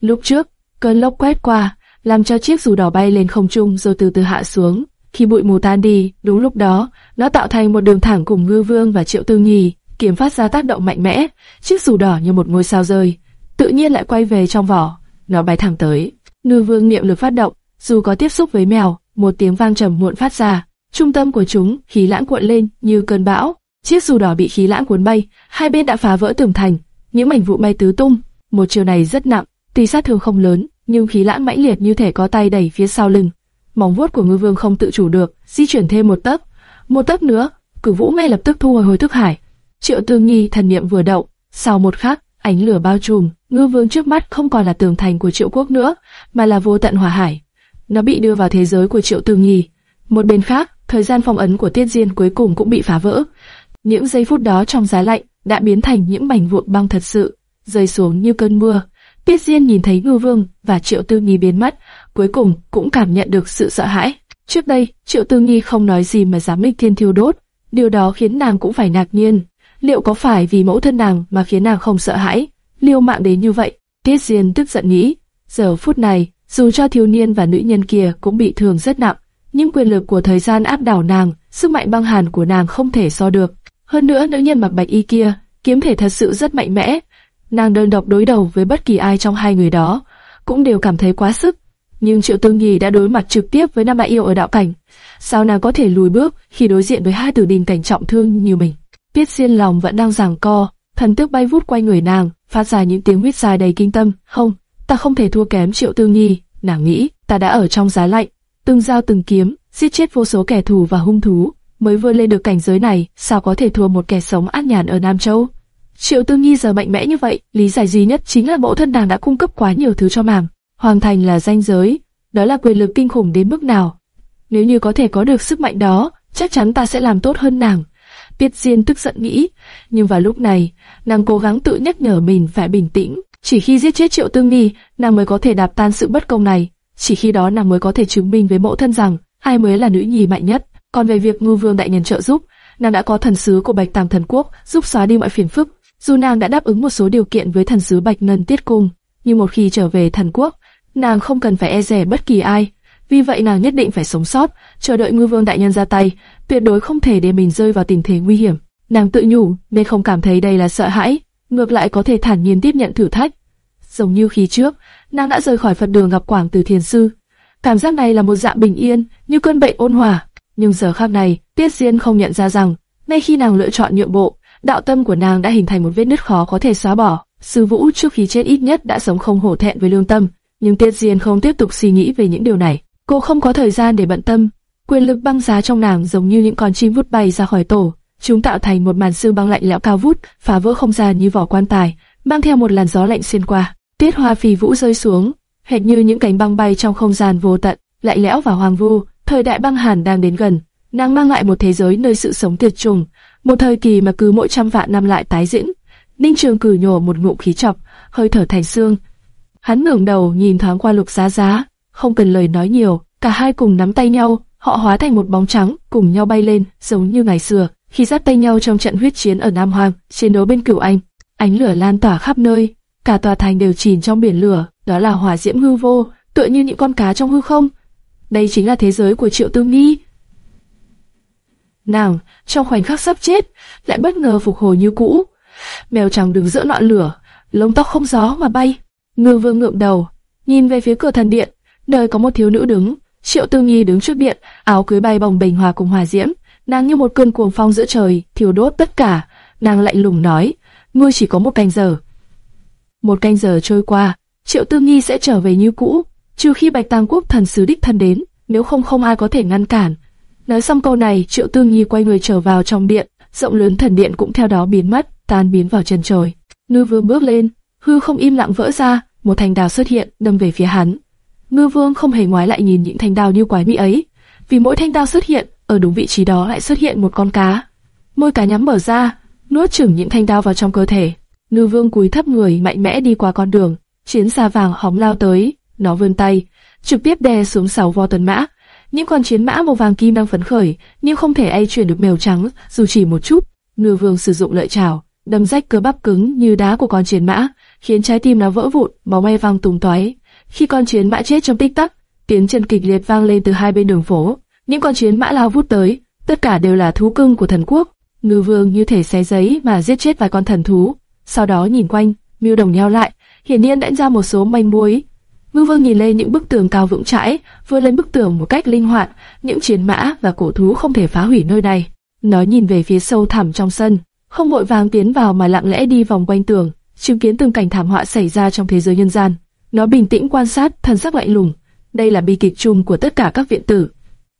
Lúc trước, cơn lốc quét qua, làm cho chiếc dù đỏ bay lên không trung rồi từ từ hạ xuống. Khi bụi mù tan đi, đúng lúc đó, nó tạo thành một đường thẳng cùng Ngư Vương và Triệu Tư Nhi, kiếm phát ra tác động mạnh mẽ, chiếc dù đỏ như một ngôi sao rơi, tự nhiên lại quay về trong vỏ, nó bay thẳng tới. Ngư Vương niệm lực phát động, dù có tiếp xúc với mèo, một tiếng vang trầm muộn phát ra, trung tâm của chúng khí lãng cuộn lên như cơn bão, chiếc dù đỏ bị khí lãng cuốn bay, hai bên đã phá vỡ tường thành, những mảnh vụn bay tứ tung. Một chiều này rất nặng, tuy sát thương không lớn, nhưng khí lãng mãnh liệt như thể có tay đẩy phía sau lưng. Móng vuốt của ngư vương không tự chủ được, di chuyển thêm một tấc, một tấc nữa, cử vũ ngay lập tức thu hồi hồi thức hải. Triệu Tương Nhi thần niệm vừa động, sau một khắc, ánh lửa bao trùm, ngư vương trước mắt không còn là tường thành của Triệu Quốc nữa, mà là vô tận hỏa hải. Nó bị đưa vào thế giới của Triệu Tương Nhi. Một bên khác, thời gian phong ấn của Tiết Diên cuối cùng cũng bị phá vỡ. Những giây phút đó trong giá lạnh đã biến thành những mảnh vụn băng thật sự, rơi xuống như cơn mưa. Tiết Diên nhìn thấy Ngư Vương và Triệu Tư Nghi biến mất, cuối cùng cũng cảm nhận được sự sợ hãi. Trước đây, Triệu Tư Nghi không nói gì mà dám nghịch thiên thiêu đốt, điều đó khiến nàng cũng phải ngạc nhiên. Liệu có phải vì mẫu thân nàng mà khiến nàng không sợ hãi, liêu mạng đến như vậy? Tiết Diên tức giận nghĩ, giờ phút này, dù cho thiếu niên và nữ nhân kia cũng bị thương rất nặng, nhưng quyền lực của thời gian áp đảo nàng, sức mạnh băng hàn của nàng không thể so được. Hơn nữa nữ nhân mặc bạch y kia, kiếm thể thật sự rất mạnh mẽ. Nàng đơn độc đối đầu với bất kỳ ai trong hai người đó, cũng đều cảm thấy quá sức. Nhưng Triệu Tương Nhi đã đối mặt trực tiếp với Nam Mã Yêu ở đạo cảnh, sao nàng có thể lùi bước khi đối diện với hai tử đình cảnh trọng thương như mình? Tiết Diên lòng vẫn đang giằng co, thần tức bay vút quay người nàng, phát ra những tiếng huyết dài đầy kinh tâm. Không, ta không thể thua kém Triệu Tương Nhi. Nàng nghĩ, ta đã ở trong giá lạnh, từng dao từng kiếm, giết chết vô số kẻ thù và hung thú, mới vươn lên được cảnh giới này, sao có thể thua một kẻ sống át nhàn ở Nam Châu? Triệu Tư Nhi giờ mạnh mẽ như vậy, lý giải duy nhất chính là mẫu thân nàng đã cung cấp quá nhiều thứ cho nàng. Hoàng thành là danh giới, đó là quyền lực kinh khủng đến mức nào. Nếu như có thể có được sức mạnh đó, chắc chắn ta sẽ làm tốt hơn nàng. Tiết Diên tức giận nghĩ, nhưng vào lúc này, nàng cố gắng tự nhắc nhở mình phải bình tĩnh. Chỉ khi giết chết Triệu Tương Nhi, nàng mới có thể đạp tan sự bất công này. Chỉ khi đó nàng mới có thể chứng minh với mẫu thân rằng ai mới là nữ nhi mạnh nhất. Còn về việc Ngưu Vương đại nhân trợ giúp, nàng đã có thần sứ của Bạch Tam Thần Quốc giúp xóa đi mọi phiền phức. Dù nàng đã đáp ứng một số điều kiện với thần sứ Bạch Ngân Tiết Cung, nhưng một khi trở về thần quốc, nàng không cần phải e dè bất kỳ ai. Vì vậy nàng nhất định phải sống sót, chờ đợi Ngưu Vương đại nhân ra tay, tuyệt đối không thể để mình rơi vào tình thế nguy hiểm. Nàng tự nhủ nên không cảm thấy đây là sợ hãi, ngược lại có thể thản nhiên tiếp nhận thử thách. Giống như khi trước, nàng đã rời khỏi Phật đường gặp Quảng Từ Thiền sư. Cảm giác này là một dạng bình yên, như cơn bệnh ôn hòa. Nhưng giờ khác này, Tiết Diên không nhận ra rằng, ngay khi nàng lựa chọn nhượng bộ, đạo tâm của nàng đã hình thành một vết nứt khó có thể xóa bỏ. Sư Vũ trước khi chết ít nhất đã sống không hổ thẹn với lương tâm, nhưng Tiết Diên không tiếp tục suy nghĩ về những điều này. Cô không có thời gian để bận tâm. Quyền lực băng giá trong nàng giống như những con chim vút bay ra khỏi tổ, chúng tạo thành một màn sương băng lạnh lẽo cao vút, phá vỡ không gian như vỏ quan tài, mang theo một làn gió lạnh xuyên qua. Tiết Hoa phì Vũ rơi xuống, hệt như những cánh băng bay trong không gian vô tận, lạnh lẽo và hoang vu. Thời đại băng hàn đang đến gần, nàng mang lại một thế giới nơi sự sống tuyệt trùng, một thời kỳ mà cứ mỗi trăm vạn năm lại tái diễn. Ninh Trường cử nhổ một ngụm khí chọc, hơi thở thành xương. Hắn ngẩng đầu nhìn thoáng qua Lục Giá Giá, không cần lời nói nhiều, cả hai cùng nắm tay nhau, họ hóa thành một bóng trắng, cùng nhau bay lên, giống như ngày xưa khi giáp tay nhau trong trận huyết chiến ở Nam Hoàng, chiến đấu bên Cửu Anh. Ánh lửa lan tỏa khắp nơi, cả tòa thành đều chìm trong biển lửa, đó là hỏa diễm hư vô, tựa như những con cá trong hư không. Đây chính là thế giới của Triệu Tư Nghi. Nàng, trong khoảnh khắc sắp chết, lại bất ngờ phục hồi như cũ. Mèo trắng đứng giữa ngọn lửa, lông tóc không gió mà bay. Ngư vương ngượng đầu, nhìn về phía cửa thần điện, nơi có một thiếu nữ đứng. Triệu Tư Nghi đứng trước điện, áo cưới bay bồng bềnh hòa cùng hòa diễm. Nàng như một cơn cuồng phong giữa trời, thiêu đốt tất cả. Nàng lạnh lùng nói, ngươi chỉ có một canh giờ. Một canh giờ trôi qua, Triệu Tư Nghi sẽ trở về như cũ, trừ khi Bạch Tàng Quốc thần sứ đích thân đến, nếu không không ai có thể ngăn cản. Nói xong câu này, Triệu Tư nhi quay người trở vào trong điện, rộng lớn thần điện cũng theo đó biến mất, tan biến vào chân trời. Ngư Vương bước lên, hư không im lặng vỡ ra, một thanh đào xuất hiện, đâm về phía hắn. Ngư Vương không hề ngoái lại nhìn những thanh đao như quái mỹ ấy, vì mỗi thanh đao xuất hiện, ở đúng vị trí đó lại xuất hiện một con cá. Môi cá nhắm mở ra, nuốt chửng những thanh đao vào trong cơ thể. Ngư Vương cúi thấp người mạnh mẽ đi qua con đường, chiến xa vàng hóng lao tới, nó vươn tay, trực tiếp đè xuống sáu vo tuần mã. Những con chiến mã màu vàng kim đang phấn khởi, nhưng không thể ai chuyển được mèo trắng, dù chỉ một chút. Nửa Vương sử dụng lợi chảo, đâm rách cơ bắp cứng như đá của con chiến mã, khiến trái tim nó vỡ vụn, máu bay văng tung tóe. Khi con chiến mã chết trong tích tắc, tiếng chân kịch liệt vang lên từ hai bên đường phố. Những con chiến mã lao vút tới, tất cả đều là thú cưng của thần quốc. Ngư vương như thể xé giấy mà giết chết vài con thần thú. Sau đó nhìn quanh, miêu đồng nheo lại, hiển nhiên đã ra một số manh mối. Ngư vương nhìn lên những bức tường cao vững chãi, vừa lên bức tường một cách linh hoạt, những chiến mã và cổ thú không thể phá hủy nơi này. Nó nhìn về phía sâu thẳm trong sân, không vội vàng tiến vào mà lặng lẽ đi vòng quanh tường, chứng kiến từng cảnh thảm họa xảy ra trong thế giới nhân gian. Nó bình tĩnh quan sát, thần sắc lạnh lùng. Đây là bi kịch chung của tất cả các viện tử.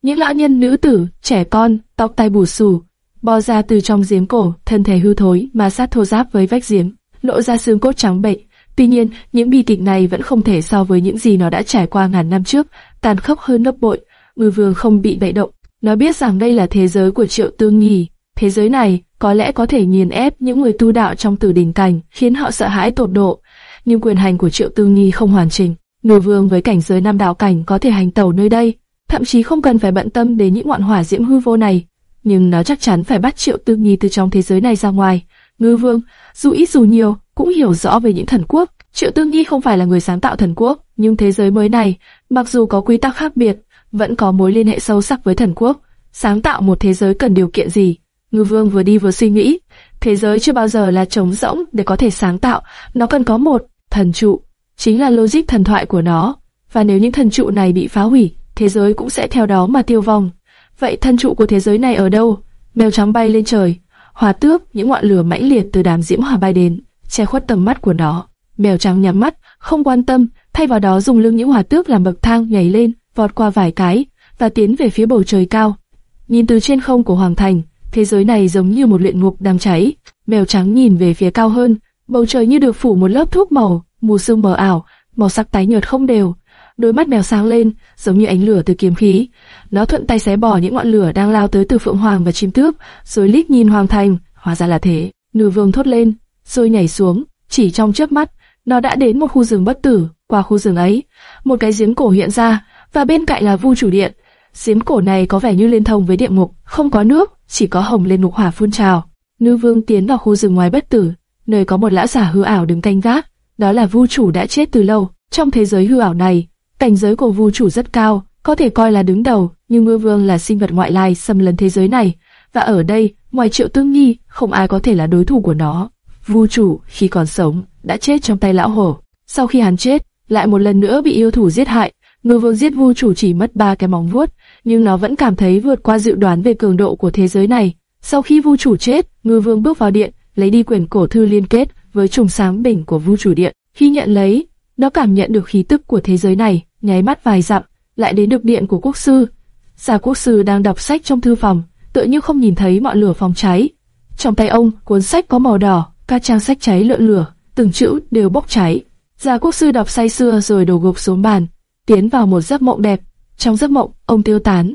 Những lão nhân nữ tử, trẻ con, tóc tai bù xù, bò ra từ trong giếng cổ, thân thể hư thối, ma sát thô giáp với vách giếng, lộ ra xương cốt trắng bệch. Tuy nhiên, những bi kịch này vẫn không thể so với những gì nó đã trải qua ngàn năm trước, tàn khốc hơn gấp bội. Ngư vương không bị bậy động, nó biết rằng đây là thế giới của Triệu Tương nhì, Thế giới này có lẽ có thể nghiền ép những người tu đạo trong tử đình cảnh, khiến họ sợ hãi tột độ. Nhưng quyền hành của Triệu Tương nhì không hoàn chỉnh. Ngư vương với cảnh giới nam đạo cảnh có thể hành tẩu nơi đây, thậm chí không cần phải bận tâm đến những ngọn hỏa diễm hư vô này. Nhưng nó chắc chắn phải bắt Triệu Tương nhì từ trong thế giới này ra ngoài. Ngư vương, dù ít dù nhiều, cũng hiểu rõ về những thần quốc. Triệu Tương Nhi không phải là người sáng tạo thần quốc, nhưng thế giới mới này, mặc dù có quy tắc khác biệt, vẫn có mối liên hệ sâu sắc với thần quốc. Sáng tạo một thế giới cần điều kiện gì? Ngư Vương vừa đi vừa suy nghĩ. Thế giới chưa bao giờ là trống rỗng để có thể sáng tạo, nó cần có một thần trụ, chính là logic thần thoại của nó. Và nếu những thần trụ này bị phá hủy, thế giới cũng sẽ theo đó mà tiêu vong. Vậy thần trụ của thế giới này ở đâu? Mèo trắng bay lên trời, hòa tước những ngọn lửa mãnh liệt từ đám diễm hỏa bay đến, che khuất tầm mắt của nó. Mèo trắng nhắm mắt, không quan tâm, thay vào đó dùng lưng những hỏa tước làm bậc thang nhảy lên, vọt qua vài cái và tiến về phía bầu trời cao. Nhìn từ trên không của hoàng thành, thế giới này giống như một luyện ngục đang cháy. Mèo trắng nhìn về phía cao hơn, bầu trời như được phủ một lớp thuốc màu, mù sương mờ ảo, màu sắc tái nhợt không đều. Đôi mắt mèo sáng lên, giống như ánh lửa từ kiếm khí. Nó thuận tay xé bỏ những ngọn lửa đang lao tới từ phượng hoàng và chim tước, rồi liếc nhìn hoàng thành, hóa ra là thế. Nửa vương thốt lên, rồi nhảy xuống, chỉ trong chớp mắt, nó đã đến một khu rừng bất tử. Qua khu rừng ấy, một cái giếng cổ hiện ra, và bên cạnh là vu chủ điện. Giếng cổ này có vẻ như liên thông với địa ngục, không có nước, chỉ có hồng lên ngục hỏa phun trào. Nữ Vương tiến vào khu rừng ngoài bất tử, nơi có một lão giả hư ảo đứng canh gác, đó là vu chủ đã chết từ lâu. Trong thế giới hư ảo này, cảnh giới của vu chủ rất cao, có thể coi là đứng đầu, nhưng Ngư Vương là sinh vật ngoại lai xâm lấn thế giới này, và ở đây, ngoài Triệu Tương Nhi, không ai có thể là đối thủ của nó. Vu chủ khi còn sống đã chết trong tay lão hổ. Sau khi hắn chết, lại một lần nữa bị yêu thủ giết hại. Ngư Vương giết Vu chủ chỉ mất ba cái móng vuốt, nhưng nó vẫn cảm thấy vượt qua dự đoán về cường độ của thế giới này. Sau khi Vu chủ chết, Ngư Vương bước vào điện, lấy đi quyển cổ thư liên kết với trùng sáng bình của Vu chủ điện. Khi nhận lấy, nó cảm nhận được khí tức của thế giới này, nháy mắt vài dặm, lại đến được điện của quốc sư. Giả quốc sư đang đọc sách trong thư phòng, tựa như không nhìn thấy ngọn lửa phòng cháy. Trong tay ông, cuốn sách có màu đỏ, các trang sách cháy lượn lửa, từng chữ đều bốc cháy. già quốc sư đọc say sưa rồi đổ gục xuống bàn, tiến vào một giấc mộng đẹp. Trong giấc mộng, ông tiêu tán.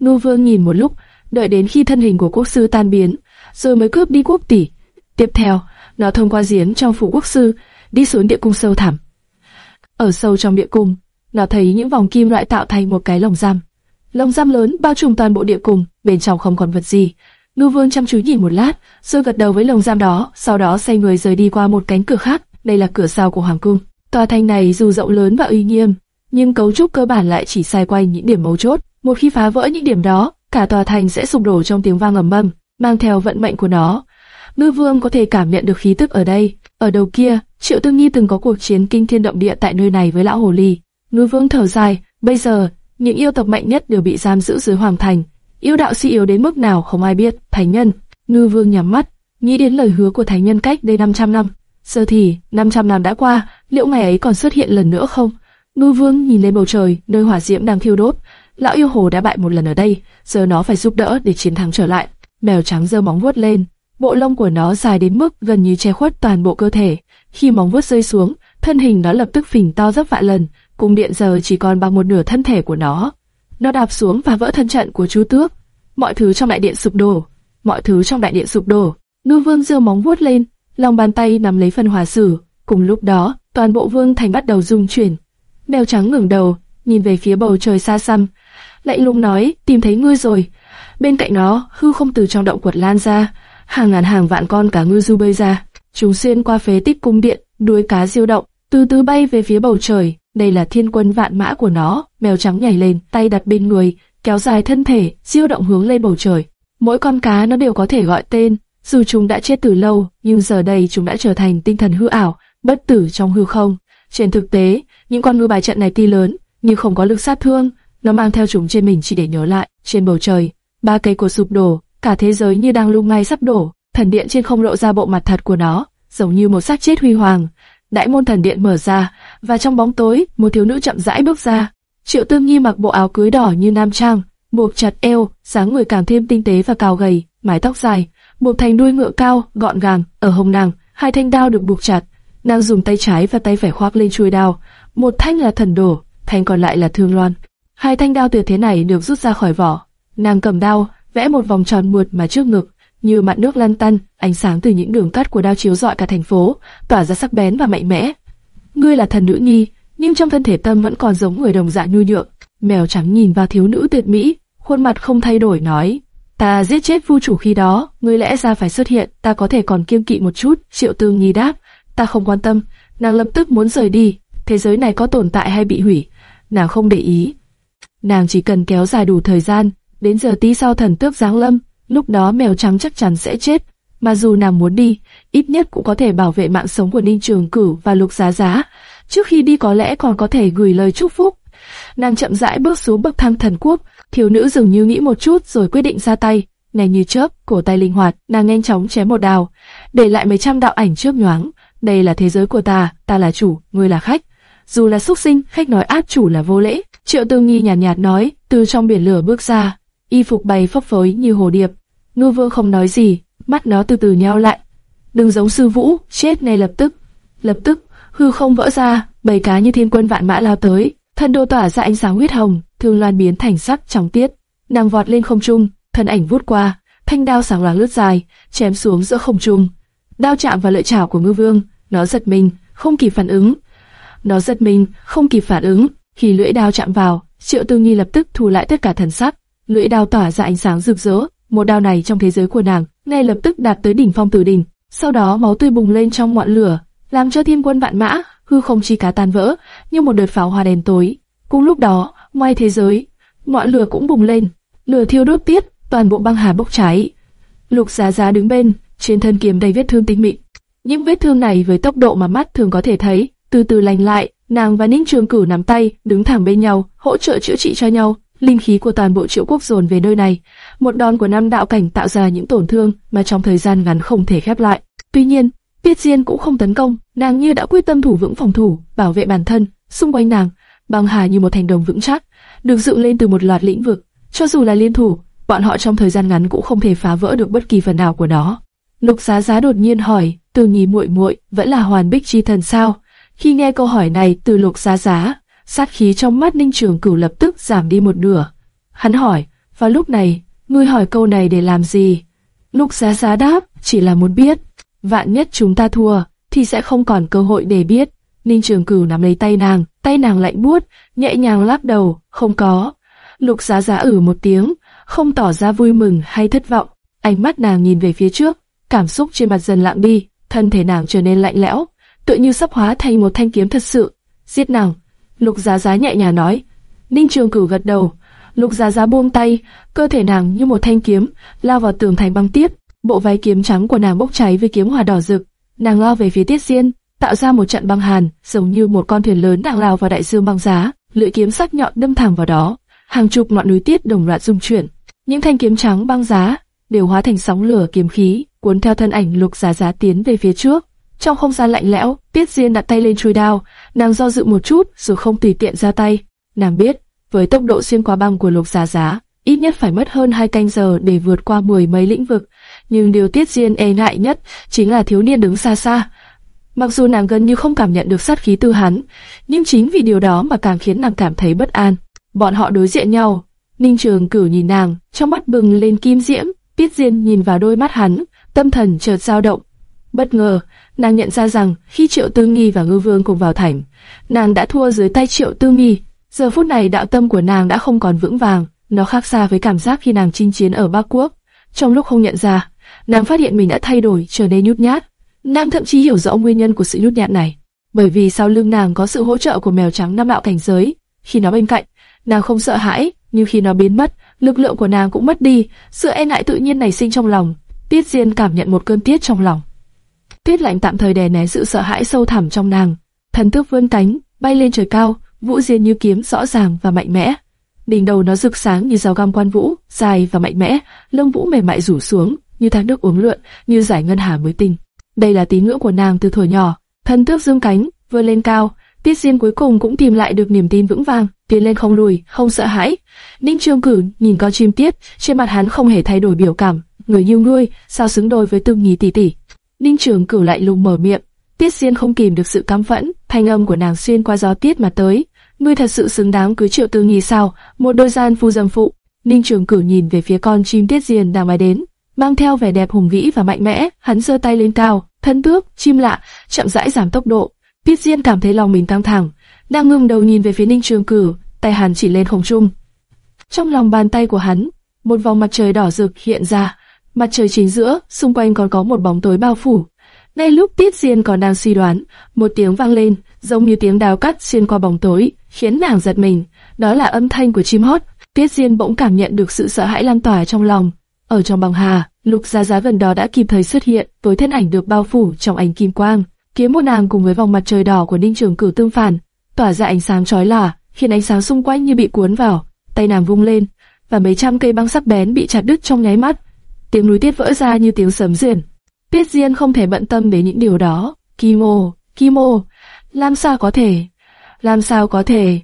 Nô Vương nhìn một lúc, đợi đến khi thân hình của quốc sư tan biến, rồi mới cướp đi quốc tỷ. Tiếp theo, nó thông qua giếng trong phủ quốc sư, đi xuống địa cung sâu thẳm. Ở sâu trong địa cung, nó thấy những vòng kim loại tạo thành một cái lồng giam. Lồng giam lớn bao trùm toàn bộ địa cung, bên trong không còn vật gì. Ngưu Vương chăm chú nhìn một lát, rồi gật đầu với lồng giam đó, sau đó xoay người rời đi qua một cánh cửa khác. Đây là cửa sau của hoàng cung. Tòa thành này dù rộng lớn và uy nghiêm, nhưng cấu trúc cơ bản lại chỉ xoay quanh những điểm mấu chốt. Một khi phá vỡ những điểm đó, cả tòa thành sẽ sụp đổ trong tiếng vang ầm ầm, mang theo vận mệnh của nó. Ngư Vương có thể cảm nhận được khí tức ở đây. Ở đầu kia, Triệu Tương Nhi từng có cuộc chiến kinh thiên động địa tại nơi này với lão hồ ly. Ngư Vương thở dài, bây giờ những yêu tộc mạnh nhất đều bị giam giữ dưới hoàng thành. Yêu đạo suy yếu đến mức nào không ai biết. Thánh nhân, Ngư Vương nhắm mắt, nghĩ đến lời hứa của thánh nhân cách đây 500 năm. Giờ thì 500 năm đã qua, liệu ngày ấy còn xuất hiện lần nữa không? Ngư Vương nhìn lên bầu trời, nơi hỏa diễm đang thiêu đốt. Lão yêu hồ đã bại một lần ở đây, giờ nó phải giúp đỡ để chiến thắng trở lại. Mèo trắng giơ móng vuốt lên, bộ lông của nó dài đến mức gần như che khuất toàn bộ cơ thể. Khi móng vuốt rơi xuống, thân hình nó lập tức phình to gấp vạn lần, cung điện giờ chỉ còn bằng một nửa thân thể của nó. Nó đạp xuống và vỡ thân trận của chú tước. Mọi thứ trong đại điện sụp đổ. Mọi thứ trong đại điện sụp đổ. Ngư Vương giơ móng vuốt lên, lòng bàn tay nắm lấy phần hỏa sử. Cùng lúc đó, toàn bộ vương thành bắt đầu rung chuyển. Mèo trắng ngẩng đầu, nhìn về phía bầu trời xa xăm, lạnh lùng nói, tìm thấy ngươi rồi. Bên cạnh nó, hư không từ trong động quật lan ra, hàng ngàn hàng vạn con cá ngư du bơi ra, chúng xuyên qua phế tích cung điện, đuôi cá diêu động, từ từ bay về phía bầu trời. Đây là thiên quân vạn mã của nó. Mèo trắng nhảy lên, tay đặt bên người, kéo dài thân thể, diêu động hướng lên bầu trời. Mỗi con cá nó đều có thể gọi tên, dù chúng đã chết từ lâu, nhưng giờ đây chúng đã trở thành tinh thần hư ảo, bất tử trong hư không. Trên thực tế, những con ngư bài trận này tuy lớn, nhưng không có lực sát thương, nó mang theo chúng trên mình chỉ để nhớ lại. Trên bầu trời, ba cây cột sụp đổ, cả thế giới như đang lung lay sắp đổ. Thần điện trên không lộ ra bộ mặt thật của nó, giống như một xác chết huy hoàng. Đại môn thần điện mở ra, và trong bóng tối, một thiếu nữ chậm rãi bước ra. Triệu Tương Nhi mặc bộ áo cưới đỏ như nam trang, buộc chặt eo, dáng người càng thêm tinh tế và cao gầy, mái tóc dài, buộc thành đuôi ngựa cao, gọn gàng, ở hông nàng, hai thanh đao được buộc chặt. Nàng dùng tay trái và tay phải khoác lên chuôi đao, một thanh là thần đổ, thanh còn lại là thương loan. Hai thanh đao tuyệt thế này được rút ra khỏi vỏ. Nàng cầm đao, vẽ một vòng tròn mượt mà trước ngực, như mặt nước lăn tăn, ánh sáng từ những đường cắt của đao chiếu rọi cả thành phố, tỏa ra sắc bén và mạnh mẽ. Ngươi là thần nữ nhi, nhưng trong thân thể tâm vẫn còn giống người đồng dạng nhu nhược. Mèo trắng nhìn vào thiếu nữ tuyệt mỹ, khuôn mặt không thay đổi nói, ta giết chết vu chủ khi đó, ngươi lẽ ra phải xuất hiện, ta có thể còn kiêng kỵ một chút. Triệu Tương Nhi đáp, ta không quan tâm, nàng lập tức muốn rời đi. Thế giới này có tồn tại hay bị hủy, nàng không để ý. Nàng chỉ cần kéo dài đủ thời gian, đến giờ tí sau thần tước giáng lâm, lúc đó mèo trắng chắc chắn sẽ chết. Mà dù nàng muốn đi, ít nhất cũng có thể bảo vệ mạng sống của Ninh Trường Cửu và Lục Giá Giá. Trước khi đi có lẽ còn có thể gửi lời chúc phúc. Nàng chậm rãi bước xuống bậc thang thần quốc, thiếu nữ dường như nghĩ một chút rồi quyết định ra tay. Này như chớp, cổ tay linh hoạt, nàng nhanh chóng chém một đào, để lại mấy trăm đạo ảnh trước nhoáng. Đây là thế giới của ta, ta là chủ, ngươi là khách. Dù là xuất sinh, khách nói áp chủ là vô lễ. Triệu Tư Nghi nhàn nhạt, nhạt nói, từ trong biển lửa bước ra, y phục bay phấp phới như hồ điệp. Ngư Vương không nói gì, mắt nó từ từ nheo lại. Đừng giống sư vũ, chết ngay lập tức. Lập tức, hư không vỡ ra, bầy cá như thiên quân vạn mã lao tới, thân đô tỏa ra ánh sáng huyết hồng, thương loan biến thành sắc trong tiết. Nàng vọt lên không trung, thân ảnh vút qua, thanh đao sáng loáng lướt dài, chém xuống giữa không trung. Đao chạm vào lợi chảo của Ngư Vương, nó giật mình, không kịp phản ứng. Nó giật mình, không kịp phản ứng, khi lưỡi đao chạm vào, Triệu Tư Nghi lập tức thu lại tất cả thần sắc, lưỡi đao tỏa ra ánh sáng rực rỡ, một đao này trong thế giới của nàng, ngay lập tức đạt tới đỉnh phong tử đỉnh. Sau đó máu tươi bùng lên trong ngọn lửa, làm cho thiên quân vạn mã, hư không chi cá tan vỡ, như một đợt pháo hoa đen tối. Cùng lúc đó, ngoài thế giới, ngọn lửa cũng bùng lên, lửa thiêu đốt tiếp, toàn bộ băng hà bốc cháy. Lục Giá Giá đứng bên, trên thân kiếm đầy vết thương tinh mịn. Những vết thương này với tốc độ mà mắt thường có thể thấy, từ từ lành lại, nàng và Ninh Trường Cửu nắm tay, đứng thẳng bên nhau, hỗ trợ chữa trị cho nhau. Linh khí của toàn bộ triệu quốc dồn về nơi này. Một đòn của năm đạo cảnh tạo ra những tổn thương mà trong thời gian ngắn không thể khép lại. Tuy nhiên, Tiết Diên cũng không tấn công, nàng như đã quyết tâm thủ vững phòng thủ, bảo vệ bản thân. Xung quanh nàng, băng hà như một thành đồng vững chắc, được dựng lên từ một loạt lĩnh vực. Cho dù là liên thủ, bọn họ trong thời gian ngắn cũng không thể phá vỡ được bất kỳ phần nào của nó. Lục Giá Giá đột nhiên hỏi, Từ Nhi muội muội vẫn là Hoàn Bích chi thần sao? Khi nghe câu hỏi này từ Lục Giá Giá, sát khí trong mắt Ninh Trường Cửu lập tức giảm đi một nửa. Hắn hỏi, và lúc này, ngươi hỏi câu này để làm gì? Lục Giá Giá đáp, chỉ là muốn biết. Vạn nhất chúng ta thua, thì sẽ không còn cơ hội để biết. Ninh Trường Cửu nắm lấy tay nàng, tay nàng lạnh buốt, nhẹ nhàng lắc đầu, không có. Lục Giá Giá ử một tiếng, không tỏ ra vui mừng hay thất vọng. Ánh mắt nàng nhìn về phía trước, cảm xúc trên mặt dần lặng đi, thân thể nàng trở nên lạnh lẽo, tựa như sắp hóa thành một thanh kiếm thật sự. Giết nàng. Lục Giá Giá nhẹ nhàng nói. Ninh Trường Cửu gật đầu. Lục Giá Giá buông tay, cơ thể nàng như một thanh kiếm lao vào tường thành băng tiết. Bộ váy kiếm trắng của nàng bốc cháy với kiếm hỏa đỏ rực. Nàng lao về phía Tiết Diên, tạo ra một trận băng hàn, giống như một con thuyền lớn đang lao vào đại dương băng giá. Lưỡi kiếm sắc nhọn đâm thẳng vào đó. Hàng chục ngọn núi tiết đồng loạt rung chuyển. Những thanh kiếm trắng băng giá đều hóa thành sóng lửa kiếm khí, cuốn theo thân ảnh Lục Giá Giá tiến về phía trước. Trong không gian lạnh lẽo, Tiết Diên đặt tay lên chuôi đao, nàng do dự một chút rồi không tùy tiện ra tay. Nàng biết, với tốc độ xuyên qua băng của Lục Giá Giá, ít nhất phải mất hơn hai canh giờ để vượt qua mười mấy lĩnh vực. Nhưng điều Tiết Diên e ngại nhất chính là thiếu niên đứng xa xa. Mặc dù nàng gần như không cảm nhận được sát khí từ hắn, nhưng chính vì điều đó mà càng khiến nàng cảm thấy bất an. Bọn họ đối diện nhau. Ninh Trường Cửu nhìn nàng, trong mắt bừng lên kim diễm. Tiết Diên nhìn vào đôi mắt hắn, tâm thần chợt dao động. Bất ngờ, nàng nhận ra rằng khi Triệu Tư Nghi và Ngư Vương cùng vào thành, nàng đã thua dưới tay Triệu Tư Nghi. Giờ phút này đạo tâm của nàng đã không còn vững vàng, nó khác xa với cảm giác khi nàng chinh chiến ở Bắc Quốc. Trong lúc không nhận ra, nàng phát hiện mình đã thay đổi, trở nên nhút nhát. Nàng thậm chí hiểu rõ nguyên nhân của sự nhút nhát này, bởi vì sau lưng nàng có sự hỗ trợ của mèo trắng năm đạo cảnh giới. Khi nó bên cạnh, nàng không sợ hãi, nhưng khi nó biến mất, lực lượng của nàng cũng mất đi, sự e ngại tự nhiên nảy sinh trong lòng. Tiết Diên cảm nhận một cơn tiết trong lòng. Tiết lạnh tạm thời đè nén sự sợ hãi sâu thẳm trong nàng. Thần tước vươn cánh, bay lên trời cao, vũ diên như kiếm rõ ràng và mạnh mẽ. Đỉnh đầu nó rực sáng như dao găm quan vũ, dài và mạnh mẽ, lông vũ mềm mại rủ xuống, như thác nước uống lượn, như giải ngân hà mới tinh. Đây là tín ngưỡng của nàng từ thuở nhỏ. Thần tước dương cánh, vươn lên cao, Tiết Diên cuối cùng cũng tìm lại được niềm tin vững vàng, tiến lên không lùi, không sợ hãi. Ninh Trương Cử nhìn con chim tiết, trên mặt hắn không hề thay đổi biểu cảm, người như ngươi, sao xứng đôi với Tương Nhí tỷ tỷ. Ninh Trường Cử lại lùng mở miệng, Tiết Diên không kìm được sự căm phẫn, thanh âm của nàng xuyên qua gió tiết mà tới. Ngươi thật sự xứng đáng cưới Triệu tư nghi sao? Một đôi gian phu dâm phụ. Ninh Trường Cử nhìn về phía con chim Tiết Diên đang bay đến, mang theo vẻ đẹp hùng vĩ và mạnh mẽ, hắn giơ tay lên cao, thân bước chim lạ, chậm rãi giảm tốc độ. Tiết Diên cảm thấy lòng mình căng thẳng, đang ngưng đầu nhìn về phía Ninh Trường Cử, tay hắn chỉ lên không trung. Trong lòng bàn tay của hắn, một vòng mặt trời đỏ rực hiện ra, mặt trời chính giữa, xung quanh còn có một bóng tối bao phủ. Ngay lúc Tiết Diên còn đang suy đoán, một tiếng vang lên, giống như tiếng đào cắt xuyên qua bóng tối, khiến nàng giật mình. Đó là âm thanh của chim hót. Tiết Diên bỗng cảm nhận được sự sợ hãi lan tỏa trong lòng. Ở trong bằng hà, Lục Gia Giá gần đó đã kịp thời xuất hiện, với thân ảnh được bao phủ trong ánh kim quang. Kiếm một nàng cùng với vòng mặt trời đỏ của Ninh Trường Cử tương phản, tỏa ra ánh sáng chói lòa, khiến ánh sáng xung quanh như bị cuốn vào. Tay nàng vung lên, và mấy trăm cây băng sắc bén bị chặt đứt trong nháy mắt. Tiếng núi tiết vỡ ra như tiếng sấm rền. Tiết Diên không thể bận tâm đến những điều đó. Kimo, Kimo, làm sao có thể? Làm sao có thể?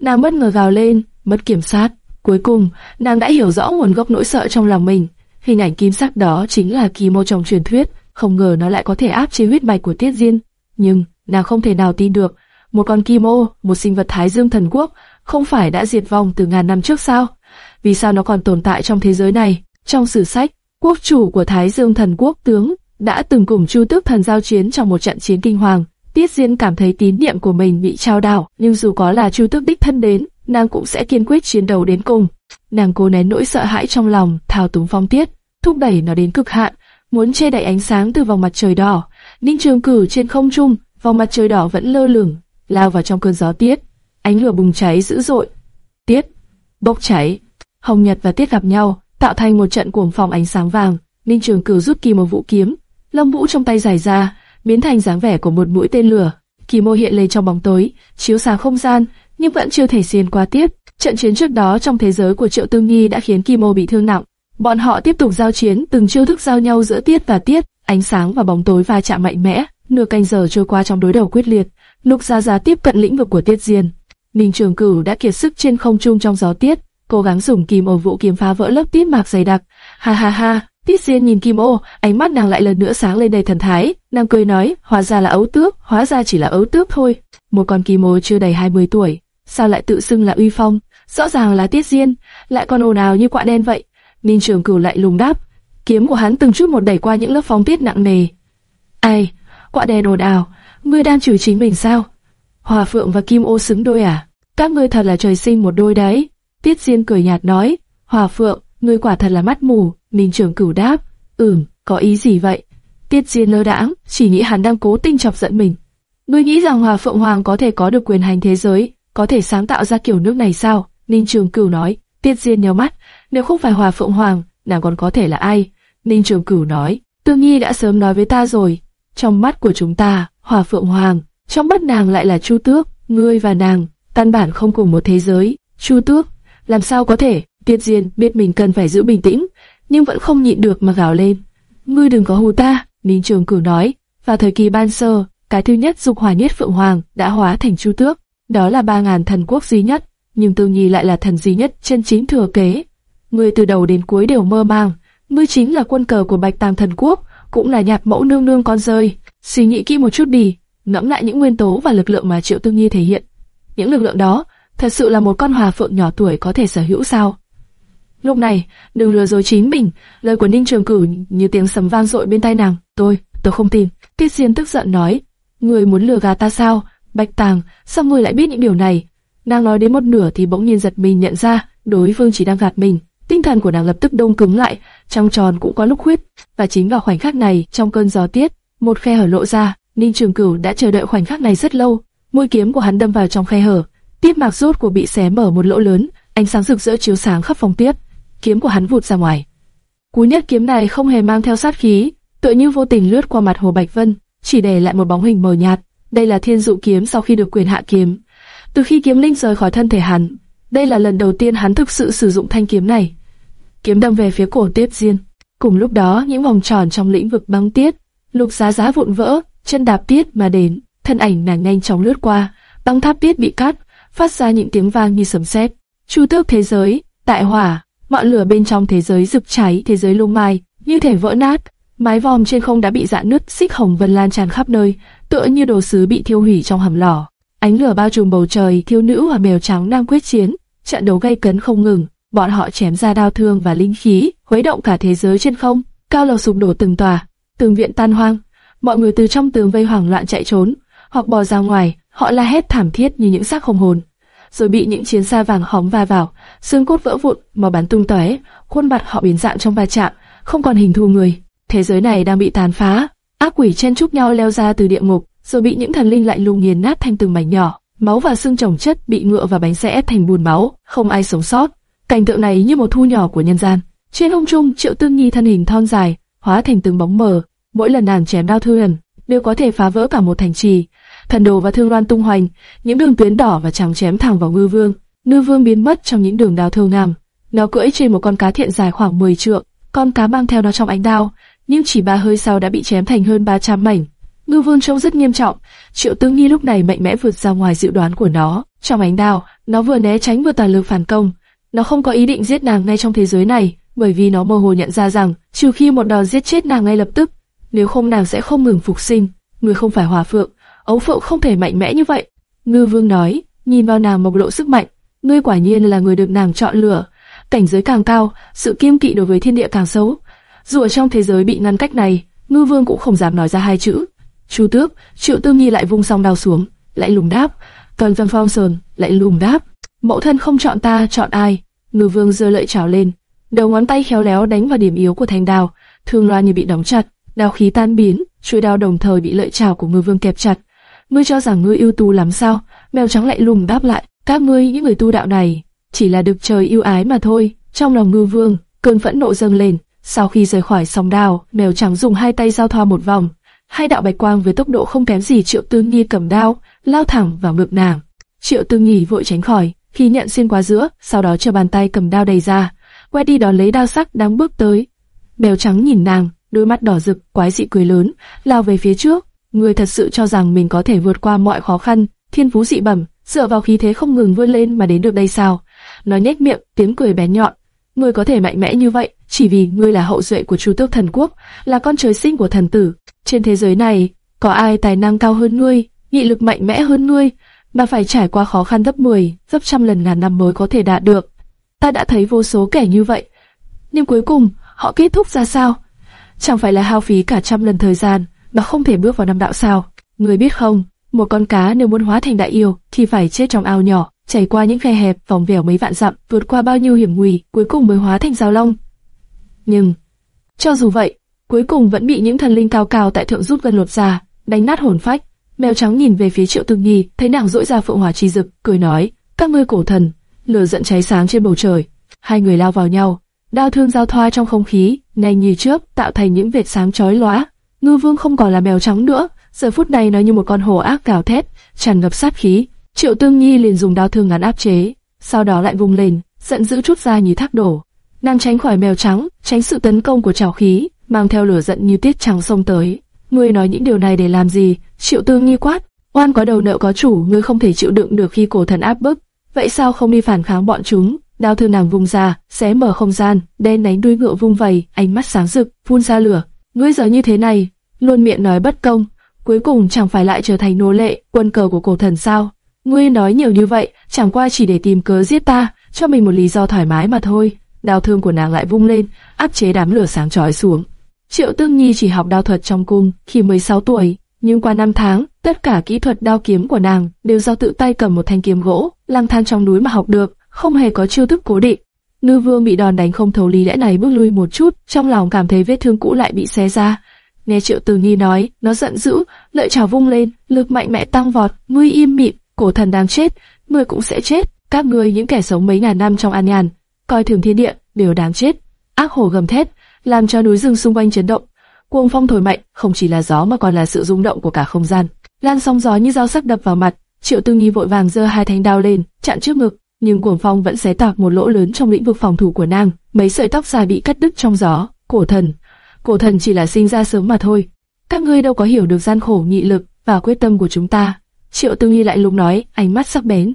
Nàng bất ngờ gào lên, mất kiểm soát. Cuối cùng, nàng đã hiểu rõ nguồn gốc nỗi sợ trong lòng mình. Hình ảnh kim sắc đó chính là Kimo trong truyền thuyết, không ngờ nó lại có thể áp chế huyết mạch của Tiết Diên. Nhưng, nàng không thể nào tin được, một con Kimo, một sinh vật Thái Dương thần quốc, không phải đã diệt vong từ ngàn năm trước sao? Vì sao nó còn tồn tại trong thế giới này? Trong sử sách, quốc chủ của Thái Dương thần quốc tướng đã từng cùng Chu Tước thần giao chiến trong một trận chiến kinh hoàng. Tiết Diên cảm thấy tín niệm của mình bị trao đảo, nhưng dù có là Chu Tước đích thân đến, nàng cũng sẽ kiên quyết chiến đấu đến cùng. Nàng cố nén nỗi sợ hãi trong lòng, thao túng phong tiết, thúc đẩy nó đến cực hạn, muốn che đậy ánh sáng từ vòng mặt trời đỏ. Ninh Trường Cử trên không trung, vòng mặt trời đỏ vẫn lơ lửng, lao vào trong cơn gió tiết. Ánh lửa bùng cháy dữ dội. Tiết, bốc cháy. Hồng Nhật và Tiết gặp nhau, tạo thành một trận cuồng phong ánh sáng vàng. Ninh Trường Cử rút kỳ một vũ kiếm, lông vũ trong tay giải ra, biến thành dáng vẻ của một mũi tên lửa. Kỳ mô hiện lên trong bóng tối, chiếu sáng không gian, nhưng vẫn chưa thể xuyên qua tiếp. Trận chiến trước đó trong thế giới của Triệu Tương Nhi đã khiến kỳ Mô bị thương nặng. Bọn họ tiếp tục giao chiến, từng chiêu thức giao nhau giữa Tiết và Tiết, ánh sáng và bóng tối va chạm mạnh mẽ. Nửa canh giờ trôi qua trong đối đầu quyết liệt, Lục Gia Gia tiếp cận lĩnh vực của Tiết Diên. Ninh Trường Cửu đã kiệt sức trên không trung trong gió tiết, cố gắng dùng kim ô vũ kiếm phá vỡ lớp tiết mạc dày đặc. Ha ha ha, Tiết Diên nhìn kim ô, ánh mắt nàng lại lần nữa sáng lên đầy thần thái. Nàng cười nói, hóa ra là ấu tước, hóa ra chỉ là ấu tước thôi. Một con kim ô chưa đầy 20 tuổi, sao lại tự xưng là uy phong? Rõ ràng là Tiết Diên, lại còn ồn ào như quạ đen vậy. Ninh Trường Cửu lại lùng đáp, kiếm của hắn từng chút một đẩy qua những lớp phong tiết nặng nề. Ai, quạ đen ồn ào, ngươi đang chửi chính mình sao? Hòa Phượng và Kim Ô xứng đôi à? Các ngươi thật là trời sinh một đôi đấy. Tiết Diên cười nhạt nói, Hòa Phượng, ngươi quả thật là mắt mù. Ninh Trường Cửu đáp, ừm, có ý gì vậy? Tiết Diên lơ đãng, chỉ nghĩ hắn đang cố tình chọc giận mình. Ngươi nghĩ rằng Hòa Phượng Hoàng có thể có được quyền hành thế giới, có thể sáng tạo ra kiểu nước này sao? Ninh Trường Cửu nói. Tiết Diên nhíu mắt, nếu không phải Hòa Phượng Hoàng, nàng còn có thể là ai? Ninh Trường Cửu nói, Tương Nhi đã sớm nói với ta rồi, trong mắt của chúng ta, Hòa Phượng Hoàng, trong mắt nàng lại là Chu Tước, ngươi và nàng, căn bản không cùng một thế giới. Chu Tước, làm sao có thể? Tiết Diên biết mình cần phải giữ bình tĩnh, nhưng vẫn không nhịn được mà gào lên. Ngươi đừng có hù ta, Ninh Trường Cửu nói. Vào thời kỳ ban sơ, cái thứ nhất dục hỏa nhất Phượng Hoàng đã hóa thành Chu Tước, đó là ba ngàn thần quốc duy nhất, nhưng Tương Nhi lại là thần duy nhất chân chính thừa kế. Ngươi từ đầu đến cuối đều mơ màng, ngươi chính là quân cờ của Bạch Tam thần quốc, cũng là nhạc mẫu nương nương con rơi. Suy nghĩ kỹ một chút đi, ngẫm lại những nguyên tố và lực lượng mà Triệu Tương Nhi thể hiện. Những lực lượng đó, thật sự là một con hòa phượng nhỏ tuổi có thể sở hữu sao? Lúc này, đừng lừa dối chính mình, lời của Ninh Trường Cử như tiếng sấm vang dội bên tai nàng. Tôi, tôi không tin. Tiết Diên tức giận nói, người muốn lừa gạt ta sao? Bạch Tàng, sao ngươi lại biết những điều này? Nàng nói đến một nửa thì bỗng nhiên giật mình nhận ra, đối phương chỉ đang gạt mình. Tinh thần của nàng lập tức đông cứng lại, trong tròn cũng có lúc huyết, và chính vào khoảnh khắc này, trong cơn gió tiết, một khe hở lộ ra. Ninh Trường Cửu đã chờ đợi khoảnh khắc này rất lâu. Mũi kiếm của hắn đâm vào trong khe hở, tiếp mạc rốt của bị xé mở một lỗ lớn, ánh sáng rực rỡ chiếu sáng khắp phòng tiếp. Kiếm của hắn vụt ra ngoài. Cú nhất kiếm này không hề mang theo sát khí, tựa như vô tình lướt qua mặt Hồ Bạch Vân, chỉ để lại một bóng hình mờ nhạt. Đây là Thiên Dụ kiếm sau khi được quyền hạ kiếm. Từ khi kiếm linh rời khỏi thân thể hắn, đây là lần đầu tiên hắn thực sự sử dụng thanh kiếm này. Kiếm đâm về phía cổ Tiết Diên. Cùng lúc đó, những vòng tròn trong lĩnh vực băng tiết, lục giá giá vụn vỡ, chân đạp tiết mà đến, thân ảnh nàng nhanh chóng lướt qua, băng tháp tiết bị cắt, phát ra những tiếng vang như sấm sét. Chu tước thế giới, tại hỏa, ngọn lửa bên trong thế giới rực cháy, thế giới lung mai, như thể vỡ nát. Mái vòm trên không đã bị dạn nứt, xích hồng vân lan tràn khắp nơi, tựa như đồ sứ bị thiêu hủy trong hầm lò. Ánh lửa bao trùm bầu trời, thiếu nữ và mèo trắng đang quyết chiến, trận đấu gay cấn không ngừng. Bọn họ chém ra đao thương và linh khí, khuấy động cả thế giới trên không. Cao lầu sụp đổ từng tòa, từng viện tan hoang. Mọi người từ trong tường vây hoảng loạn chạy trốn, hoặc bò ra ngoài. Họ la hét thảm thiết như những xác không hồn, rồi bị những chiến xa vàng hóng va vào, xương cốt vỡ vụn, máu bắn tung tóe, khuôn mặt họ biến dạng trong va chạm, không còn hình thù người. Thế giới này đang bị tàn phá, ác quỷ chen chúc nhau leo ra từ địa ngục, rồi bị những thần linh lạnh lùng nghiền nát thành từng mảnh nhỏ. Máu và xương chồng chất bị ngựa và bánh xe ép thành bùn máu, không ai sống sót. Cảnh tượng này như một thu nhỏ của nhân gian. Trên không trung, Triệu Tương Nhi thân hình thon dài, hóa thành từng bóng mờ. Mỗi lần nàng chém đao thư đều có thể phá vỡ cả một thành trì. Thần đồ và thương loan tung hoành, những đường tuyến đỏ và trắng chém thẳng vào ngư vương. Ngư vương biến mất trong những đường đao thâu nam. Nó cưỡi trên một con cá thiện dài khoảng 10 trượng, con cá mang theo nó trong ánh đao, nhưng chỉ ba hơi sau đã bị chém thành hơn 300 mảnh. Ngư vương trông rất nghiêm trọng, Triệu Tương Nhi lúc này mạnh mẽ vượt ra ngoài dự đoán của nó. Trong ánh đao, nó vừa né tránh vừa tàn lực phản công. Nó không có ý định giết nàng ngay trong thế giới này, bởi vì nó mơ hồ nhận ra rằng, trừ khi một đòn giết chết nàng ngay lập tức, nếu không nàng sẽ không ngừng phục sinh. Người không phải hòa phượng, ấu phượng không thể mạnh mẽ như vậy. Ngư vương nói, nhìn vào nàng mộc lộ sức mạnh, ngươi quả nhiên là người được nàng chọn lựa. Cảnh giới càng cao, sự kiêm kỵ đối với thiên địa càng xấu. Dù ở trong thế giới bị ngăn cách này, ngư vương cũng không dám nói ra hai chữ. Chu tước, triệu tư nhi lại vung song đao xuống, lại lùng đáp. Toàn văn phong sờn, lại lùng đáp. Mẫu thân không chọn ta, chọn ai? Ngư vương giơ lợi chảo lên, đầu ngón tay khéo léo đánh vào điểm yếu của thanh đao, thương loa như bị đóng chặt, đao khí tan biến, chuôi đao đồng thời bị lợi chảo của ngư vương kẹp chặt. Ngươi cho rằng ngươi yêu tu lắm sao? Mèo trắng lại lùng đáp lại, các ngươi những người tu đạo này chỉ là được trời yêu ái mà thôi. Trong lòng ngư vương, cơn phẫn nộ dâng lên. Sau khi rời khỏi sóng đào, mèo trắng dùng hai tay giao thoa một vòng, hai đạo bạch quang với tốc độ không kém gì triệu tư nghi cầm đao, lao thẳng vào ngực nàng. Triệu tư nghi vội tránh khỏi, khi nhận xuyên qua giữa, sau đó chờ bàn tay cầm đao đầy ra, quay đi đón lấy đao sắc đang bước tới. Mèo trắng nhìn nàng, đôi mắt đỏ rực, quái dị cười lớn, lao về phía trước. Ngươi thật sự cho rằng mình có thể vượt qua mọi khó khăn, thiên phú dị bẩm, dựa vào khí thế không ngừng vươn lên mà đến được đây sao? Nói nhếch miệng, tiếng cười bé nhọn. Ngươi có thể mạnh mẽ như vậy, chỉ vì ngươi là hậu duệ của Chu Tước Thần Quốc, là con trời sinh của thần tử. Trên thế giới này, có ai tài năng cao hơn ngươi, nghị lực mạnh mẽ hơn ngươi, mà phải trải qua khó khăn gấp 10, gấp trăm lần ngàn năm mới có thể đạt được. Ta đã thấy vô số kẻ như vậy, nhưng cuối cùng họ kết thúc ra sao? Chẳng phải là hao phí cả trăm lần thời gian, nó không thể bước vào năm đạo sao? người biết không, một con cá nếu muốn hóa thành đại yêu thì phải chết trong ao nhỏ, chảy qua những khe hẹp, vòng vèo mấy vạn dặm, vượt qua bao nhiêu hiểm nguy, cuối cùng mới hóa thành giao long. Nhưng, cho dù vậy, cuối cùng vẫn bị những thần linh cao cao tại thượng rút gần lột ra, đánh nát hồn phách. Mèo trắng nhìn về phía Triệu Tương Nhi, thấy nàng dỗi ra phượng hỏa chi dực, cười nói: "Các ngươi cổ thần." Lửa giận cháy sáng trên bầu trời, hai người lao vào nhau, đao thương giao thoa trong không khí, nhanh như chớp, tạo thành những vệt sáng chói lóa. Ngư Vương không còn là mèo trắng nữa, giờ phút này nó như một con hổ ác gào thét, tràn ngập sát khí. Triệu Tương Nhi liền dùng đao thương ngắn áp chế, sau đó lại vung lên, giận dữ chút ra như thác đổ. Nàng tránh khỏi mèo trắng, tránh sự tấn công của trảo khí, mang theo lửa giận như tiết trắng sông tới. Ngươi nói những điều này để làm gì? Triệu Tương Nhi quát. Oan có đầu nợ có chủ, ngươi không thể chịu đựng được khi cổ thần áp bức. Vậy sao không đi phản kháng bọn chúng? Đao thương nàng vung ra, xé mở không gian, đen đánh đuôi ngựa vung vầy, ánh mắt sáng rực, phun ra lửa. Ngươi giờ như thế này, luôn miệng nói bất công, cuối cùng chẳng phải lại trở thành nô lệ, quân cờ của cổ thần sao? Ngươi nói nhiều như vậy, chẳng qua chỉ để tìm cớ giết ta, cho mình một lý do thoải mái mà thôi. Đao thương của nàng lại vung lên, áp chế đám lửa sáng chói xuống. Triệu Tương Nhi chỉ học đao thuật trong cung khi 16 tuổi, nhưng qua năm tháng, tất cả kỹ thuật đao kiếm của nàng đều do tự tay cầm một thanh kiếm gỗ, lang thang trong núi mà học được, không hề có chiêu thức cố định. Ngư Vương bị đòn đánh không thấu lý lẽ này bước lui một chút, trong lòng cảm thấy vết thương cũ lại bị xé ra. Nghe Triệu Từ nghi nói, nó giận dữ, lợi chảo vung lên, lực mạnh mẽ tăng vọt, ngươi im mịm, cổ thần đang chết, ngươi cũng sẽ chết. Các ngươi những kẻ sống mấy ngàn năm trong an nhàn, coi thường thiên địa, đều đáng chết. Ác hổ gầm thét, làm cho núi rừng xung quanh chấn động. Cuồng phong thổi mạnh, không chỉ là gió mà còn là sự rung động của cả không gian. Lan sóng gió như dao sắc đập vào mặt, Triệu Tư nghi vội vàng giơ hai thanh đao lên, chặn trước ngực, nhưng cuồng phong vẫn xé toạc một lỗ lớn trong lĩnh vực phòng thủ của nàng. Mấy sợi tóc dài bị cắt đứt trong gió. Cổ thần, cổ thần chỉ là sinh ra sớm mà thôi. Các ngươi đâu có hiểu được gian khổ nghị lực và quyết tâm của chúng ta. Triệu Tư Nhi lại lùng nói, ánh mắt sắc bén.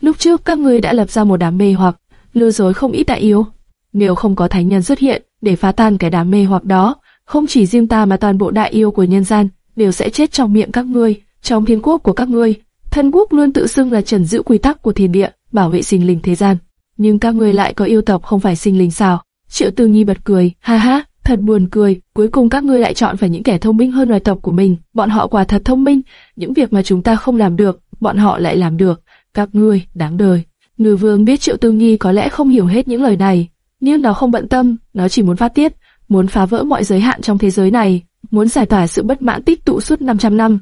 Lúc trước các ngươi đã lập ra một đám mê hoặc, lừa dối không ít đại yêu. Nếu không có thánh nhân xuất hiện để phá tan cái đám mê hoặc đó, không chỉ riêng ta mà toàn bộ đại yêu của nhân gian đều sẽ chết trong miệng các ngươi, trong thiên quốc của các ngươi. Thần quốc luôn tự xưng là trần giữ quy tắc của thiên địa, bảo vệ sinh linh thế gian. Nhưng các ngươi lại có yêu tộc không phải sinh linh sao? Triệu Tư Nhi bật cười, ha ha, thật buồn cười. Cuối cùng các ngươi lại chọn phải những kẻ thông minh hơn loài tộc của mình. Bọn họ quả thật thông minh, những việc mà chúng ta không làm được, bọn họ lại làm được. Các ngươi, đáng đời. Ngư Vương biết Triệu Tư Nhi có lẽ không hiểu hết những lời này, nhưng nó không bận tâm, nó chỉ muốn phát tiết, muốn phá vỡ mọi giới hạn trong thế giới này, muốn giải tỏa sự bất mãn tích tụ suốt 500 năm.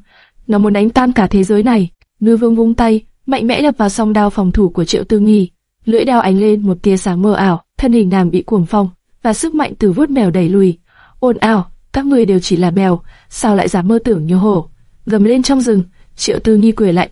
Nó muốn đánh tan cả thế giới này. Ngư Vương vung tay, mạnh mẽ đập vào song đao phòng thủ của Triệu Tư Nghi. Lưỡi đao ánh lên một tia sáng mơ ảo, thân hình nàng bị cuồng phong và sức mạnh từ vuốt mèo đẩy lùi. Ôn ào, các người đều chỉ là mèo, sao lại dám mơ tưởng như hổ? Gầm lên trong rừng, Triệu Tư Nghi cười lạnh.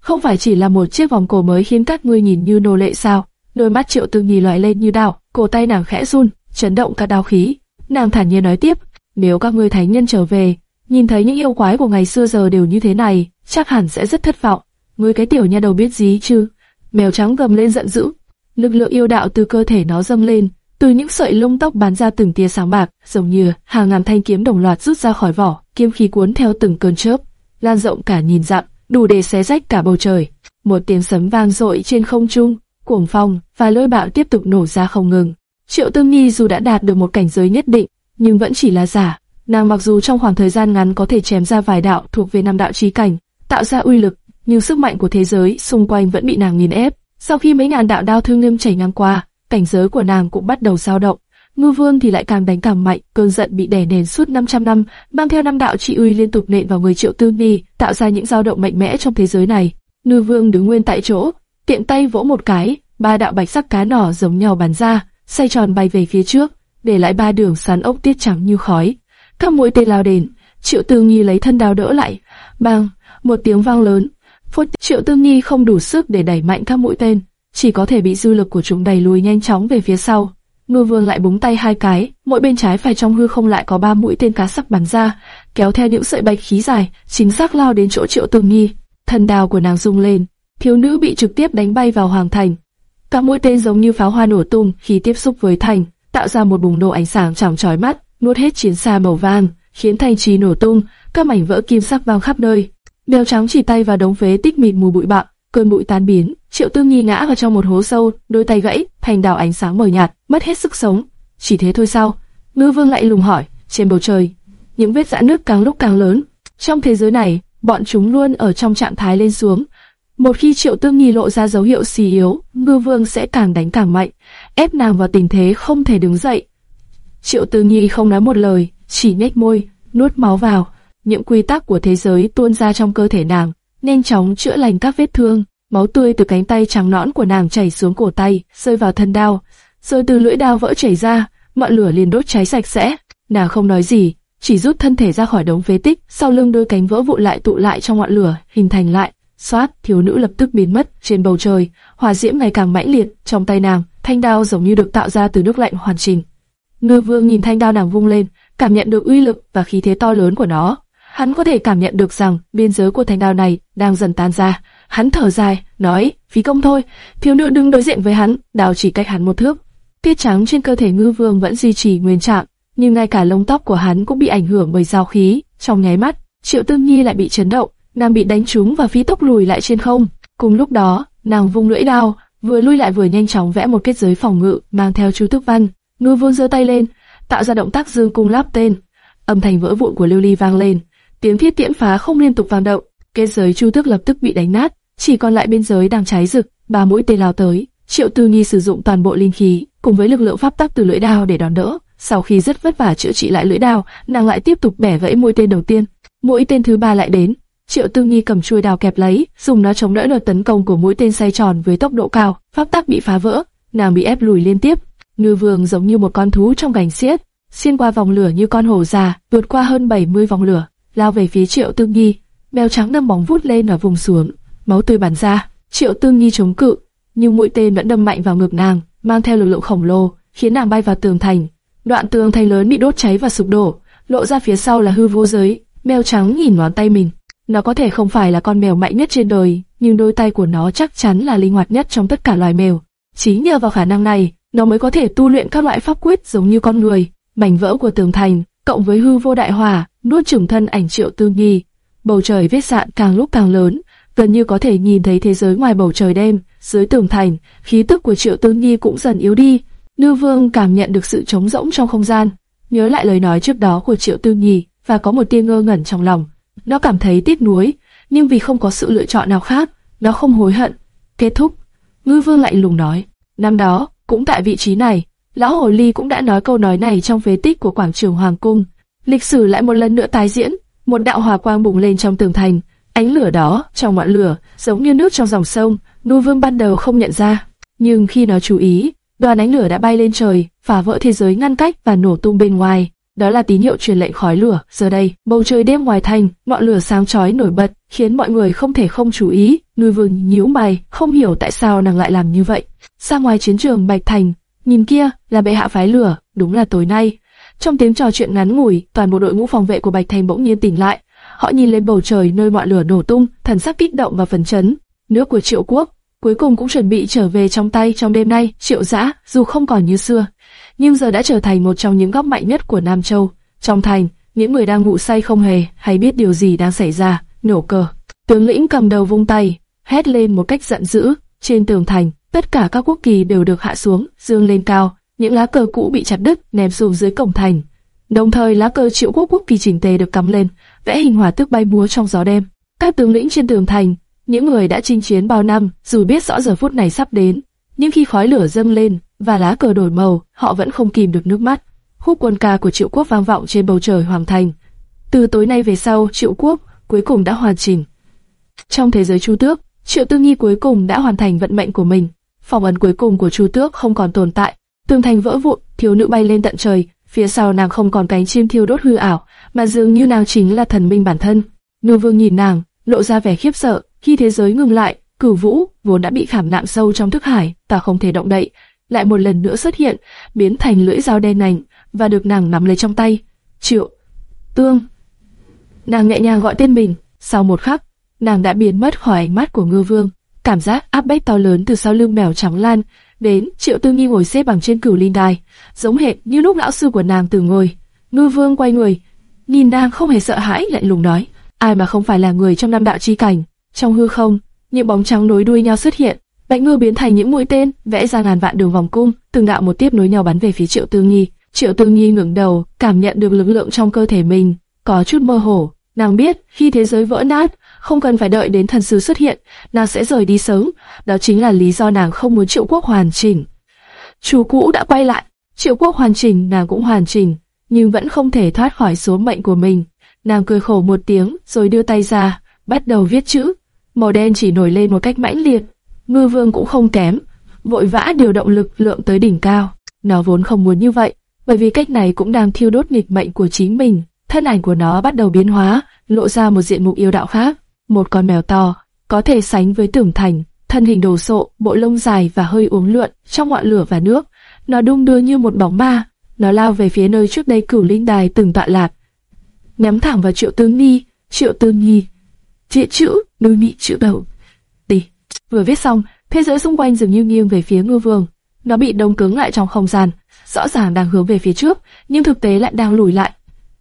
Không phải chỉ là một chiếc vòng cổ mới khiến các ngươi nhìn như nô lệ sao? Đôi mắt Triệu Tư Nghi lóe lên như đao, cổ tay nàng khẽ run, chấn động cả đao khí. Nàng thản nhiên nói tiếp, nếu các ngươi thánh nhân trở về, nhìn thấy những yêu quái của ngày xưa giờ đều như thế này, chắc hẳn sẽ rất thất vọng. Ngươi cái tiểu nha đầu biết gì chứ? Mèo trắng gầm lên giận dữ, lực lượng yêu đạo từ cơ thể nó dâng lên, từ những sợi lông tóc bắn ra từng tia sáng bạc, giống như hàng ngàn thanh kiếm đồng loạt rút ra khỏi vỏ, kiếm khí cuốn theo từng cơn chớp, lan rộng cả nhìn dặm, đủ để xé rách cả bầu trời. Một tiếng sấm vang dội trên không trung, cuồng phong và lôi bạo tiếp tục nổ ra không ngừng. Triệu Tương Nhi dù đã đạt được một cảnh giới nhất định, nhưng vẫn chỉ là giả. Nàng mặc dù trong khoảng thời gian ngắn có thể chém ra vài đạo thuộc về năm đạo trí cảnh, tạo ra uy lực, nhưng sức mạnh của thế giới xung quanh vẫn bị nàng nghiền ép. Sau khi mấy ngàn đạo đao thương nghiêm chảy ngang qua, cảnh giới của nàng cũng bắt đầu dao động. Ngư Vương thì lại càng đánh càng mạnh, cơn giận bị đè nén suốt 500 năm, mang theo năm đạo trị uy liên tục nện vào người Triệu Tư ni, tạo ra những dao động mạnh mẽ trong thế giới này. Ngư Vương đứng nguyên tại chỗ, tiện tay vỗ một cái, ba đạo bạch sắc cá nỏ giống nhau bắn ra, xoay tròn bay về phía trước, để lại ba đường sán ốc tiết trắng như khói. Các mũi tên lao đến, Triệu Tư Nghi lấy thân đao đỡ lại, bang, một tiếng vang lớn. Phút Triệu Tư Nhi không đủ sức để đẩy mạnh các mũi tên, chỉ có thể bị dư lực của chúng đẩy lùi nhanh chóng về phía sau. Ngư Vương lại búng tay hai cái, mỗi bên trái phải trong hư không lại có ba mũi tên cá sắc bắn ra, kéo theo những sợi bạch khí dài, chính xác lao đến chỗ Triệu Tư Nhi. Thần đào của nàng rung lên, thiếu nữ bị trực tiếp đánh bay vào hoàng thành. Các mũi tên giống như pháo hoa nổ tung khi tiếp xúc với thành, tạo ra một bùng nổ ánh sáng chỏng chói mắt, nuốt hết chiến xa màu vàng, khiến thành trì nổ tung, các mảnh vỡ kim sắc vang khắp nơi. Mèo trắng chỉ tay vào đống phế tích mịt mù bụi bặm, cơn bụi tan biến, Triệu Tư Nghi ngã vào trong một hố sâu, đôi tay gãy, thành đảo ánh sáng mờ nhạt, mất hết sức sống. Chỉ thế thôi sao? Ngư Vương lại lùng hỏi, trên bầu trời, những vết rạn nước càng lúc càng lớn. Trong thế giới này, bọn chúng luôn ở trong trạng thái lên xuống. Một khi Triệu Tư Nghi lộ ra dấu hiệu xì yếu, Ngư Vương sẽ càng đánh càng mạnh, ép nàng vào tình thế không thể đứng dậy. Triệu Tư Nghi không nói một lời, chỉ nhếch môi, nuốt máu vào. Những quy tắc của thế giới tuôn ra trong cơ thể nàng, nhanh chóng chữa lành các vết thương. Máu tươi từ cánh tay trắng nõn của nàng chảy xuống cổ tay, rơi vào thân đao, rồi từ lưỡi đao vỡ chảy ra, ngọn lửa liền đốt cháy sạch sẽ. Nàng không nói gì, chỉ rút thân thể ra khỏi đống phế tích, sau lưng đôi cánh vỡ vụn lại tụ lại trong ngọn lửa, hình thành lại. Xoát, thiếu nữ lập tức biến mất trên bầu trời, hỏa diễm ngày càng mãnh liệt trong tay nàng, thanh đao giống như được tạo ra từ nước lạnh hoàn chỉnh. Ngư Vương nhìn thanh đao nàng vung lên, cảm nhận được uy lực và khí thế to lớn của nó. Hắn có thể cảm nhận được rằng biên giới của thanh đao này đang dần tan ra. Hắn thở dài, nói, phí công thôi. Thiếu nữ đứng đối diện với hắn, đào chỉ cách hắn một thước. Tiết trắng trên cơ thể ngư vương vẫn duy trì nguyên trạng, nhưng ngay cả lông tóc của hắn cũng bị ảnh hưởng bởi dao khí. Trong nháy mắt, Triệu Tương Nhi lại bị chấn động, nàng bị đánh trúng và phi tốc lùi lại trên không. Cùng lúc đó, nàng vung lưỡi đao, vừa lui lại vừa nhanh chóng vẽ một kết giới phòng ngự mang theo chú thức văn. Ngư vương giơ tay lên, tạo ra động tác dương cung lắp tên. Âm thanh vỡ vụn của lưu ly vang lên, tiếng thiết tiễn phá không liên tục vang động. Kết giới chu tước lập tức bị đánh nát, chỉ còn lại biên giới đang cháy rực. Ba mũi tên lao tới, Triệu Tư Nghi sử dụng toàn bộ linh khí cùng với lực lượng pháp tắc từ lưỡi đao để đón đỡ. Sau khi rất vất vả chữa trị lại lưỡi đao, nàng lại tiếp tục bẻ gãy mũi tên đầu tiên. Mũi tên thứ ba lại đến. Triệu Tư nghi cầm chuôi đao kẹp lấy, dùng nó chống đỡ đợt tấn công của mũi tên xoay tròn với tốc độ cao. Pháp tắc bị phá vỡ, nàng bị ép lùi liên tiếp. Ngư Vương giống như một con thú trong gành xiết, xuyên qua vòng lửa như con hổ già, vượt qua hơn 70 vòng lửa, lao về phía Triệu Tư nghi, Mèo trắng đâm bóng vút lên ở vùng xuống, máu tươi bắn ra. Triệu Tư nghi chống cự, nhưng mũi tên vẫn đâm mạnh vào ngực nàng, mang theo lực lượng khổng lồ, khiến nàng bay vào tường thành. Đoạn tường thành lớn bị đốt cháy và sụp đổ, lộ ra phía sau là hư vô giới. Mèo trắng nhìn ngón tay mình, nó có thể không phải là con mèo mạnh nhất trên đời, nhưng đôi tay của nó chắc chắn là linh hoạt nhất trong tất cả loài mèo. Chính nhờ vào khả năng này, nó mới có thể tu luyện các loại pháp quyết giống như con người. Mảnh vỡ của tường thành, cộng với hư vô đại hỏa, nuốt chửng thân ảnh triệu tư nghi. Bầu trời vết sạn càng lúc càng lớn, gần như có thể nhìn thấy thế giới ngoài bầu trời đêm. Dưới tường thành, khí tức của triệu tư nhi cũng dần yếu đi. Nư vương cảm nhận được sự trống rỗng trong không gian, nhớ lại lời nói trước đó của triệu tư nhi và có một tia ngơ ngẩn trong lòng. Nó cảm thấy tiếc nuối, nhưng vì không có sự lựa chọn nào khác, nó không hối hận. Kết thúc, ngư vương lạnh lùng nói, năm đó, cũng tại vị trí này, lão hồ ly cũng đã nói câu nói này trong phế tích của quảng trường hoàng cung. Lịch sử lại một lần nữa tái diễn, một đạo hỏa quang bùng lên trong tường thành, ánh lửa đó trong ngọn lửa giống như nước trong dòng sông. Nu vương ban đầu không nhận ra, nhưng khi nó chú ý, đoàn ánh lửa đã bay lên trời, phá vỡ thế giới ngăn cách và nổ tung bên ngoài đó là tín hiệu truyền lệnh khói lửa. Giờ đây, bầu trời đêm ngoài thành, ngọn lửa sáng chói nổi bật, khiến mọi người không thể không chú ý. Nuôi vương nhíu mày, không hiểu tại sao nàng lại làm như vậy. Ra ngoài chiến trường Bạch Thành, nhìn kia là bệ hạ phái lửa, đúng là tối nay. Trong tiếng trò chuyện ngắn ngủi, toàn bộ đội ngũ phòng vệ của Bạch Thành bỗng nhiên tỉnh lại. Họ nhìn lên bầu trời nơi ngọn lửa nổ tung, thần sắc kích động và phấn chấn. Nước của Triệu Quốc cuối cùng cũng chuẩn bị trở về trong tay trong đêm nay. Triệu Dã, dù không còn như xưa, nhưng giờ đã trở thành một trong những góc mạnh nhất của Nam Châu. Trong thành, những người đang ngủ say không hề hay biết điều gì đang xảy ra, nổ cờ. Tướng lĩnh cầm đầu vung tay, hét lên một cách giận dữ. Trên tường thành, tất cả các quốc kỳ đều được hạ xuống, dương lên cao. Những lá cờ cũ bị chặt đứt, ném xuống dưới cổng thành. Đồng thời lá cờ triệu quốc quốc kỳ chỉnh tề được cắm lên, vẽ hình hỏa tước bay múa trong gió đêm. Các tướng lĩnh trên tường thành, những người đã chinh chiến bao năm, dù biết rõ giờ phút này sắp đến, nhưng khi khói lửa dâng lên, và lá cờ đổi màu, họ vẫn không kìm được nước mắt. Khúc quân ca của Triệu Quốc vang vọng trên bầu trời hoàng thành. Từ tối nay về sau, Triệu Quốc cuối cùng đã hoàn chỉnh. Trong thế giới Chu Tước, Triệu Tư nghi cuối cùng đã hoàn thành vận mệnh của mình. Phòng ấn cuối cùng của Chu Tước không còn tồn tại, tường thành vỡ vụn, thiếu nữ bay lên tận trời, phía sau nàng không còn cánh chim thiêu đốt hư ảo, mà dường như nàng chính là thần minh bản thân. Nô Vương nhìn nàng, lộ ra vẻ khiếp sợ. Khi thế giới ngừng lại, Cửu Vũ vốn đã bị khảm nạm sâu trong thức hải, ta không thể động đậy, lại một lần nữa xuất hiện, biến thành lưỡi dao đen nành và được nàng nắm lấy trong tay. Triệu, Tương. Nàng nhẹ nhàng gọi tên mình, sau một khắc, nàng đã biến mất khỏi ánh mắt của Ngư Vương. Cảm giác áp bách to lớn từ sau lưng mèo trắng lan đến Triệu tư nghi ngồi xếp bằng trên cửu linh đài, giống hệt như lúc lão sư của nàng từng ngồi. Ngư Vương quay người, nhìn nàng không hề sợ hãi, lạnh lùng nói: ai mà không phải là người trong năm đạo chi cảnh? Trong hư không, những bóng trắng nối đuôi nhau xuất hiện, Bạch ngư biến thành những mũi tên, vẽ ra ngàn vạn đường vòng cung, từng đạo một tiếp nối nhau bắn về phía Triệu tư nghi Triệu tư nghi ngẩng đầu, cảm nhận được lực lượng trong cơ thể mình, có chút mơ hồ. Nàng biết, khi thế giới vỡ nát, không cần phải đợi đến thần sứ xuất hiện, nàng sẽ rời đi sớm. Đó chính là lý do nàng không muốn Triệu Quốc hoàn chỉnh. Chủ cũ đã quay lại, Triệu Quốc hoàn chỉnh, nàng cũng hoàn chỉnh, nhưng vẫn không thể thoát khỏi số mệnh của mình. Nàng cười khổ một tiếng, rồi đưa tay ra, bắt đầu viết chữ. Màu đen chỉ nổi lên một cách mãnh liệt, Ngư Vương cũng không kém, vội vã điều động lực lượng tới đỉnh cao. Nó vốn không muốn như vậy, bởi vì cách này cũng đang thiêu đốt nghịch mệnh của chính mình. Thân ảnh của nó bắt đầu biến hóa, lộ ra một diện mục yêu đạo khác. Một con mèo to, có thể sánh với tưởng thành, thân hình đồ sộ, bộ lông dài và hơi uống lượn trong ngọn lửa và nước. Nó đung đưa như một bóng ma, nó lao về phía nơi trước đây cửu linh đài từng tọa lạc, nhắm thẳng vào Triệu Tương Nhi. Triệu Tương Nhi, chữ chữ, đôi mị chữ đầu, Vừa viết xong, thế giới xung quanh dường như nghiêng về phía ngư vương. Nó bị đông cứng lại trong không gian, rõ ràng đang hướng về phía trước, nhưng thực tế lại đang lùi lại.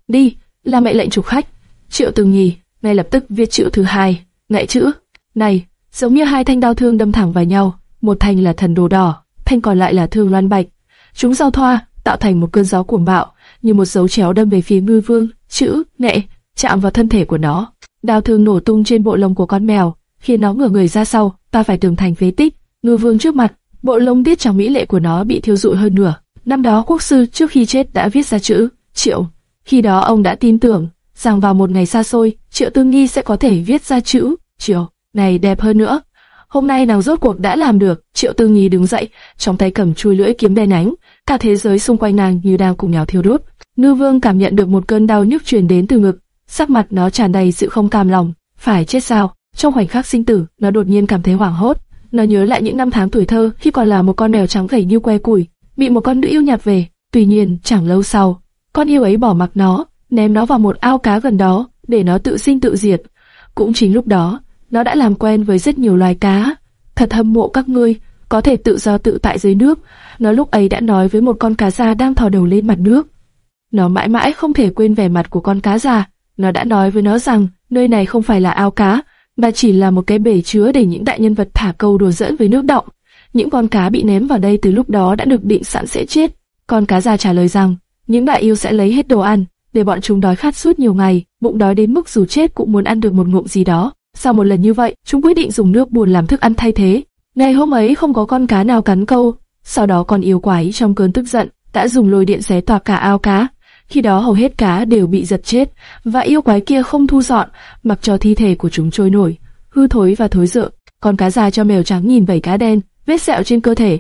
Đi, là mệnh lệnh chủ khách. Triệu Từ Nhì ngay lập tức viết chữ thứ hai, ngại chữ. Này, giống như hai thanh đao thương đâm thẳng vào nhau, một thanh là thần đồ đỏ, thanh còn lại là thương loan bạch. Chúng giao thoa, tạo thành một cơn gió cuồng bạo, như một dấu chéo đâm về phía ngư vương. Chữ, nghệ, chạm vào thân thể của nó. Đao thương nổ tung trên bộ lông của con mèo, khiến nó ngửa người ra sau, ta phải tường thành phế tích. Ngư vương trước mặt, bộ lông tiết trong mỹ lệ của nó bị thiêu rụi hơn nửa. Năm đó quốc sư trước khi chết đã viết ra chữ Triệu. Khi đó ông đã tin tưởng rằng vào một ngày xa xôi, Triệu Tương Nghi sẽ có thể viết ra chữ Triệu này đẹp hơn nữa. Hôm nay nàng rốt cuộc đã làm được. Triệu Tương Nghi đứng dậy, trong tay cầm chuôi lưỡi kiếm đen ánh, cả thế giới xung quanh nàng như đang cùng nhau thiêu đốt. Nư Vương cảm nhận được một cơn đau nhức truyền đến từ ngực, sắc mặt nó tràn đầy sự không cam lòng. Phải chết sao? Trong khoảnh khắc sinh tử, nó đột nhiên cảm thấy hoảng hốt. Nó nhớ lại những năm tháng tuổi thơ khi còn là một con mèo trắng gầy như que củi, bị một con nữ yêu nhặt về. Tuy nhiên, chẳng lâu sau, con yêu ấy bỏ mặc nó, ném nó vào một ao cá gần đó, để nó tự sinh tự diệt. Cũng chính lúc đó, nó đã làm quen với rất nhiều loài cá. Thật hâm mộ các ngươi, có thể tự do tự tại dưới nước. Nó lúc ấy đã nói với một con cá già đang thò đầu lên mặt nước. Nó mãi mãi không thể quên vẻ mặt của con cá già. Nó đã nói với nó rằng nơi này không phải là ao cá, mà chỉ là một cái bể chứa để những đại nhân vật thả câu đùa giỡn với nước động. Những con cá bị ném vào đây từ lúc đó đã được định sẵn sẽ chết. Con cá già trả lời rằng những đại yêu sẽ lấy hết đồ ăn, để bọn chúng đói khát suốt nhiều ngày, bụng đói đến mức dù chết cũng muốn ăn được một ngụm gì đó. Sau một lần như vậy, chúng quyết định dùng nước buồn làm thức ăn thay thế. Ngày hôm ấy không có con cá nào cắn câu. Sau đó con yêu quái trong cơn tức giận đã dùng lôi điện xé toạc cả ao cá. Khi đó hầu hết cá đều bị giật chết, và yêu quái kia không thu dọn, mặc cho thi thể của chúng trôi nổi, hư thối và thối rữa. Con cá già cho mèo trắng nhìn vảy cá đen, vết sẹo trên cơ thể.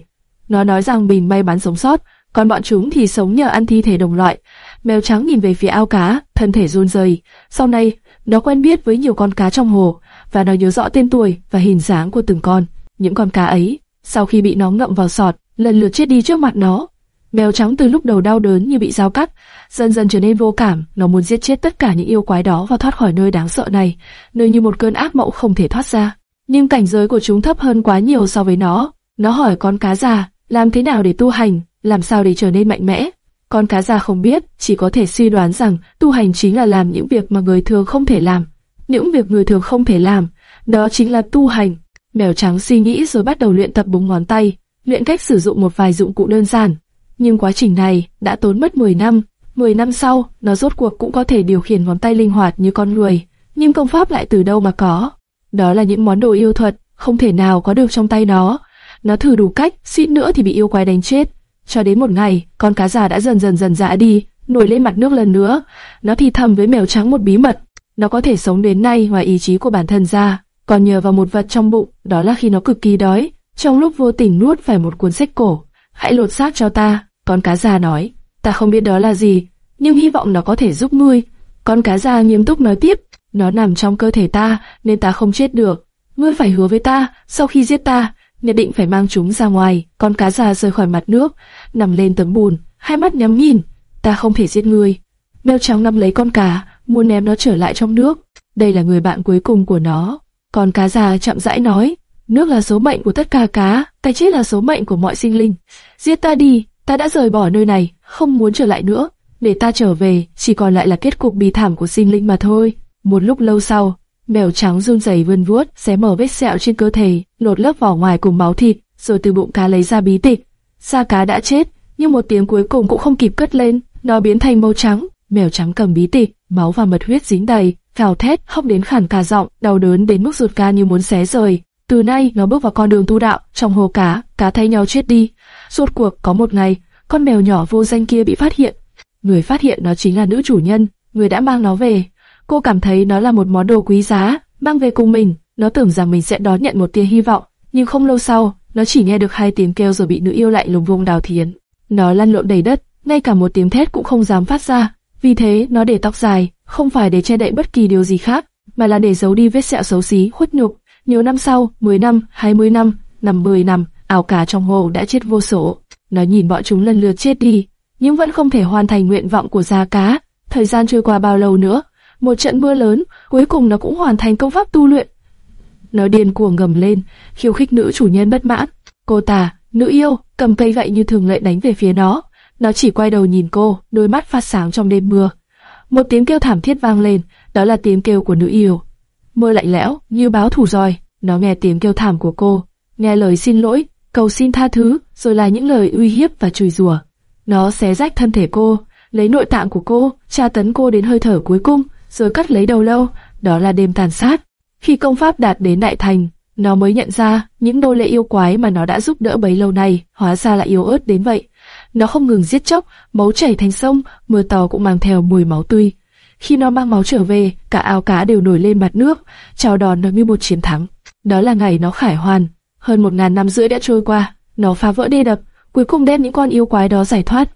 Nó nói rằng mình may mắn sống sót, còn bọn chúng thì sống nhờ ăn thi thể đồng loại. Mèo trắng nhìn về phía ao cá, thân thể run rẩy. Sau này, nó quen biết với nhiều con cá trong hồ, và nó nhớ rõ tên tuổi và hình dáng của từng con. Những con cá ấy, sau khi bị nó ngậm vào sọt, lần lượt chết đi trước mặt nó. Mèo trắng từ lúc đầu đau đớn như bị dao cắt, dần dần trở nên vô cảm, nó muốn giết chết tất cả những yêu quái đó và thoát khỏi nơi đáng sợ này, nơi như một cơn ác mộng không thể thoát ra. Nhưng cảnh giới của chúng thấp hơn quá nhiều so với nó. Nó hỏi con cá già, làm thế nào để tu hành, làm sao để trở nên mạnh mẽ? Con cá già không biết, chỉ có thể suy đoán rằng tu hành chính là làm những việc mà người thường không thể làm. Những việc người thường không thể làm, đó chính là tu hành. Mèo trắng suy nghĩ rồi bắt đầu luyện tập búng ngón tay, luyện cách sử dụng một vài dụng cụ đơn giản. Nhưng quá trình này đã tốn mất 10 năm. 10 năm sau, nó rốt cuộc cũng có thể điều khiển ngón tay linh hoạt như con người. Nhưng công pháp lại từ đâu mà có? Đó là những món đồ yêu thuật, không thể nào có được trong tay nó. Nó thử đủ cách, suýt nữa thì bị yêu quái đánh chết. Cho đến một ngày, con cá già đã dần dần dần dã đi, nổi lên mặt nước lần nữa. Nó thì thầm với mèo trắng một bí mật. Nó có thể sống đến nay ngoài ý chí của bản thân ra, còn nhờ vào một vật trong bụng, đó là khi nó cực kỳ đói. Trong lúc vô tình nuốt phải một cuốn sách cổ, hãy lột xác cho ta. Con cá già nói, ta không biết đó là gì, nhưng hy vọng nó có thể giúp ngươi. Con cá già nghiêm túc nói tiếp, nó nằm trong cơ thể ta, nên ta không chết được. Ngươi phải hứa với ta, sau khi giết ta, nhất định phải mang chúng ra ngoài. Con cá già rời khỏi mặt nước, nằm lên tấm bùn, hai mắt nhắm nhìn. Ta không thể giết ngươi. Mèo trắng nắm lấy con cá, muốn ném nó trở lại trong nước. Đây là người bạn cuối cùng của nó. Con cá già chậm rãi nói, nước là số mệnh của tất cả cá, cái chết là số mệnh của mọi sinh linh. Giết ta đi, ta đã rời bỏ nơi này, không muốn trở lại nữa. Để ta trở về, chỉ còn lại là kết cục bi thảm của sinh linh mà thôi. Một lúc lâu sau, mèo trắng run rẩy vươn vuốt, xé mở vết sẹo trên cơ thể, lột lớp vỏ ngoài cùng máu thịt, rồi từ bụng cá lấy ra bí tịch. Sa cá đã chết, nhưng một tiếng cuối cùng cũng không kịp cất lên, nó biến thành màu trắng. Mèo trắng cầm bí tịch, máu và mật huyết dính đầy, gào thét, hóc đến khản cả giọng, đau đớn đến mức ruột gan như muốn xé rời. Từ nay nó bước vào con đường tu đạo, trong hồ cá, cá thay nhau chết đi. Rốt cuộc có một ngày, con mèo nhỏ vô danh kia bị phát hiện. Người phát hiện nó chính là nữ chủ nhân, người đã mang nó về. Cô cảm thấy nó là một món đồ quý giá, mang về cùng mình. Nó tưởng rằng mình sẽ đón nhận một tia hy vọng, nhưng không lâu sau, nó chỉ nghe được hai tiếng kêu rồi bị nữ yêu lại lùng vùng đào thiến. Nó lăn lộn đầy đất, ngay cả một tiếng thét cũng không dám phát ra. Vì thế, nó để tóc dài, không phải để che đậy bất kỳ điều gì khác, mà là để giấu đi vết sẹo xấu xí, khuất nhục. Nhiều năm sau, 10 năm, 20 năm, năm 10 năm, ảo cá trong hồ đã chết vô số. Nó nhìn bọn chúng lần lượt chết đi, nhưng vẫn không thể hoàn thành nguyện vọng của gia cá. Thời gian trôi qua bao lâu nữa, một trận mưa lớn, cuối cùng nó cũng hoàn thành công pháp tu luyện. Nó điên cuồng gầm lên, khiêu khích nữ chủ nhân bất mãn. Cô ta, nữ yêu, cầm cây gậy như thường lệ đánh về phía nó. Nó chỉ quay đầu nhìn cô, đôi mắt phát sáng trong đêm mưa. Một tiếng kêu thảm thiết vang lên, đó là tiếng kêu của nữ yêu. Mưa lạnh lẽo, như báo thủ roi, nó nghe tiếng kêu thảm của cô, nghe lời xin lỗi, cầu xin tha thứ, rồi là những lời uy hiếp và chửi rủa. Nó xé rách thân thể cô, lấy nội tạng của cô, tra tấn cô đến hơi thở cuối cùng, rồi cắt lấy đầu lâu, đó là đêm tàn sát. Khi công pháp đạt đến đại thành, nó mới nhận ra những đô lệ yêu quái mà nó đã giúp đỡ bấy lâu nay, hóa ra lại yếu ớt đến vậy. nó không ngừng giết chóc, máu chảy thành sông, mưa to cũng mang theo mùi máu tươi. Khi nó mang máu trở về, cả ao cá đều nổi lên mặt nước, chào đón nó như một chiến thắng. Đó là ngày nó khải hoàn. Hơn một ngàn năm rưỡi đã trôi qua, nó phá vỡ đê đập, cuối cùng đem những con yêu quái đó giải thoát.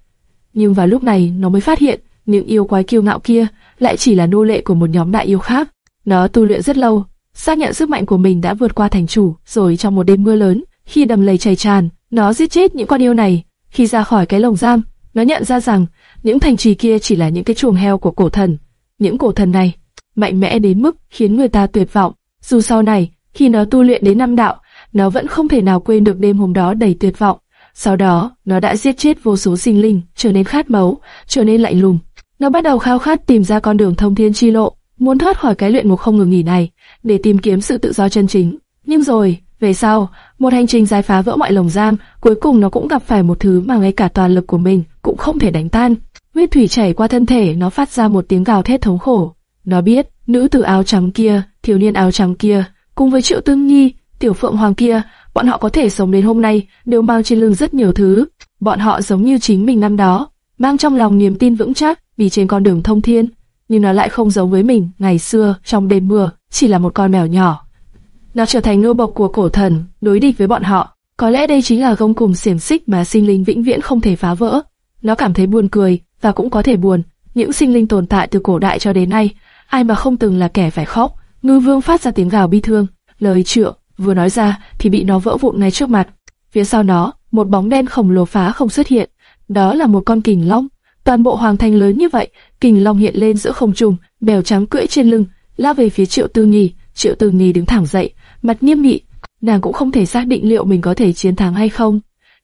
Nhưng vào lúc này, nó mới phát hiện, những yêu quái kiêu ngạo kia lại chỉ là nô lệ của một nhóm đại yêu khác. Nó tu luyện rất lâu, xác nhận sức mạnh của mình đã vượt qua thành chủ, rồi trong một đêm mưa lớn, khi đầm lầy chảy tràn, nó giết chết những con yêu này. Khi ra khỏi cái lồng giam, nó nhận ra rằng những thành trì kia chỉ là những cái chuồng heo của cổ thần. Những cổ thần này mạnh mẽ đến mức khiến người ta tuyệt vọng. Dù sau này, khi nó tu luyện đến năm đạo, nó vẫn không thể nào quên được đêm hôm đó đầy tuyệt vọng. Sau đó, nó đã giết chết vô số sinh linh, trở nên khát máu, trở nên lạnh lùng. Nó bắt đầu khao khát tìm ra con đường thông thiên chi lộ, muốn thoát khỏi cái luyện ngục không ngừng nghỉ này, để tìm kiếm sự tự do chân chính. Nhưng rồi, về sau, một hành trình dài phá vỡ mọi lồng giam, cuối cùng nó cũng gặp phải một thứ mà ngay cả toàn lực của mình cũng không thể đánh tan. Huyết thủy chảy qua thân thể, nó phát ra một tiếng gào thét thống khổ. Nó biết, nữ tử áo trắng kia, thiếu niên áo trắng kia, cùng với Triệu Tương Nhi, tiểu phượng hoàng kia, bọn họ có thể sống đến hôm nay, đều mang trên lưng rất nhiều thứ. Bọn họ giống như chính mình năm đó, mang trong lòng niềm tin vững chắc, vì trên con đường thông thiên, nhưng nó lại không giống với mình ngày xưa trong đêm mưa, chỉ là một con mèo nhỏ. Nó trở thành nô bộc của cổ thần, đối địch với bọn họ. Có lẽ đây chính là gông cùng xiềng xích mà sinh linh vĩnh viễn không thể phá vỡ. Nó cảm thấy buồn cười, và cũng có thể buồn. Những sinh linh tồn tại từ cổ đại cho đến nay, ai mà không từng là kẻ phải khóc. Ngư vương phát ra tiếng gào bi thương, lời trựa vừa nói ra thì bị nó vỡ vụn ngay trước mặt. Phía sau nó, một bóng đen khổng lồ phá không xuất hiện. Đó là một con kình long. Toàn bộ hoàng thành lớn như vậy, kình long hiện lên giữa không trung, bèo trắng cưỡi trên lưng, lao về phía Triệu Tư nghi. Triệu Tư nghi đứng thẳng dậy, mặt nghiêm nghị. Nàng cũng không thể xác định liệu mình có thể chiến thắng hay không.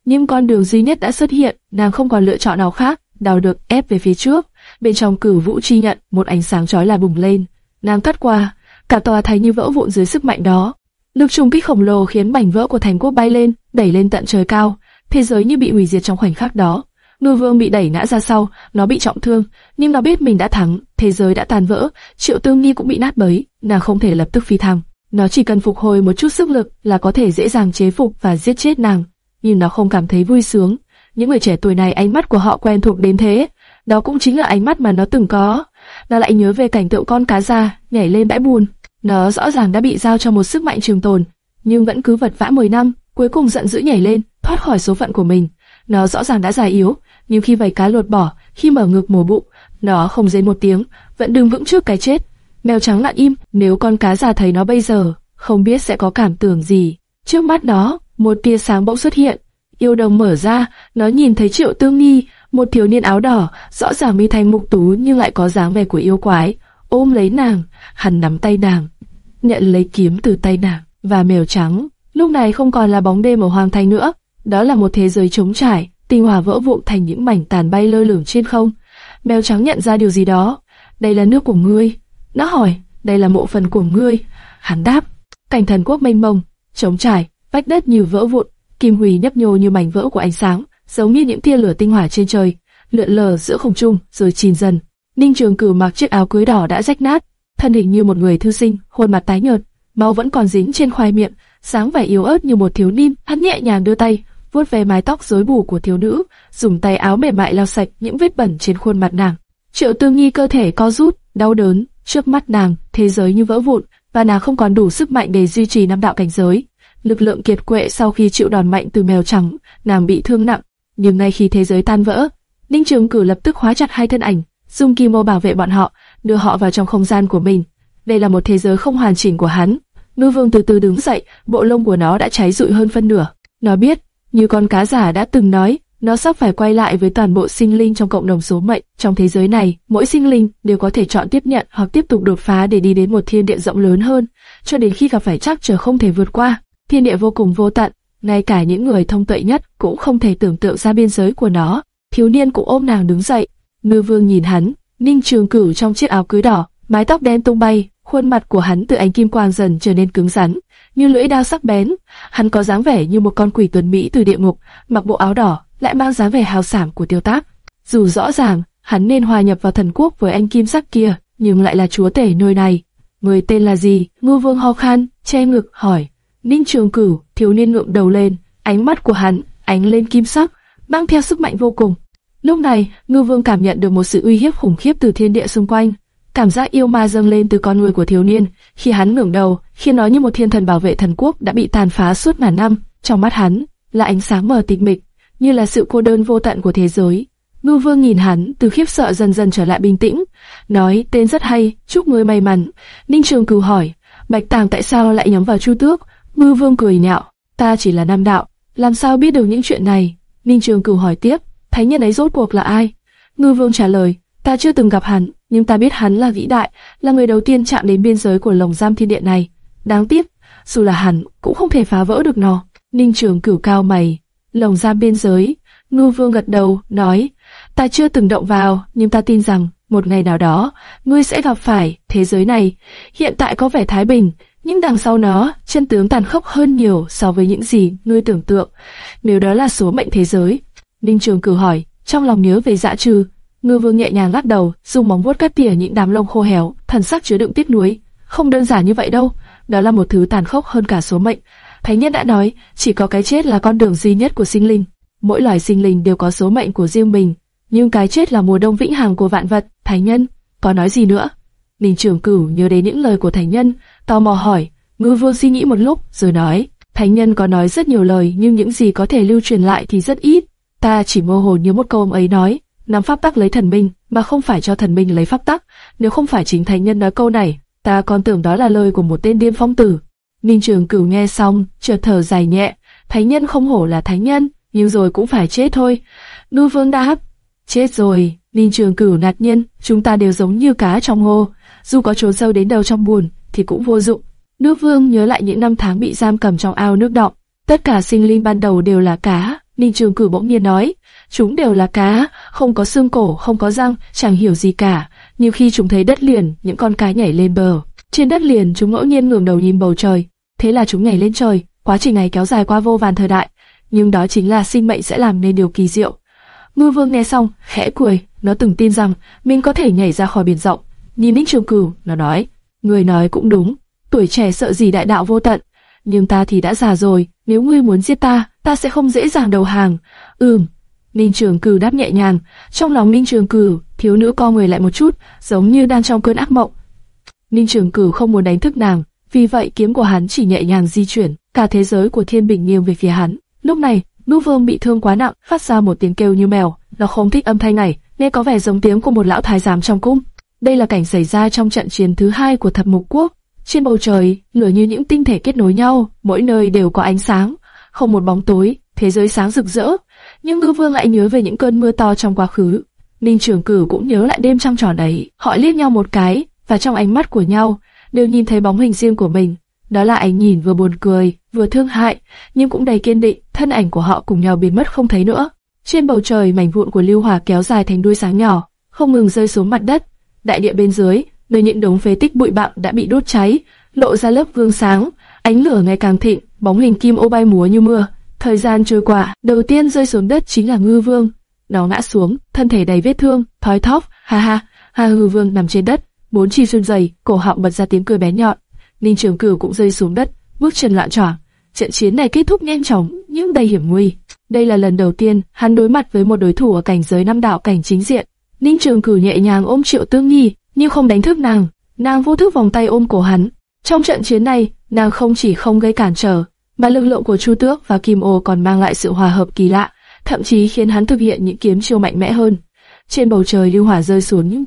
Nhưng con đường duy nhất đã xuất hiện, nàng không còn lựa chọn nào khác, đào được ép về phía trước. Bên trong cử vũ chi nhận, một ánh sáng chói là bùng lên. Nàng cắt qua, cả tòa thành như vỡ vụn dưới sức mạnh đó. Lực trùng kích khổng lồ khiến mảnh vỡ của thành quốc bay lên, đẩy lên tận trời cao. Thế giới như bị hủy diệt trong khoảnh khắc đó. Ngư Vương bị đẩy ngã ra sau, nó bị trọng thương, nhưng nó biết mình đã thắng, thế giới đã tàn vỡ, Triệu Tương nghi cũng bị nát bấy, nàng không thể lập tức phi thăng. Nó chỉ cần phục hồi một chút sức lực là có thể dễ dàng chế phục và giết chết nàng, nhưng nó không cảm thấy vui sướng. Những người trẻ tuổi này ánh mắt của họ quen thuộc đến thế, đó cũng chính là ánh mắt mà nó từng có. Nó lại nhớ về cảnh tượng con cá già nhảy lên bãi bùn. Nó rõ ràng đã bị giao cho một sức mạnh trường tồn, nhưng vẫn cứ vật vã 10 năm, cuối cùng giận dữ nhảy lên, thoát khỏi số phận của mình. Nó rõ ràng đã già yếu, nhưng khi vảy cá lột bỏ, khi mở ngực mổ bụng, nó không dấy một tiếng, vẫn đứng vững trước cái chết. Mèo trắng lặng im, nếu con cá già thấy nó bây giờ, không biết sẽ có cảm tưởng gì. Trước mắt nó, một tia sáng bỗng xuất hiện. Yêu đồng mở ra, nó nhìn thấy Triệu Tương Nhi, một thiếu niên áo đỏ, rõ ràng mi thanh mục tú nhưng lại có dáng vẻ của yêu quái. Ôm lấy nàng, hắn nắm tay nàng, nhận lấy kiếm từ tay nàng, và mèo trắng. Lúc này không còn là bóng đêm ở hoàng thành nữa, đó là một thế giới trống trải, tinh hỏa vỡ vụn thành những mảnh tàn bay lơ lửng trên không. Mèo trắng nhận ra điều gì đó. Đây là nước của ngươi. Nó hỏi, đây là mộ phần của ngươi. Hắn đáp, cảnh thần quốc mênh mông, trống trải, vách đất như vỡ vụn, kim hủy nhấp nhô như mảnh vỡ của ánh sáng, giống như những tia lửa tinh hỏa trên trời, lượn lờ giữa không trung rồi chìm dần. Ninh Trường Cửu mặc chiếc áo cưới đỏ đã rách nát, thân hình như một người thư sinh, khuôn mặt tái nhợt, máu vẫn còn dính trên khoai miệng, sáng vẻ yếu ớt như một thiếu niên. Hắn nhẹ nhàng đưa tay, vuốt về mái tóc rối bù của thiếu nữ, dùng tay áo mềm mại lau sạch những vết bẩn trên khuôn mặt nàng. Triệu Tương nghi cơ thể co rút, đau đớn, trước mắt nàng, thế giới như vỡ vụn, và nàng không còn đủ sức mạnh để duy trì năm đạo cảnh giới. Lực lượng kiệt quệ sau khi chịu đòn mạnh từ mèo trắng, nàng bị thương nặng, nhưng ngay khi thế giới tan vỡ, Ninh Trường Cử lập tức khóa chặt hai thân ảnh, dùng kim mô bảo vệ bọn họ, đưa họ vào trong không gian của mình. Đây là một thế giới không hoàn chỉnh của hắn. Ngư Vương từ từ đứng dậy, bộ lông của nó đã cháy rụi hơn phân nửa. Nó biết, như con cá giả đã từng nói, nó sắp phải quay lại với toàn bộ sinh linh trong cộng đồng số mệnh. Trong thế giới này, mỗi sinh linh đều có thể chọn tiếp nhận hoặc tiếp tục đột phá để đi đến một thiên địa rộng lớn hơn, cho đến khi gặp phải chắc trở không thể vượt qua. Thiên địa vô cùng vô tận, ngay cả những người thông tuệ nhất cũng không thể tưởng tượng ra biên giới của nó. Thiếu niên cũng ôm nàng đứng dậy. Ngư vương nhìn hắn, Ninh Trường Cửu trong chiếc áo cưới đỏ, mái tóc đen tung bay, khuôn mặt của hắn từ ánh kim quang dần trở nên cứng rắn, như lưỡi dao sắc bén. Hắn có dáng vẻ như một con quỷ tuần mỹ từ địa ngục, mặc bộ áo đỏ, lại mang dáng vẻ hào sảng của tiêu tác. Dù rõ ràng, hắn nên hòa nhập vào thần quốc với anh kim sắc kia, nhưng lại là chúa tể nơi này. Người tên là gì? Ngưu vương ho khan, che ngực, hỏi. Ninh Trường Cửu, thiếu niên ngượng đầu lên, ánh mắt của hắn ánh lên kim sắc, mang theo sức mạnh vô cùng. Lúc này, Ngư Vương cảm nhận được một sự uy hiếp khủng khiếp từ thiên địa xung quanh. Cảm giác yêu ma dâng lên từ con người của thiếu niên, khi hắn ngẩng đầu, khi nó như một thiên thần bảo vệ thần quốc đã bị tàn phá suốt ngàn năm, trong mắt hắn là ánh sáng mờ tịch mịch, như là sự cô đơn vô tận của thế giới. ngưu Vương nhìn hắn, từ khiếp sợ dần dần trở lại bình tĩnh, nói tên rất hay, chúc ngươi may mắn. Ninh Trường Cửu hỏi, Bạch Tàng tại sao lại nhắm vào Chu Tước? ngưu Vương cười nhạo, ta chỉ là nam đạo, làm sao biết được những chuyện này? Ninh Trường Cửu hỏi tiếp, thánh nhân ấy rốt cuộc là ai? ngưu Vương trả lời, ta chưa từng gặp hắn, nhưng ta biết hắn là vĩ đại, là người đầu tiên chạm đến biên giới của lồng giam thiên địa này. Đáng tiếc, dù là hắn cũng không thể phá vỡ được nó. Ninh Trường Cửu cao mày, lồng giam biên giới. Ngư Vương gật đầu, nói, ta chưa từng động vào, nhưng ta tin rằng một ngày nào đó, ngươi sẽ gặp phải thế giới này. Hiện tại có vẻ thái bình, nhưng đằng sau nó, chân tướng tàn khốc hơn nhiều so với những gì ngươi tưởng tượng. Nếu đó là số mệnh thế giới, Ninh Trường cử hỏi, trong lòng nhớ về Dạ trừ. Ngư Vương nhẹ nhàng lắc đầu, dùng móng vuốt cắt tỉa những đám lông khô héo, thần sắc chứa đựng tiếc nuối. Không đơn giản như vậy đâu, đó là một thứ tàn khốc hơn cả số mệnh. Thánh nhân đã nói, chỉ có cái chết là con đường duy nhất của sinh linh. Mỗi loài sinh linh đều có số mệnh của riêng mình, nhưng cái chết là mùa đông vĩnh hằng của vạn vật. Thánh nhân, có nói gì nữa? Ninh Trường Cửu nhớ đến những lời của thánh nhân, tò mò hỏi. Ngư Vương suy nghĩ một lúc, rồi nói, thánh nhân có nói rất nhiều lời, nhưng những gì có thể lưu truyền lại thì rất ít. Ta chỉ mơ hồ nhớ một câu ông ấy nói, nắm pháp tắc lấy thần minh, mà không phải cho thần minh lấy pháp tắc. Nếu không phải chính thánh nhân nói câu này, ta còn tưởng đó là lời của một tên điên phong tử. Ninh Trường Cửu nghe xong, chợt thở dài nhẹ, thánh nhân không hổ là thánh nhân, nhưng rồi cũng phải chết thôi. Ngư Vương đáp, chết rồi. Ninh Trường Cửu nạt nhiên, chúng ta đều giống như cá trong hồ, dù có trốn sâu đến đâu trong buồn thì cũng vô dụng. Nước Vương nhớ lại những năm tháng bị giam cầm trong ao nước động, tất cả sinh linh ban đầu đều là cá. Ninh Trường Cửu bỗng nhiên nói, chúng đều là cá, không có xương cổ, không có răng, chẳng hiểu gì cả. Nhưng khi chúng thấy đất liền, những con cá nhảy lên bờ. Trên đất liền, chúng ngẫu nhiên ngẩng đầu nhìn bầu trời. Thế là chúng nhảy lên trời. Quá trình này kéo dài qua vô vàn thời đại, nhưng đó chính là sinh mệnh sẽ làm nên điều kỳ diệu. Ngư Vương nghe xong, khẽ cười, nó từng tin rằng mình có thể nhảy ra khỏi biển rộng. Nhìn Ninh Trường Cửu, nó nói, người nói cũng đúng, tuổi trẻ sợ gì đại đạo vô tận, nhưng ta thì đã già rồi, nếu ngươi muốn giết ta, ta sẽ không dễ dàng đầu hàng. Ừm. Ninh Trường cử đáp nhẹ nhàng, trong lòng Ninh Trường cử thiếu nữ co người lại một chút, giống như đang trong cơn ác mộng. Ninh Trường cử không muốn đánh thức nàng, vì vậy kiếm của hắn chỉ nhẹ nhàng di chuyển, cả thế giới của Thiên Bình nghiêng về phía hắn. Lúc này, Nú Vương bị thương quá nặng, phát ra một tiếng kêu như mèo, nó không thích âm thanh này, nghe có vẻ giống tiếng của một lão thái giám trong cung. Đây là cảnh xảy ra trong trận chiến thứ hai của Thập Mục Quốc. Trên bầu trời, lửa như những tinh thể kết nối nhau, mỗi nơi đều có ánh sáng, không một bóng tối, thế giới sáng rực rỡ. Nhưng Ngư Vương lại nhớ về những cơn mưa to trong quá khứ. Ninh Trường cử cũng nhớ lại đêm trăng tròn đấy. Họ liếc nhau một cái, và trong ánh mắt của nhau đều nhìn thấy bóng hình riêng của mình. Đó là ánh nhìn vừa buồn cười, vừa thương hại, nhưng cũng đầy kiên định. Thân ảnh của họ cùng nhau biến mất không thấy nữa. Trên bầu trời, mảnh vụn của lưu hỏa kéo dài thành đuôi sáng nhỏ, không ngừng rơi xuống mặt đất. Đại địa bên dưới, nơi những đống phế tích bụi bặm đã bị đốt cháy, lộ ra lớp gương sáng, ánh lửa ngày càng thịnh, bóng hình kim ô bay múa như mưa. Thời gian trôi qua, đầu tiên rơi xuống đất chính là ngư vương. Nó ngã xuống, thân thể đầy vết thương, thói thóp, ha ha, ha ngư vương nằm trên đất, bốn chi xuyên dày, cổ họng bật ra tiếng cười bé nhọn. Ninh Trường Cửu cũng rơi xuống đất, bước chân loạn choạng. Trận chiến này kết thúc nhanh chóng, nhưng đầy hiểm nguy. Đây là lần đầu tiên hắn đối mặt với một đối thủ ở cảnh giới năm đạo cảnh chính diện. Ninh Trường Cửu nhẹ nhàng ôm Triệu Tương Nhi, nhưng không đánh thức nàng. Nàng vô thức vòng tay ôm cổ hắn. Trong trận chiến này, nàng không chỉ không gây cản trở, mà lực lượng của Chu Tước và Kim Ô còn mang lại sự hòa hợp kỳ lạ, thậm chí khiến hắn thực hiện những kiếm chiêu mạnh mẽ hơn. Trên bầu trời lưu hỏa rơi xuống những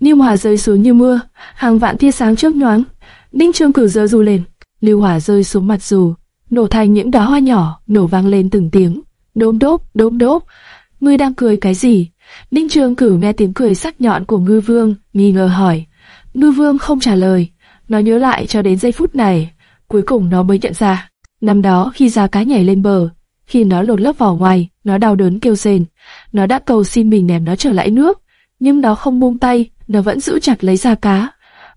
lưu hỏa rơi xuống như mưa, hàng vạn tia sáng chớp nhoáng. Ninh trương Cửu giơ dù lên, lưu hỏa rơi xuống mặt dù, nổ thành những đóa hoa nhỏ, nổ vang lên từng tiếng. Đốm đốp, đốm đốp. Ngươi đang cười cái gì? Ninh Trường cử nghe tiếng cười sắc nhọn của Ngư Vương, nghi ngờ hỏi. Ngư Vương không trả lời. Nó nhớ lại cho đến giây phút này, cuối cùng nó mới nhận ra. Năm đó khi ra cá nhảy lên bờ, khi nó lột lớp vỏ ngoài, nó đau đớn kêu rên. Nó đã cầu xin mình ném nó trở lại nước, nhưng nó không buông tay, nó vẫn giữ chặt lấy da cá.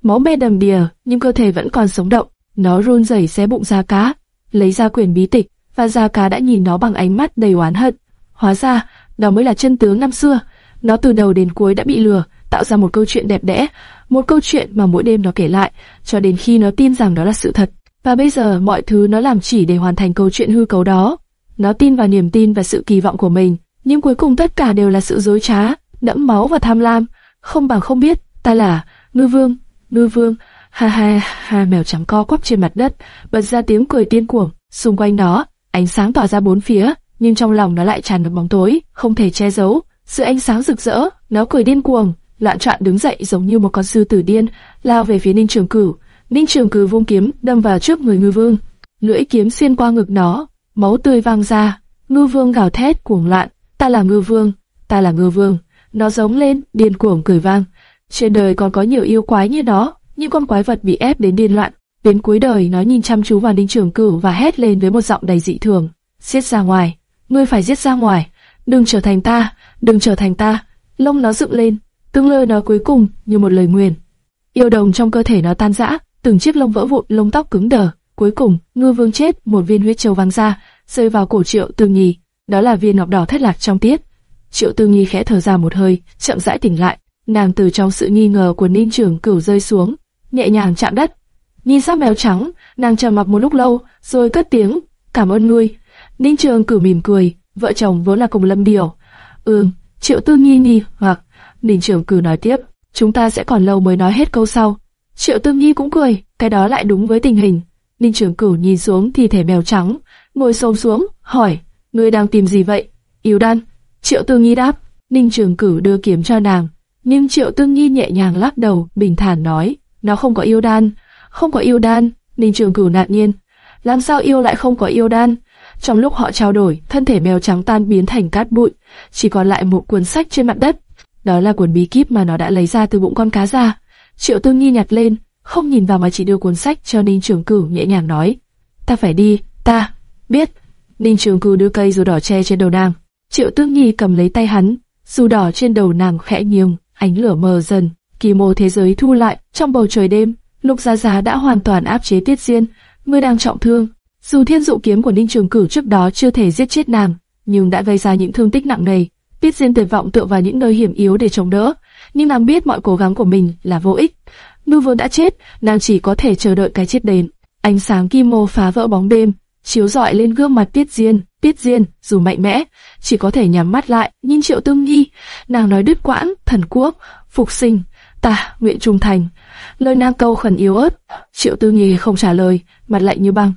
Máu me đầm đìa, nhưng cơ thể vẫn còn sống động. Nó run rẩy xé bụng da cá, lấy ra quyển bí tịch, và da cá đã nhìn nó bằng ánh mắt đầy oán hận. Hóa ra, đó mới là chân tướng năm xưa. Nó từ đầu đến cuối đã bị lừa, tạo ra một câu chuyện đẹp đẽ, một câu chuyện mà mỗi đêm nó kể lại, cho đến khi nó tin rằng đó là sự thật. Và bây giờ mọi thứ nó làm chỉ để hoàn thành câu chuyện hư cấu đó. Nó tin vào niềm tin và sự kỳ vọng của mình, nhưng cuối cùng tất cả đều là sự dối trá, đẫm máu và tham lam. Không bằng không biết, ta là ngư vương, ngư vương. Ha ha ha, mèo trắng co quắp trên mặt đất, bật ra tiếng cười tiên cuồng. Xung quanh nó, ánh sáng tỏa ra bốn phía, nhưng trong lòng nó lại tràn ngập bóng tối, không thể che giấu. Sự ánh sáng rực rỡ, nó cười điên cuồng, loạn trọn đứng dậy giống như một con sư tử điên, lao về phía Ninh Trường Cửu. Ninh Trường Cửu vung kiếm đâm vào trước người Ngư Vương, lưỡi kiếm xuyên qua ngực nó, máu tươi vang ra. Ngư Vương gào thét cuồng loạn, ta là Ngư Vương, ta là Ngư Vương. Nó giống lên, điên cuồng cười vang. Trên đời còn có nhiều yêu quái như nó, những con quái vật bị ép đến điên loạn. Đến cuối đời nó nhìn chăm chú vào Ninh Trường Cửu và hét lên với một giọng đầy dị thường: xiết ra ngoài, ngươi phải giết ra ngoài, đừng trở thành ta, đừng trở thành ta." Lông nó dựng lên, từng lời nói cuối cùng như một lời nguyền. Yêu đồng trong cơ thể nó tan rã, từng chiếc lông vỡ vụn, lông tóc cứng đờ. Cuối cùng, Ngư Vương chết, một viên huyết châu văng ra, rơi vào cổ Triệu tương nhì. Đó là viên ngọc đỏ thất lạc trong tiết. Triệu tương nhì khẽ thở ra một hơi, chậm rãi tỉnh lại. Nàng từ trong sự nghi ngờ của Ninh trưởng Cửu rơi xuống, nhẹ nhàng chạm đất. Nhìn sắc mèo trắng, nàng trầm mặc một lúc lâu, rồi cất tiếng, "Cảm ơn ngươi." Ninh Trường Cử mỉm cười, vợ chồng vốn là cùng lâm điều. "Ừm." Triệu Tư Nhi đi. hoặc Ninh Trường Cử nói tiếp, "Chúng ta sẽ còn lâu mới nói hết câu sau." Triệu Tư Nhi cũng cười, cái đó lại đúng với tình hình. Ninh Trường Cửu nhìn xuống thi thể mèo trắng, ngồi xổm xuống, hỏi, "Ngươi đang tìm gì vậy?" "Yêu đan." Triệu Tư Nhi đáp. Ninh Trường Cửu đưa kiếm cho nàng, nhưng Triệu Tư Nhi nhẹ nhàng lắc đầu, bình thản nói, "Nó không có yêu đan." "Không có yêu đan?" Ninh Trường Cửu ngạc nhiên. "Làm sao yêu lại không có yêu đan?" Trong lúc họ trao đổi, thân thể mèo trắng tan biến thành cát bụi, chỉ còn lại một cuốn sách trên mặt đất. Đó là cuốn bí kíp mà nó đã lấy ra từ bụng con cá ra. Triệu Tư nghi nhặt lên, không nhìn vào mà chỉ đưa cuốn sách cho Ninh Trường Cửu nhẹ nhàng nói: "Ta phải đi, ta biết." Ninh Trường Cửu đưa cây dù đỏ che trên đầu nàng. Triệu Tư nghi cầm lấy tay hắn, dù đỏ trên đầu nàng khẽ nghiêng, ánh lửa mờ dần, kỳ mô thế giới thu lại trong bầu trời đêm. Lục Giá Giá đã hoàn toàn áp chế Tiết Diên, người đang trọng thương. Dù thiên dụ kiếm của Ninh Trường Cửu trước đó chưa thể giết chết nàng, nhưng đã gây ra những thương tích nặng nề. Tiết Diên tuyệt vọng tựa vào những nơi hiểm yếu để chống đỡ, nhưng nàng biết mọi cố gắng của mình là vô ích. Nưu Vương đã chết, nàng chỉ có thể chờ đợi cái chết đến. Ánh sáng kim mô phá vỡ bóng đêm, chiếu rọi lên gương mặt Tiết Diên. Tiết Diên, dù mạnh mẽ, chỉ có thể nhắm mắt lại, nhìn Triệu Tương Nhi. Nàng nói đứt quãng, thần quốc, phục sinh, ta nguyện trung thành. Lời nàng câu khẩn yếu ớt. Triệu tương Nhi không trả lời, mặt lạnh như băng.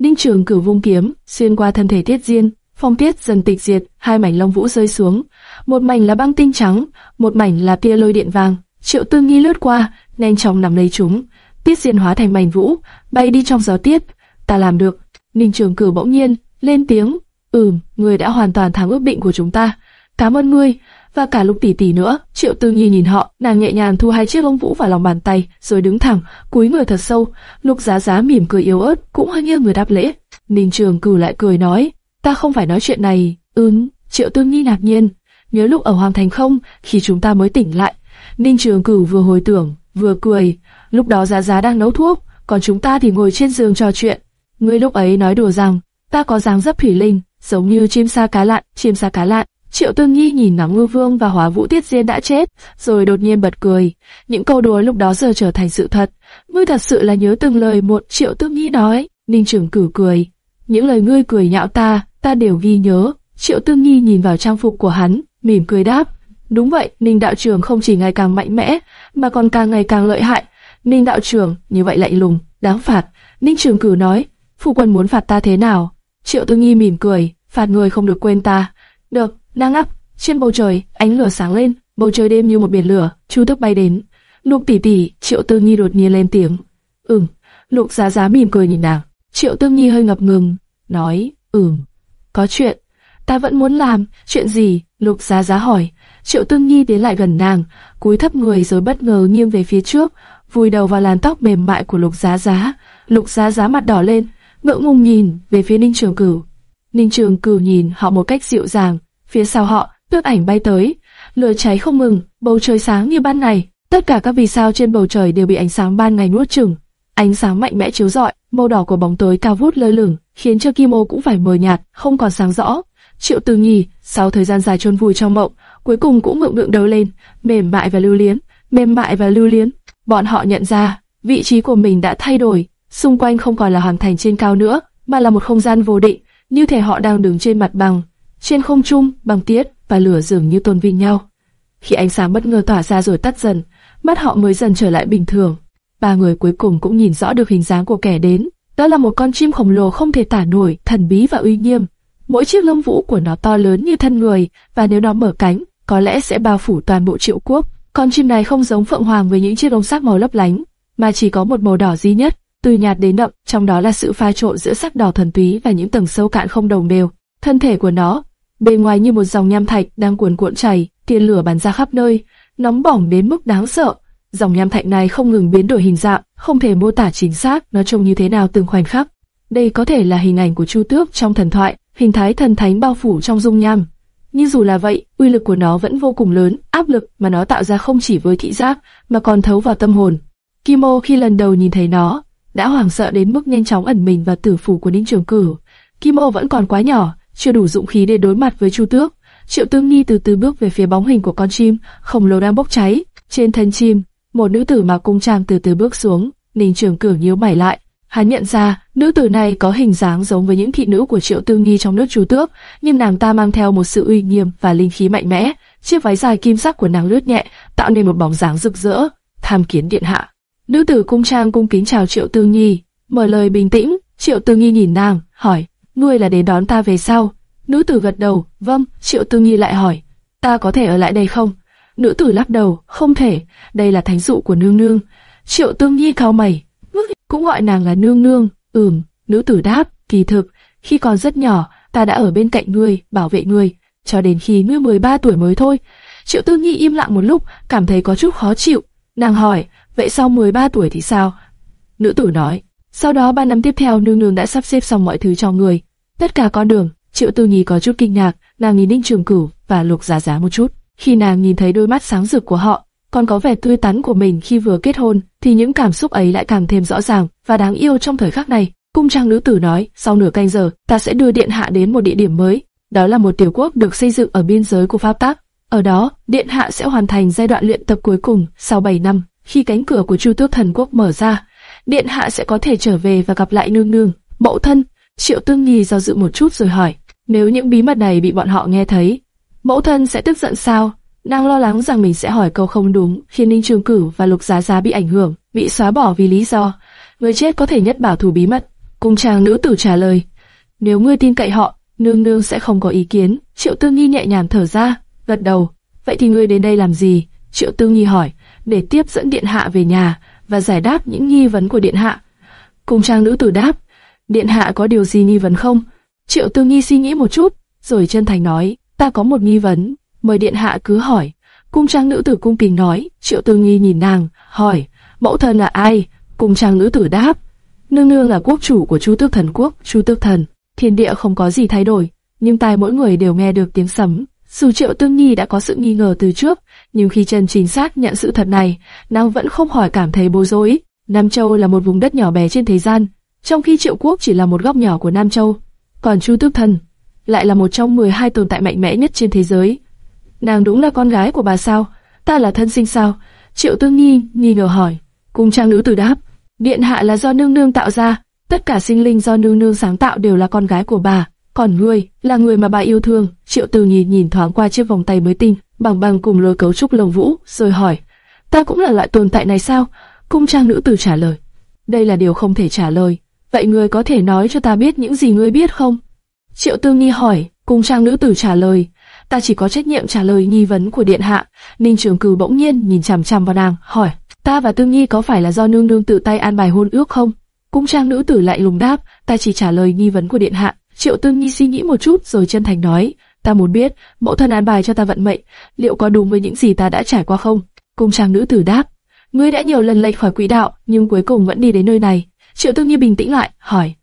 Ninh Trường cử vung kiếm, xuyên qua thân thể Tiết Diên, phong tiết dần tịch diệt, hai mảnh Long vũ rơi xuống, một mảnh là băng tinh trắng, một mảnh là tia lôi điện vàng. Triệu Tư Nghi lướt qua, nhanh chóng nắm lấy chúng, Tiết Diên hóa thành mảnh vũ, bay đi trong gió tiết. Ta làm được. Ninh Trường Cử bỗng nhiên lên tiếng, "Ừm, người đã hoàn toàn thắng ước định của chúng ta. Cảm ơn ngươi." Và cả Lục tỷ tỷ nữa. Triệu Tư Nhi nhìn họ, nàng nhẹ nhàng thu hai chiếc lông vũ vào lòng bàn tay, rồi đứng thẳng, cúi người thật sâu. Lục Giá Giá mỉm cười yếu ớt, cũng hơi nghiêng người đáp lễ. Ninh Trường Cử lại cười nói, "Ta không phải nói chuyện này." "Ừm." Triệu Tư Nhi ngạc nhiên, nhớ lúc ở Hoàng Thành không, khi chúng ta mới tỉnh lại. Ninh Trường Cửu vừa hồi tưởng, vừa cười, lúc đó Giá Giá đang nấu thuốc, còn chúng ta thì ngồi trên giường trò chuyện. Ngươi lúc ấy nói đùa rằng, ta có dáng dấp thủy linh, giống như chim sa cá lặn, chim sa cá lặn. Triệu Tương Nhi nhìn nắm ngư vương và hóa vũ tiết diên đã chết, rồi đột nhiên bật cười. Những câu đùa lúc đó giờ trở thành sự thật. Ngươi thật sự là nhớ từng lời một Triệu Tương Nhi nói. Ninh trưởng cử cười. Những lời ngươi cười nhạo ta, ta đều ghi nhớ. Triệu Tương Nhi nhìn vào trang phục của hắn, mỉm cười đáp. Đúng vậy, Ninh đạo trưởng không chỉ ngày càng mạnh mẽ, mà còn càng ngày càng lợi hại. Ninh đạo trưởng, như vậy lạnh lùng, đáng phạt. Ninh trường cử nói, phụ quân muốn phạt ta thế nào? Triệu Tư Nghi mỉm cười, phạt người không được quên ta. Được, đang ấp. Trên bầu trời, ánh lửa sáng lên, bầu trời đêm như một biển lửa, chu tước bay đến. Lục tỷ tỷ, Triệu Tư nhi đột nhiên lên tiếng. Ừm, Lục Giá Giá mỉm cười nhìn nàng. Triệu Tư nhi hơi ngập ngừng, nói, ừm, có chuyện. Ta vẫn muốn làm, chuyện gì? Lục Giá Giá hỏi. Triệu Tương Nhi tiến lại gần nàng, cúi thấp người rồi bất ngờ nghiêng về phía trước, vùi đầu vào làn tóc mềm mại của Lục Giá Giá. Lục Giá Giá mặt đỏ lên, ngượng ngùng nhìn về phía Ninh Trường Cửu. Ninh Trường Cửu nhìn họ một cách dịu dàng, phía sau họ, tước ảnh bay tới, lửa cháy không ngừng, bầu trời sáng như ban ngày, tất cả các vì sao trên bầu trời đều bị ánh sáng ban ngày nuốt chửng. Ánh sáng mạnh mẽ chiếu rọi, màu đỏ của bóng tối cao vút lơ lửng, khiến cho Kim Ô cũng phải mờ nhạt, không còn sáng rõ. Triệu Từ Nhi, sau thời gian dài chôn vùi trong mộng, cuối cùng cũng ngượng ngượng đầu lên, mềm mại và lưu liến, mềm mại và lưu liến. Bọn họ nhận ra, vị trí của mình đã thay đổi, xung quanh không còn là hoàng thành trên cao nữa, mà là một không gian vô định. như thể họ đang đứng trên mặt bằng, trên không trung, băng tiết và lửa dường như tôn vinh nhau. Khi ánh sáng bất ngờ tỏa ra rồi tắt dần, mắt họ mới dần trở lại bình thường. Ba người cuối cùng cũng nhìn rõ được hình dáng của kẻ đến. Đó là một con chim khổng lồ không thể tả nổi, thần bí và uy nghiêm. Mỗi chiếc lông vũ của nó to lớn như thân người, và nếu nó mở cánh, có lẽ sẽ bao phủ toàn bộ triệu quốc. Con chim này không giống phượng hoàng với những chiếc lông sắc màu lấp lánh, mà chỉ có một màu đỏ duy nhất, từ nhạt đến đậm, trong đó là sự pha trộn giữa sắc đỏ thần túy và những tầng sâu cạn không đồng đều. Thân thể của nó, bề ngoài như một dòng nham thạch đang cuồn cuộn chảy, tia lửa bắn ra khắp nơi, nóng bỏng đến mức đáng sợ. Dòng nham thạch này không ngừng biến đổi hình dạng, không thể mô tả chính xác nó trông như thế nào từng khoảnh khắc. Đây có thể là hình ảnh của Chu Tước trong thần thoại, hình thái thần thánh bao phủ trong dung nham. Nhưng dù là vậy, uy lực của nó vẫn vô cùng lớn, áp lực mà nó tạo ra không chỉ với thị giác, mà còn thấu vào tâm hồn. Kimo khi lần đầu nhìn thấy nó, đã hoảng sợ đến mức nhanh chóng ẩn mình vào tử phủ của Ninh Trường Cử. Kimo vẫn còn quá nhỏ, chưa đủ dũng khí để đối mặt với Chu Tước. Triệu Tương Nhi từ từ bước về phía bóng hình của con chim khổng lồ đang bốc cháy. Trên thân chim, một nữ tử mặc cung trang từ từ bước xuống. Ninh Trường Cửu nhíu mày lại, hắn nhận ra nữ tử này có hình dáng giống với những thị nữ của Triệu Tương Nhi trong nước Chu Tước, nhưng nàng ta mang theo một sự uy nghiêm và linh khí mạnh mẽ. Chiếc váy dài kim sắc của nàng lướt nhẹ, tạo nên một bóng dáng rực rỡ. Tham kiến điện hạ. Nữ tử cung trang cung kính chào Triệu Tương Nhi, mở lời bình tĩnh. Triệu Tương Nhi nhìn nàng, hỏi: "Ngươi là đến đón ta về sau?" Nữ tử gật đầu, "Vâng." Triệu Tương nghi lại hỏi: "Ta có thể ở lại đây không?" Nữ tử lắc đầu, "Không thể, đây là thánh dụ của nương nương." Triệu Tương Nhi cao mày, cũng gọi nàng là nương nương. Ừm, nữ tử đáp, kỳ thực, khi còn rất nhỏ, ta đã ở bên cạnh ngươi, bảo vệ ngươi, cho đến khi ngươi 13 tuổi mới thôi. Triệu Tư Nhi im lặng một lúc, cảm thấy có chút khó chịu. Nàng hỏi, vậy sau 13 tuổi thì sao? Nữ tử nói, sau đó ba năm tiếp theo nương nương đã sắp xếp xong mọi thứ cho người. Tất cả con đường, Triệu Tư Nhi có chút kinh ngạc, nàng nhìn Ninh Trường Cửu và Lục Giá Giá một chút. Khi nàng nhìn thấy đôi mắt sáng rực của họ, còn có vẻ tươi tắn của mình khi vừa kết hôn, thì những cảm xúc ấy lại càng thêm rõ ràng và đáng yêu trong thời khắc này. Cung trang nữ tử nói, sau nửa canh giờ, ta sẽ đưa điện hạ đến một địa điểm mới. Đó là một tiểu quốc được xây dựng ở biên giới của Pháp Tắc. Ở đó, điện hạ sẽ hoàn thành giai đoạn luyện tập cuối cùng sau 7 năm. Khi cánh cửa của Chu Tước Thần Quốc mở ra, điện hạ sẽ có thể trở về và gặp lại nương nương, mẫu thân. Triệu Tương Nhi do dự một chút rồi hỏi, nếu những bí mật này bị bọn họ nghe thấy, mẫu thân sẽ tức giận sao? Nàng lo lắng rằng mình sẽ hỏi câu không đúng, khiến Ninh Trường Cửu và Lục Giá Giá bị ảnh hưởng, bị xóa bỏ vì lý do người chết có thể nhất bảo thủ bí mật. Cung trang nữ tử trả lời, nếu ngươi tin cậy họ, nương nương sẽ không có ý kiến. Triệu Tương Nhi nhẹ nhàng thở ra, gật đầu. Vậy thì ngươi đến đây làm gì? Triệu Tương Nhi hỏi, để tiếp dẫn điện hạ về nhà và giải đáp những nghi vấn của điện hạ. Cung trang nữ tử đáp, điện hạ có điều gì nghi vấn không? Triệu Tương nghi suy nghĩ một chút, rồi chân thành nói, ta có một nghi vấn, mời điện hạ cứ hỏi. Cung trang nữ tử cung kính nói, Triệu Tương nghi nhìn nàng, hỏi, mẫu thân là ai? Cung trang nữ tử đáp, nương nương là quốc chủ của Chu Tước Thần Quốc, Chu Tước Thần. Thiên địa không có gì thay đổi, nhưng tai mỗi người đều nghe được tiếng sấm. Dù Triệu Tương Nhi đã có sự nghi ngờ từ trước, nhưng khi Trần Chính xác nhận sự thật này, nàng vẫn không khỏi cảm thấy bối rối. Nam Châu là một vùng đất nhỏ bé trên thế gian, trong khi Triệu Quốc chỉ là một góc nhỏ của Nam Châu, còn Chu Tước Thần lại là một trong 12 tồn tại mạnh mẽ nhất trên thế giới. Nàng đúng là con gái của bà sao? Ta là thân sinh sao? Triệu Tương Nhi nghi ngờ hỏi. Cung trang nữ tử đáp, điện hạ là do nương nương tạo ra, tất cả sinh linh do nương nương sáng tạo đều là con gái của bà. Còn ngươi là người mà bà yêu thương. Triệu Từ Nhi nhìn thoáng qua chiếc vòng tay mới tinh, bằng bằng cùng lôi cấu trúc lồng vũ, rồi hỏi, ta cũng là loại tồn tại này sao? Cung trang nữ tử trả lời, đây là điều không thể trả lời. Vậy ngươi có thể nói cho ta biết những gì ngươi biết không? Triệu Tư Nghi hỏi, cung trang nữ tử trả lời, ta chỉ có trách nhiệm trả lời nghi vấn của điện hạ. Ninh Trường Cửu bỗng nhiên nhìn chằm chằm vào nàng, hỏi, ta và Tương nghi có phải là do nương nương tự tay an bài hôn ước không? Cung trang nữ tử lại lùng đáp, ta chỉ trả lời nghi vấn của điện hạ. Triệu Tương nghi suy nghĩ một chút rồi chân thành nói, ta muốn biết, mẫu thân an bài cho ta vận mệnh, liệu có đúng với những gì ta đã trải qua không? Cung trang nữ tử đáp, ngươi đã nhiều lần lệch khỏi quỹ đạo, nhưng cuối cùng vẫn đi đến nơi này. Triệu Tương Nhi bình tĩnh lại, hỏi,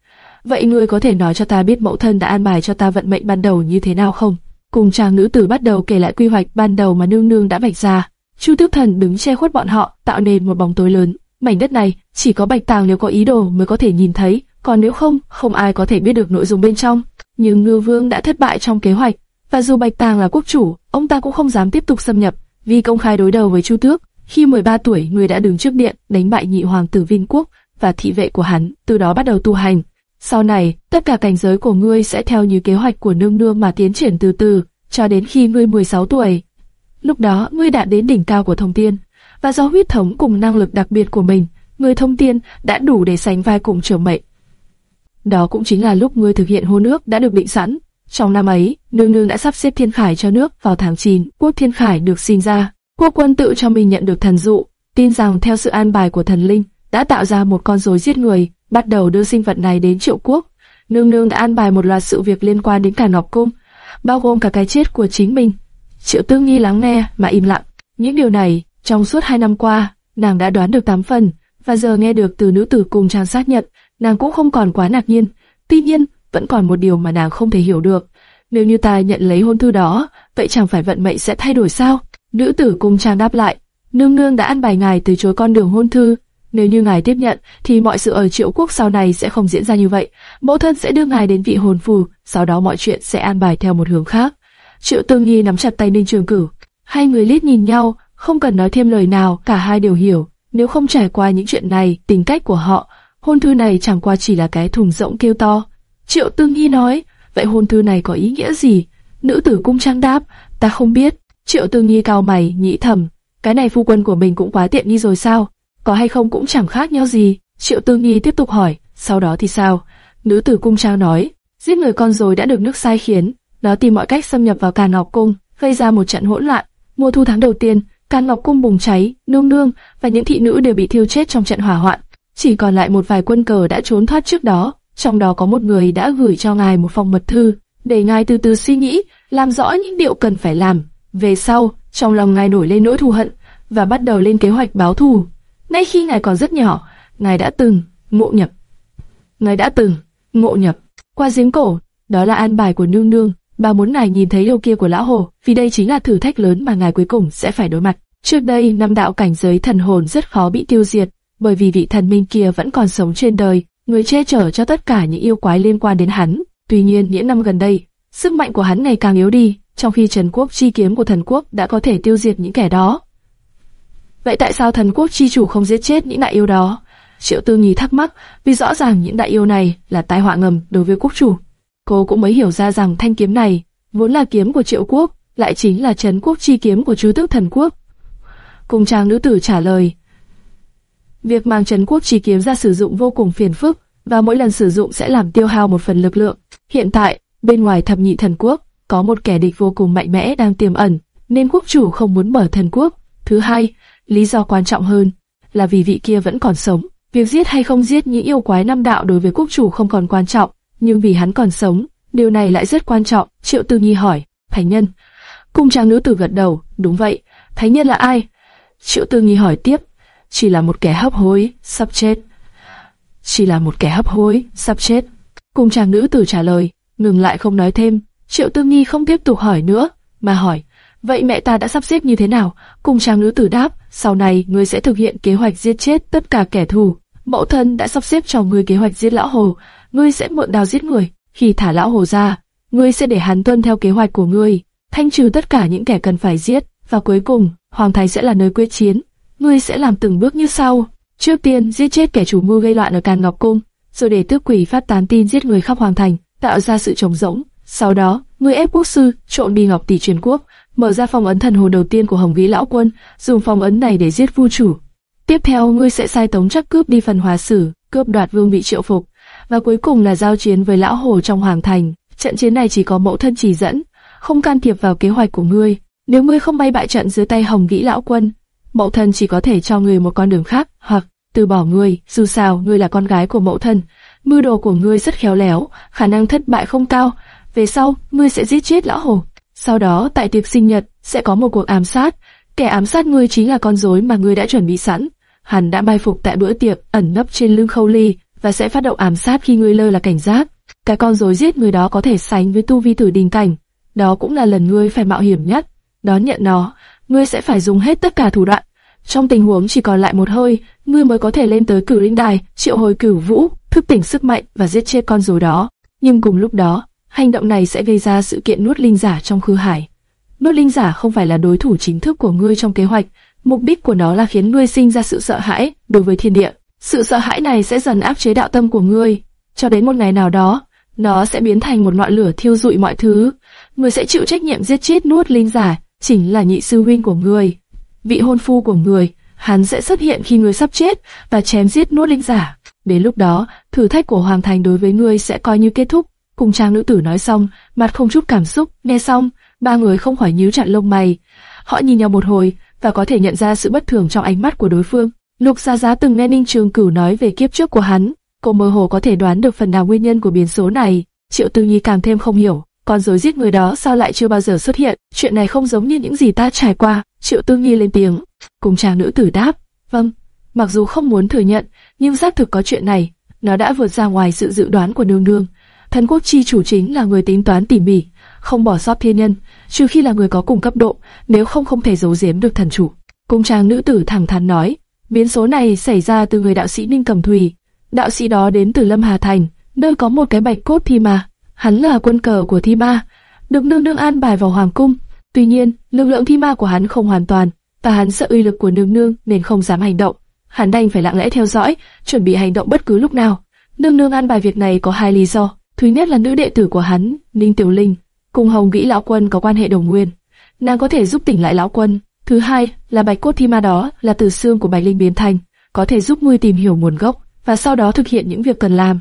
vậy ngươi có thể nói cho ta biết mẫu thân đã an bài cho ta vận mệnh ban đầu như thế nào không? cùng chàng nữ tử bắt đầu kể lại quy hoạch ban đầu mà nương nương đã vạch ra. Chu Tước Thần đứng che khuất bọn họ, tạo nên một bóng tối lớn. Mảnh đất này chỉ có Bạch Tàng nếu có ý đồ mới có thể nhìn thấy, còn nếu không, không ai có thể biết được nội dung bên trong. Nhưng Ngư Vương đã thất bại trong kế hoạch, và dù Bạch Tàng là quốc chủ, ông ta cũng không dám tiếp tục xâm nhập, vì công khai đối đầu với Chu Tước. Khi 13 tuổi, người đã đứng trước điện đánh bại nhị hoàng tử Vinh Quốc và thị vệ của hắn, từ đó bắt đầu tu hành. Sau này, tất cả cảnh giới của ngươi sẽ theo như kế hoạch của nương nương mà tiến triển từ từ, cho đến khi ngươi 16 tuổi. Lúc đó, ngươi đã đến đỉnh cao của thông tiên, và do huyết thống cùng năng lực đặc biệt của mình, ngươi thông tiên đã đủ để sánh vai cùng trưởng mệnh. Đó cũng chính là lúc ngươi thực hiện hôn ước đã được định sẵn. Trong năm ấy, nương nương đã sắp xếp thiên khải cho nước vào tháng 9, quốc thiên khải được sinh ra. Quốc quân tự cho mình nhận được thần dụ, tin rằng theo sự an bài của thần linh, đã tạo ra một con rối giết người, bắt đầu đưa sinh vật này đến triệu quốc. Nương nương đã an bài một loạt sự việc liên quan đến cả Ngọc Cung, bao gồm cả cái chết của chính mình. Triệu Tương Nhi lắng nghe mà im lặng. Những điều này, trong suốt hai năm qua, nàng đã đoán được tám phần, và giờ nghe được từ nữ tử cùng trang xác nhận, nàng cũng không còn quá ngạc nhiên. Tuy nhiên, vẫn còn một điều mà nàng không thể hiểu được. Nếu như ta nhận lấy hôn thư đó, vậy chẳng phải vận mệnh sẽ thay đổi sao? Nữ tử cung trang đáp lại, nương nương đã ăn bài ngài từ chối con đường hôn thư. Nếu như ngài tiếp nhận, thì mọi sự ở triệu quốc sau này sẽ không diễn ra như vậy. Mẫu thân sẽ đưa ngài đến vị hồn phù, sau đó mọi chuyện sẽ an bài theo một hướng khác. Triệu Tương Nhi nắm chặt tay Ninh Trường Cửu, hai người liếc nhìn nhau, không cần nói thêm lời nào, cả hai đều hiểu. Nếu không trải qua những chuyện này, tính cách của họ, hôn thư này chẳng qua chỉ là cái thùng rỗng kêu to. Triệu Tương Nhi nói, vậy hôn thư này có ý nghĩa gì? Nữ tử cung trang đáp, ta không biết. Triệu Tương Nhi cao mày, nghĩ thầm, cái này phu quân của mình cũng quá tiện nghi rồi sao? Có hay không cũng chẳng khác nhau gì. Triệu tư nghi tiếp tục hỏi, sau đó thì sao? Nữ tử cung trang nói, giết người con rồi đã được nước sai khiến, nó tìm mọi cách xâm nhập vào Càn Ngọc Cung, gây ra một trận hỗn loạn. Mùa thu tháng đầu tiên, Càn Ngọc Cung bùng cháy, nương nương và những thị nữ đều bị thiêu chết trong trận hỏa hoạn. Chỉ còn lại một vài quân cờ đã trốn thoát trước đó, trong đó có một người đã gửi cho ngài một phong mật thư, để ngài từ từ suy nghĩ, làm rõ những điều cần phải làm. Về sau, trong lòng ngài nổi lên nỗi thù hận và bắt đầu lên kế hoạch báo thù. Ngay khi ngài còn rất nhỏ, ngài đã từng ngộ nhập. Ngài đã từng ngộ nhập qua giếng cổ, đó là an bài của nương nương. Bà muốn ngài nhìn thấy điều kia của lão hồ, vì đây chính là thử thách lớn mà ngài cuối cùng sẽ phải đối mặt. Trước đây, năm đạo cảnh giới thần hồn rất khó bị tiêu diệt, bởi vì vị thần minh kia vẫn còn sống trên đời, người che chở cho tất cả những yêu quái liên quan đến hắn. Tuy nhiên, những năm gần đây, sức mạnh của hắn ngày càng yếu đi, trong khi Trần Quốc chi kiếm của thần quốc đã có thể tiêu diệt những kẻ đó. Vậy tại sao thần quốc chi chủ không giết chết những đại yêu đó? Triệu Tư Nhi thắc mắc, vì rõ ràng những đại yêu này là tai họa ngầm đối với quốc chủ. Cô cũng mới hiểu ra rằng thanh kiếm này vốn là kiếm của Triệu Quốc, lại chính là Trấn Quốc chi kiếm của chú Tước Thần Quốc. Cùng chàng nữ tử trả lời, việc mang Trấn Quốc chi kiếm ra sử dụng vô cùng phiền phức, và mỗi lần sử dụng sẽ làm tiêu hao một phần lực lượng. Hiện tại, bên ngoài thập nhị thần quốc, có một kẻ địch vô cùng mạnh mẽ đang tiềm ẩn, nên quốc chủ không muốn mở thần quốc. Thứ hai, lý do quan trọng hơn là vì vị kia vẫn còn sống. Việc giết hay không giết những yêu quái năm đạo đối với quốc chủ không còn quan trọng, nhưng vì hắn còn sống, điều này lại rất quan trọng. Triệu Tư Nhi hỏi, Thánh nhân. Cung trang nữ tử gật đầu, đúng vậy. Thánh nhân là ai? Triệu Tư Nhi hỏi tiếp, chỉ là một kẻ hấp hối, sắp chết. Chỉ là một kẻ hấp hối, sắp chết. Cung trang nữ tử trả lời, ngừng lại không nói thêm. Triệu Tư Nhi không tiếp tục hỏi nữa, mà hỏi, vậy mẹ ta đã sắp xếp như thế nào? cùng trang nữ tử đáp, sau này ngươi sẽ thực hiện kế hoạch giết chết tất cả kẻ thù. Mẫu thân đã sắp xếp cho ngươi kế hoạch giết lão hồ, ngươi sẽ mượn đào giết người. Khi thả lão hồ ra, ngươi sẽ để hắn tuân theo kế hoạch của ngươi, thanh trừ tất cả những kẻ cần phải giết, và cuối cùng, hoàng thành sẽ là nơi quyết chiến. Ngươi sẽ làm từng bước như sau. Trước tiên, giết chết kẻ chủ mưu gây loạn ở Càn Ngọc Cung, rồi để tước quỷ phát tán tin giết người khắp hoàng thành, tạo ra sự trống rỗng. Sau đó, ngươi ép quốc sư trộn đi ngọc tỷ truyền quốc, mở ra phong ấn thần hồn đầu tiên của Hồng Vĩ lão quân, dùng phong ấn này để giết vua chủ. Tiếp theo, ngươi sẽ sai tống chắc cướp đi phần hòa sử, cướp đoạt vương vị triệu phục, và cuối cùng là giao chiến với lão hồ trong hoàng thành. Trận chiến này chỉ có mẫu thân chỉ dẫn, không can thiệp vào kế hoạch của ngươi. Nếu ngươi không bay bại trận dưới tay Hồng Vĩ lão quân, mẫu thân chỉ có thể cho ngươi một con đường khác, hoặc từ bỏ ngươi. Dù sao, ngươi là con gái của mẫu thân, mưu đồ của ngươi rất khéo léo, khả năng thất bại không cao. Về sau, ngươi sẽ giết chết lão hồ. Sau đó, tại tiệc sinh nhật sẽ có một cuộc ám sát. Kẻ ám sát ngươi chính là con rối mà ngươi đã chuẩn bị sẵn. Hắn đã mai phục tại bữa tiệc, ẩn nấp trên lưng Khâu Ly và sẽ phát động ám sát khi ngươi lơ là cảnh giác. Cái con rối giết người đó có thể sánh với tu vi tử đình cảnh. Đó cũng là lần ngươi phải mạo hiểm nhất. Đón nhận nó, ngươi sẽ phải dùng hết tất cả thủ đoạn. Trong tình huống chỉ còn lại một hơi, ngươi mới có thể lên tới cửu linh đài, triệu hồi cửu vũ, thức tỉnh sức mạnh và giết chết con rối đó. Nhưng cùng lúc đó, hành động này sẽ gây ra sự kiện nuốt linh giả trong khư hải. Nuốt linh giả không phải là đối thủ chính thức của ngươi trong kế hoạch, mục đích của nó là khiến ngươi sinh ra sự sợ hãi đối với thiên địa. Sự sợ hãi này sẽ dần áp chế đạo tâm của ngươi. cho đến một ngày nào đó, nó sẽ biến thành một ngọn lửa thiêu rụi mọi thứ. Ngươi sẽ chịu trách nhiệm giết chết nuốt linh giả, chính là nhị sư huynh của ngươi, Vị hôn phu của người, hắn sẽ xuất hiện khi ngươi sắp chết và chém giết nuốt linh giả. Đến lúc đó, thử thách của Hoàng Thành đối với ngươi sẽ coi như kết thúc. Cùng trang nữ tử nói xong, mặt không chút cảm xúc, nghe xong, ba người không khỏi nhíu chặt lông mày. Họ nhìn nhau một hồi và có thể nhận ra sự bất thường trong ánh mắt của đối phương. Lục Gia Giá từng nghe Ninh Trường Cửu nói về kiếp trước của hắn, cô mơ hồ có thể đoán được phần nào nguyên nhân của biến số này. Triệu Tư Nhi càng thêm không hiểu, con rối giết người đó sao lại chưa bao giờ xuất hiện? Chuyện này không giống như những gì ta trải qua. Triệu Tư Nhi lên tiếng, cùng chàng nữ tử đáp, vâng. Mặc dù không muốn thừa nhận, nhưng xác thực có chuyện này, nó đã vượt ra ngoài sự dự đoán của nương nương. Thần quốc chi chủ chính là người tính toán tỉ mỉ, không bỏ sót thiên nhân, trừ khi là người có cùng cấp độ, nếu không không thể giấu giếm được thần chủ. Cung trang nữ tử thẳng thắn nói, biến số này xảy ra từ người đạo sĩ Ninh Cẩm Thủy. Đạo sĩ đó đến từ Lâm Hà Thành, nơi có một cái bạch cốt thi ma. Hắn là quân cờ của thi ma, được nương nương an bài vào hoàng cung. Tuy nhiên, lực lượng thi ma của hắn không hoàn toàn, và hắn sợ uy lực của nương nương nên không dám hành động. Hắn đành phải lặng lẽ theo dõi, chuẩn bị hành động bất cứ lúc nào. Nương nương an bài việc này có hai lý do. Thứ nhất là nữ đệ tử của hắn, Ninh Tiểu Linh, cùng Hồng Vĩ lão quân có quan hệ đồng nguyên, nàng có thể giúp tỉnh lại lão quân. Thứ hai là bạch cốt thi ma đó là từ xương của bạch linh biến thành, có thể giúp ngươi tìm hiểu nguồn gốc và sau đó thực hiện những việc cần làm.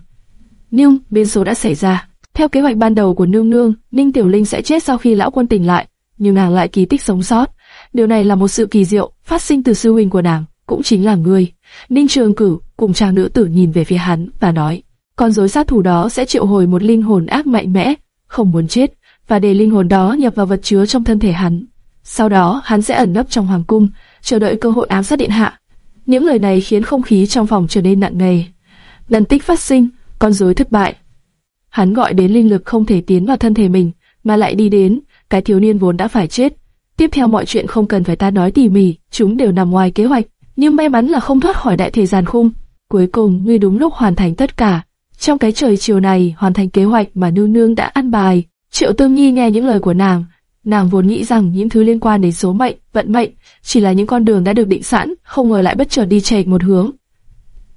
Nhưng biến số đã xảy ra. Theo kế hoạch ban đầu của nương nương, Ninh Tiểu Linh sẽ chết sau khi lão quân tỉnh lại, nhưng nàng lại kỳ tích sống sót. Điều này là một sự kỳ diệu phát sinh từ sư huynh của nàng, cũng chính là ngươi. Ninh Trường Cửu cùng chàng nữ tử nhìn về phía hắn và nói, con rối sát thủ đó sẽ triệu hồi một linh hồn ác mạnh mẽ, không muốn chết, và để linh hồn đó nhập vào vật chứa trong thân thể hắn. Sau đó, hắn sẽ ẩn nấp trong hoàng cung, chờ đợi cơ hội ám sát điện hạ. Những lời này khiến không khí trong phòng trở nên nặng nề. Lần tích phát sinh, con rối thất bại. Hắn gọi đến linh lực không thể tiến vào thân thể mình, mà lại đi đến, cái thiếu niên vốn đã phải chết. Tiếp theo mọi chuyện không cần phải ta nói tỉ mỉ, chúng đều nằm ngoài kế hoạch, nhưng may mắn là không thoát khỏi đại thể giàn khung. Cuối cùng, ngươi đúng lúc hoàn thành tất cả. Trong cái trời chiều này, hoàn thành kế hoạch mà nương nương đã ăn bài. Triệu Tương Nhi nghe những lời của nàng, nàng vốn nghĩ rằng những thứ liên quan đến số mệnh, vận mệnh chỉ là những con đường đã được định sẵn, không ngờ lại bất chợt đi chệch một hướng.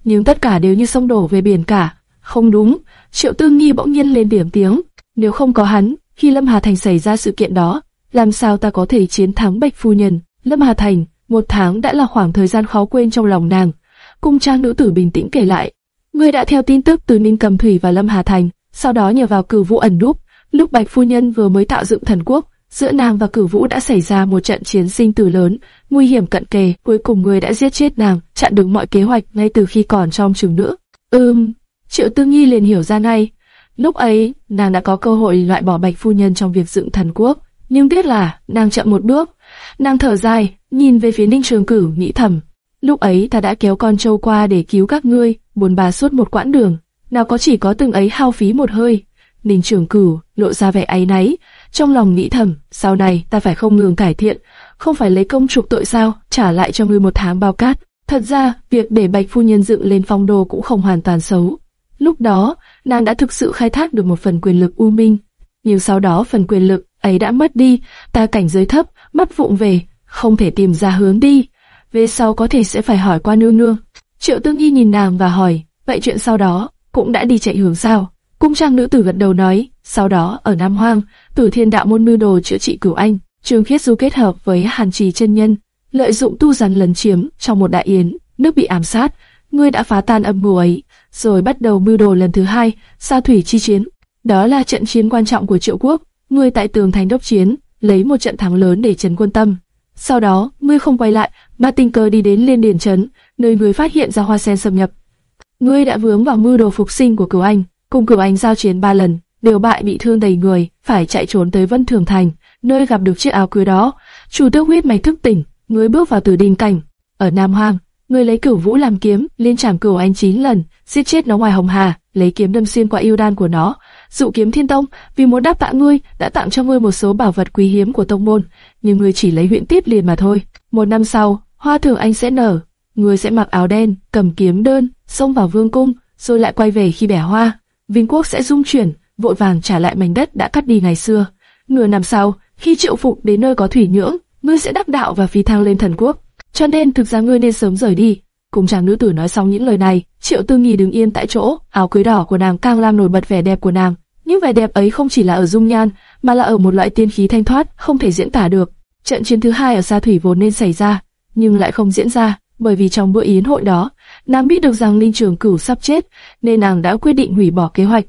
Nhưng tất cả đều như sông đổ về biển cả. Không đúng, Triệu Tương Nhi bỗng nhiên lên điểm tiếng. Nếu không có hắn, khi Lâm Hà Thành xảy ra sự kiện đó, làm sao ta có thể chiến thắng Bạch Phu Nhân? Lâm Hà Thành, một tháng đã là khoảng thời gian khó quên trong lòng nàng. Cung trang nữ tử bình tĩnh kể lại. Ngươi đã theo tin tức từ Ninh Cầm Thủy và Lâm Hà Thành, sau đó nhờ vào cử vũ ẩn núp, Lúc Bạch Phu Nhân vừa mới tạo dựng thần quốc, giữa nàng và cử vũ đã xảy ra một trận chiến sinh tử lớn, nguy hiểm cận kề. Cuối cùng người đã giết chết nàng, chặn đứng mọi kế hoạch ngay từ khi còn trong trường nữa. Ừm, Triệu Tư Nghi liền hiểu ra ngay. Lúc ấy, nàng đã có cơ hội loại bỏ Bạch Phu Nhân trong việc dựng thần quốc, nhưng tiếc là nàng chậm một bước. Nàng thở dài, nhìn về phía Ninh Trường Cửu, nghĩ thầm. Lúc ấy ta đã kéo con trâu qua để cứu các ngươi, buồn bà suốt một quãng đường, nào có chỉ có từng ấy hao phí một hơi. Ninh trưởng Cửu lộ ra vẻ áy náy, trong lòng nghĩ thầm, sau này ta phải không ngừng cải thiện, không phải lấy công trục tội sao, trả lại cho ngươi một tháng bao cát. Thật ra, việc để Bạch Phu Nhân dựng lên phong đồ cũng không hoàn toàn xấu. Lúc đó, nàng đã thực sự khai thác được một phần quyền lực u minh. Nhưng sau đó phần quyền lực ấy đã mất đi, ta cảnh giới thấp, mất vụng về, không thể tìm ra hướng đi. Về sau có thể sẽ phải hỏi qua nương nương. Triệu Tương Y nhìn nàng và hỏi, vậy chuyện sau đó, cũng đã đi chạy hướng sao? Cung trang nữ tử gật đầu nói, sau đó ở Nam Hoang, Tử Thiên Đạo môn mưu đồ chữa trị cửu anh, trường Khiết Du kết hợp với Hàn Trì chân nhân, lợi dụng tu rắn lấn chiếm trong một đại yến, nước bị ám sát, ngươi đã phá tan âm mưu ấy, rồi bắt đầu mưu đồ lần thứ hai, sa thủy chi chiến. Đó là trận chiến quan trọng của Triệu Quốc, ngươi tại tường thành đốc chiến, lấy một trận thắng lớn để trấn quân tâm. Sau đó, ngươi không quay lại, mà tình cờ đi đến Liên Điền trấn, nơi người phát hiện ra hoa sen xâm nhập. Ngươi đã vướng vào mưu đồ phục sinh của Cửu Anh, cùng Cửu Anh giao chiến ba lần, đều bại bị thương đầy người, phải chạy trốn tới Vân Thường Thành, nơi gặp được chiếc áo cưới đó. Chủ tước huyết mạch thức tỉnh, ngươi bước vào tử đình cảnh. Ở Nam Hoang, ngươi lấy cửu vũ làm kiếm, liên chạm cửu anh chín lần, giết chết nó ngoài hồng hà, lấy kiếm đâm xuyên qua yêu đan của nó. Dụ kiếm thiên tông, vì muốn đáp tạ ngươi, đã tặng cho ngươi một số bảo vật quý hiếm của tông môn, nhưng ngươi chỉ lấy huyện tiếp liền mà thôi. Một năm sau, hoa thường anh sẽ nở, ngươi sẽ mặc áo đen, cầm kiếm đơn, xông vào vương cung, rồi lại quay về khi bẻ hoa. Vinh quốc sẽ dung chuyển, vội vàng trả lại mảnh đất đã cắt đi ngày xưa. Nửa năm sau, khi triệu phục đến nơi có thủy nhưỡng, ngươi sẽ đắc đạo và phi thăng lên thần quốc. Cho nên thực ra ngươi nên sớm rời đi. Cùng chàng nữ tử nói xong những lời này, Triệu Tư Nghi đứng yên tại chỗ, áo cưới đỏ của nàng càng làm nổi bật vẻ đẹp của nàng. những vẻ đẹp ấy không chỉ là ở dung nhan, mà là ở một loại tiên khí thanh thoát, không thể diễn tả được. Trận chiến thứ hai ở Sa Thủy vốn nên xảy ra, nhưng lại không diễn ra, bởi vì trong bữa yến hội đó, nàng biết được rằng Ninh Trường Cửu sắp chết, nên nàng đã quyết định hủy bỏ kế hoạch.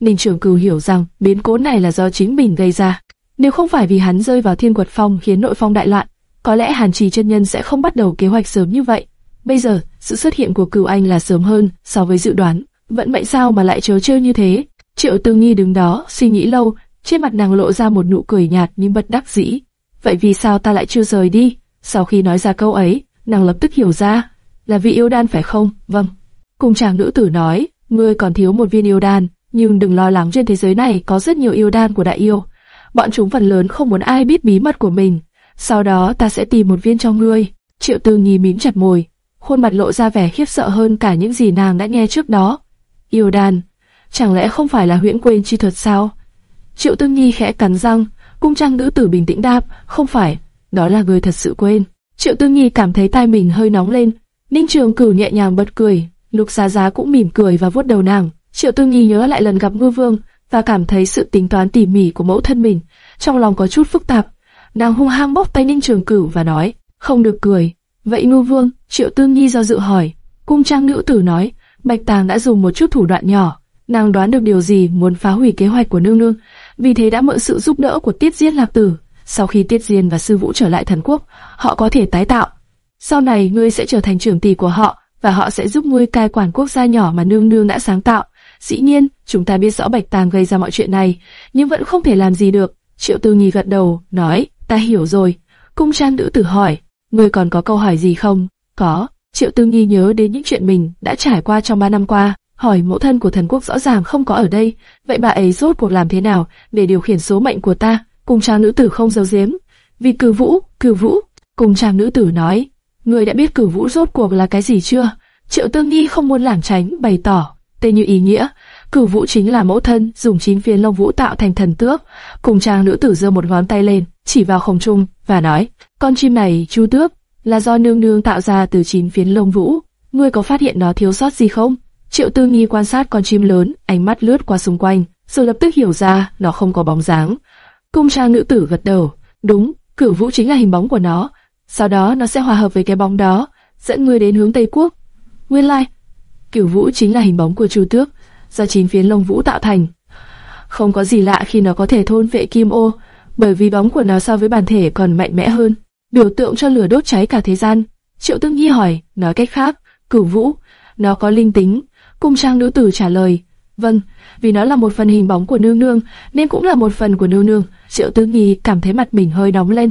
Ninh Trường Cửu hiểu rằng biến cố này là do chính mình gây ra. Nếu không phải vì hắn rơi vào thiên quật phong khiến nội phong đại loạn, có lẽ Hàn Trì chân nhân sẽ không bắt đầu kế hoạch sớm như vậy. Bây giờ, sự xuất hiện của Cửu Anh là sớm hơn so với dự đoán. Vận mệnh sao mà lại trớ trêu như thế? Triệu Tư Nghi đứng đó, suy nghĩ lâu, trên mặt nàng lộ ra một nụ cười nhạt nhưng bất đắc dĩ. Vậy vì sao ta lại chưa rời đi? Sau khi nói ra câu ấy, nàng lập tức hiểu ra, là vị yêu đan phải không? Vâng. Cùng chàng nữ tử nói, ngươi còn thiếu một viên yêu đan, nhưng đừng lo lắng trên thế giới này có rất nhiều yêu đan của đại yêu. Bọn chúng phần lớn không muốn ai biết bí mật của mình. Sau đó ta sẽ tìm một viên cho ngươi. Triệu Tư Nhi mím chặt môi, khuôn mặt lộ ra vẻ khiếp sợ hơn cả những gì nàng đã nghe trước đó. Yêu đan, chẳng lẽ không phải là huyễn quên chi thuật sao? Triệu Tư Nhi khẽ cắn răng, cung trang nữ tử bình tĩnh đáp, không phải, đó là người thật sự quên. Triệu Tư Nhi cảm thấy tai mình hơi nóng lên, Ninh Trường Cửu nhẹ nhàng bật cười, Lục Giá Giá cũng mỉm cười và vuốt đầu nàng. Triệu Tư Nhi nhớ lại lần gặp Ngư Vương và cảm thấy sự tính toán tỉ mỉ của mẫu thân mình, trong lòng có chút phức tạp. Nàng hung hăng bóp tay Ninh Trường Cửu và nói, không được cười. Vậy Ngư Vương, Triệu Tư Nhi do dự hỏi, cung trang nữ tử nói, Bạch Tàng đã dùng một chút thủ đoạn nhỏ, nàng đoán được điều gì muốn phá hủy kế hoạch của nương nương, vì thế đã mượn sự giúp đỡ của Tiết Diên Lạc Tử. Sau khi Tiết Diên và Sư Vũ trở lại thần quốc, họ có thể tái tạo. Sau này ngươi sẽ trở thành trưởng tỷ của họ, và họ sẽ giúp ngươi cai quản quốc gia nhỏ mà nương nương đã sáng tạo. Dĩ nhiên, chúng ta biết rõ Bạch Tàng gây ra mọi chuyện này, nhưng vẫn không thể làm gì được. Triệu Tư Nhi gật đầu, nói, ta hiểu rồi. Cung trang nữ tử hỏi, ngươi còn có câu hỏi gì không? Có. Triệu Tư Nhi nhớ đến những chuyện mình đã trải qua trong ba năm qua, hỏi mẫu thân của thần quốc rõ ràng không có ở đây, vậy bà ấy rốt cuộc làm thế nào để điều khiển số mệnh của ta? Cùng chàng nữ tử không giấu giếm, vì cử vũ, cử vũ. cùng chàng nữ tử nói, người đã biết cử vũ rốt cuộc là cái gì chưa? Triệu Tương nghi không muốn lảng tránh, bày tỏ, tên như ý nghĩa. Cử vũ chính là mẫu thân dùng chín phiến lông vũ tạo thành thần tước. Cùng chàng nữ tử giơ một ngón tay lên, chỉ vào không trung và nói: con chim này, chu tước, là do nương nương tạo ra từ chín phiến lông vũ. Ngươi có phát hiện nó thiếu sót gì không? Triệu Tư Nghi quan sát con chim lớn, ánh mắt lướt qua xung quanh, rồi lập tức hiểu ra nó không có bóng dáng. Cung trang nữ tử gật đầu, đúng, cửu vũ chính là hình bóng của nó. Sau đó nó sẽ hòa hợp với cái bóng đó, dẫn ngươi đến hướng Tây Quốc. Nguyên lai, like, cửu vũ chính là hình bóng của Chu Tước, do chín phiến lông vũ tạo thành. Không có gì lạ khi nó có thể thôn vệ kim ô, bởi vì bóng của nó so với bản thể còn mạnh mẽ hơn, biểu tượng cho lửa đốt cháy cả thế gian. Triệu Tương Nhi hỏi, nói cách khác, cửu vũ, nó có linh tính. Cung trang nữ tử trả lời, vâng, vì nó là một phần hình bóng của nương nương, nên cũng là một phần của nương nương. Triệu tư nghi cảm thấy mặt mình hơi nóng lên.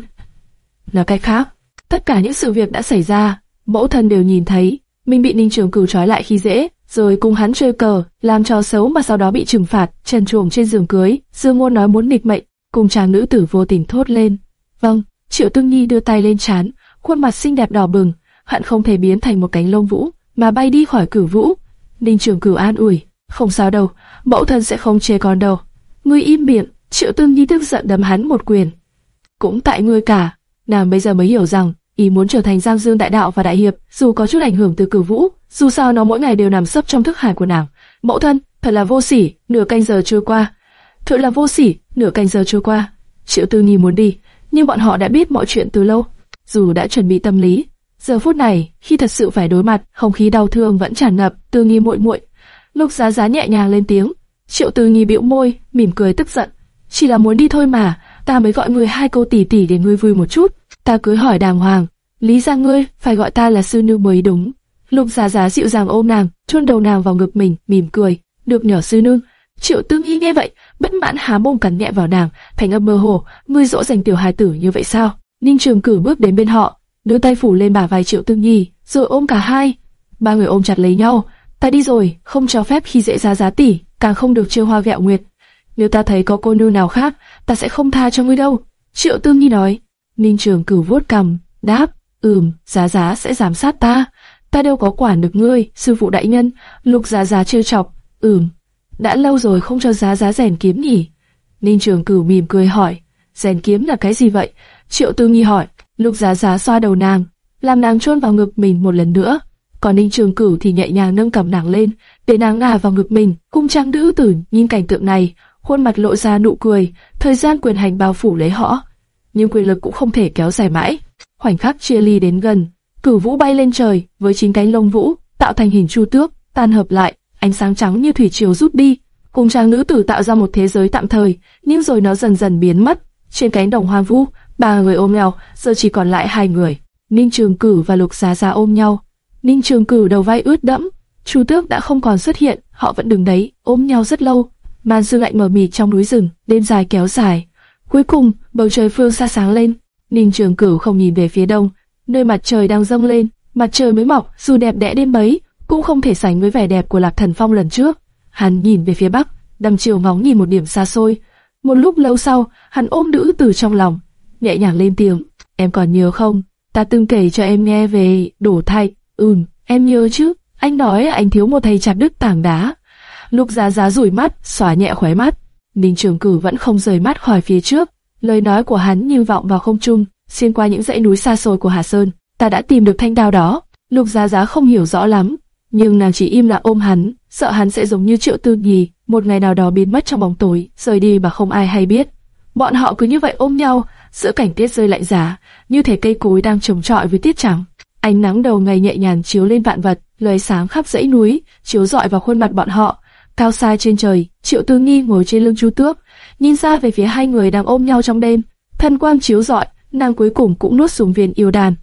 Nói cách khác, tất cả những sự việc đã xảy ra, mẫu thân đều nhìn thấy, mình bị Ninh Trường Cửu trói lại khi dễ, rồi cùng hắn chơi cờ, làm trò xấu mà sau đó bị trừng phạt, trần truồng trên giường cưới. Dương Ngôn nói muốn nghịch mệnh, cùng chàng nữ tử vô tình thốt lên. Vâng, Triệu tư nghi đưa tay lên chán, khuôn mặt xinh đẹp đỏ bừng, hận không thể biến thành một cánh lông vũ, mà bay đi khỏi cửu vũ. Ninh Trường Cửu an ủi, không sao đâu, mẫu thân sẽ không chê con đâu. Ngươi im miệng, Triệu Tương Nhi tức giận đấm hắn một quyền. Cũng tại ngươi cả, nàng bây giờ mới hiểu rằng ý muốn trở thành Giang Dương đại đạo và đại hiệp, dù có chút ảnh hưởng từ cửu vũ, dù sao nó mỗi ngày đều nằm sấp trong thức hải của nàng. Mẫu thân, thật là vô sỉ, nửa canh giờ trôi qua. Thật là vô sỉ, nửa canh giờ trôi qua. Triệu Tư Nhi muốn đi, nhưng bọn họ đã biết mọi chuyện từ lâu, dù đã chuẩn bị tâm lý. Giờ phút này, khi thật sự phải đối mặt, không khí đau thương vẫn tràn ngập. Tư Nghi muội muội, Lục Giá Giá nhẹ nhàng lên tiếng. Triệu Từ Nghi bĩu môi, mỉm cười tức giận. Chỉ là muốn đi thôi mà, ta mới gọi người hai câu tỉ tỉ để ngươi vui một chút. Ta cứ hỏi đàng hoàng, lý ra ngươi phải gọi ta là sư nương mới đúng. Lục Giá Giá dịu dàng ôm nàng, chôn đầu nàng vào ngực mình, mỉm cười. Được nhỏ sư nương. Triệu Tương Nghi nghe vậy, bất mãn há mồm cắn nhẹ vào nàng, thành âm mơ hồ, ngươi dỗ dành tiểu hài tử như vậy sao? Ninh Trường Cử bước đến bên họ, đưa tay phủ lên bả vai Triệu Tương Nhi, rồi ôm cả hai. Ba người ôm chặt lấy nhau. Ta đi rồi, không cho phép khi dễ ra giá tỷ, càng không được trêu hoa gẹo nguyệt. Nếu ta thấy có cô nương nào khác, ta sẽ không tha cho ngươi đâu. Triệu Tương Nhi nói. Ninh Trường Cử vuốt cằm, đáp, ừm, giá giá sẽ giám sát ta. Ta đâu có quản được ngươi, sư phụ đại nhân. Lục giá giá trêu chọc, ừm, đã lâu rồi không cho giá giá rèn kiếm nhỉ? Ninh Trường Cửu mỉm cười hỏi, rèn kiếm là cái gì vậy? Triệu Tư Nghi hỏi, Lục Giá Giá xoa đầu nàng, làm nàng chôn vào ngực mình một lần nữa còn Ninh Trường Cửu thì nhẹ nhàng nâng cầm nàng lên, để nàng ngả vào ngực mình. Cung trang nữ tử nhìn cảnh tượng này, khuôn mặt lộ ra nụ cười. Thời gian quyền hành bao phủ lấy họ, nhưng quyền lực cũng không thể kéo dài mãi. Khoảnh khắc chia ly đến gần, Cửu Vũ bay lên trời với chín cánh lông vũ, tạo thành hình chu tước, tan hợp lại, ánh sáng trắng như thủy triều rút đi. Cung trang nữ tử tạo ra một thế giới tạm thời, nhưng rồi nó dần dần biến mất. Trên cánh đồng hoang vu, ba người ôm nhau, giờ chỉ còn lại hai người. Ninh Trường Cử và Lục Giá Giá ôm nhau. Ninh Trường Cửu đầu vai ướt đẫm, Chu Tước đã không còn xuất hiện, họ vẫn đứng đấy, ôm nhau rất lâu. Màn sương lạnh mờ mịt trong núi rừng, đêm dài kéo dài. Cuối cùng, bầu trời phương xa sáng lên. Ninh Trường Cửu không nhìn về phía đông, nơi mặt trời đang dâng lên. Mặt trời mới mọc, dù đẹp đẽ đến mấy, cũng không thể sánh với vẻ đẹp của Lạc Thần Phong lần trước. Hắn nhìn về phía bắc, đăm chiều ngóng nhìn một điểm xa xôi. Một lúc lâu sau, hắn ôm nữ từ trong lòng, nhẹ nhàng lên tiếng, em còn nhớ không? Ta từng kể cho em nghe về đổ thạch. Ừm, em nhớ chứ. Anh nói anh thiếu một thầy chặt đứt tảng đá. Lục Giá Giá rủi mắt, xóa nhẹ khóe mắt. Ninh Trường Cử vẫn không rời mắt khỏi phía trước. Lời nói của hắn như vọng vào không trung, xuyên qua những dãy núi xa xôi của Hà Sơn. Ta đã tìm được thanh đao đó. Lục Giá Giá không hiểu rõ lắm, nhưng nàng chỉ im lặng ôm hắn, sợ hắn sẽ giống như Triệu Tư Nhì, một ngày nào đó biến mất trong bóng tối, rời đi mà không ai hay biết. Bọn họ cứ như vậy ôm nhau, giữa cảnh tiết rơi lạnh giá, như thể cây cối đang trồng trọi với tiết trắng. Ánh nắng đầu ngày nhẹ nhàng chiếu lên vạn vật, lời sáng khắp dãy núi, chiếu rọi vào khuôn mặt bọn họ. Cao xa trên trời, Triệu Tư Nghi ngồi trên lưng Chu Tước, nhìn ra về phía hai người đang ôm nhau trong đêm. Thân quang chiếu rọi, nàng cuối cùng cũng nuốt xuống viên yêu đàn.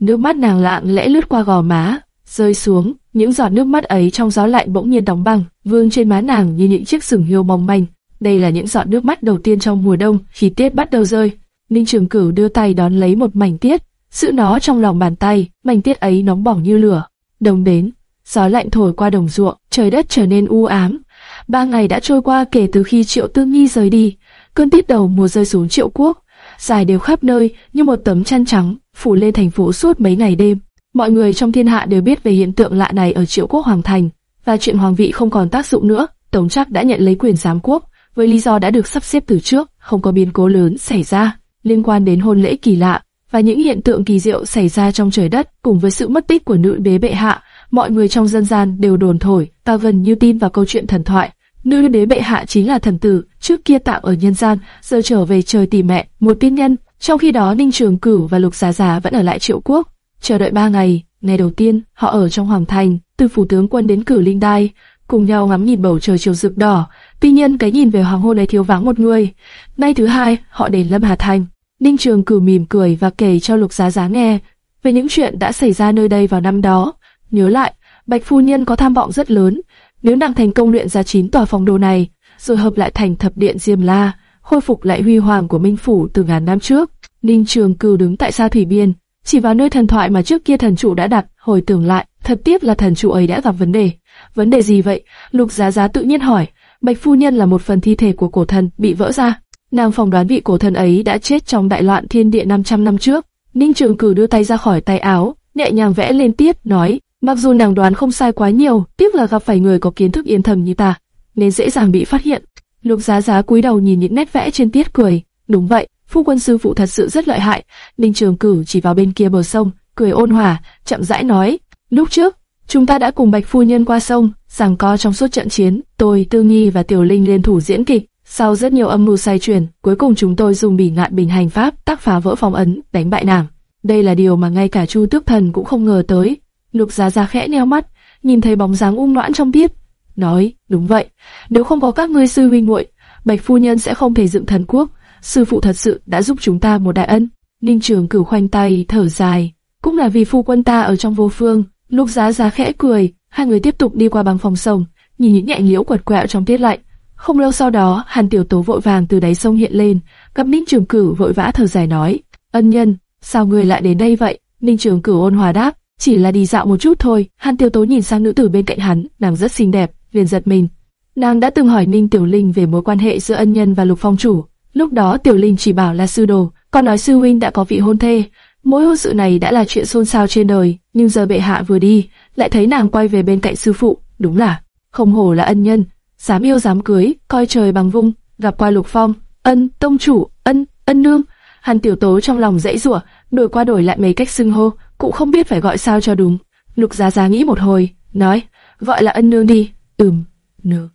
Nước mắt nàng lạng lẽ lướt qua gò má, rơi xuống, những giọt nước mắt ấy trong gió lạnh bỗng nhiên đóng băng, vương trên má nàng như những chiếc sừng hiêu mong manh. Đây là những giọt nước mắt đầu tiên trong mùa đông khi tiết bắt đầu rơi. Ninh Trường Cửu đưa tay đón lấy một mảnh tiết, giữ nó trong lòng bàn tay, mảnh tiết ấy nóng bỏng như lửa. Đông đến, gió lạnh thổi qua đồng ruộng, trời đất trở nên u ám. Ba ngày đã trôi qua kể từ khi Triệu Tương Nhi rời đi, cơn tiết đầu mùa rơi xuống Triệu Quốc, dài đều khắp nơi như một tấm chăn trắng phủ lên thành phố suốt mấy ngày đêm. Mọi người trong thiên hạ đều biết về hiện tượng lạ này ở Triệu Quốc Hoàng Thành, và chuyện hoàng vị không còn tác dụng nữa. Tống Trác đã nhận lấy quyền giám quốc, với lý do đã được sắp xếp từ trước, không có biến cố lớn xảy ra liên quan đến hôn lễ kỳ lạ và những hiện tượng kỳ diệu xảy ra trong trời đất, cùng với sự mất tích của nữ đế bệ hạ, mọi người trong dân gian đều đồn thổi, ta gần như tin vào câu chuyện thần thoại. Nữ đế bệ hạ chính là thần tử, trước kia tạm ở nhân gian, giờ trở về trời tìm mẹ, một tiên nhân. Trong khi đó Ninh Trường Cửu và Lục Giá Giá vẫn ở lại Triệu Quốc, chờ đợi ba ngày. Ngày đầu tiên, họ ở trong hoàng thành, từ phủ tướng quân đến cử linh đai, cùng nhau ngắm nhìn bầu trời chiều rực đỏ. Tuy nhiên cái nhìn về hoàng hôn ấy thiếu vắng một người. Nay thứ hai, họ đến Lâm Hà Thành. Ninh Trường cử mỉm cười và kể cho Lục Giá Giá nghe về những chuyện đã xảy ra nơi đây vào năm đó. Nhớ lại, Bạch Phu Nhân có tham vọng rất lớn. Nếu nàng thành công luyện ra chín tòa phòng đồ này, rồi hợp lại thành thập điện Diêm La, khôi phục lại huy hoàng của Minh Phủ từ ngàn năm trước. Ninh Trường cử đứng tại xa thủy biên, chỉ vào nơi thần thoại mà trước kia thần chủ đã đặt, hồi tưởng lại, thật tiếc là thần chủ ấy đã gặp vấn đề. Vấn đề gì vậy? Lục Giá Giá tự nhiên hỏi. Bạch phu nhân là một phần thi thể của cổ thần bị vỡ ra. Nàng phỏng đoán vị cổ thần ấy đã chết trong đại loạn thiên địa 500 năm trước. Ninh Trường Cử đưa tay ra khỏi tay áo, nhẹ nhàng vẽ lên tiếp, nói: mặc dù nàng đoán không sai quá nhiều, tiếc là gặp phải người có kiến thức yên thầm như ta, nên dễ dàng bị phát hiện. Lục Giá Giá cúi đầu nhìn những nét vẽ trên tiết cười, đúng vậy, phu quân sư phụ thật sự rất lợi hại. Ninh Trường Cử chỉ vào bên kia bờ sông, cười ôn hòa, chậm rãi nói: lúc trước Chúng ta đã cùng Bạch Phu Nhân qua sông, giằng co trong suốt trận chiến, tôi, Tư Nghi và Tiểu Linh liên thủ diễn kịch. Sau rất nhiều âm mưu sai truyền, cuối cùng chúng tôi dùng bỉ ngạn bình hành pháp tác phá vỡ phong ấn, đánh bại nàng. Đây là điều mà ngay cả Chu Tước Thần cũng không ngờ tới. Lục Giá Giá khẽ nheo mắt, nhìn thấy bóng dáng ung loãn trong bếp nói: đúng vậy, nếu không có các ngươi sư huynh muội, Bạch Phu Nhân sẽ không thể dựng thần quốc. Sư phụ thật sự đã giúp chúng ta một đại ân. Ninh Trường cửu khoanh tay thở dài, cũng là vì phu quân ta ở trong vô phương, Lục Giá Giá khẽ cười, hai người tiếp tục đi qua bằng phòng sông, nhìn những nhẹ liễu quật quẹo trong tiết lạnh. Không lâu sau đó, Hàn Tiểu Tố vội vàng từ đáy sông hiện lên, gặp Ninh Trường Cửu vội vã thở dài nói: "Ân nhân, sao người lại đến đây vậy?" Ninh Trường Cửu ôn hòa đáp: "Chỉ là đi dạo một chút thôi." Hàn Tiểu Tố nhìn sang nữ tử bên cạnh hắn, nàng rất xinh đẹp, liền giật mình. Nàng đã từng hỏi Ninh Tiểu Linh về mối quan hệ giữa ân nhân và Lục Phong chủ. Lúc đó Tiểu Linh chỉ bảo là sư đồ, còn nói sư huynh đã có vị hôn thê, Mỗi hôn sự này đã là chuyện xôn xao trên đời, nhưng giờ bệ hạ vừa đi, lại thấy nàng quay về bên cạnh sư phụ, đúng là không hổ là ân nhân, dám yêu dám cưới, coi trời bằng vung, gặp qua lục phong, ân tông chủ, ân ân nương. Hàn tiểu tố trong lòng dãy rủa, đổi qua đổi lại mấy cách xưng hô, cũng không biết phải gọi sao cho đúng. Lục Giá Giá nghĩ một hồi, nói, gọi là ân nương đi. Ừm, nương,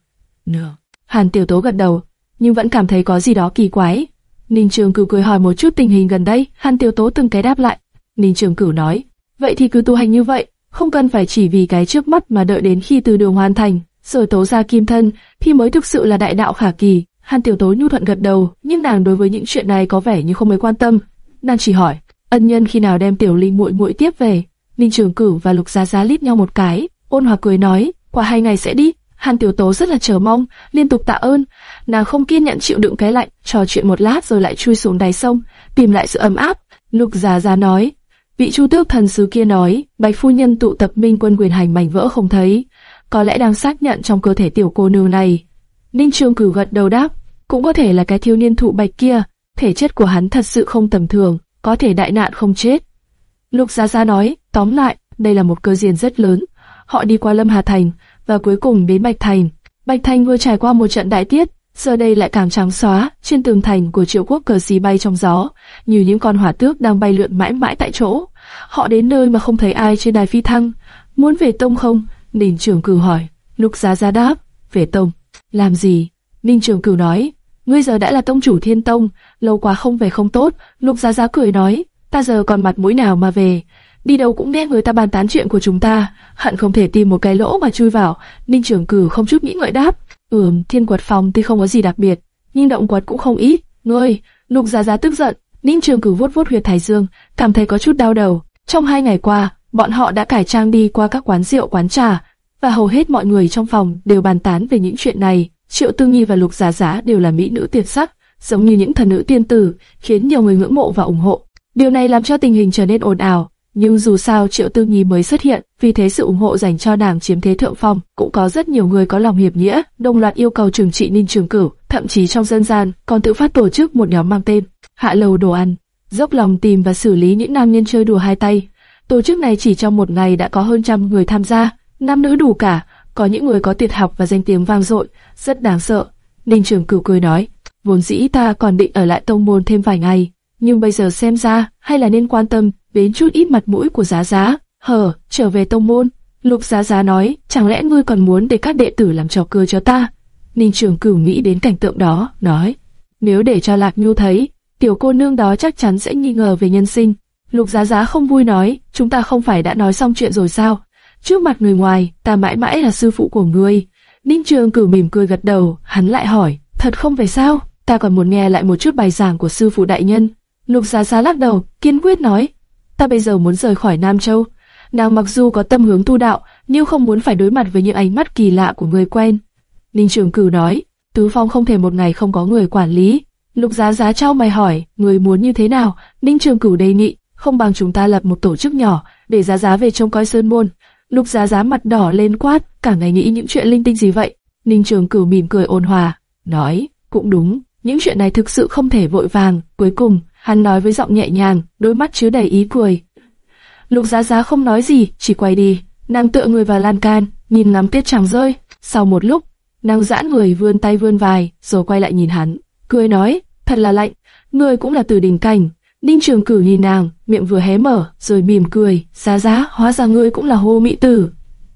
nương. Hàn Tiểu Tố gật đầu, nhưng vẫn cảm thấy có gì đó kỳ quái. Ninh Trường Cửu cười hỏi một chút tình hình gần đây, Hàn Tiểu Tố từng cái đáp lại. Ninh Trường Cửu nói, vậy thì cứ tu hành như vậy, không cần phải chỉ vì cái trước mắt mà đợi đến khi từ đường hoàn thành, rồi tố ra kim thân, thì mới thực sự là đại đạo khả kỳ. Hàn Tiểu Tố nhu thuận gật đầu, nhưng nàng đối với những chuyện này có vẻ như không mấy quan tâm. Nàng chỉ hỏi, ân nhân khi nào đem Tiểu Linh muội muội tiếp về? Ninh Trường Cửu và Lục Giá Giá lít nhau một cái, ôn hòa cười nói, qua hai ngày sẽ đi. Hàn Tiểu Tố rất là chờ mong, liên tục tạ ơn. Nàng không kiên nhẫn chịu đựng cái lạnh, trò chuyện một lát rồi lại chui xuống đáy sông, tìm lại sự ấm áp. Lục Giá Giá nói, vị Chu Tước thần sứ kia nói, Bạch phu nhân tụ tập minh quân quyền hành mảnh vỡ không thấy, có lẽ đang xác nhận trong cơ thể tiểu cô nương này. Ninh Trường Cửu gật đầu đáp, cũng có thể là cái thiếu niên thụ bạch kia, thể chất của hắn thật sự không tầm thường, có thể đại nạn không chết. Lục gia gia nói, tóm lại, đây là một cơ duyên rất lớn. Họ đi qua Lâm Hà Thành và cuối cùng đến Bạch Thành. Bạch Thành vừa trải qua một trận đại tiết, giờ đây lại càng trắng xóa, trên tường thành của triệu quốc cờ xì bay trong gió, như những con hỏa tước đang bay lượn mãi mãi tại chỗ. Họ đến nơi mà không thấy ai trên đài phi thăng. Muốn về tông không? Ninh Trường Cửu hỏi. Lục Giá Giá đáp, về tông. Làm gì? Ninh Trường Cửu nói, ngươi giờ đã là tông chủ thiên tông, lâu quá không về không tốt. Lục Giá Giá cười nói, ta giờ còn mặt mũi nào mà về? Đi đâu cũng nghe người ta bàn tán chuyện của chúng ta, hận không thể tìm một cái lỗ mà chui vào. Ninh Trường Cửu không chút nghĩ ngợi đáp, ừm, thiên quật phòng tuy không có gì đặc biệt, nhưng động quật cũng không ít. Ngươi, Lục Giá Giá tức giận, Ninh Trường Cửu vuốt vuốt huyệt thái dương, cảm thấy có chút đau đầu. Trong hai ngày qua, bọn họ đã cải trang đi qua các quán rượu quán trà, và hầu hết mọi người trong phòng đều bàn tán về những chuyện này. Triệu Tư Nhi và Lục Giá Giá đều là mỹ nữ tuyệt sắc, giống như những thần nữ tiên tử, khiến nhiều người ngưỡng mộ và ủng hộ. Điều này làm cho tình hình trở nên ồn ào. Nhưng dù sao Triệu Tư Nhi mới xuất hiện, vì thế sự ủng hộ dành cho nàng chiếm thế thượng phong, cũng có rất nhiều người có lòng hiệp nghĩa, đồng loạt yêu cầu trừng trị Ninh Trường Cửu, thậm chí trong dân gian còn tự phát tổ chức một nhóm mang tên Hạ Lầu Đồ Ăn, dốc lòng tìm và xử lý những nam nhân chơi đùa hai tay. Tổ chức này chỉ trong một ngày đã có hơn trăm người tham gia, nam nữ đủ cả, có những người có tuyệt học và danh tiếng vang dội, rất đáng sợ. Ninh Trường Cửu cười nói, vốn dĩ ta còn định ở lại tông môn thêm vài ngày, nhưng bây giờ xem ra hay là nên quan tâm đến chút ít mặt mũi của giá giá. Hờ, trở về tông môn. Lục giá giá nói, chẳng lẽ ngươi còn muốn để các đệ tử làm trò cười cho ta? Ninh Trường Cửu nghĩ đến cảnh tượng đó, nói, nếu để cho Lạc Nhu thấy, tiểu cô nương đó chắc chắn sẽ nghi ngờ về nhân sinh. Lục giá giá không vui nói, chúng ta không phải đã nói xong chuyện rồi sao? Trước mặt người ngoài, ta mãi mãi là sư phụ của ngươi. Ninh Trường cử mỉm cười gật đầu, hắn lại hỏi, thật không phải sao? Ta còn muốn nghe lại một chút bài giảng của sư phụ đại nhân. Lục giá giá lắc đầu, kiên quyết nói, ta bây giờ muốn rời khỏi Nam Châu. Nàng mặc dù có tâm hướng tu đạo, nhưng không muốn phải đối mặt với những ánh mắt kỳ lạ của người quen. Ninh Trường cử nói, Tứ Phong không thể một ngày không có người quản lý. Lục Giá Giá trao mày hỏi, người muốn như thế nào? Ninh Trường Cửu đề nghị, không bằng chúng ta lập một tổ chức nhỏ để Giá Giá về trông coi sơn môn. Lục Giá Giá mặt đỏ lên quát, cả ngày nghĩ những chuyện linh tinh gì vậy? Ninh Trường Cửu mỉm cười ôn hòa, nói, cũng đúng, những chuyện này thực sự không thể vội vàng. Cuối cùng, hắn nói với giọng nhẹ nhàng, đôi mắt chứa đầy ý cười. Lục Giá Giá không nói gì, chỉ quay đi. Nàng tựa người vào lan can, nhìn ngắm tiết trắng rơi. Sau một lúc, nàng giãn người vươn tay vươn vai, rồi quay lại nhìn hắn, cười nói, thật là lạnh, người cũng là từ đỉnh cảnh. Ninh Trường Cửu nhìn nàng, miệng vừa hé mở, rồi mỉm cười, Giá Giá, hóa ra ngươi cũng là hô mỹ tử.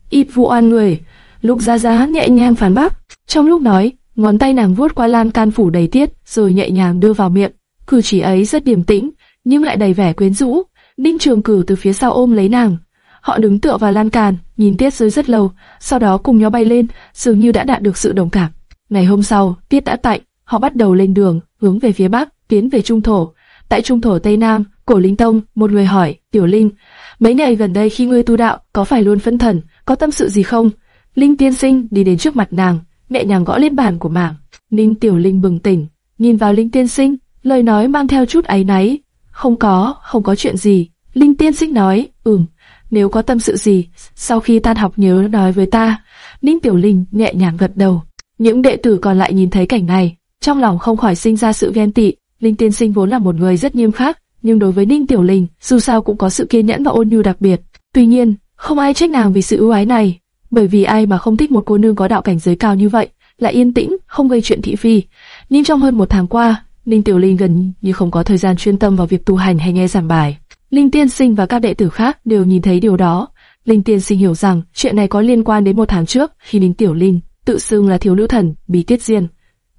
Ít vụ oan người. Lục Giá Giá nhẹ nhàng phản bác. Trong lúc nói, ngón tay nàng vuốt qua lan can phủ đầy tiết, rồi nhẹ nhàng đưa vào miệng. Cử chỉ ấy rất điềm tĩnh, nhưng lại đầy vẻ quyến rũ. Ninh Trường Cửu từ phía sau ôm lấy nàng. Họ đứng tựa vào lan can, nhìn tiết rơi rất lâu, sau đó cùng nhau bay lên, dường như đã đạt được sự đồng cảm. Ngày hôm sau, tiết đã tạnh, họ bắt đầu lên đường, hướng về phía bắc, tiến về trung thổ. Tại trung thổ Tây Nam, cổ Linh Tông, một người hỏi, Tiểu Linh, mấy ngày gần đây khi ngươi tu đạo, có phải luôn phân thần, có tâm sự gì không? Linh tiên sinh đi đến trước mặt nàng, nhẹ nhàng gõ lên bàn của mảng. Ninh Tiểu Linh bừng tỉnh, nhìn vào Linh tiên sinh, lời nói mang theo chút áy náy. Không có, không có chuyện gì. Linh tiên sinh nói, ừm, nếu có tâm sự gì, sau khi tan học nhớ nói với ta. Ninh Tiểu Linh nhẹ nhàng gật đầu. Những đệ tử còn lại nhìn thấy cảnh này, trong lòng không khỏi sinh ra sự ghen tị. Linh tiên sinh vốn là một người rất nghiêm khắc, nhưng đối với Ninh Tiểu Linh, dù sao cũng có sự kiên nhẫn và ôn nhu đặc biệt. Tuy nhiên, không ai trách nàng vì sự ưu ái này, bởi vì ai mà không thích một cô nương có đạo cảnh giới cao như vậy, lại yên tĩnh, không gây chuyện thị phi. Nhưng trong hơn một tháng qua, Ninh Tiểu Linh gần như không có thời gian chuyên tâm vào việc tu hành hay nghe giảng bài. Linh Tiên Sinh và các đệ tử khác đều nhìn thấy điều đó. Linh Tiên Sinh hiểu rằng chuyện này có liên quan đến một tháng trước khi Ninh Tiểu Linh tự xưng là thiếu nữ thần bí tiết riêng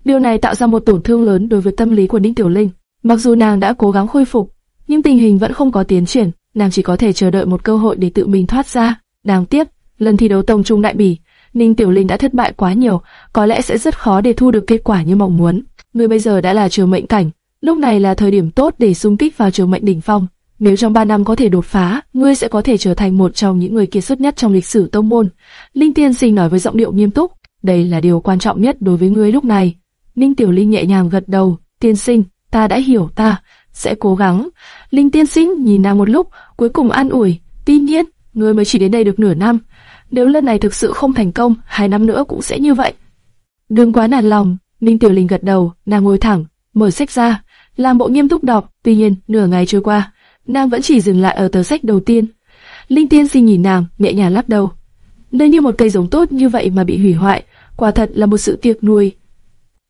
Điều này tạo ra một tổn thương lớn đối với tâm lý của Ninh Tiểu Linh. Mặc dù nàng đã cố gắng khôi phục, nhưng tình hình vẫn không có tiến triển, nàng chỉ có thể chờ đợi một cơ hội để tự mình thoát ra. Đáng tiếc, lần thi đấu tông trung đại bỉ, Ninh Tiểu Linh đã thất bại quá nhiều, có lẽ sẽ rất khó để thu được kết quả như mong muốn. Ngươi bây giờ đã là trường mệnh cảnh, lúc này là thời điểm tốt để xung kích vào trường mệnh đỉnh phong. Nếu trong 3 năm có thể đột phá, ngươi sẽ có thể trở thành một trong những người kiệt xuất nhất trong lịch sử tông môn. Linh Tiên Sinh nói với giọng điệu nghiêm túc, đây là điều quan trọng nhất đối với ngươi lúc này. Ninh Tiểu Linh nhẹ nhàng gật đầu, tiên sinh, ta đã hiểu ta, sẽ cố gắng. Linh Tiên Sinh nhìn nàng một lúc, cuối cùng an ủi, tin nhiên, ngươi mới chỉ đến đây được nửa năm. Nếu lần này thực sự không thành công, hai năm nữa cũng sẽ như vậy. Đừng quá nản lòng, Ninh Tiểu Linh gật đầu, nàng ngồi thẳng, mở sách ra, làm bộ nghiêm túc đọc. Tuy nhiên, nửa ngày trôi qua, nàng vẫn chỉ dừng lại ở tờ sách đầu tiên. Linh Tiên Sinh nhìn nàng, nhẹ nhàng lắc đầu. Nơi như một cây giống tốt như vậy mà bị hủy hoại, quả thật là một sự tiếc nuôi.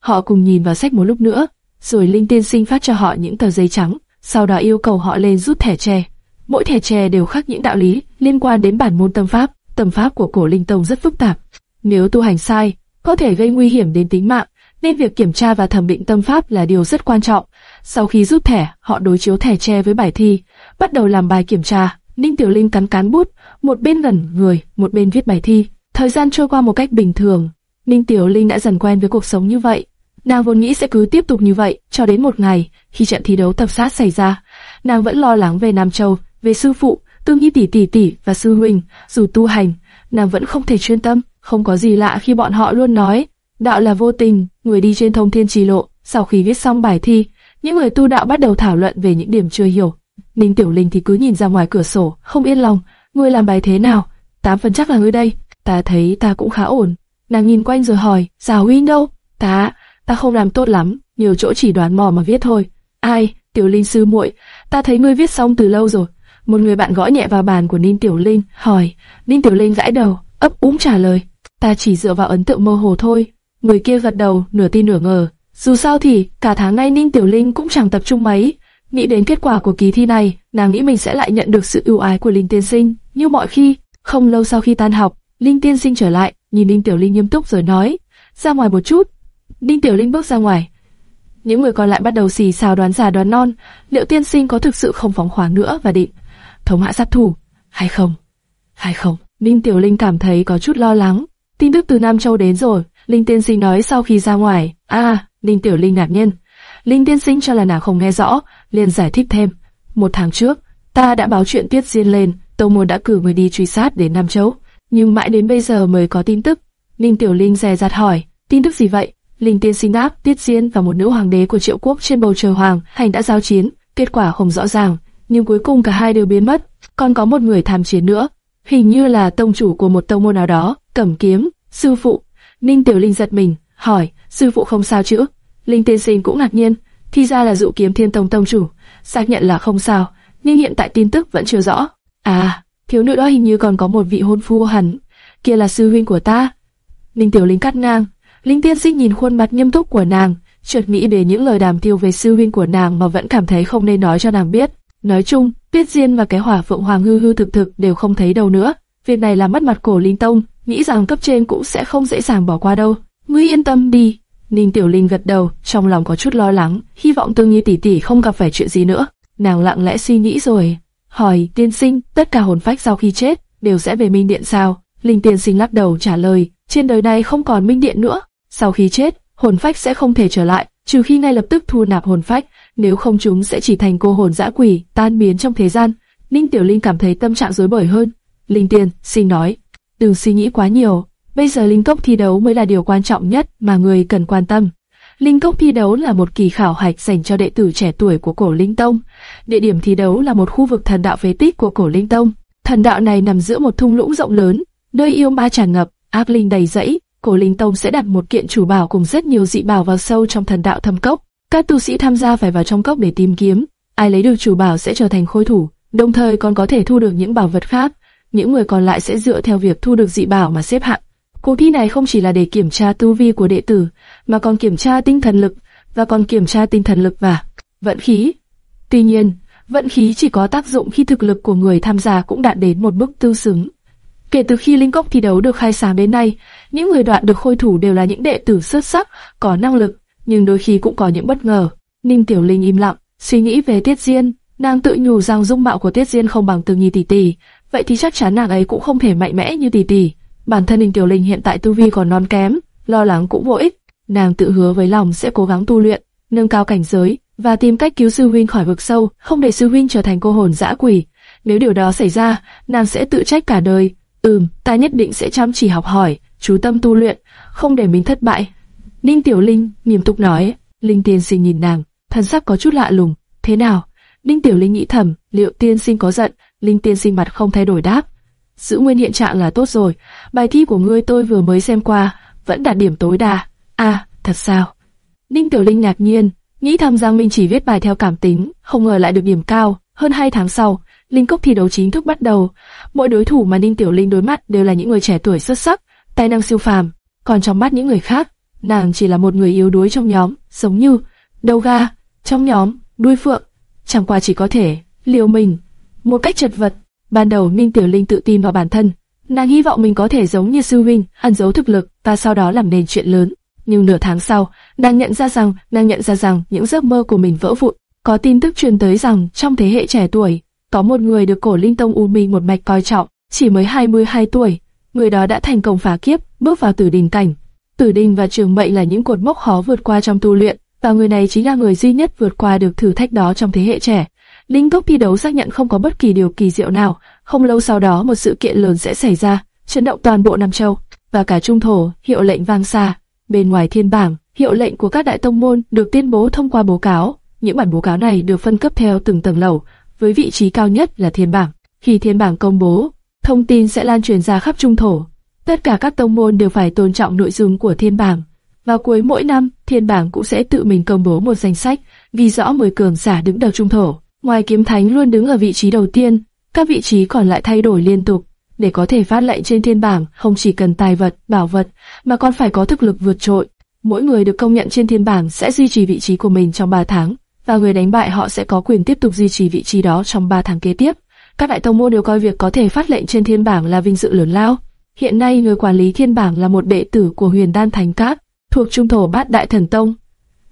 Họ cùng nhìn vào sách một lúc nữa, rồi Linh Tiên Sinh phát cho họ những tờ giấy trắng, sau đó yêu cầu họ lên rút thẻ tre. Mỗi thẻ tre đều khắc những đạo lý liên quan đến bản môn tâm pháp. Tâm pháp của cổ linh tông rất phức tạp. Nếu tu hành sai, có thể gây nguy hiểm đến tính mạng, nên việc kiểm tra và thẩm định tâm pháp là điều rất quan trọng. Sau khi rút thẻ, họ đối chiếu thẻ tre với bài thi, bắt đầu làm bài kiểm tra. Ninh Tiểu Linh cắn cán bút, một bên gần người, một bên viết bài thi. Thời gian trôi qua một cách bình thường. Ninh Tiểu Linh đã dần quen với cuộc sống như vậy. Nàng vốn nghĩ sẽ cứ tiếp tục như vậy, cho đến một ngày, khi trận thi đấu tập sát xảy ra. Nàng vẫn lo lắng về Nam Châu, về sư phụ, Tương Nhi tỷ tỷ tỷ và sư huynh, dù tu hành, nàng vẫn không thể chuyên tâm. Không có gì lạ khi bọn họ luôn nói, đạo là vô tình, người đi trên thông thiên trì lộ. Sau khi viết xong bài thi, những người tu đạo bắt đầu thảo luận về những điểm chưa hiểu. Ninh Tiểu Linh thì cứ nhìn ra ngoài cửa sổ, không yên lòng. Ngươi làm bài thế nào? Tám phần chắc là ngươi đây. Ta thấy ta cũng khá ổn. Nàng nhìn quanh rồi hỏi, Giáo huynh đâu? Ta, ta không làm tốt lắm, nhiều chỗ chỉ đoán mò mà viết thôi. Ai, Tiểu Linh sư muội, ta thấy ngươi viết xong từ lâu rồi. Một người bạn gõ nhẹ vào bàn của Ninh Tiểu Linh, hỏi. Ninh Tiểu Linh gãi đầu, ấp úng trả lời. Ta chỉ dựa vào ấn tượng mơ hồ thôi. Người kia gật đầu, nửa tin nửa ngờ. Dù sao thì, cả tháng nay Ninh Tiểu Linh cũng chẳng tập trung mấy. Nghĩ đến kết quả của kỳ thi này, nàng nghĩ mình sẽ lại nhận được sự ưu ái của Linh Tiên Sinh, như mọi khi. Không lâu sau khi tan học, Linh Tiên Sinh trở lại, nhìn Ninh Tiểu Linh nghiêm túc rồi nói, ra ngoài một chút. Đinh Tiểu Linh bước ra ngoài. Những người còn lại bắt đầu xì xào đoán già đoán non, liệu Tiên Sinh có thực sự không phóng khoáng nữa và định thống hạ sát thủ, hay không? Hay không? Ninh Tiểu Linh cảm thấy có chút lo lắng. Tin tức từ Nam Châu đến rồi, Linh Tiên Sinh nói sau khi ra ngoài. À, Ninh Tiểu Linh ngạc nhiên. Linh Tiên Sinh cho là nàng không nghe rõ, liền giải thích thêm. Một tháng trước, ta đã báo chuyện Tiết Diên lên, Tô Môn đã cử người đi truy sát đến Nam Châu, nhưng mãi đến bây giờ mới có tin tức. Ninh Tiểu Linh dè dặt hỏi, tin tức gì vậy? Linh Tiên Sinh đáp, Tiết Diên và một nữ hoàng đế của Triệu Quốc trên bầu trời hoàng hành đã giao chiến, kết quả không rõ ràng, nhưng cuối cùng cả hai đều biến mất. Còn có một người tham chiến nữa, hình như là tông chủ của một tông môn nào đó, cầm kiếm, sư phụ. Ninh Tiểu Linh giật mình, hỏi, sư phụ không sao chứ? Linh Tiên Sinh cũng ngạc nhiên, thì ra là dụ kiếm thiên tông tông chủ, xác nhận là không sao, nhưng hiện tại tin tức vẫn chưa rõ. À, thiếu nữ đó hình như còn có một vị hôn phu hẳn, kia là sư huynh của ta. Ninh Tiểu Linh cắt ngang, Linh Tiên Sinh nhìn khuôn mặt nghiêm túc của nàng, chợt nghĩ đến những lời đàm tiêu về sư huynh của nàng mà vẫn cảm thấy không nên nói cho nàng biết. Nói chung, Tuyết Diên và cái hỏa phượng hoàng hư hư thực thực đều không thấy đâu nữa. Việc này làm mất mặt cổ Linh Tông, nghĩ rằng cấp trên cũng sẽ không dễ dàng bỏ qua đâu. Ngươi yên tâm đi. Ninh Tiểu Linh gật đầu, trong lòng có chút lo lắng, hy vọng Tương Nhi tỷ tỷ không gặp phải chuyện gì nữa. Nàng lặng lẽ suy nghĩ rồi, hỏi tiên sinh, tất cả hồn phách sau khi chết đều sẽ về Minh Điện sao? Linh tiên sinh lắc đầu trả lời, trên đời này không còn Minh Điện nữa. Sau khi chết, hồn phách sẽ không thể trở lại, trừ khi ngay lập tức thu nạp hồn phách, nếu không chúng sẽ chỉ thành cô hồn dã quỷ, tan biến trong thế gian. Ninh Tiểu Linh cảm thấy tâm trạng rối bời hơn. Linh Tiên, xin nói, đừng suy nghĩ quá nhiều. Bây giờ linh cốc thi đấu mới là điều quan trọng nhất mà người cần quan tâm. Linh cốc thi đấu là một kỳ khảo hạch dành cho đệ tử trẻ tuổi của cổ Linh Tông. Địa điểm thi đấu là một khu vực thần đạo phế tích của cổ Linh Tông. Thần đạo này nằm giữa một thung lũng rộng lớn, nơi yêu ma tràn ngập, ác linh đầy rẫy. Cổ Linh Tông sẽ đặt một kiện chủ bảo cùng rất nhiều dị bảo vào sâu trong thần đạo thâm cốc. Các tu sĩ tham gia phải vào trong cốc để tìm kiếm, ai lấy được chủ bảo sẽ trở thành khôi thủ, đồng thời còn có thể thu được những bảo vật khác. Những người còn lại sẽ dựa theo việc thu được dị bảo mà xếp hạng. Cuộc thi này không chỉ là để kiểm tra tu vi của đệ tử, mà còn kiểm tra tinh thần lực và còn kiểm tra tinh thần lực và vận khí. Tuy nhiên, vận khí chỉ có tác dụng khi thực lực của người tham gia cũng đạt đến một mức tương xứng. Kể từ khi linh cốc thi đấu được khai sáng đến nay, những người đoạn được khôi thủ đều là những đệ tử xuất sắc, có năng lực, nhưng đôi khi cũng có những bất ngờ. Ninh Tiểu Linh im lặng, suy nghĩ về Tiết Diên, nàng tự nhủ rằng dung mạo của Tiết Diên không bằng Từ Nhi tỷ tỷ, vậy thì chắc chắn nàng ấy cũng không thể mạnh mẽ như tỷ tỷ. Bản thân Ninh Tiểu Linh hiện tại tu vi còn non kém, lo lắng cũng vô ích. Nàng tự hứa với lòng sẽ cố gắng tu luyện, nâng cao cảnh giới và tìm cách cứu sư huynh khỏi vực sâu, không để sư huynh trở thành cô hồn dã quỷ. Nếu điều đó xảy ra, nàng sẽ tự trách cả đời. Ừm, ta nhất định sẽ chăm chỉ học hỏi, chú tâm tu luyện, không để mình thất bại. Ninh Tiểu Linh nghiêm túc nói. Linh Tiên Sinh nhìn nàng, thần sắc có chút lạ lùng. Thế nào? Ninh Tiểu Linh nghĩ thầm, liệu Tiên Sinh có giận? Linh Tiên Sinh mặt không thay đổi đáp. Giữ nguyên hiện trạng là tốt rồi. Bài thi của ngươi tôi vừa mới xem qua, vẫn đạt điểm tối đa. À, thật sao? Ninh Tiểu Linh ngạc nhiên, nghĩ thầm Giang Minh chỉ viết bài theo cảm tính, không ngờ lại được điểm cao. Hơn hai tháng sau, Linh Cốc thi đấu chính thức bắt đầu. Mỗi đối thủ mà Ninh Tiểu Linh đối mặt đều là những người trẻ tuổi xuất sắc, tài năng siêu phàm. Còn trong mắt những người khác, nàng chỉ là một người yếu đuối trong nhóm, giống như đầu ga trong nhóm đuôi phượng, chẳng qua chỉ có thể liều mình một cách chật vật. Ban đầu Ninh Tiểu Linh tự tin vào bản thân, nàng hy vọng mình có thể giống như sư huynh, ẩn giấu thực lực và sau đó làm nên chuyện lớn. Nhưng nửa tháng sau, nàng nhận ra rằng, nàng nhận ra rằng những giấc mơ của mình vỡ vụn. Có tin tức truyền tới rằng trong thế hệ trẻ tuổi, có một người được cổ linh tông U Minh một mạch coi trọng, chỉ mới 22 tuổi, người đó đã thành công phá kiếp, bước vào tử đình cảnh. Tử đình và trường mệnh là những cột mốc khó vượt qua trong tu luyện, và người này chính là người duy nhất vượt qua được thử thách đó trong thế hệ trẻ. Linh cốc thi đấu xác nhận không có bất kỳ điều kỳ diệu nào, không lâu sau đó một sự kiện lớn sẽ xảy ra, chấn động toàn bộ Nam Châu và cả trung thổ, hiệu lệnh vang xa. Bên ngoài thiên bảng, hiệu lệnh của các đại tông môn được tuyên bố thông qua báo cáo. Những bản báo cáo này được phân cấp theo từng tầng lầu, với vị trí cao nhất là thiên bảng. Khi thiên bảng công bố, thông tin sẽ lan truyền ra khắp trung thổ. Tất cả các tông môn đều phải tôn trọng nội dung của thiên bảng. Vào cuối mỗi năm, thiên bảng cũng sẽ tự mình công bố một danh sách, ghi rõ 10 cường giả đứng đầu trung thổ. Ngoài kiếm thánh luôn đứng ở vị trí đầu tiên, các vị trí còn lại thay đổi liên tục. Để có thể phát lệnh trên thiên bảng, không chỉ cần tài vật, bảo vật, mà còn phải có thực lực vượt trội. Mỗi người được công nhận trên thiên bảng sẽ duy trì vị trí của mình trong 3 tháng, và người đánh bại họ sẽ có quyền tiếp tục duy trì vị trí đó trong 3 tháng kế tiếp. Các đại tông môn đều coi việc có thể phát lệnh trên thiên bảng là vinh dự lớn lao. Hiện nay người quản lý thiên bảng là một đệ tử của Huyền Đan Thánh Các, thuộc trung thổ Bát Đại Thần Tông.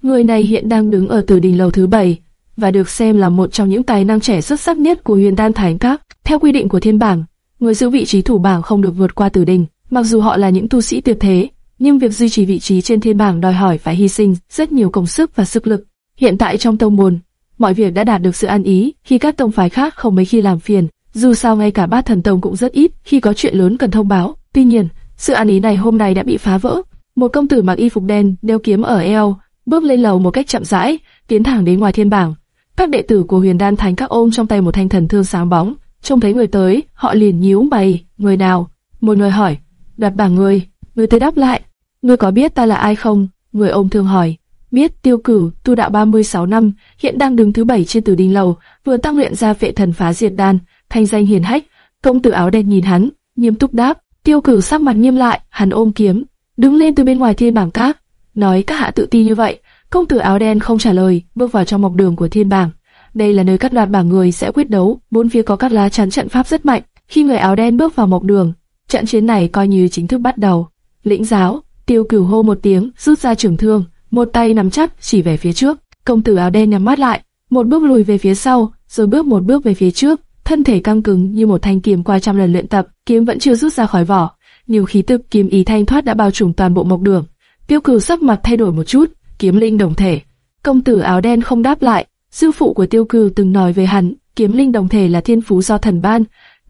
Người này hiện đang đứng ở tử đình lầu thứ bảy và được xem là một trong những tài năng trẻ xuất sắc nhất của Huyền Đan Thánh Các. Theo quy định của thiên bảng, người giữ vị trí thủ bảng không được vượt qua tử đình, mặc dù họ là những tu sĩ tuyệt thế, nhưng việc duy trì vị trí trên thiên bảng đòi hỏi phải hy sinh rất nhiều công sức và sức lực. Hiện tại trong tông môn, mọi việc đã đạt được sự an ý khi các tông phái khác không mấy khi làm phiền. Dù sao ngay cả bát thần tông cũng rất ít khi có chuyện lớn cần thông báo. Tuy nhiên, sự an ý này hôm nay đã bị phá vỡ. Một công tử mặc y phục đen, đeo kiếm ở eo, bước lên lầu một cách chậm rãi, tiến thẳng đến ngoài thiên bảng. Các đệ tử của Huyền Đan Thánh các ôm trong tay một thanh thần thương sáng bóng, trông thấy người tới, họ liền nhíu mày, người nào? Một người hỏi, đặt bảng người, người tới đáp lại, ngươi có biết ta là ai không? Người ôm thương hỏi, biết tiêu cử tu đạo 36 năm, hiện đang đứng thứ bảy trên tử đình lầu, vừa tăng luyện ra vệ thần phá diệt đan, thanh danh hiền hách. Công tử áo đen nhìn hắn, nghiêm túc đáp, tiêu cử sắc mặt nghiêm lại, hắn ôm kiếm, đứng lên từ bên ngoài thiên bảng các, nói các hạ tự ti như vậy. Công tử áo đen không trả lời, bước vào trong mộc đường của thiên bảng. Đây là nơi các đoàn bảng người sẽ quyết đấu, bốn phía có các lá chắn trận pháp rất mạnh. Khi người áo đen bước vào mộc đường, trận chiến này coi như chính thức bắt đầu. Lĩnh giáo, tiêu cửu hô một tiếng, rút ra trường thương, một tay nắm chắc chỉ về phía trước. Công tử áo đen nhắm mắt lại, một bước lùi về phía sau, rồi bước một bước về phía trước, thân thể căng cứng như một thanh kiếm qua trăm lần luyện tập, kiếm vẫn chưa rút ra khỏi vỏ, nhiều khí tức kiếm ý thanh thoát đã bao trùm toàn bộ mộc đường. Tiêu cửu sắc mặt thay đổi một chút, kiếm linh đồng thể. Công tử áo đen không đáp lại, sư phụ của tiêu cửu từng nói về hắn, kiếm linh đồng thể là thiên phú do thần ban,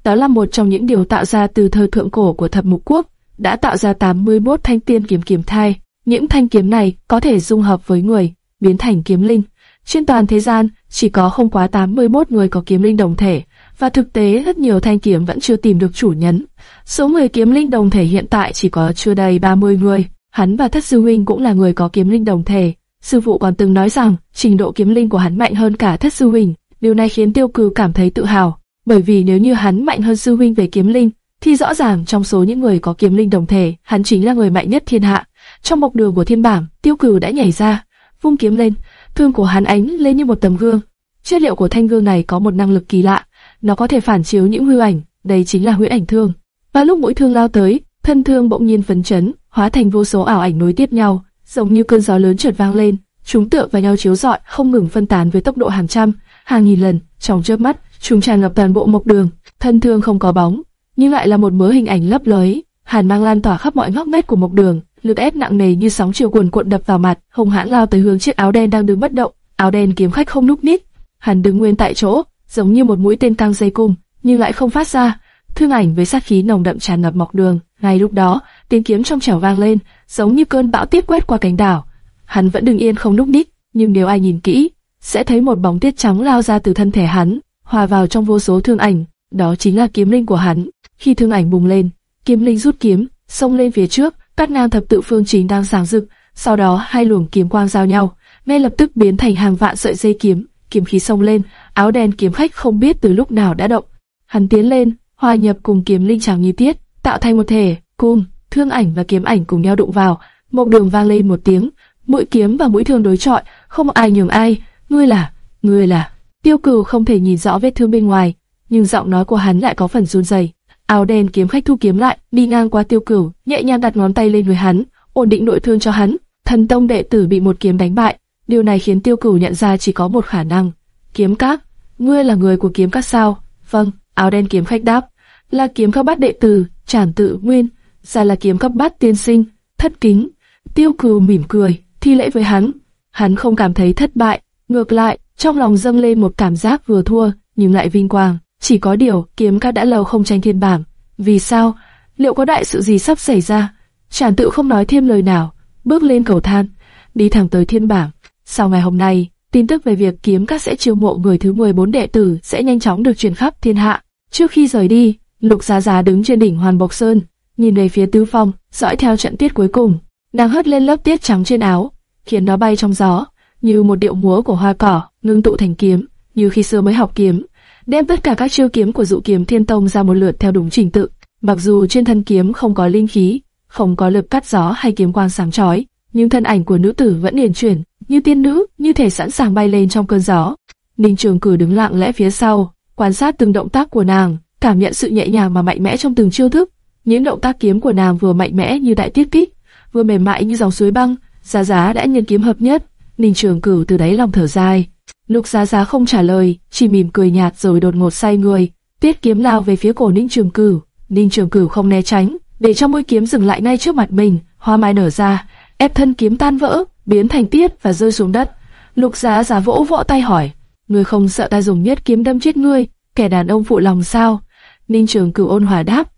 đó là một trong những điều tạo ra từ thời thượng cổ của thập mục quốc, đã tạo ra 81 thanh tiên kiếm kiếm thai. Những thanh kiếm này có thể dung hợp với người, biến thành kiếm linh. Trên toàn thế gian, chỉ có không quá 81 người có kiếm linh đồng thể, và thực tế rất nhiều thanh kiếm vẫn chưa tìm được chủ nhân. Số người kiếm linh đồng thể hiện tại chỉ có chưa đầy 30 người. Hắn và thất sư huynh cũng là người có kiếm linh đồng thể. Sư phụ còn từng nói rằng trình độ kiếm linh của hắn mạnh hơn cả thất sư huynh. Điều này khiến tiêu cừ cảm thấy tự hào, bởi vì nếu như hắn mạnh hơn sư huynh về kiếm linh, thì rõ ràng trong số những người có kiếm linh đồng thể, hắn chính là người mạnh nhất thiên hạ. Trong mộc đường của thiên bảng, tiêu cử đã nhảy ra, vung kiếm lên, thương của hắn ánh lên như một tấm gương. Chất liệu của thanh gương này có một năng lực kỳ lạ, nó có thể phản chiếu những hư ảnh, đây chính là huyễn ảnh thương. Và lúc mũi thương lao tới, thân thương bỗng nhiên phấn chấn, hóa thành vô số ảo ảnh nối tiếp nhau, giống như cơn gió lớn chợt vang lên, chúng tựa vào nhau chiếu rọi, không ngừng phân tán với tốc độ hàng trăm, hàng nghìn lần. Trong chớp mắt, chúng tràn ngập toàn bộ mộc đường. Thân thương không có bóng, nhưng lại là một mớ hình ảnh lấp lóe, hàn mang lan tỏa khắp mọi ngóc ngách của mộc đường, lực ép nặng nề như sóng chiều cuồn cuộn đập vào mặt, hung hãn lao tới hướng chiếc áo đen đang đứng bất động. Áo đen kiếm khách không núp nít, hắn đứng nguyên tại chỗ, giống như một mũi tên căng dây cung, nhưng lại không phát ra. Thương ảnh với sát khí nồng đậm tràn ngập mọc đường. Ngay lúc đó, tiếng kiếm trong trẻo vang lên, giống như cơn bão tiếp quét qua cánh đảo. Hắn vẫn đứng yên không núp nít, nhưng nếu ai nhìn kỹ, sẽ thấy một bóng tiết trắng lao ra từ thân thể hắn, hòa vào trong vô số thương ảnh. Đó chính là kiếm linh của hắn. Khi thương ảnh bùng lên, kiếm linh rút kiếm, xông lên phía trước, Cát Nam thập tự phương chính đang sáng rực. Sau đó hai luồng kiếm quang giao nhau, ngay lập tức biến thành hàng vạn sợi dây kiếm, kiếm khí xông lên, áo đen kiếm khách không biết từ lúc nào đã động. Hắn tiến lên, hòa nhập cùng kiếm linh chàng nghi tiết, tạo thành một thể, cung, thương ảnh và kiếm ảnh cùng nhau đụng vào, một đường vang lên một tiếng, mũi kiếm và mũi thương đối chọi, không ai nhường ai, ngươi là, ngươi là. Tiêu cừu không thể nhìn rõ vết thương bên ngoài, nhưng giọng nói của hắn lại có phần run rẩy. Áo đen kiếm khách thu kiếm lại, đi ngang qua Tiêu Cửu, nhẹ nhàng đặt ngón tay lên người hắn, ổn định nội thương cho hắn. Thần tông đệ tử bị một kiếm đánh bại, điều này khiến Tiêu Cửu nhận ra chỉ có một khả năng. Kiếm các, ngươi là người của kiếm các sao? Vâng, áo đen kiếm khách đáp, là kiếm các bát đệ tử, trản tự nguyên, ra là kiếm các bát tiên sinh, thất kính. Tiêu Cửu mỉm cười, thi lễ với hắn. Hắn không cảm thấy thất bại, ngược lại, trong lòng dâng lên một cảm giác vừa thua nhưng lại vinh quang. Chỉ có điều, kiếm các đã lâu không tranh thiên bảng. Vì sao? Liệu có đại sự gì sắp xảy ra? Trản tự không nói thêm lời nào, bước lên cầu thang, đi thẳng tới thiên bảng. Sau ngày hôm nay, tin tức về việc kiếm các sẽ chiêu mộ người thứ 14 đệ tử sẽ nhanh chóng được truyền khắp thiên hạ. Trước khi rời đi, Lục Giá Giá đứng trên đỉnh Hoàn Bộc Sơn, nhìn về phía tứ phong, dõi theo trận tiết cuối cùng. Nàng hất lên lớp tiết trắng trên áo, khiến nó bay trong gió, như một điệu múa của hoa cỏ, ngưng tụ thành kiếm, như khi xưa mới học kiếm, đem tất cả các chiêu kiếm của dụ kiếm thiên tông ra một lượt theo đúng trình tự. Mặc dù trên thân kiếm không có linh khí, không có lực cắt gió hay kiếm quang sáng chói, nhưng thân ảnh của nữ tử vẫn điển chuyển, như tiên nữ, như thể sẵn sàng bay lên trong cơn gió. Ninh Trường Cử đứng lặng lẽ phía sau, quan sát từng động tác của nàng, cảm nhận sự nhẹ nhàng mà mạnh mẽ trong từng chiêu thức. Những động tác kiếm của nàng vừa mạnh mẽ như đại tiết kích, vừa mềm mại như dòng suối băng. Giá Giá đã nhân kiếm hợp nhất. Ninh Trường Cử từ đáy lòng thở dài. Lục Giá Giá không trả lời, chỉ mỉm cười nhạt rồi đột ngột say người. Tiết kiếm lao về phía cổ Ninh Trường Cửu. Ninh Trường Cửu không né tránh, để cho mũi kiếm dừng lại ngay trước mặt mình. Hoa mai nở ra, ép thân kiếm tan vỡ, biến thành tiết và rơi xuống đất. Lục Giá Giá vỗ vỗ tay hỏi, ngươi không sợ ta dùng nhất kiếm đâm chết ngươi, kẻ đàn ông phụ lòng sao? Ninh Trường Cửu ôn hòa đáp,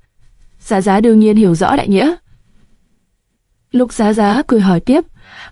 Giá Giá đương nhiên hiểu rõ đại nghĩa. Lục Giá Giá cười hỏi tiếp,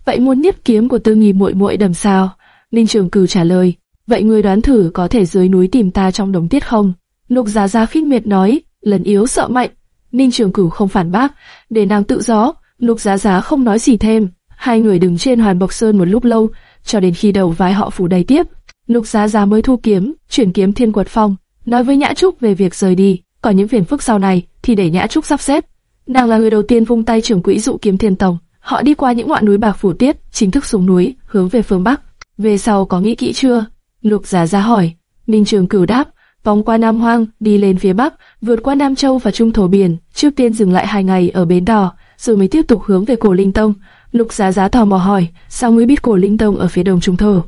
vậy muốn nhất kiếm của Tư Nghi muội muội đầm sao? Ninh Trường Cửu trả lời, vậy ngươi đoán thử có thể dưới núi tìm ta trong đống tiết không? Lục Giá Giá khinh miệt nói, lần yếu sợ mạnh. Ninh Trường Cửu không phản bác, để nàng tự gió. Lục Giá Giá không nói gì thêm. Hai người đứng trên Hoàn Bộc Sơn một lúc lâu, cho đến khi đầu vai họ phủ đầy tiếp. Lục Giá Giá mới thu kiếm, chuyển kiếm Thiên Quật Phong, nói với Nhã Trúc về việc rời đi. Còn những phiền phức sau này thì để Nhã Trúc sắp xếp. Nàng là người đầu tiên vung tay trưởng quỹ dụ kiếm Thiên Tông. Họ đi qua những ngọn núi bạc phủ tiết, chính thức xuống núi, hướng về phương bắc. Về sau có nghĩ kỹ chưa? Lục Giá Giá hỏi. Minh Trường Cửu đáp, vòng qua Nam Hoang, đi lên phía bắc, vượt qua Nam Châu và Trung Thổ Biển, trước tiên dừng lại hai ngày ở bến đò, rồi mới tiếp tục hướng về cổ Linh Tông. Lục Giá Giá tò mò hỏi, sao ngươi biết cổ Linh Tông ở phía đông Trung Thổ?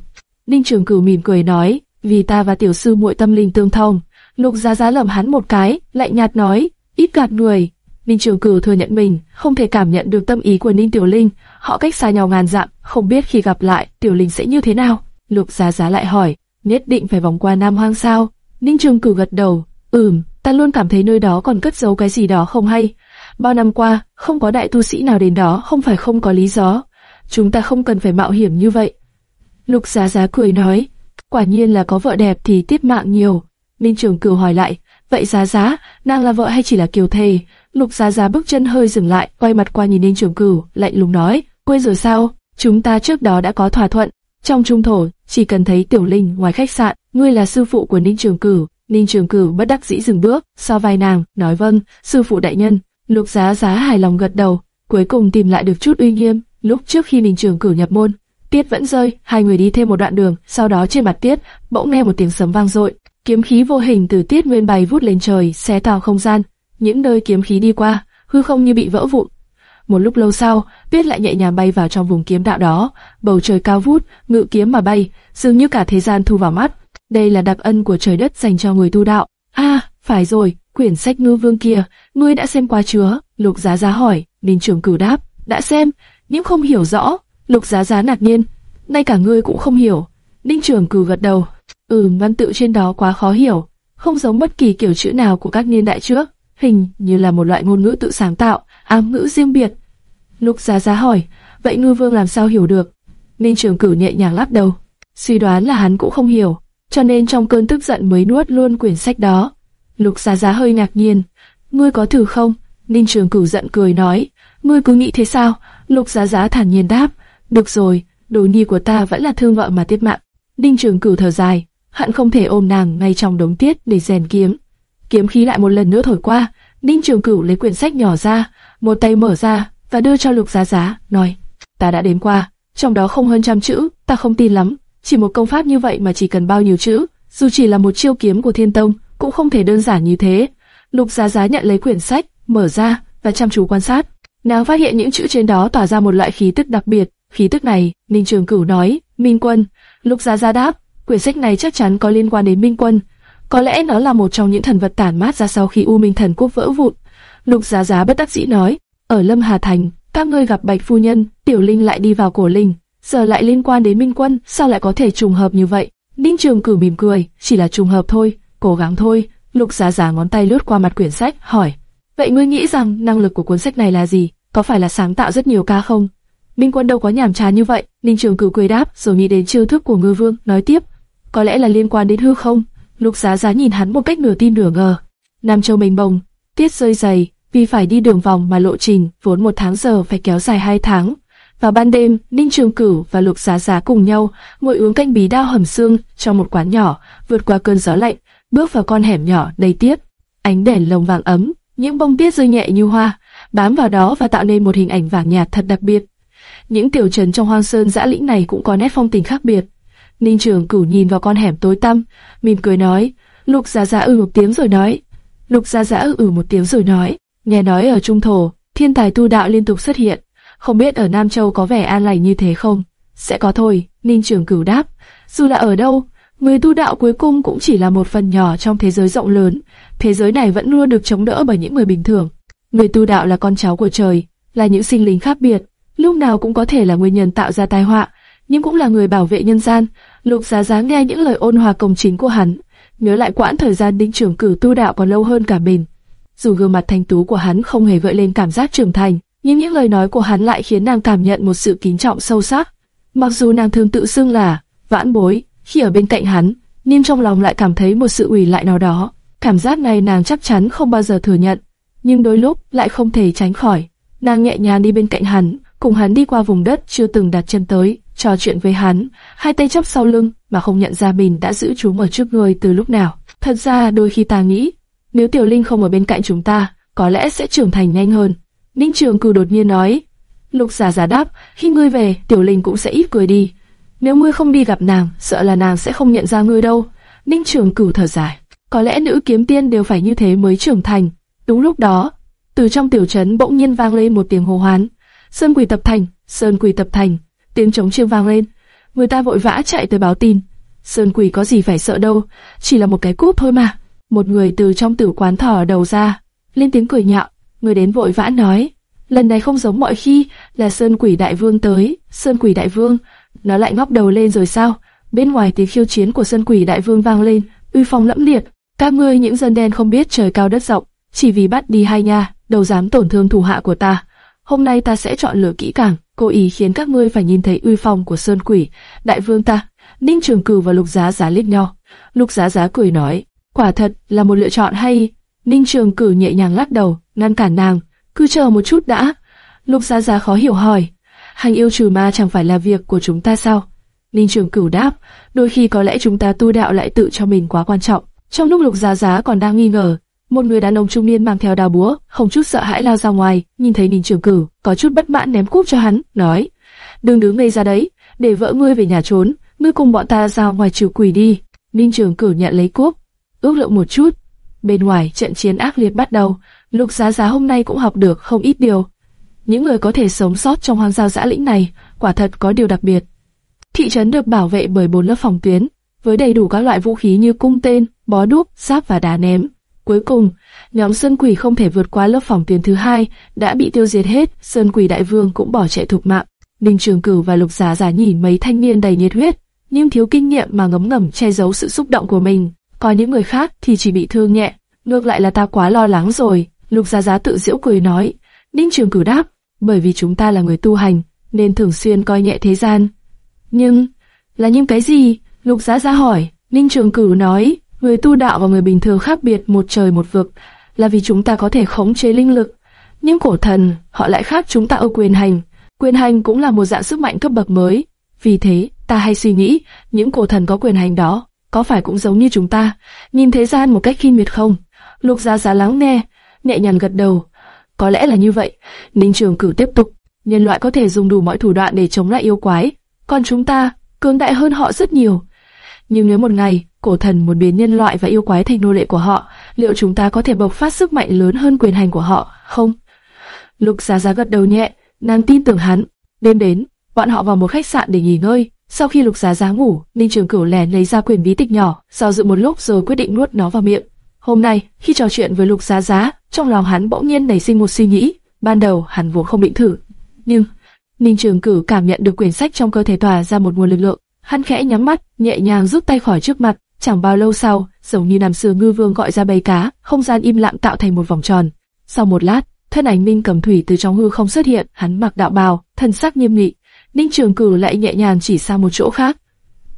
Ninh Trường Cửu mỉm cười nói, vì ta và tiểu sư muội tâm linh tương thông. Lục Giá Giá lẩm hắn một cái, lạnh nhạt nói, ít gạt người. Ninh Trường Cửu thừa nhận mình không thể cảm nhận được tâm ý của Ninh Tiểu Linh, họ cách xa nhau ngàn dặm, không biết khi gặp lại Tiểu Linh sẽ như thế nào. Lục Giá Giá lại hỏi, nhất định phải vòng qua Nam Hoang sao? Ninh Trường Cửu gật đầu, ừm, ta luôn cảm thấy nơi đó còn cất giấu cái gì đó không hay. Bao năm qua, không có đại tu sĩ nào đến đó không phải không có lý do. Chúng ta không cần phải mạo hiểm như vậy. Lục Giá Giá cười nói, quả nhiên là có vợ đẹp thì tiếp mạng nhiều. Ninh Trường Cửu hỏi lại, vậy Giá Giá, nàng là vợ hay chỉ là kiều thề? Lục Giá Giá bước chân hơi dừng lại, quay mặt qua nhìn Ninh Trường Cửu, lạnh lùng nói, quên rồi sao? Chúng ta trước đó đã có thỏa thuận. Trong trung thổ, chỉ cần thấy Tiểu Linh ngoài khách sạn, ngươi là sư phụ của Ninh Trường Cửu. Ninh Trường Cửu bất đắc dĩ dừng bước, so vai nàng, nói vâng, sư phụ đại nhân. Lục Giá Giá hài lòng gật đầu, cuối cùng tìm lại được chút uy nghiêm. Lúc trước khi Ninh Trường Cửu nhập môn, tiết vẫn rơi, hai người đi thêm một đoạn đường, sau đó trên mặt tiết bỗng nghe một tiếng sấm vang dội, kiếm khí vô hình từ tiết nguyên bay vút lên trời, xé tào không gian những nơi kiếm khí đi qua, hư không như bị vỡ vụn. Một lúc lâu sau, tuyết lại nhẹ nhàng bay vào trong vùng kiếm đạo đó, bầu trời cao vút, ngự kiếm mà bay, dường như cả thế gian thu vào mắt. Đây là đặc ân của trời đất dành cho người tu đạo. À, phải rồi, quyển sách ngư vương kia, ngươi đã xem qua chưa? Lục Giá Giá hỏi. Ninh Trường Cửu đáp, đã xem, nhưng không hiểu rõ. Lục Giá Giá ngạc nhiên, ngay cả ngươi cũng không hiểu. Ninh Trường Cửu gật đầu, ừ, văn tự trên đó quá khó hiểu, không giống bất kỳ kiểu chữ nào của các niên đại trước, hình như là một loại ngôn ngữ tự sáng tạo, ám ngữ riêng biệt. Lục Giá Giá hỏi, vậy ngư vương làm sao hiểu được? Ninh Trường Cửu nhẹ nhàng lắc đầu, suy đoán là hắn cũng không hiểu, cho nên trong cơn tức giận mới nuốt luôn quyển sách đó. Lục Giá Giá hơi ngạc nhiên, ngươi có thử không? Ninh Trường Cửu giận cười nói, ngươi cứ nghĩ thế sao? Lục Giá Giá thản nhiên đáp, được rồi, đồ nhi của ta vẫn là thương vợ mà tiết mạng. Ninh Trường Cửu thở dài, hận không thể ôm nàng ngay trong đống tiết để rèn kiếm. Kiếm khí lại một lần nữa thổi qua, Ninh Trường Cửu lấy quyển sách nhỏ ra, một tay mở ra và đưa cho Lục Giá Giá, nói: "Ta đã đến qua, trong đó không hơn trăm chữ, ta không tin lắm, chỉ một công pháp như vậy mà chỉ cần bao nhiêu chữ, dù chỉ là một chiêu kiếm của Thiên Tông, cũng không thể đơn giản như thế." Lục Giá Giá nhận lấy quyển sách, mở ra và chăm chú quan sát. Nàng phát hiện những chữ trên đó tỏa ra một loại khí tức đặc biệt. Khí tức này, Ninh Trường Cửu nói, Minh Quân. Lục Giá Giá đáp, quyển sách này chắc chắn có liên quan đến Minh Quân. Có lẽ nó là một trong những thần vật tản mát ra sau khi U Minh Thần Quốc vỡ vụn. Lục Giá Giá bất đắc dĩ nói, ở Lâm Hà Thành, các ngươi gặp Bạch Phu Nhân, Tiểu Linh lại đi vào cổ linh, giờ lại liên quan đến Minh Quân, sao lại có thể trùng hợp như vậy? Ninh Trường cử mỉm cười, chỉ là trùng hợp thôi, cố gắng thôi. Lục Giá Giá ngón tay lướt qua mặt quyển sách, hỏi, vậy ngươi nghĩ rằng năng lực của cuốn sách này là gì? Có phải là sáng tạo rất nhiều ca không? Minh Quân đâu có nhảm chán như vậy. Ninh Trường cử cười đáp, rồi nghĩ đến chiêu thức của Ngư Vương, nói tiếp, có lẽ là liên quan đến hư không. Lục Giá Giá nhìn hắn một cách nửa tin nửa ngờ. Nam Châu mênh mông, tiết rơi dày, vì phải đi đường vòng mà lộ trình vốn một tháng giờ phải kéo dài hai tháng. Vào ban đêm, Ninh Trường Cửu và Lục Giá Giá cùng nhau ngồi uống canh bí đao hầm xương trong một quán nhỏ, vượt qua cơn gió lạnh, bước vào con hẻm nhỏ đầy tiết. Ánh đèn lồng vàng ấm, những bông tiết rơi nhẹ như hoa, bám vào đó và tạo nên một hình ảnh vàng nhạt thật đặc biệt. Những tiểu trấn trong hoang sơn dã lĩnh này cũng có nét phong tình khác biệt. Ninh Trường Cửu nhìn vào con hẻm tối tăm, mỉm cười nói, Lục Gia Gia ư một tiếng rồi nói. Lục Gia Gia ư ừ một tiếng rồi nói, nghe nói ở Trung Thổ, thiên tài tu đạo liên tục xuất hiện, không biết ở Nam Châu có vẻ an lành như thế không? Sẽ có thôi, Ninh Trường Cửu đáp, dù là ở đâu, người tu đạo cuối cùng cũng chỉ là một phần nhỏ trong thế giới rộng lớn, thế giới này vẫn luôn được chống đỡ bởi những người bình thường. Người tu đạo là con cháu của trời, là những sinh linh khác biệt, lúc nào cũng có thể là nguyên nhân tạo ra tai họa, nhưng cũng là người bảo vệ nhân gian. Lục Giá Giá nghe những lời ôn hòa công chính của hắn, nhớ lại quãng thời gian đinh trưởng cử tu đạo còn lâu hơn cả mình. Dù gương mặt thanh tú của hắn không hề gợi lên cảm giác trưởng thành, nhưng những lời nói của hắn lại khiến nàng cảm nhận một sự kính trọng sâu sắc. Mặc dù nàng thường tự xưng là vãn bối, khi ở bên cạnh hắn, nhưng trong lòng lại cảm thấy một sự ủy lại nào đó. Cảm giác này nàng chắc chắn không bao giờ thừa nhận, nhưng đôi lúc lại không thể tránh khỏi. Nàng nhẹ nhàng đi bên cạnh hắn, cùng hắn đi qua vùng đất chưa từng đặt chân tới, trò chuyện với hắn, hai tay chắp sau lưng mà không nhận ra mình đã giữ chúng ở trước người từ lúc nào. Thật ra đôi khi ta nghĩ, nếu Tiểu Linh không ở bên cạnh chúng ta, có lẽ sẽ trưởng thành nhanh hơn. Ninh Trường Cử đột nhiên nói. Lục giả giả đáp, khi ngươi về, Tiểu Linh cũng sẽ ít cười đi. Nếu ngươi không đi gặp nàng, sợ là nàng sẽ không nhận ra ngươi đâu. Ninh Trường Cử thở dài. Có lẽ nữ kiếm tiên đều phải như thế mới trưởng thành. Đúng lúc đó, từ trong tiểu trấn bỗng nhiên vang lên một tiếng hô hoán. Sơn Quỷ tập thành, Sơn Quỷ tập thành. Tiếng trống chiêng vang lên. Người ta vội vã chạy tới báo tin. Sơn Quỷ có gì phải sợ đâu, chỉ là một cái cúp thôi mà. Một người từ trong tử quán thỏ đầu ra, lên tiếng cười nhạo. Người đến vội vã nói, lần này không giống mọi khi, là Sơn Quỷ Đại Vương tới. Sơn Quỷ Đại Vương, nó lại ngóc đầu lên rồi sao? Bên ngoài tiếng khiêu chiến của Sơn Quỷ Đại Vương vang lên, uy phong lẫm liệt. Các ngươi những dân đen không biết trời cao đất rộng, chỉ vì bắt đi hai nha, đâu dám tổn thương thủ hạ của ta. Hôm nay ta sẽ chọn lựa kỹ càng, cố ý khiến các ngươi phải nhìn thấy uy phong của Sơn Quỷ, đại vương ta. Ninh Trường Cửu và Lục Giá Giá liếc nhau. Lục Giá Giá cười nói, quả thật là một lựa chọn hay. Ninh Trường Cửu nhẹ nhàng lắc đầu, ngăn cản nàng, cứ chờ một chút đã. Lục Giá Giá khó hiểu hỏi, hành yêu trừ ma chẳng phải là việc của chúng ta sao? Ninh Trường Cửu đáp, đôi khi có lẽ chúng ta tu đạo lại tự cho mình quá quan trọng. Trong lúc Lục Giá Giá còn đang nghi ngờ, một người đàn ông trung niên mang theo đao búa, không chút sợ hãi lao ra ngoài, nhìn thấy Ninh Trường Cửu, có chút bất mãn ném cúp cho hắn, nói: "Đừng đứng ngây ra đấy, để vợ ngươi về nhà trốn, ngươi cùng bọn ta ra ngoài trừ quỷ đi." Ninh Trường Cửu nhận lấy cúp, ước lượng một chút. Bên ngoài trận chiến ác liệt bắt đầu, Lục Giá Giá hôm nay cũng học được không ít điều. Những người có thể sống sót trong hoang giao dã lĩnh này, quả thật có điều đặc biệt. Thị trấn được bảo vệ bởi bốn lớp phòng tuyến, với đầy đủ các loại vũ khí như cung tên, bó đuốc, sáp và đá ném. Cuối cùng, nhóm Sơn Quỷ không thể vượt qua lớp phòng tuyến thứ hai, đã bị tiêu diệt hết, Sơn Quỷ Đại Vương cũng bỏ chạy thục mạng. Ninh Trường Cửu và Lục Giá Giá nhìn mấy thanh niên đầy nhiệt huyết, nhưng thiếu kinh nghiệm mà ngấm ngầm che giấu sự xúc động của mình. Còn những người khác thì chỉ bị thương nhẹ, ngược lại là ta quá lo lắng rồi. Lục Giá Giá tự giễu cười nói. Ninh Trường Cửu đáp, bởi vì chúng ta là người tu hành, nên thường xuyên coi nhẹ thế gian. Nhưng, là những cái gì? Lục Giá Giá hỏi. Ninh Trường Cửu nói, người tu đạo và người bình thường khác biệt một trời một vực, là vì chúng ta có thể khống chế linh lực. Nhưng cổ thần, họ lại khác chúng ta ở quyền hành. Quyền hành cũng là một dạng sức mạnh cấp bậc mới. Vì thế, ta hay suy nghĩ, những cổ thần có quyền hành đó, có phải cũng giống như chúng ta, nhìn thế gian một cách khinh miệt không? Lục Giá Giá lắng nghe, nhẹ nhàng gật đầu. Có lẽ là như vậy. Ninh Trường Cửu tiếp tục. Nhân loại có thể dùng đủ mọi thủ đoạn để chống lại yêu quái, còn chúng ta cường đại hơn họ rất nhiều. Nhưng nếu một ngày cổ thần muốn biến nhân loại và yêu quái thành nô lệ của họ, liệu chúng ta có thể bộc phát sức mạnh lớn hơn quyền hành của họ không? Lục Giá Giá gật đầu nhẹ, nàng tin tưởng hắn. Đêm đến, bọn họ vào một khách sạn để nghỉ ngơi. Sau khi Lục Giá Giá ngủ, Ninh Trường Cửu lèn lấy ra quyển bí tịch nhỏ, do dự một lúc rồi quyết định nuốt nó vào miệng. Hôm nay, khi trò chuyện với Lục Giá Giá, trong lòng hắn bỗng nhiên nảy sinh một suy nghĩ. Ban đầu hắn vốn không định thử, nhưng Ninh Trường Cửu cảm nhận được quyển sách trong cơ thể tỏa ra một nguồn lực lượng. Hắn khẽ nhắm mắt, nhẹ nhàng rút tay khỏi trước mặt. Chẳng bao lâu sau, giống như năm xưa ngư vương gọi ra bầy cá, không gian im lặng tạo thành một vòng tròn. Sau một lát, thân ảnh minh Cầm Thủy từ trong hư không xuất hiện, hắn mặc đạo bào, thân sắc nghiêm nghị. Ninh Trường cử lại nhẹ nhàng chỉ sang một chỗ khác.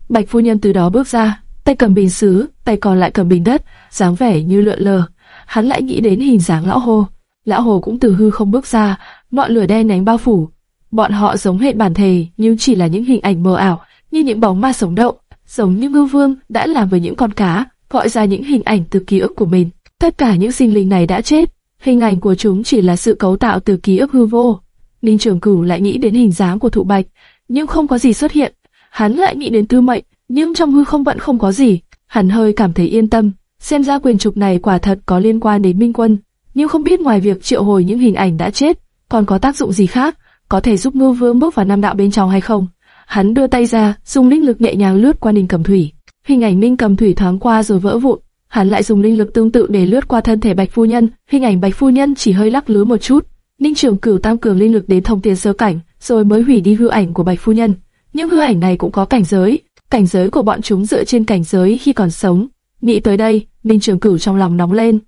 Bạch phu nhân từ đó bước ra, tay cầm bình sứ, tay còn lại cầm bình đất, dáng vẻ như lượn lờ. Hắn lại nghĩ đến hình dáng lão hồ. Lão hồ cũng từ hư không bước ra, ngọn lửa đen nhánh bao phủ. Bọn họ giống hệ bản thể, nhưng chỉ là những hình ảnh mờ ảo, như những bóng ma sống động, giống như ngư vương đã làm với những con cá, gọi ra những hình ảnh từ ký ức của mình. Tất cả những sinh linh này đã chết, hình ảnh của chúng chỉ là sự cấu tạo từ ký ức hư vô. Ninh Trường Cửu lại nghĩ đến hình dáng của thụ bạch, nhưng không có gì xuất hiện. Hắn lại nghĩ đến tư mệnh, nhưng trong hư không vẫn không có gì. Hắn hơi cảm thấy yên tâm, xem ra quyền trục này quả thật có liên quan đến Minh Quân, nhưng không biết ngoài việc triệu hồi những hình ảnh đã chết, còn có tác dụng gì khác, có thể giúp Ngư Vương bước vào nam đạo bên trong hay không? Hắn đưa tay ra, dùng linh lực nhẹ nhàng lướt qua Ninh Cầm Thủy. Hình ảnh Ninh Cầm Thủy thoáng qua rồi vỡ vụn. Hắn lại dùng linh lực tương tự để lướt qua thân thể Bạch Phu Nhân. Hình ảnh Bạch Phu Nhân chỉ hơi lắc lư một chút. Ninh Trường Cửu tăng cường linh lực đến thông tiền sơ cảnh, rồi mới hủy đi hư ảnh của Bạch Phu Nhân. Những hư ảnh này cũng có cảnh giới, cảnh giới của bọn chúng dựa trên cảnh giới khi còn sống. Nghĩ tới đây, Ninh Trường Cửu trong lòng nóng lên.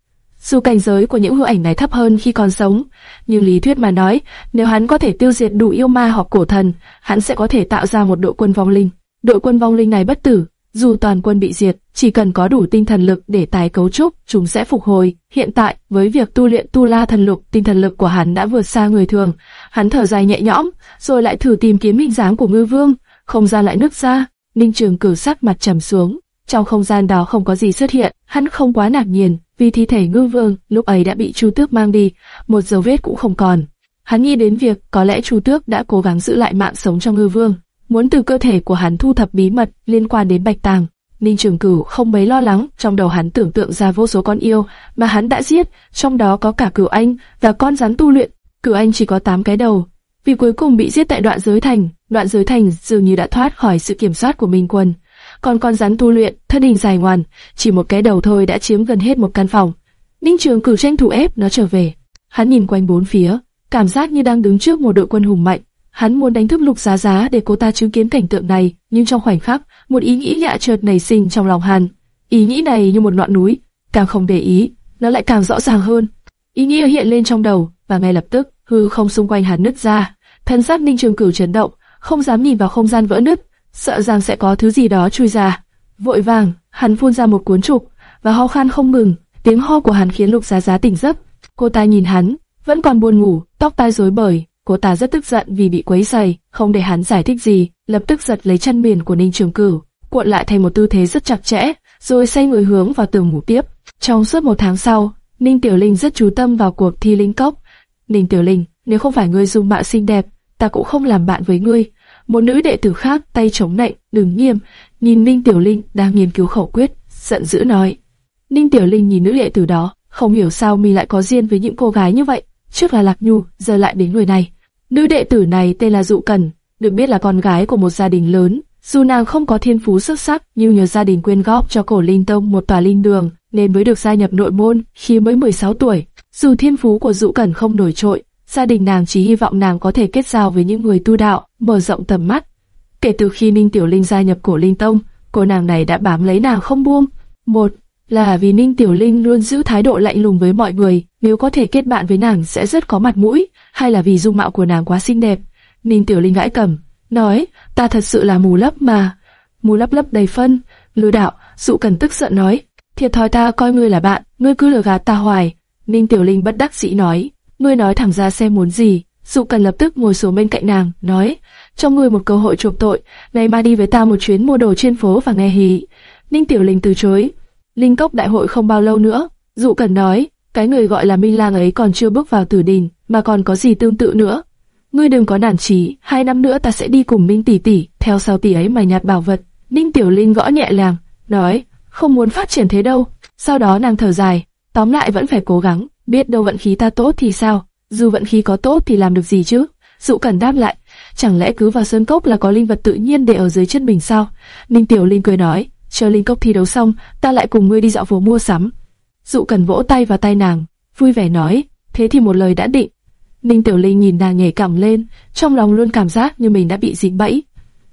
Dù cảnh giới của những hư ảnh này thấp hơn khi còn sống, nhưng lý thuyết mà nói, nếu hắn có thể tiêu diệt đủ yêu ma hoặc cổ thần, hắn sẽ có thể tạo ra một đội quân vong linh. Đội quân vong linh này bất tử, dù toàn quân bị diệt, chỉ cần có đủ tinh thần lực để tái cấu trúc, chúng sẽ phục hồi. Hiện tại, với việc tu luyện tu la thần lục, tinh thần lực của hắn đã vượt xa người thường. Hắn thở dài nhẹ nhõm, rồi lại thử tìm kiếm hình dáng của ngư vương, không gian lại nứt ra. Ninh Trường cử sắc mặt trầm xuống, trong không gian đó không có gì xuất hiện, hắn không quá ngạc nhiên, vì thi thể ngư vương lúc ấy đã bị Chu Tước mang đi, một dấu vết cũng không còn. Hắn nghĩ đến việc có lẽ Chu Tước đã cố gắng giữ lại mạng sống cho ngư vương, muốn từ cơ thể của hắn thu thập bí mật liên quan đến Bạch Tàng. Ninh Trường Cửu không mấy lo lắng, trong đầu hắn tưởng tượng ra vô số con yêu mà hắn đã giết, trong đó có cả Cửu Anh và con rắn tu luyện. Cửu Anh chỉ có 8 cái đầu, vì cuối cùng bị giết tại đoạn giới thành, đoạn giới thành dường như đã thoát khỏi sự kiểm soát của Minh Quân còn con rắn tu luyện, thân hình dài ngoằn, chỉ một cái đầu thôi đã chiếm gần hết một căn phòng. Ninh Trường cử tranh thủ ép nó trở về. Hắn nhìn quanh bốn phía, cảm giác như đang đứng trước một đội quân hùng mạnh. Hắn muốn đánh thức Lục Giá Giá để cô ta chứng kiến cảnh tượng này, nhưng trong khoảnh khắc, một ý nghĩ lạ chợt nảy sinh trong lòng hắn. Ý nghĩ này như một ngọn núi, càng không để ý, nó lại càng rõ ràng hơn. Ý nghĩ hiện lên trong đầu, và ngay lập tức, hư không xung quanh hắn nứt ra. Thân xác Ninh Trường Cửu chấn động, không dám nhìn vào không gian vỡ nứt, sợ rằng sẽ có thứ gì đó chui ra. Vội vàng, hắn phun ra một cuốn trục và ho khan không ngừng. Tiếng ho của hắn khiến Lục Giá Giá tỉnh giấc. Cô ta nhìn hắn, vẫn còn buồn ngủ, tóc tai rối bời. Cô ta rất tức giận vì bị quấy rầy, không để hắn giải thích gì, lập tức giật lấy chân miền của Ninh Trường Cửu, cuộn lại thành một tư thế rất chặt chẽ, rồi xoay người hướng vào tường ngủ tiếp. Trong suốt một tháng sau, Ninh Tiểu Linh rất chú tâm vào cuộc thi linh cốc. Ninh Tiểu Linh, nếu không phải ngươi dung mạo xinh đẹp, ta cũng không làm bạn với ngươi. Một nữ đệ tử khác tay chống nạnh, đứng nghiêm, nhìn Ninh Tiểu Linh đang nghiên cứu khẩu quyết, giận dữ nói. Ninh Tiểu Linh nhìn nữ đệ tử đó, không hiểu sao mình lại có duyên với những cô gái như vậy. Trước là Lạc Nhu, giờ lại đến người này. Nữ đệ tử này tên là Dụ Cần, được biết là con gái của một gia đình lớn. Dù nàng không có thiên phú xuất sắc, nhưng nhờ gia đình quyên góp cho cổ linh tông một tòa linh đường, nên mới được gia nhập nội môn khi mới 16 tuổi. Dù thiên phú của Dụ Cần không nổi trội, gia đình nàng chỉ hy vọng nàng có thể kết giao với những người tu đạo, mở rộng tầm mắt. Kể từ khi Ninh Tiểu Linh gia nhập cổ linh tông, cô nàng này đã bám lấy nàng không buông. Một là vì Ninh Tiểu Linh luôn giữ thái độ lạnh lùng với mọi người, nếu có thể kết bạn với nàng sẽ rất có mặt mũi, hay là vì dung mạo của nàng quá xinh đẹp. Ninh Tiểu Linh gãi cầm, nói, ta thật sự là mù lấp mà. Mù lấp lấp đầy phân, lừa đạo, dụ cần tức giận nói, thiệt thòi ta coi ngươi là bạn, ngươi cứ lừa gạt ta hoài. Ninh Tiểu Linh bất đắc dĩ nói, ngươi nói thẳng ra xem muốn gì. Dụ cần lập tức ngồi xuống bên cạnh nàng, nói, cho ngươi một cơ hội chuộc tội, ngày mai đi với ta một chuyến mua đồ trên phố và nghe hí. Ninh Tiểu Linh từ chối. Linh cốc đại hội không bao lâu nữa, Dụ cần nói, cái người gọi là Minh Lang ấy còn chưa bước vào tử đình, mà còn có gì tương tự nữa. Ngươi đừng có nản chí, hai năm nữa ta sẽ đi cùng Minh tỷ tỷ, theo sau tỷ ấy mà nhặt bảo vật. Ninh Tiểu Linh gõ nhẹ làng, nói, không muốn phát triển thế đâu. Sau đó nàng thở dài, tóm lại vẫn phải cố gắng, biết đâu vận khí ta tốt thì sao, dù vận khí có tốt thì làm được gì chứ. Dụ Cẩn đáp lại, chẳng lẽ cứ vào sơn cốc là có linh vật tự nhiên để ở dưới chân mình sao? Ninh Tiểu Linh cười nói, chờ linh cốc thi đấu xong, ta lại cùng ngươi đi dạo phố mua sắm. Dụ Cẩn vỗ tay vào tay nàng, vui vẻ nói, thế thì một lời đã định. Ninh Tiểu Linh nhìn nàng nhảy cẳng lên, trong lòng luôn cảm giác như mình đã bị dính bẫy.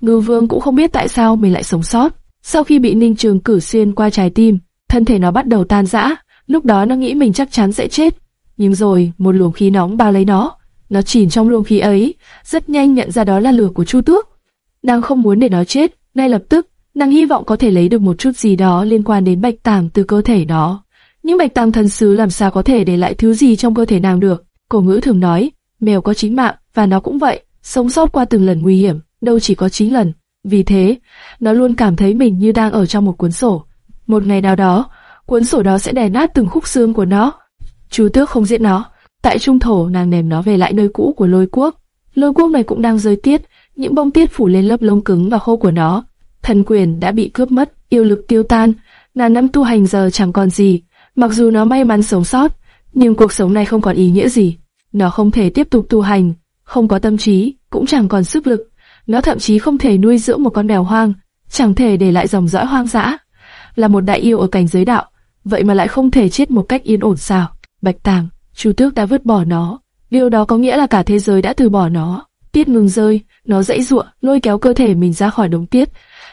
Ngư Vương cũng không biết tại sao mình lại sống sót. Sau khi bị Ninh Trường cử xuyên qua trái tim, thân thể nó bắt đầu tan rã. Lúc đó nó nghĩ mình chắc chắn sẽ chết, nhưng rồi một luồng khí nóng bao lấy nó. Nó chìm trong luồng khí ấy, rất nhanh nhận ra đó là lửa của Chu Tước. Nàng không muốn để nó chết, ngay lập tức, nàng hy vọng có thể lấy được một chút gì đó liên quan đến bạch tàng từ cơ thể nó. Nhưng bạch tàng thần sứ làm sao có thể để lại thứ gì trong cơ thể nàng được? Cổ ngữ thường nói, mèo có chính mạng, và nó cũng vậy, sống sót qua từng lần nguy hiểm, đâu chỉ có chín lần. Vì thế, nó luôn cảm thấy mình như đang ở trong một cuốn sổ. Một ngày nào đó, cuốn sổ đó sẽ đè nát từng khúc xương của nó. Chú tước không giết nó. Tại trung thổ, nàng ném nó về lại nơi cũ của lôi quốc. Lôi quốc này cũng đang rơi tiết, những bông tiết phủ lên lớp lông cứng và khô của nó. Thần quyền đã bị cướp mất, yêu lực tiêu tan, nàng năm tu hành giờ chẳng còn gì. Mặc dù nó may mắn sống sót, nhưng cuộc sống này không còn ý nghĩa gì. Nó không thể tiếp tục tu hành, không có tâm trí, cũng chẳng còn sức lực. Nó thậm chí không thể nuôi dưỡng một con mèo hoang, chẳng thể để lại dòng dõi hoang dã. Là một đại yêu ở cảnh giới đạo, vậy mà lại không thể chết một cách yên ổn sao? Bạch Tàng, Chu Tước đã vứt bỏ nó. Điều đó có nghĩa là cả thế giới đã từ bỏ nó. Tiết ngừng rơi, nó dãy ruộng, lôi kéo cơ thể mình ra khỏi đống tiết.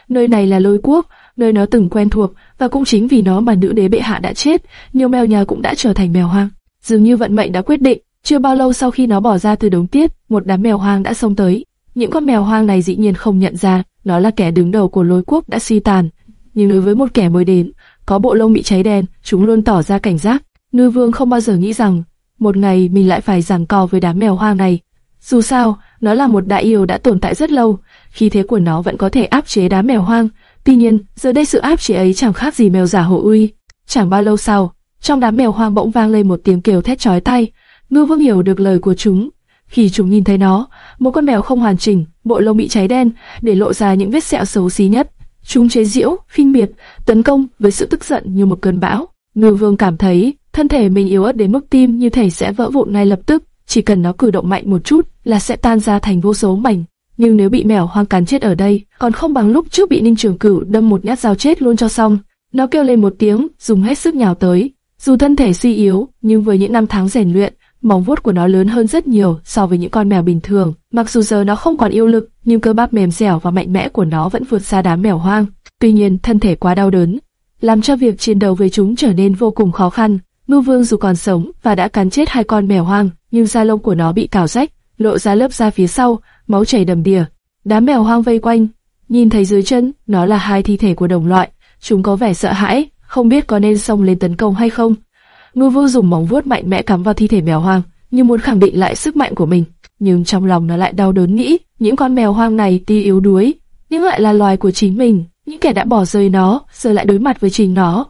Nơi này là lôi quốc, nơi nó từng quen thuộc, và cũng chính vì nó mà nữ đế bệ hạ đã chết, nhiều mèo nhà cũng đã trở thành mèo hoang. Dường như vận mệnh đã quyết định, chưa bao lâu sau khi nó bỏ ra từ đống tiết, một đám mèo hoang đã xông tới. Những con mèo hoang này dĩ nhiên không nhận ra, nó là kẻ đứng đầu của lôi quốc đã suy tàn. Nhưng đối với một kẻ mới đến, có bộ lông bị cháy đen, chúng luôn tỏ ra cảnh giác. Ngư vương không bao giờ nghĩ rằng, một ngày mình lại phải giằng co với đám mèo hoang này. Dù sao, nó là một đại yêu đã tồn tại rất lâu, khí thế của nó vẫn có thể áp chế đám mèo hoang. Tuy nhiên, giờ đây sự áp chế ấy chẳng khác gì mèo giả hộ uy. Chẳng bao lâu sau, trong đám mèo hoang bỗng vang lên một tiếng kêu thét chói tai. Ngư vương hiểu được lời của chúng. Khi chúng nhìn thấy nó, một con mèo không hoàn chỉnh, bộ lông bị cháy đen, để lộ ra những vết sẹo xấu xí nhất. Chúng chế giễu, phinh miệt, tấn công với sự tức giận như một cơn bão. Ngư vương cảm thấy thân thể mình yếu ớt đến mức tim như thể sẽ vỡ vụn ngay lập tức, chỉ cần nó cử động mạnh một chút là sẽ tan ra thành vô số mảnh. Nhưng nếu bị mèo hoang cắn chết ở đây, còn không bằng lúc trước bị Ninh Trường Cửu đâm một nhát dao chết luôn cho xong. Nó kêu lên một tiếng, dùng hết sức nhào tới. Dù thân thể suy yếu, nhưng với những năm tháng rèn luyện, móng vuốt của nó lớn hơn rất nhiều so với những con mèo bình thường. Mặc dù giờ nó không còn yêu lực, nhưng cơ bắp mềm dẻo và mạnh mẽ của nó vẫn vượt xa đám mèo hoang. Tuy nhiên, thân thể quá đau đớn, làm cho việc chiến đấu với chúng trở nên vô cùng khó khăn. Ngưu Vương dù còn sống và đã cắn chết hai con mèo hoang, nhưng da lông của nó bị cào rách, lộ ra lớp da phía sau, máu chảy đầm đìa. Đám mèo hoang vây quanh, nhìn thấy dưới chân, nó là hai thi thể của đồng loại, chúng có vẻ sợ hãi, không biết có nên xông lên tấn công hay không. Ngư Vương dùng móng vuốt mạnh mẽ cắm vào thi thể mèo hoang, như muốn khẳng định lại sức mạnh của mình. Nhưng trong lòng nó lại đau đớn nghĩ, những con mèo hoang này tuy yếu đuối, nhưng lại là loài của chính mình, những kẻ đã bỏ rơi nó, giờ lại đối mặt với chính nó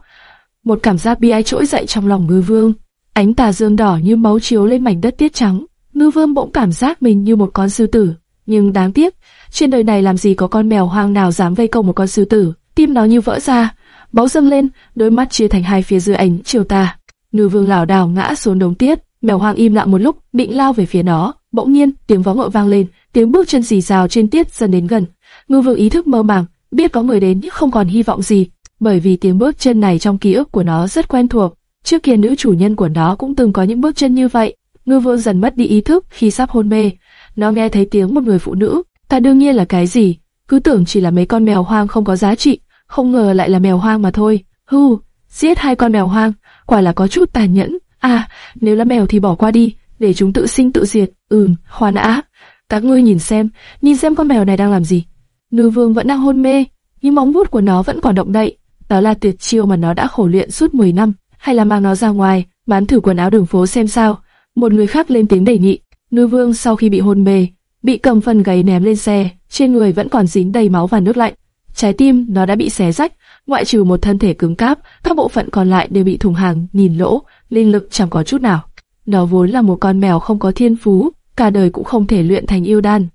một cảm giác bi ai trỗi dậy trong lòng ngư vương. Ánh tà dương đỏ như máu chiếu lên mảnh đất tiết trắng. Ngư vương bỗng cảm giác mình như một con sư tử. Nhưng đáng tiếc, trên đời này làm gì có con mèo hoang nào dám vây công một con sư tử. Tim nó như vỡ ra, máu dâng lên, đôi mắt chia thành hai phía dưới ánh chiều tà. Ngư vương lảo đảo ngã xuống đống tiết, mèo hoang im lặng một lúc, định lao về phía nó. Bỗng nhiên, tiếng vó ngựa vang lên, tiếng bước chân xì xào trên tiết dần đến gần. Ngư vương ý thức mơ màng, biết có người đến nhưng không còn hy vọng gì, bởi vì tiếng bước chân này trong ký ức của nó rất quen thuộc. Trước kia nữ chủ nhân của nó cũng từng có những bước chân như vậy. Ngư vương dần mất đi ý thức khi sắp hôn mê. Nó nghe thấy tiếng một người phụ nữ, ta đương nhiên là cái gì? Cứ tưởng chỉ là mấy con mèo hoang không có giá trị, không ngờ lại là mèo hoang mà thôi. Hừ, giết hai con mèo hoang, quả là có chút tàn nhẫn. À, nếu là mèo thì bỏ qua đi, để chúng tự sinh tự diệt. Ừm, khoan đã. Các ngươi nhìn xem, nhìn xem con mèo này đang làm gì. Nữ vương vẫn đang hôn mê, nhưng móng vuốt của nó vẫn còn động đậy. Đó là tuyệt chiêu mà nó đã khổ luyện suốt 10 năm. Hay là mang nó ra ngoài, bán thử quần áo đường phố xem sao. Một người khác lên tiếng đề nghị. Nữ vương sau khi bị hôn mê, bị cầm phần gáy ném lên xe, trên người vẫn còn dính đầy máu và nước lạnh. Trái tim nó đã bị xé rách, ngoại trừ một thân thể cứng cáp, các bộ phận còn lại đều bị thủng hàng, nhìn lỗ, linh lực chẳng có chút nào. Nó vốn là một con mèo không có thiên phú, cả đời cũng không thể luyện thành yêu đan.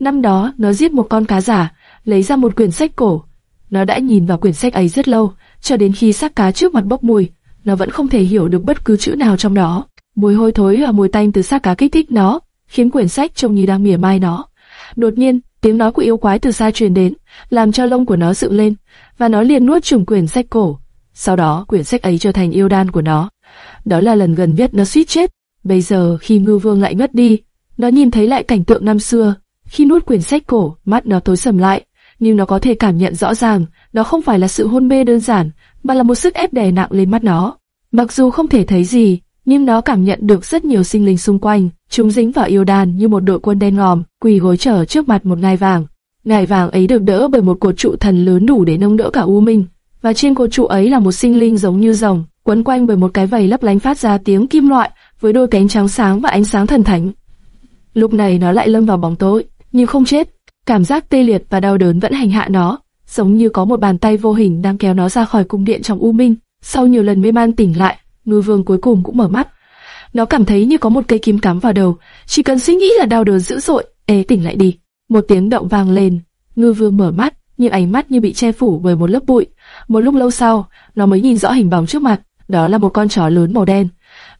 Năm đó, nó giết một con cá giả, lấy ra một quyển sách cổ. Nó đã nhìn vào quyển sách ấy rất lâu, cho đến khi xác cá trước mặt bốc mùi, nó vẫn không thể hiểu được bất cứ chữ nào trong đó. Mùi hôi thối và mùi tanh từ xác cá kích thích nó, khiến quyển sách trông như đang mỉa mai nó. Đột nhiên, tiếng nói của yêu quái từ xa truyền đến, làm cho lông của nó dựng lên, và nó liền nuốt chửng quyển sách cổ. Sau đó, quyển sách ấy trở thành yêu đan của nó. Đó là lần gần nhất nó suýt chết. Bây giờ, khi ngư vương lại ngất đi, nó nhìn thấy lại cảnh tượng năm xưa. Khi nuốt quyển sách cổ, mắt nó tối sầm lại, nhưng nó có thể cảm nhận rõ ràng, đó không phải là sự hôn mê đơn giản, mà là một sức ép đè nặng lên mắt nó. Mặc dù không thể thấy gì, nhưng nó cảm nhận được rất nhiều sinh linh xung quanh, chúng dính vào yêu đàn như một đội quân đen ngòm, quỳ gối trở trước mặt một ngai vàng. Ngai vàng ấy được đỡ bởi một cột trụ thần lớn đủ để nâng đỡ cả U Minh, và trên cột trụ ấy là một sinh linh giống như rồng, quấn quanh bởi một cái vảy lấp lánh phát ra tiếng kim loại, với đôi cánh trắng sáng và ánh sáng thần thánh. Lúc này nó lại lâm vào bóng tối, nhưng không chết. Cảm giác tê liệt và đau đớn vẫn hành hạ nó, giống như có một bàn tay vô hình đang kéo nó ra khỏi cung điện trong U Minh. Sau nhiều lần mê man tỉnh lại, ngư vương cuối cùng cũng mở mắt. Nó cảm thấy như có một cây kim cắm vào đầu, chỉ cần suy nghĩ là đau đớn dữ dội, ê tỉnh lại đi. Một tiếng động vang lên, ngư vương mở mắt, nhưng ánh mắt như bị che phủ bởi một lớp bụi. Một lúc lâu sau, nó mới nhìn rõ hình bóng trước mặt, đó là một con chó lớn màu đen.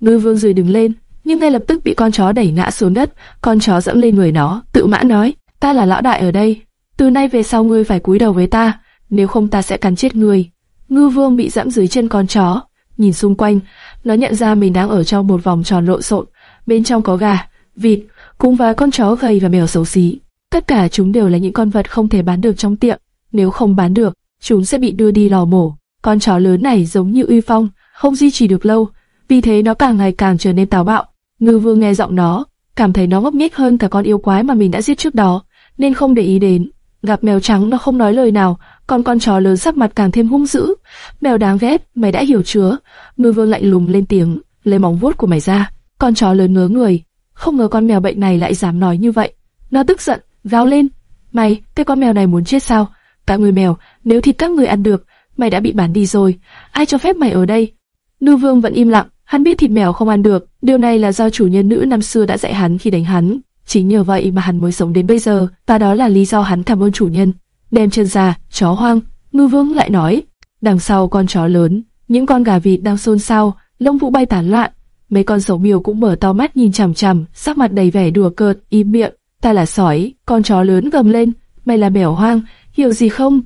Ngư vương rời đứng lên, nhưng ngay lập tức bị con chó đẩy ngã xuống đất. Con chó dẫm lên người nó, tự mãn nói: "Ta là lão đại ở đây, từ nay về sau ngươi phải cúi đầu với ta, nếu không ta sẽ cắn chết ngươi." Ngư vương bị dẫm dưới chân con chó, nhìn xung quanh, nó nhận ra mình đang ở trong một vòng tròn lộn xộn, bên trong có gà, vịt, cùng vài con chó gầy và mèo xấu xí. Tất cả chúng đều là những con vật không thể bán được trong tiệm, nếu không bán được, chúng sẽ bị đưa đi lò mổ. Con chó lớn này giống như uy phong, không duy trì được lâu, vì thế nó càng ngày càng trở nên táo bạo. Ngư Vương nghe giọng nó, cảm thấy nó ngốc nghếch hơn cả con yêu quái mà mình đã giết trước đó, nên không để ý đến. Gặp mèo trắng nó không nói lời nào, còn con chó lớn sắc mặt càng thêm hung dữ. Mèo đáng ghét, mày đã hiểu chưa? Ngư Vương lạnh lùng lên tiếng, lấy móng vuốt của mày ra. Con chó lớn ngớ người, không ngờ con mèo bệnh này lại dám nói như vậy. Nó tức giận, gào lên, mày, cái con mèo này muốn chết sao? Cả người mèo, nếu thịt các người ăn được, mày đã bị bán đi rồi. Ai cho phép mày ở đây? Nư Vương vẫn im lặng, hắn biết thịt mèo không ăn được, điều này là do chủ nhân nữ năm xưa đã dạy hắn khi đánh hắn. Chính nhờ vậy mà hắn mới sống đến bây giờ, và đó là lý do hắn cảm ơn chủ nhân. Đem chân ra, chó hoang, ngư vương lại nói. Đằng sau con chó lớn, những con gà vịt đang xôn xao, lông vũ bay tán loạn. Mấy con sấu miêu cũng mở to mắt nhìn chằm chằm, sắc mặt đầy vẻ đùa cợt, im miệng. Ta là sói, con chó lớn gầm lên. Mày là mèo hoang, hiểu gì không?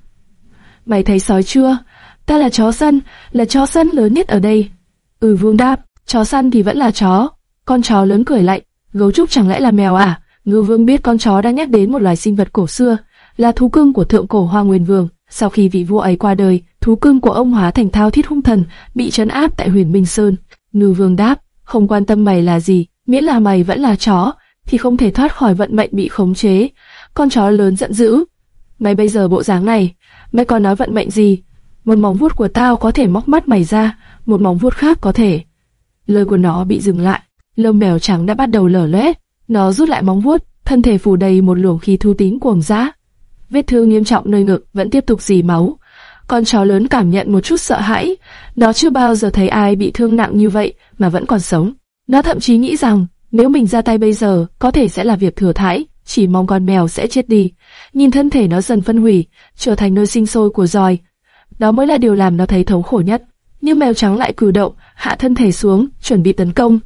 Mày thấy sói chưa? Ta là chó săn, là chó săn lớn nhất ở đây. Ừ vương đáp, chó săn thì vẫn là chó. Con chó lớn cười lạnh, gấu trúc chẳng lẽ là mèo à? Ngư vương biết con chó đang nhắc đến một loài sinh vật cổ xưa, là thú cưng của thượng cổ hoa nguyên vương. Sau khi vị vua ấy qua đời, thú cưng của ông hóa thành thao thiết hung thần, bị trấn áp tại huyền Minh Sơn. Ngư vương đáp, không quan tâm mày là gì, miễn là mày vẫn là chó, thì không thể thoát khỏi vận mệnh bị khống chế. Con chó lớn giận dữ, mày bây giờ bộ dáng này, mày còn nói vận mệnh gì? Một móng vuốt của tao có thể móc mắt mày ra, một móng vuốt khác có thể. Lời của nó bị dừng lại, lông mèo trắng đã bắt đầu lở loét. Nó rút lại móng vuốt, thân thể phủ đầy một luồng khí thu tín cuồng dã. Vết thương nghiêm trọng nơi ngực vẫn tiếp tục dì máu. Con chó lớn cảm nhận một chút sợ hãi, nó chưa bao giờ thấy ai bị thương nặng như vậy mà vẫn còn sống. Nó thậm chí nghĩ rằng nếu mình ra tay bây giờ có thể sẽ là việc thừa thãi, chỉ mong con mèo sẽ chết đi. Nhìn thân thể nó dần phân hủy, trở thành nơi sinh sôi của giòi. Đó mới là điều làm nó thấy thống khổ nhất. nhưng mèo trắng lại cử động, hạ thân thể xuống, chuẩn bị tấn công.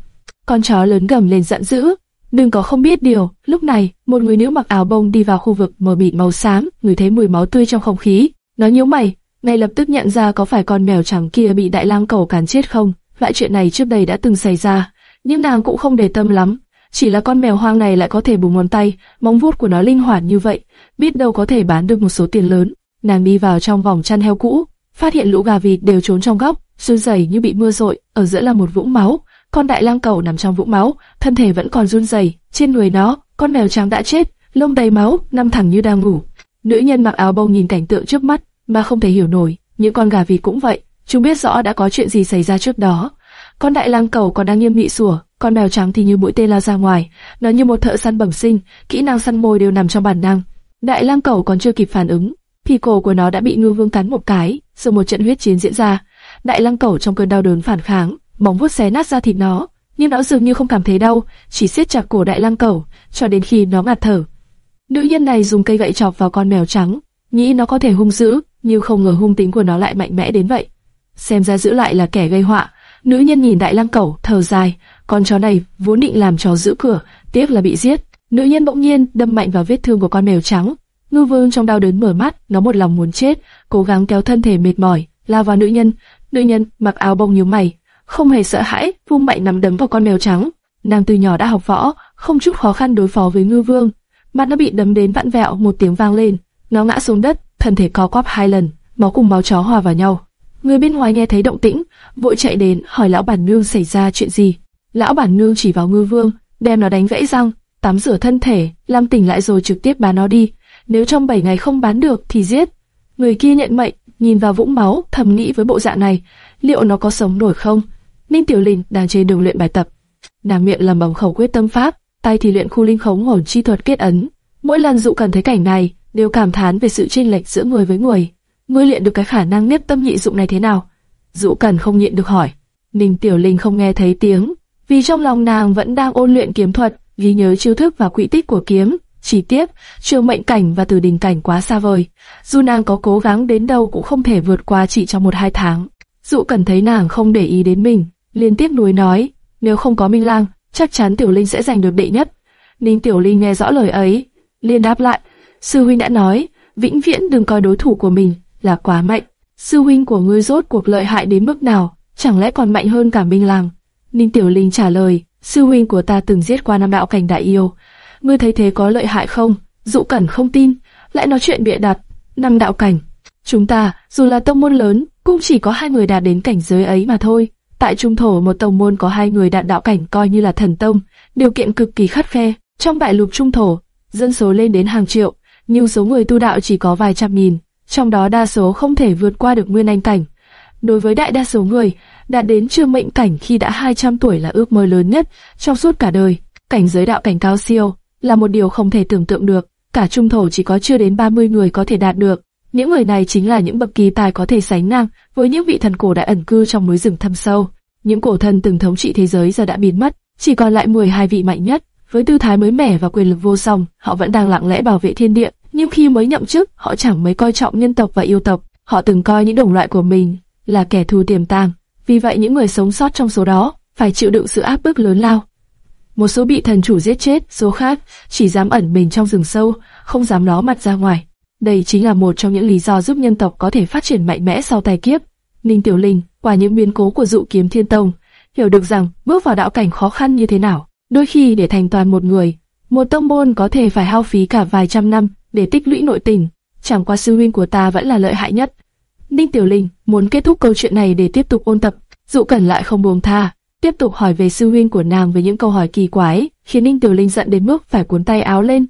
Con chó lớn gầm lên giận dữ, đừng có không biết điều. Lúc này, một người nữ mặc áo bông đi vào khu vực mờ mịt màu xám, người thấy mùi máu tươi trong không khí. Nó nhíu mày, ngay lập tức nhận ra có phải con mèo trắng kia bị đại lang cầu cắn chết không. Loại chuyện này trước đây đã từng xảy ra, nhưng nàng cũng không để tâm lắm. Chỉ là con mèo hoang này lại có thể bùng ngón tay, móng vuốt của nó linh hoạt như vậy, biết đâu có thể bán được một số tiền lớn. Nàng đi vào trong vòng chăn heo cũ, phát hiện lũ gà vịt đều trốn trong góc, run rẩy như bị mưa rội, ở giữa là một vũng máu. Con đại lang cầu nằm trong vũng máu, thân thể vẫn còn run rẩy, trên người nó, con mèo trắng đã chết, lông đầy máu, nằm thẳng như đang ngủ. Nữ nhân mặc áo bông nhìn cảnh tượng trước mắt, mà không thể hiểu nổi, những con gà vịt cũng vậy, chúng biết rõ đã có chuyện gì xảy ra trước đó. Con đại lang cầu còn đang nghiêm nghị sủa, con mèo trắng thì như mũi tên lao ra ngoài, nó như một thợ săn bẩm sinh, kỹ năng săn mồi đều nằm trong bản năng. Đại lang cầu còn chưa kịp phản ứng, thì cổ của nó đã bị ngư vương cắn một cái, rồi một trận huyết chiến diễn ra. Đại lang cầu trong cơn đau đớn phản kháng, móng vuốt xé nát ra thịt nó, nhưng nó dường như không cảm thấy đau, chỉ siết chặt cổ đại lang cầu, cho đến khi nó ngạt thở. Nữ nhân này dùng cây gậy chọc vào con mèo trắng, nghĩ nó có thể hung dữ, nhưng không ngờ hung tính của nó lại mạnh mẽ đến vậy. Xem ra giữ lại là kẻ gây họa. Nữ nhân nhìn đại lang cẩu, thở dài, con chó này vốn định làm chó giữ cửa, tiếc là bị giết. Nữ nhân bỗng nhiên đâm mạnh vào vết thương của con mèo trắng. Ngư vương trong đau đớn mở mắt, nó một lòng muốn chết, cố gắng kéo thân thể mệt mỏi, lao vào nữ nhân. Nữ nhân mặc áo bông nhíu mày, không hề sợ hãi, vung mạnh nắm đấm vào con mèo trắng. Nàng từ nhỏ đã học võ, không chút khó khăn đối phó với ngư vương. Mặt nó bị đấm đến vặn vẹo, một tiếng vang lên, nó ngã xuống đất, thân thể co quắp hai lần, máu cùng máu chó hòa vào nhau. Người bên ngoài nghe thấy động tĩnh, vội chạy đến hỏi lão bản nương xảy ra chuyện gì. Lão bản nương chỉ vào ngư vương, đem nó đánh gãy răng, tắm rửa thân thể, làm tỉnh lại rồi trực tiếp bán nó đi. Nếu trong 7 ngày không bán được thì giết. Người kia nhận mệnh, nhìn vào vũng máu, thầm nghĩ với bộ dạng này, liệu nó có sống nổi không? Ninh Tiểu Linh đang trên đường luyện bài tập, nàng miệng lẩm bẩm khẩu quyết tâm pháp, tay thì luyện khu linh khống hồn chi thuật kết ấn. Mỗi lần dụ cần thấy cảnh này, đều cảm thán về sự chênh lệch giữa người với người. Ngươi luyện được cái khả năng nếp tâm nhị dụng này thế nào? Dụ Cần không nhịn được hỏi. Ninh Tiểu Linh không nghe thấy tiếng, vì trong lòng nàng vẫn đang ôn luyện kiếm thuật, ghi nhớ chiêu thức và quỹ tích của kiếm. Chỉ tiếc, trường mệnh cảnh và từ đình cảnh quá xa vời. Dù nàng có cố gắng đến đâu cũng không thể vượt qua chỉ trong một hai tháng. Dụ Cần thấy nàng không để ý đến mình, liên tiếp nuối nói, nếu không có Minh Lang, chắc chắn Tiểu Linh sẽ giành được đệ nhất. Ninh Tiểu Linh nghe rõ lời ấy, liền đáp lại, sư huynh đã nói, vĩnh viễn đừng coi đối thủ của mình là quá mạnh. Sư huynh của ngươi rốt cuộc lợi hại đến mức nào, chẳng lẽ còn mạnh hơn cả Minh Lang? Ninh Tiểu Linh trả lời, sư huynh của ta từng giết qua năm đạo cảnh đại yêu. Ngươi thấy thế có lợi hại không? Dụ Cẩn không tin, lại nói chuyện bịa đặt. Năm đạo cảnh. Chúng ta, dù là tông môn lớn, cũng chỉ có hai người đạt đến cảnh giới ấy mà thôi. Tại Trung Thổ một tông môn có hai người đạt đạo cảnh coi như là thần tông, điều kiện cực kỳ khắt khe. Trong đại lục Trung Thổ, dân số lên đến hàng triệu, nhưng số người tu đạo chỉ có vài trăm nghìn, trong đó đa số không thể vượt qua được nguyên anh cảnh. Đối với đại đa số người, đạt đến chưa mệnh cảnh khi đã 200 tuổi là ước mơ lớn nhất trong suốt cả đời. Cảnh giới đạo cảnh cao siêu là một điều không thể tưởng tượng được, cả trung thổ chỉ có chưa đến 30 người có thể đạt được. Những người này chính là những bậc kỳ tài có thể sánh ngang với những vị thần cổ đã ẩn cư trong núi rừng thâm sâu. Những cổ thần từng thống trị thế giới giờ đã biến mất, chỉ còn lại 12 vị mạnh nhất. Với tư thái mới mẻ và quyền lực vô song, họ vẫn đang lặng lẽ bảo vệ thiên địa. Nhưng khi mới nhậm chức, họ chẳng mấy coi trọng nhân tộc và yêu tộc. Họ từng coi những đồng loại của mình là kẻ thù tiềm tàng. Vì vậy những người sống sót trong số đó phải chịu đựng sự áp bức lớn lao. Một số bị thần chủ giết chết, số khác chỉ dám ẩn mình trong rừng sâu, không dám ló mặt ra ngoài. Đây chính là một trong những lý do giúp nhân tộc có thể phát triển mạnh mẽ sau tai kiếp. Ninh Tiểu Linh, qua những biến cố của dụ kiếm thiên tông, hiểu được rằng bước vào đạo cảnh khó khăn như thế nào. Đôi khi để thành toàn một người, một tông môn có thể phải hao phí cả vài trăm năm để tích lũy nội tình. Chẳng qua sư huynh của ta vẫn là lợi hại nhất. Ninh Tiểu Linh muốn kết thúc câu chuyện này để tiếp tục ôn tập. Dụ Cẩn lại không buông tha, tiếp tục hỏi về sư huynh của nàng với những câu hỏi kỳ quái, khiến Ninh Tiểu Linh giận đến mức phải cuốn tay áo lên.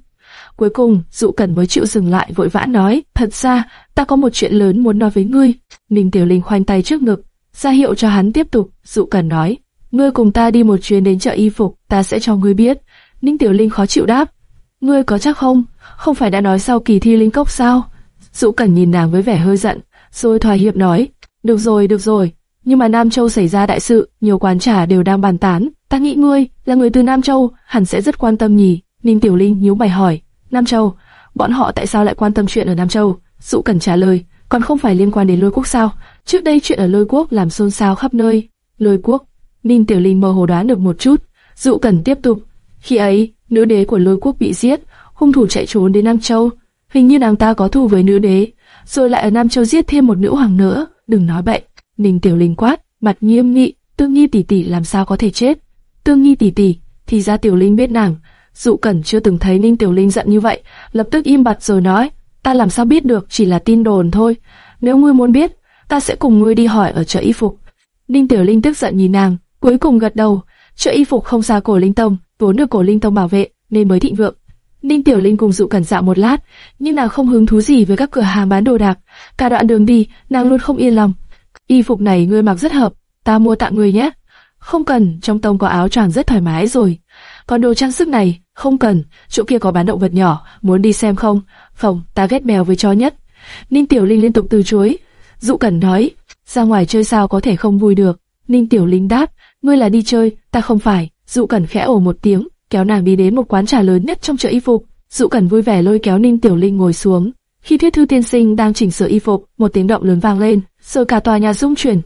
Cuối cùng, Dụ Cẩn mới chịu dừng lại vội vã nói, thật ra, ta có một chuyện lớn muốn nói với ngươi. Ninh Tiểu Linh khoanh tay trước ngực, ra hiệu cho hắn tiếp tục, Dụ Cẩn nói, ngươi cùng ta đi một chuyến đến chợ y phục, ta sẽ cho ngươi biết. Ninh Tiểu Linh khó chịu đáp, ngươi có chắc không? Không phải đã nói sau kỳ thi linh cốc sao? Dụ Cẩn nhìn nàng với vẻ hơi giận, rồi thỏa hiệp nói, được rồi, được rồi, nhưng mà Nam Châu xảy ra đại sự, nhiều quán trà đều đang bàn tán, ta nghĩ ngươi là người từ Nam Châu, hẳn sẽ rất quan tâm nhỉ? Ninh Tiểu Linh nhíu mày hỏi, Nam Châu, bọn họ tại sao lại quan tâm chuyện ở Nam Châu? Dụ Cẩn trả lời, còn không phải liên quan đến lôi quốc sao? Trước đây chuyện ở lôi quốc làm xôn xao khắp nơi. Lôi quốc, Ninh Tiểu Linh mơ hồ đoán được một chút. Dụ Cẩn tiếp tục. Khi ấy, nữ đế của lôi quốc bị giết, hung thủ chạy trốn đến Nam Châu. Hình như nàng ta có thù với nữ đế, rồi lại ở Nam Châu giết thêm một nữ hoàng nữa. Đừng nói bậy. Ninh Tiểu Linh quát, mặt nghiêm nghị. Tương Nhi tỷ tỷ làm sao có thể chết? Tương Nhi tỷ tỷ, thì ra Tiểu Linh biết nàng. Dụ Cẩn chưa từng thấy Ninh Tiểu Linh giận như vậy, lập tức im bặt rồi nói, ta làm sao biết được, chỉ là tin đồn thôi. Nếu ngươi muốn biết, ta sẽ cùng ngươi đi hỏi ở chợ y phục. Ninh Tiểu Linh tức giận nhìn nàng, cuối cùng gật đầu. Chợ y phục không xa cổ Linh Tông, vốn được cổ Linh Tông bảo vệ, nên mới thịnh vượng. Ninh Tiểu Linh cùng dụ cẩn dạo một lát, nhưng nàng không hứng thú gì với các cửa hàng bán đồ đạc. Cả đoạn đường đi, nàng luôn không yên lòng. Y phục này ngươi mặc rất hợp, ta mua tặng ngươi nhé. Không cần, trong tông có áo choàng rất thoải mái rồi. Còn đồ trang sức này, không cần, chỗ kia có bán động vật nhỏ, muốn đi xem không? Phòng, ta ghét mèo với chó nhất. Ninh Tiểu Linh liên tục từ chối. Dụ Cẩn nói, ra ngoài chơi sao có thể không vui được. Ninh Tiểu Linh đáp, ngươi là đi chơi, ta không phải. Dụ Cẩn khẽ ồ một tiếng, kéo nàng đi đến một quán trà lớn nhất trong chợ y phục. Dụ Cẩn vui vẻ lôi kéo Ninh Tiểu Linh ngồi xuống. Khi Thiết Thư tiên sinh đang chỉnh sửa y phục, một tiếng động lớn vang lên, rồi cả tòa nhà rung chuyển.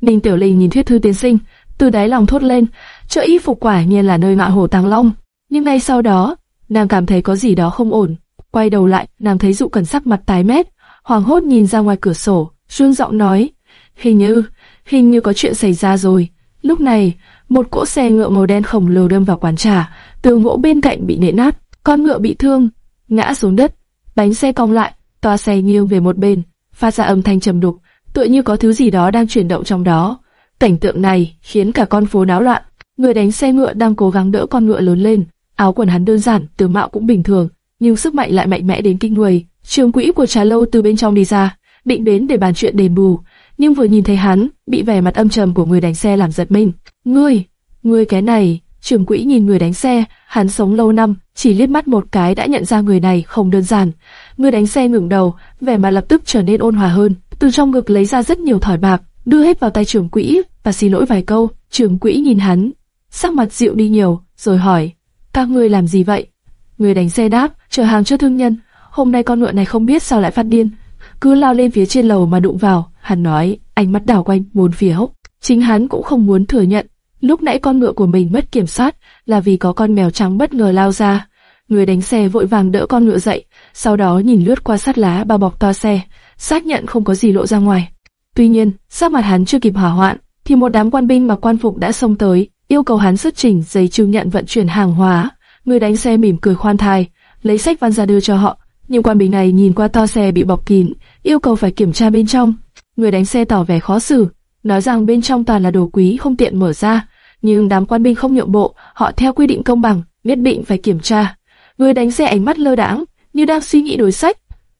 Ninh Tiểu Linh nhìn Thiết Thư tiên sinh, từ đáy lòng thốt lên, chợ y phục quả nhiên là nơi ngạ hổ tàng long. Nhưng ngay sau đó, nàng cảm thấy có gì đó không ổn. Quay đầu lại, nàng thấy dụ cẩn sắc mặt tái mét, hoàng hốt nhìn ra ngoài cửa sổ, run giọng nói, hình như, hình như có chuyện xảy ra rồi. Lúc này, một cỗ xe ngựa màu đen khổng lồ đâm vào quán trà, tường gỗ bên cạnh bị nện nát, con ngựa bị thương, ngã xuống đất, bánh xe cong lại, toa xe nghiêng về một bên, phát ra âm thanh trầm đục, tựa như có thứ gì đó đang chuyển động trong đó. Cảnh tượng này khiến cả con phố náo loạn. Người đánh xe ngựa đang cố gắng đỡ con ngựa lớn lên. Áo quần hắn đơn giản, tướng mạo cũng bình thường, nhưng sức mạnh lại mạnh mẽ đến kinh người. Trường quỹ của trà lâu từ bên trong đi ra, định đến để bàn chuyện đền bù, nhưng vừa nhìn thấy hắn, bị vẻ mặt âm trầm của người đánh xe làm giật mình. Ngươi, ngươi cái này, trưởng quỹ nhìn người đánh xe, hắn sống lâu năm, chỉ liếc mắt một cái đã nhận ra người này không đơn giản. Người đánh xe ngẩng đầu, vẻ mặt lập tức trở nên ôn hòa hơn, từ trong ngực lấy ra rất nhiều thỏi bạc, đưa hết vào tay trưởng quỹ và xin lỗi vài câu. Trưởng quỹ nhìn hắn, sắc mặt dịu đi nhiều, rồi hỏi, các ngươi làm gì vậy? Người đánh xe đáp, chở hàng cho thương nhân. Hôm nay con ngựa này không biết sao lại phát điên, cứ lao lên phía trên lầu mà đụng vào. Hắn nói, ánh mắt đảo quanh bốn phía. Chính hắn cũng không muốn thừa nhận, lúc nãy con ngựa của mình mất kiểm soát là vì có con mèo trắng bất ngờ lao ra. Người đánh xe vội vàng đỡ con ngựa dậy, sau đó nhìn lướt qua sát lá bao bọc toa xe, xác nhận không có gì lộ ra ngoài. Tuy nhiên, sắc mặt hắn chưa kịp hỏa hoạn, thì một đám quan binh mặc quan phục đã xông tới, yêu cầu hắn xuất trình giấy chứng nhận vận chuyển hàng hóa. Người đánh xe mỉm cười khoan thai, lấy sách văn ra đưa cho họ. Nhưng quan binh này nhìn qua to xe bị bọc kín, yêu cầu phải kiểm tra bên trong. Người đánh xe tỏ vẻ khó xử, nói rằng bên trong toàn là đồ quý không tiện mở ra. Nhưng đám quan binh không nhượng bộ, họ theo quy định công bằng, nhất định phải kiểm tra. Người đánh xe ánh mắt lơ đãng, như đang suy nghĩ đối sách.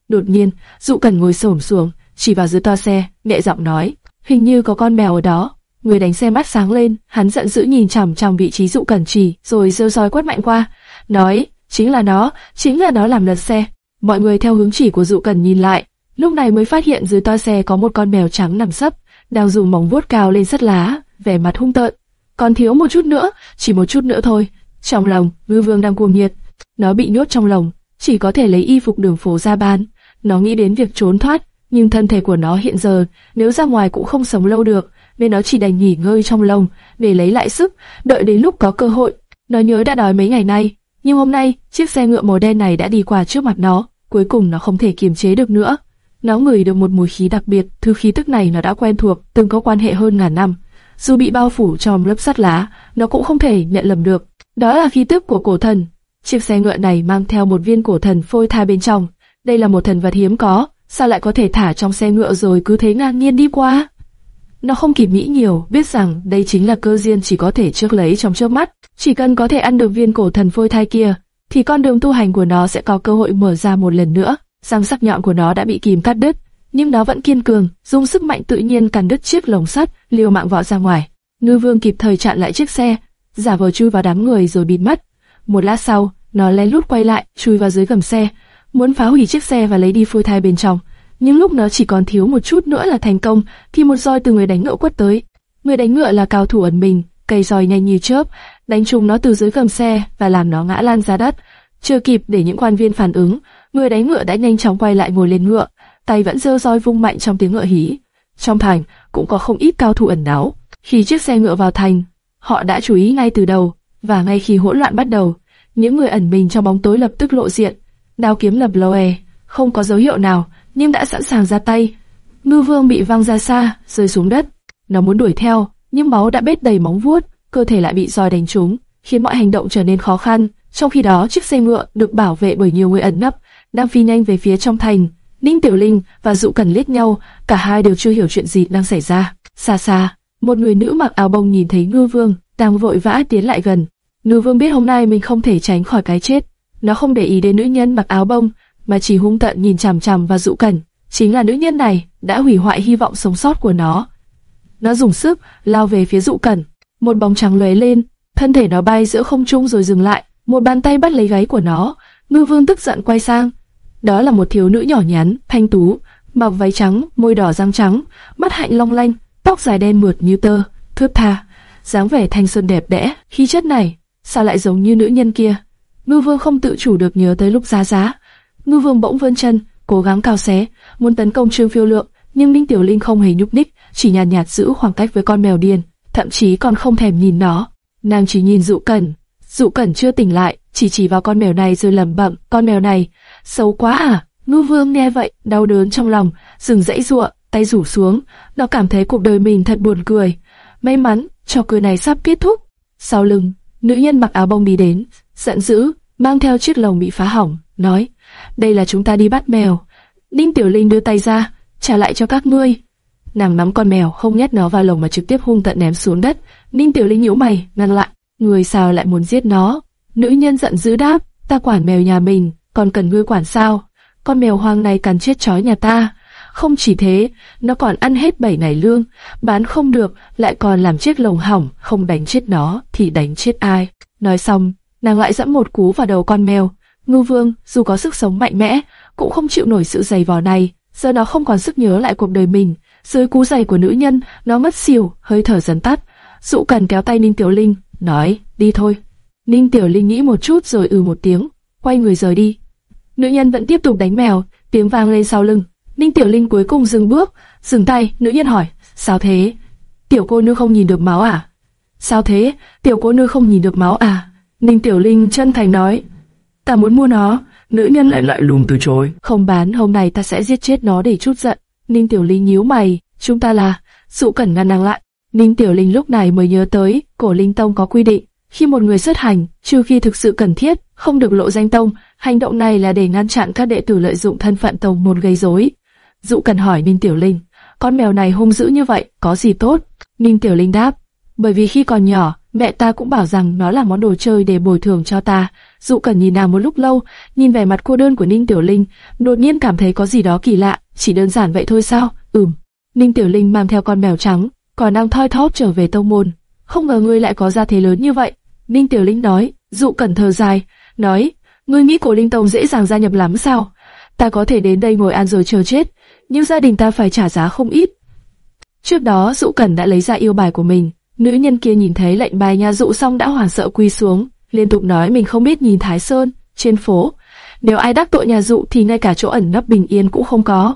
Đột nhiên, dụ cần ngồi xổm xuống, chỉ vào dưới toa xe, nhẹ giọng nói, hình như có con mèo ở đó. Người đánh xe mắt sáng lên, hắn giận dữ nhìn chằm chằm vị trí dụ cẩn chỉ, rồi rêu roi quát mạnh qua, nói, chính là nó, chính là nó làm lật xe. Mọi người theo hướng chỉ của dụ cẩn nhìn lại, lúc này mới phát hiện dưới toa xe có một con mèo trắng nằm sấp, đang dùng móng vuốt cao lên sắt lá, vẻ mặt hung tợn. Còn thiếu một chút nữa, chỉ một chút nữa thôi. Trong lòng, ngư vương đang cuồng nhiệt, nó bị nhốt trong lồng, chỉ có thể lấy y phục đường phố ra bán. Nó nghĩ đến việc trốn thoát, nhưng thân thể của nó hiện giờ nếu ra ngoài cũng không sống lâu được, nên nó chỉ đành nghỉ ngơi trong lồng để lấy lại sức, đợi đến lúc có cơ hội. Nó nhớ đã đói mấy ngày nay, nhưng hôm nay chiếc xe ngựa màu đen này đã đi qua trước mặt nó, cuối cùng nó không thể kiềm chế được nữa. Nó ngửi được một mùi khí đặc biệt, thứ khí tức này nó đã quen thuộc, từng có quan hệ hơn ngàn năm. Dù bị bao phủ trong lớp sắt lá, nó cũng không thể nhận lầm được. Đó là khí tức của cổ thần. Chiếc xe ngựa này mang theo một viên cổ thần phôi thai bên trong. Đây là một thần vật hiếm có, sao lại có thể thả trong xe ngựa rồi cứ thế ngang nhiên đi qua? Nó không kịp nghĩ nhiều, biết rằng đây chính là cơ duyên chỉ có thể trước lấy trong chớp mắt. Chỉ cần có thể ăn được viên cổ thần phôi thai kia, thì con đường tu hành của nó sẽ có cơ hội mở ra một lần nữa. Răng sắc nhọn của nó đã bị kìm cắt đứt, nhưng nó vẫn kiên cường, dùng sức mạnh tự nhiên cắn đứt chiếc lồng sắt, liều mạng vọt ra ngoài. Ngư Vương kịp thời chặn lại chiếc xe, giả vờ chui vào đám người rồi bịt mất. Một lát sau, nó lén lút quay lại, chui vào dưới gầm xe, muốn phá hủy chiếc xe và lấy đi phôi thai bên trong. Nhưng lúc nó chỉ còn thiếu một chút nữa là thành công, thì một roi từ người đánh ngựa quất tới. Người đánh ngựa là cao thủ ẩn mình, cây roi nhanh như chớp, đánh trúng nó từ dưới gầm xe và làm nó ngã lan ra đất. Chưa kịp để những quan viên phản ứng, người đánh ngựa đã nhanh chóng quay lại ngồi lên ngựa, tay vẫn giơ roi vung mạnh trong tiếng ngựa hí. Trong thành cũng có không ít cao thủ ẩn náu. Khi chiếc xe ngựa vào thành, họ đã chú ý ngay từ đầu, và ngay khi hỗn loạn bắt đầu, những người ẩn mình trong bóng tối lập tức lộ diện, đao kiếm lập lòe, không có dấu hiệu nào, nhưng đã sẵn sàng ra tay. Ngư Vương bị văng ra xa, rơi xuống đất. Nó muốn đuổi theo, nhưng máu đã bết đầy móng vuốt, cơ thể lại bị roi đánh trúng, khiến mọi hành động trở nên khó khăn. Trong khi đó, chiếc xe ngựa được bảo vệ bởi nhiều người ẩn nấp, đang phi nhanh về phía trong thành. Ninh Tiểu Linh và Dụ Cẩn liếc nhau, cả hai đều chưa hiểu chuyện gì đang xảy ra. Xa xa, một người nữ mặc áo bông nhìn thấy Ngư Vương đang vội vã tiến lại gần. Ngư Vương biết hôm nay mình không thể tránh khỏi cái chết. Nó không để ý đến nữ nhân mặc áo bông, mà chỉ hung tận nhìn chằm chằm vào Dụ Cẩn. Chính là nữ nhân này đã hủy hoại hy vọng sống sót của nó. Nó dùng sức lao về phía Dụ Cẩn, một bóng trắng lóe lên, thân thể nó bay giữa không trung rồi dừng lại, một bàn tay bắt lấy gáy của nó. Ngư Vương tức giận quay sang, đó là một thiếu nữ nhỏ nhắn, thanh tú, mặc váy trắng, môi đỏ răng trắng, mắt hạnh long lanh, tóc dài đen mượt như tơ, thướt tha, dáng vẻ thanh xuân đẹp đẽ. Khí chất này, sao lại giống như nữ nhân kia? Ngư Vương không tự chủ được nhớ tới lúc giá giá. Ngư Vương bỗng vươn chân, cố gắng cao xé, muốn tấn công Trương Phiêu Lượng, nhưng Ninh Tiểu Linh không hề nhúc nhích, chỉ nhàn nhạt, nhạt giữ khoảng cách với con mèo điên, thậm chí còn không thèm nhìn nó. Nàng chỉ nhìn Dụ Cẩn, Dụ Cẩn chưa tỉnh lại, chỉ chỉ vào con mèo này rồi lẩm bẩm, con mèo này, xấu quá à? Ngư Vương nghe vậy, đau đớn trong lòng, dừng dãy ruộng, tay rủ xuống, nó cảm thấy cuộc đời mình thật buồn cười. May mắn, trò cười này sắp kết thúc. Sau lưng, nữ nhân mặc áo bông đi đến, giận dữ, mang theo chiếc lồng bị phá hỏng, nói, đây là chúng ta đi bắt mèo. Ninh Tiểu Linh đưa tay ra, trả lại cho các ngươi. Nàng nắm con mèo, không nhét nó vào lồng mà trực tiếp hung tận ném xuống đất. Ninh Tiểu Linh nhíu mày, ngăn lại, người sao lại muốn giết nó? Nữ nhân giận dữ đáp, ta quản mèo nhà mình, còn cần ngươi quản sao? Con mèo hoang này cắn chết chó nhà ta. Không chỉ thế, nó còn ăn hết bảy ngày lương, bán không được, lại còn làm chiếc lồng hỏng, không đánh chết nó, thì đánh chết ai. Nói xong, nàng lại dẫm một cú vào đầu con mèo. Ngưu vương, dù có sức sống mạnh mẽ, cũng không chịu nổi sự dày vò này, giờ nó không còn sức nhớ lại cuộc đời mình. Dưới cú giày của nữ nhân, nó mất xỉu, hơi thở dần tắt. Dụ cần kéo tay Ninh Tiểu Linh, nói, đi thôi. Ninh Tiểu Linh nghĩ một chút rồi ừ một tiếng, quay người rời đi. Nữ nhân vẫn tiếp tục đánh mèo, tiếng vang lên sau lưng. Ninh Tiểu Linh cuối cùng dừng bước, dừng tay, nữ nhân hỏi, sao thế? Tiểu cô nương không nhìn được máu à? Sao thế? Tiểu cô nương không nhìn được máu à? Ninh Tiểu Linh chân thành nói, ta muốn mua nó. Nữ nhân lại lại lùm từ chối. Không bán, hôm nay ta sẽ giết chết nó để chút giận. Ninh Tiểu Linh nhíu mày, chúng ta là, dụ cẩn ngăn nàng lại. Ninh Tiểu Linh lúc này mới nhớ tới, cổ Linh Tông có quy định, khi một người xuất hành, trừ khi thực sự cần thiết, không được lộ danh tông, hành động này là để ngăn chặn các đệ tử lợi dụng thân phận tông môn gây rối. Dụ cần hỏi Ninh Tiểu Linh, con mèo này hung dữ như vậy, có gì tốt? Ninh Tiểu Linh đáp, bởi vì khi còn nhỏ, mẹ ta cũng bảo rằng nó là món đồ chơi để bồi thường cho ta. Dụ cần nhìn nàng một lúc lâu, nhìn vẻ mặt cô đơn của Ninh Tiểu Linh, đột nhiên cảm thấy có gì đó kỳ lạ, chỉ đơn giản vậy thôi sao? Ừm. Ninh Tiểu Linh mang theo con mèo trắng, còn đang thoi thóp trở về tông môn. Không ngờ ngươi lại có gia thế lớn như vậy. Ninh Tiểu Linh nói, dụ cẩn thờ dài, nói, ngươi nghĩ cổ Linh Tông dễ dàng gia nhập lắm sao? Ta có thể đến đây ngồi ăn rồi chờ chết, nhưng gia đình ta phải trả giá không ít. Trước đó dụ cẩn đã lấy ra yêu bài của mình, nữ nhân kia nhìn thấy lệnh bài nhà dụ xong đã hoảng sợ quy xuống, liên tục nói mình không biết nhìn Thái Sơn, trên phố. Nếu ai đắc tội nhà dụ thì ngay cả chỗ ẩn nấp bình yên cũng không có.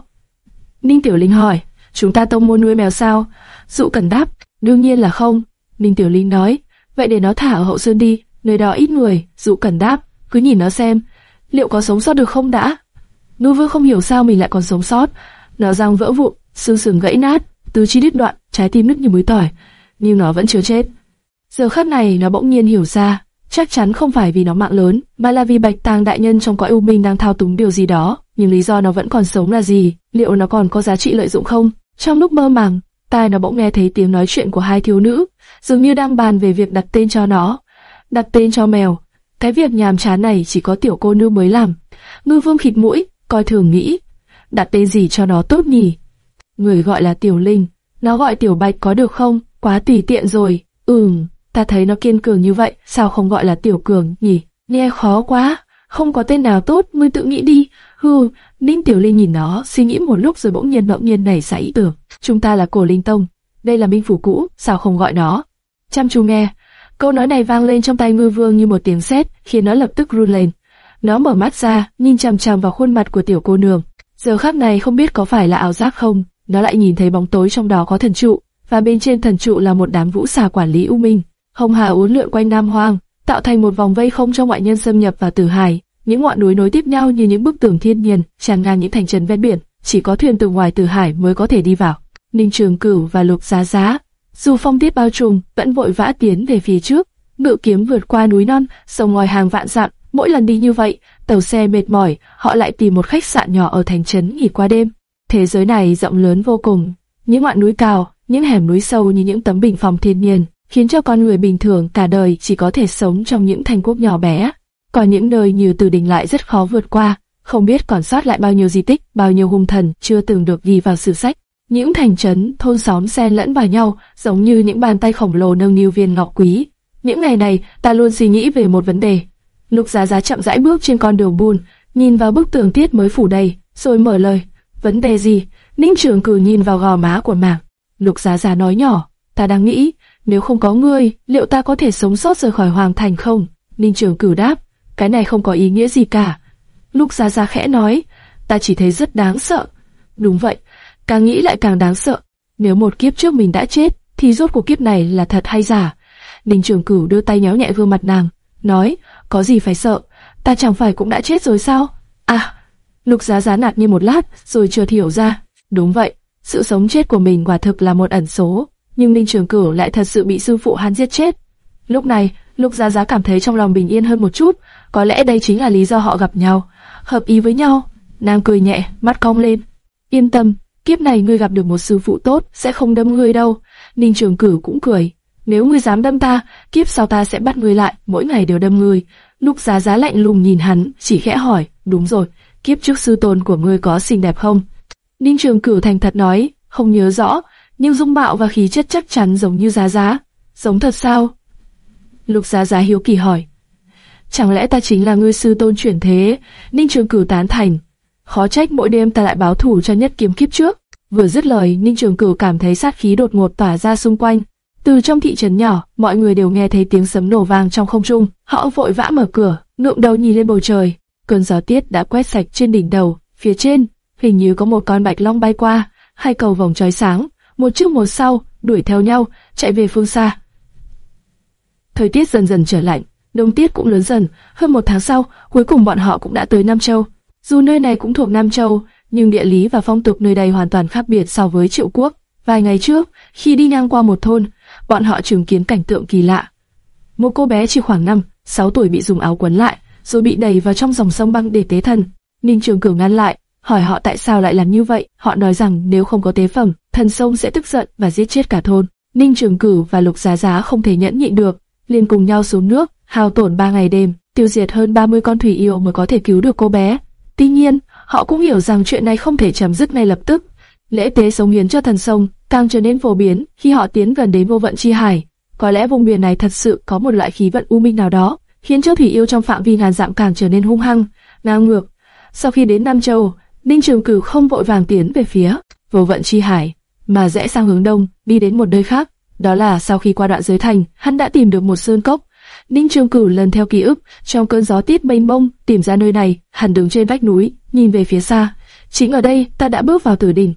Ninh Tiểu Linh hỏi, chúng ta tông môn nuôi mèo sao? Dụ cẩn đáp, đương nhiên là không. Ninh Tiểu Linh nói, vậy để nó thả ở hậu sơn đi, nơi đó ít người. Dụ cẩn đáp, cứ nhìn nó xem, liệu có sống sót được không đã? Nu Vương không hiểu sao mình lại còn sống sót, nó răng vỡ vụn, xương sườn gãy nát, tứ chi đứt đoạn, trái tim nứt như muối tỏi, nhưng nó vẫn chưa chết. Giờ khắc này nó bỗng nhiên hiểu ra, chắc chắn không phải vì nó mạng lớn, mà là vì Bạch Tàng đại nhân trong cõi u minh đang thao túng điều gì đó. Nhưng lý do nó vẫn còn sống là gì? Liệu nó còn có giá trị lợi dụng không? Trong lúc mơ màng, tai nó bỗng nghe thấy tiếng nói chuyện của hai thiếu nữ, dường như đang bàn về việc đặt tên cho nó. Đặt tên cho mèo. Cái việc nhàm chán này chỉ có tiểu cô nương mới làm. Ngư vương khịt mũi, coi thường nghĩ. Đặt tên gì cho nó tốt nhỉ? Người gọi là tiểu linh, nó gọi tiểu bạch có được không? Quá tùy tiện rồi. Ừm, ta thấy nó kiên cường như vậy, sao không gọi là tiểu cường nhỉ? Nghe khó quá, không có tên nào tốt, ngươi tự nghĩ đi. Hừ, Ninh Tiểu Linh nhìn nó, suy nghĩ một lúc rồi bỗng nhiên bỗng nhiên nảy ra ý tưởng. Chúng ta là cổ linh tông, đây là minh phủ cũ, sao không gọi nó? Chăm chú nghe, câu nói này vang lên trong tay ngư vương như một tiếng sét, khiến nó lập tức run lên. Nó mở mắt ra, nhìn chằm chằm vào khuôn mặt của tiểu cô nương. Giờ khắc này không biết có phải là ảo giác không, nó lại nhìn thấy bóng tối trong đó có thần trụ, và bên trên thần trụ là một đám vũ xà quản lý U Minh. Hồng Hà uốn lượn quanh Nam Hoang, tạo thành một vòng vây không cho ngoại nhân xâm nhập vào Tử Hải. Những ngọn núi nối tiếp nhau như những bức tường thiên nhiên, tràn ngang những thành trấn ven biển, chỉ có thuyền từ ngoài Tử Hải mới có thể đi vào. Ninh Trường Cửu và Lục Giá Giá, dù phong tiết bao trùm, vẫn vội vã tiến về phía trước, ngự kiếm vượt qua núi non, sông ngòi hàng vạn dặm. Mỗi lần đi như vậy, tàu xe mệt mỏi, họ lại tìm một khách sạn nhỏ ở thành trấn nghỉ qua đêm. Thế giới này rộng lớn vô cùng, những ngọn núi cao, những hẻm núi sâu như những tấm bình phòng thiên nhiên, khiến cho con người bình thường cả đời chỉ có thể sống trong những thành quốc nhỏ bé. Còn những nơi như Từ Đình lại rất khó vượt qua, không biết còn sót lại bao nhiêu di tích, bao nhiêu hung thần chưa từng được ghi vào sử sách. Những thành trấn, thôn xóm xen lẫn vào nhau, giống như những bàn tay khổng lồ nâng niu viên ngọc quý. Những ngày này, ta luôn suy nghĩ về một vấn đề. Lục Giá Giá chậm rãi bước trên con đường bùn, nhìn vào bức tường tiết mới phủ đầy, rồi mở lời. Vấn đề gì? Ninh Trường Cử nhìn vào gò má của Mạc. Lục Giá Giá nói nhỏ, ta đang nghĩ, nếu không có ngươi, liệu ta có thể sống sót rời khỏi Hoàng Thành không? Ninh Trường Cử đáp, cái này không có ý nghĩa gì cả. Lục Giá Giá khẽ nói, ta chỉ thấy rất đáng sợ. Đúng vậy, càng nghĩ lại càng đáng sợ. Nếu một kiếp trước mình đã chết, thì rốt cuộc kiếp này là thật hay giả? Ninh Trường Cửu đưa tay nhéo nhẹ gương mặt nàng, nói, có gì phải sợ, ta chẳng phải cũng đã chết rồi sao? À, Lục Giá Giá nạt như một lát, rồi chợt hiểu ra, đúng vậy, sự sống chết của mình quả thực là một ẩn số, nhưng Ninh Trường Cửu lại thật sự bị sư phụ hắn giết chết. Lúc này, Lục Giá Giá cảm thấy trong lòng bình yên hơn một chút, có lẽ đây chính là lý do họ gặp nhau, hợp ý với nhau. Nàng cười nhẹ, mắt cong lên. Yên tâm, kiếp này ngươi gặp được một sư phụ tốt, sẽ không đâm ngươi đâu. Ninh Trường Cửu cũng cười. Nếu ngươi dám đâm ta, kiếp sau ta sẽ bắt ngươi lại, mỗi ngày đều đâm ngươi. Lục Giá Giá lạnh lùng nhìn hắn, chỉ khẽ hỏi, đúng rồi, kiếp trước sư tôn của ngươi có xinh đẹp không? Ninh Trường Cửu thành thật nói, không nhớ rõ, nhưng dung mạo và khí chất chắc chắn giống như Giá Giá. Giống thật sao? Lục Giá Giá hiếu kỳ hỏi. Chẳng lẽ ta chính là ngươi sư tôn chuyển thế? Ninh Trường Cửu tán thành. Khó trách mỗi đêm ta lại báo thủ cho nhất kiếm kiếp trước. Vừa dứt lời, Ninh Trường Cửu cảm thấy sát khí đột ngột tỏa ra xung quanh. Từ trong thị trấn nhỏ, mọi người đều nghe thấy tiếng sấm nổ vang trong không trung. Họ vội vã mở cửa, ngượng đầu nhìn lên bầu trời. Cơn gió tiết đã quét sạch trên đỉnh đầu, phía trên, hình như có một con bạch long bay qua, hai cầu vòng trói sáng, một trước một sau, đuổi theo nhau, chạy về phương xa. Thời tiết dần dần trở lạnh, đông tiết cũng lớn dần, hơn một tháng sau, cuối cùng bọn họ cũng đã tới Nam Châu. Dù nơi này cũng thuộc Nam Châu, nhưng địa lý và phong tục nơi đây hoàn toàn khác biệt so với triệu quốc. Vài ngày trước, khi đi ngang qua một thôn, bọn họ chứng kiến cảnh tượng kỳ lạ. Một cô bé chỉ khoảng 5, 6 tuổi bị dùng áo quấn lại, rồi bị đẩy vào trong dòng sông băng để tế thần. Ninh Trường Cửu ngăn lại, hỏi họ tại sao lại làm như vậy. Họ nói rằng nếu không có tế phẩm, thần sông sẽ tức giận và giết chết cả thôn. Ninh Trường Cửu và Lục Giá Giá không thể nhẫn nhịn được, liền cùng nhau xuống nước, hao tổn ba ngày đêm, tiêu diệt hơn 30 con thủy yêu mới có thể cứu được cô bé. Tuy nhiên, họ cũng hiểu rằng chuyện này không thể chấm dứt ngay lập tức. Lễ tế sống hiến cho thần sông càng trở nên phổ biến khi họ tiến gần đến vô vận chi hải. Có lẽ vùng biển này thật sự có một loại khí vận u minh nào đó, khiến cho thủy yêu trong phạm vi ngàn dặm càng trở nên hung hăng, ngang ngược. Sau khi đến Nam Châu, Ninh Trường Cửu không vội vàng tiến về phía vô vận chi hải, mà rẽ sang hướng đông, đi đến một nơi khác. Đó là sau khi qua đoạn giới thành, hắn đã tìm được một sơn cốc. Ninh Trường Cửu lần theo ký ức, trong cơn gió tiết mênh mông, tìm ra nơi này, hẳn đứng trên vách núi, nhìn về phía xa. Chính ở đây, ta đã bước vào tử đỉnh.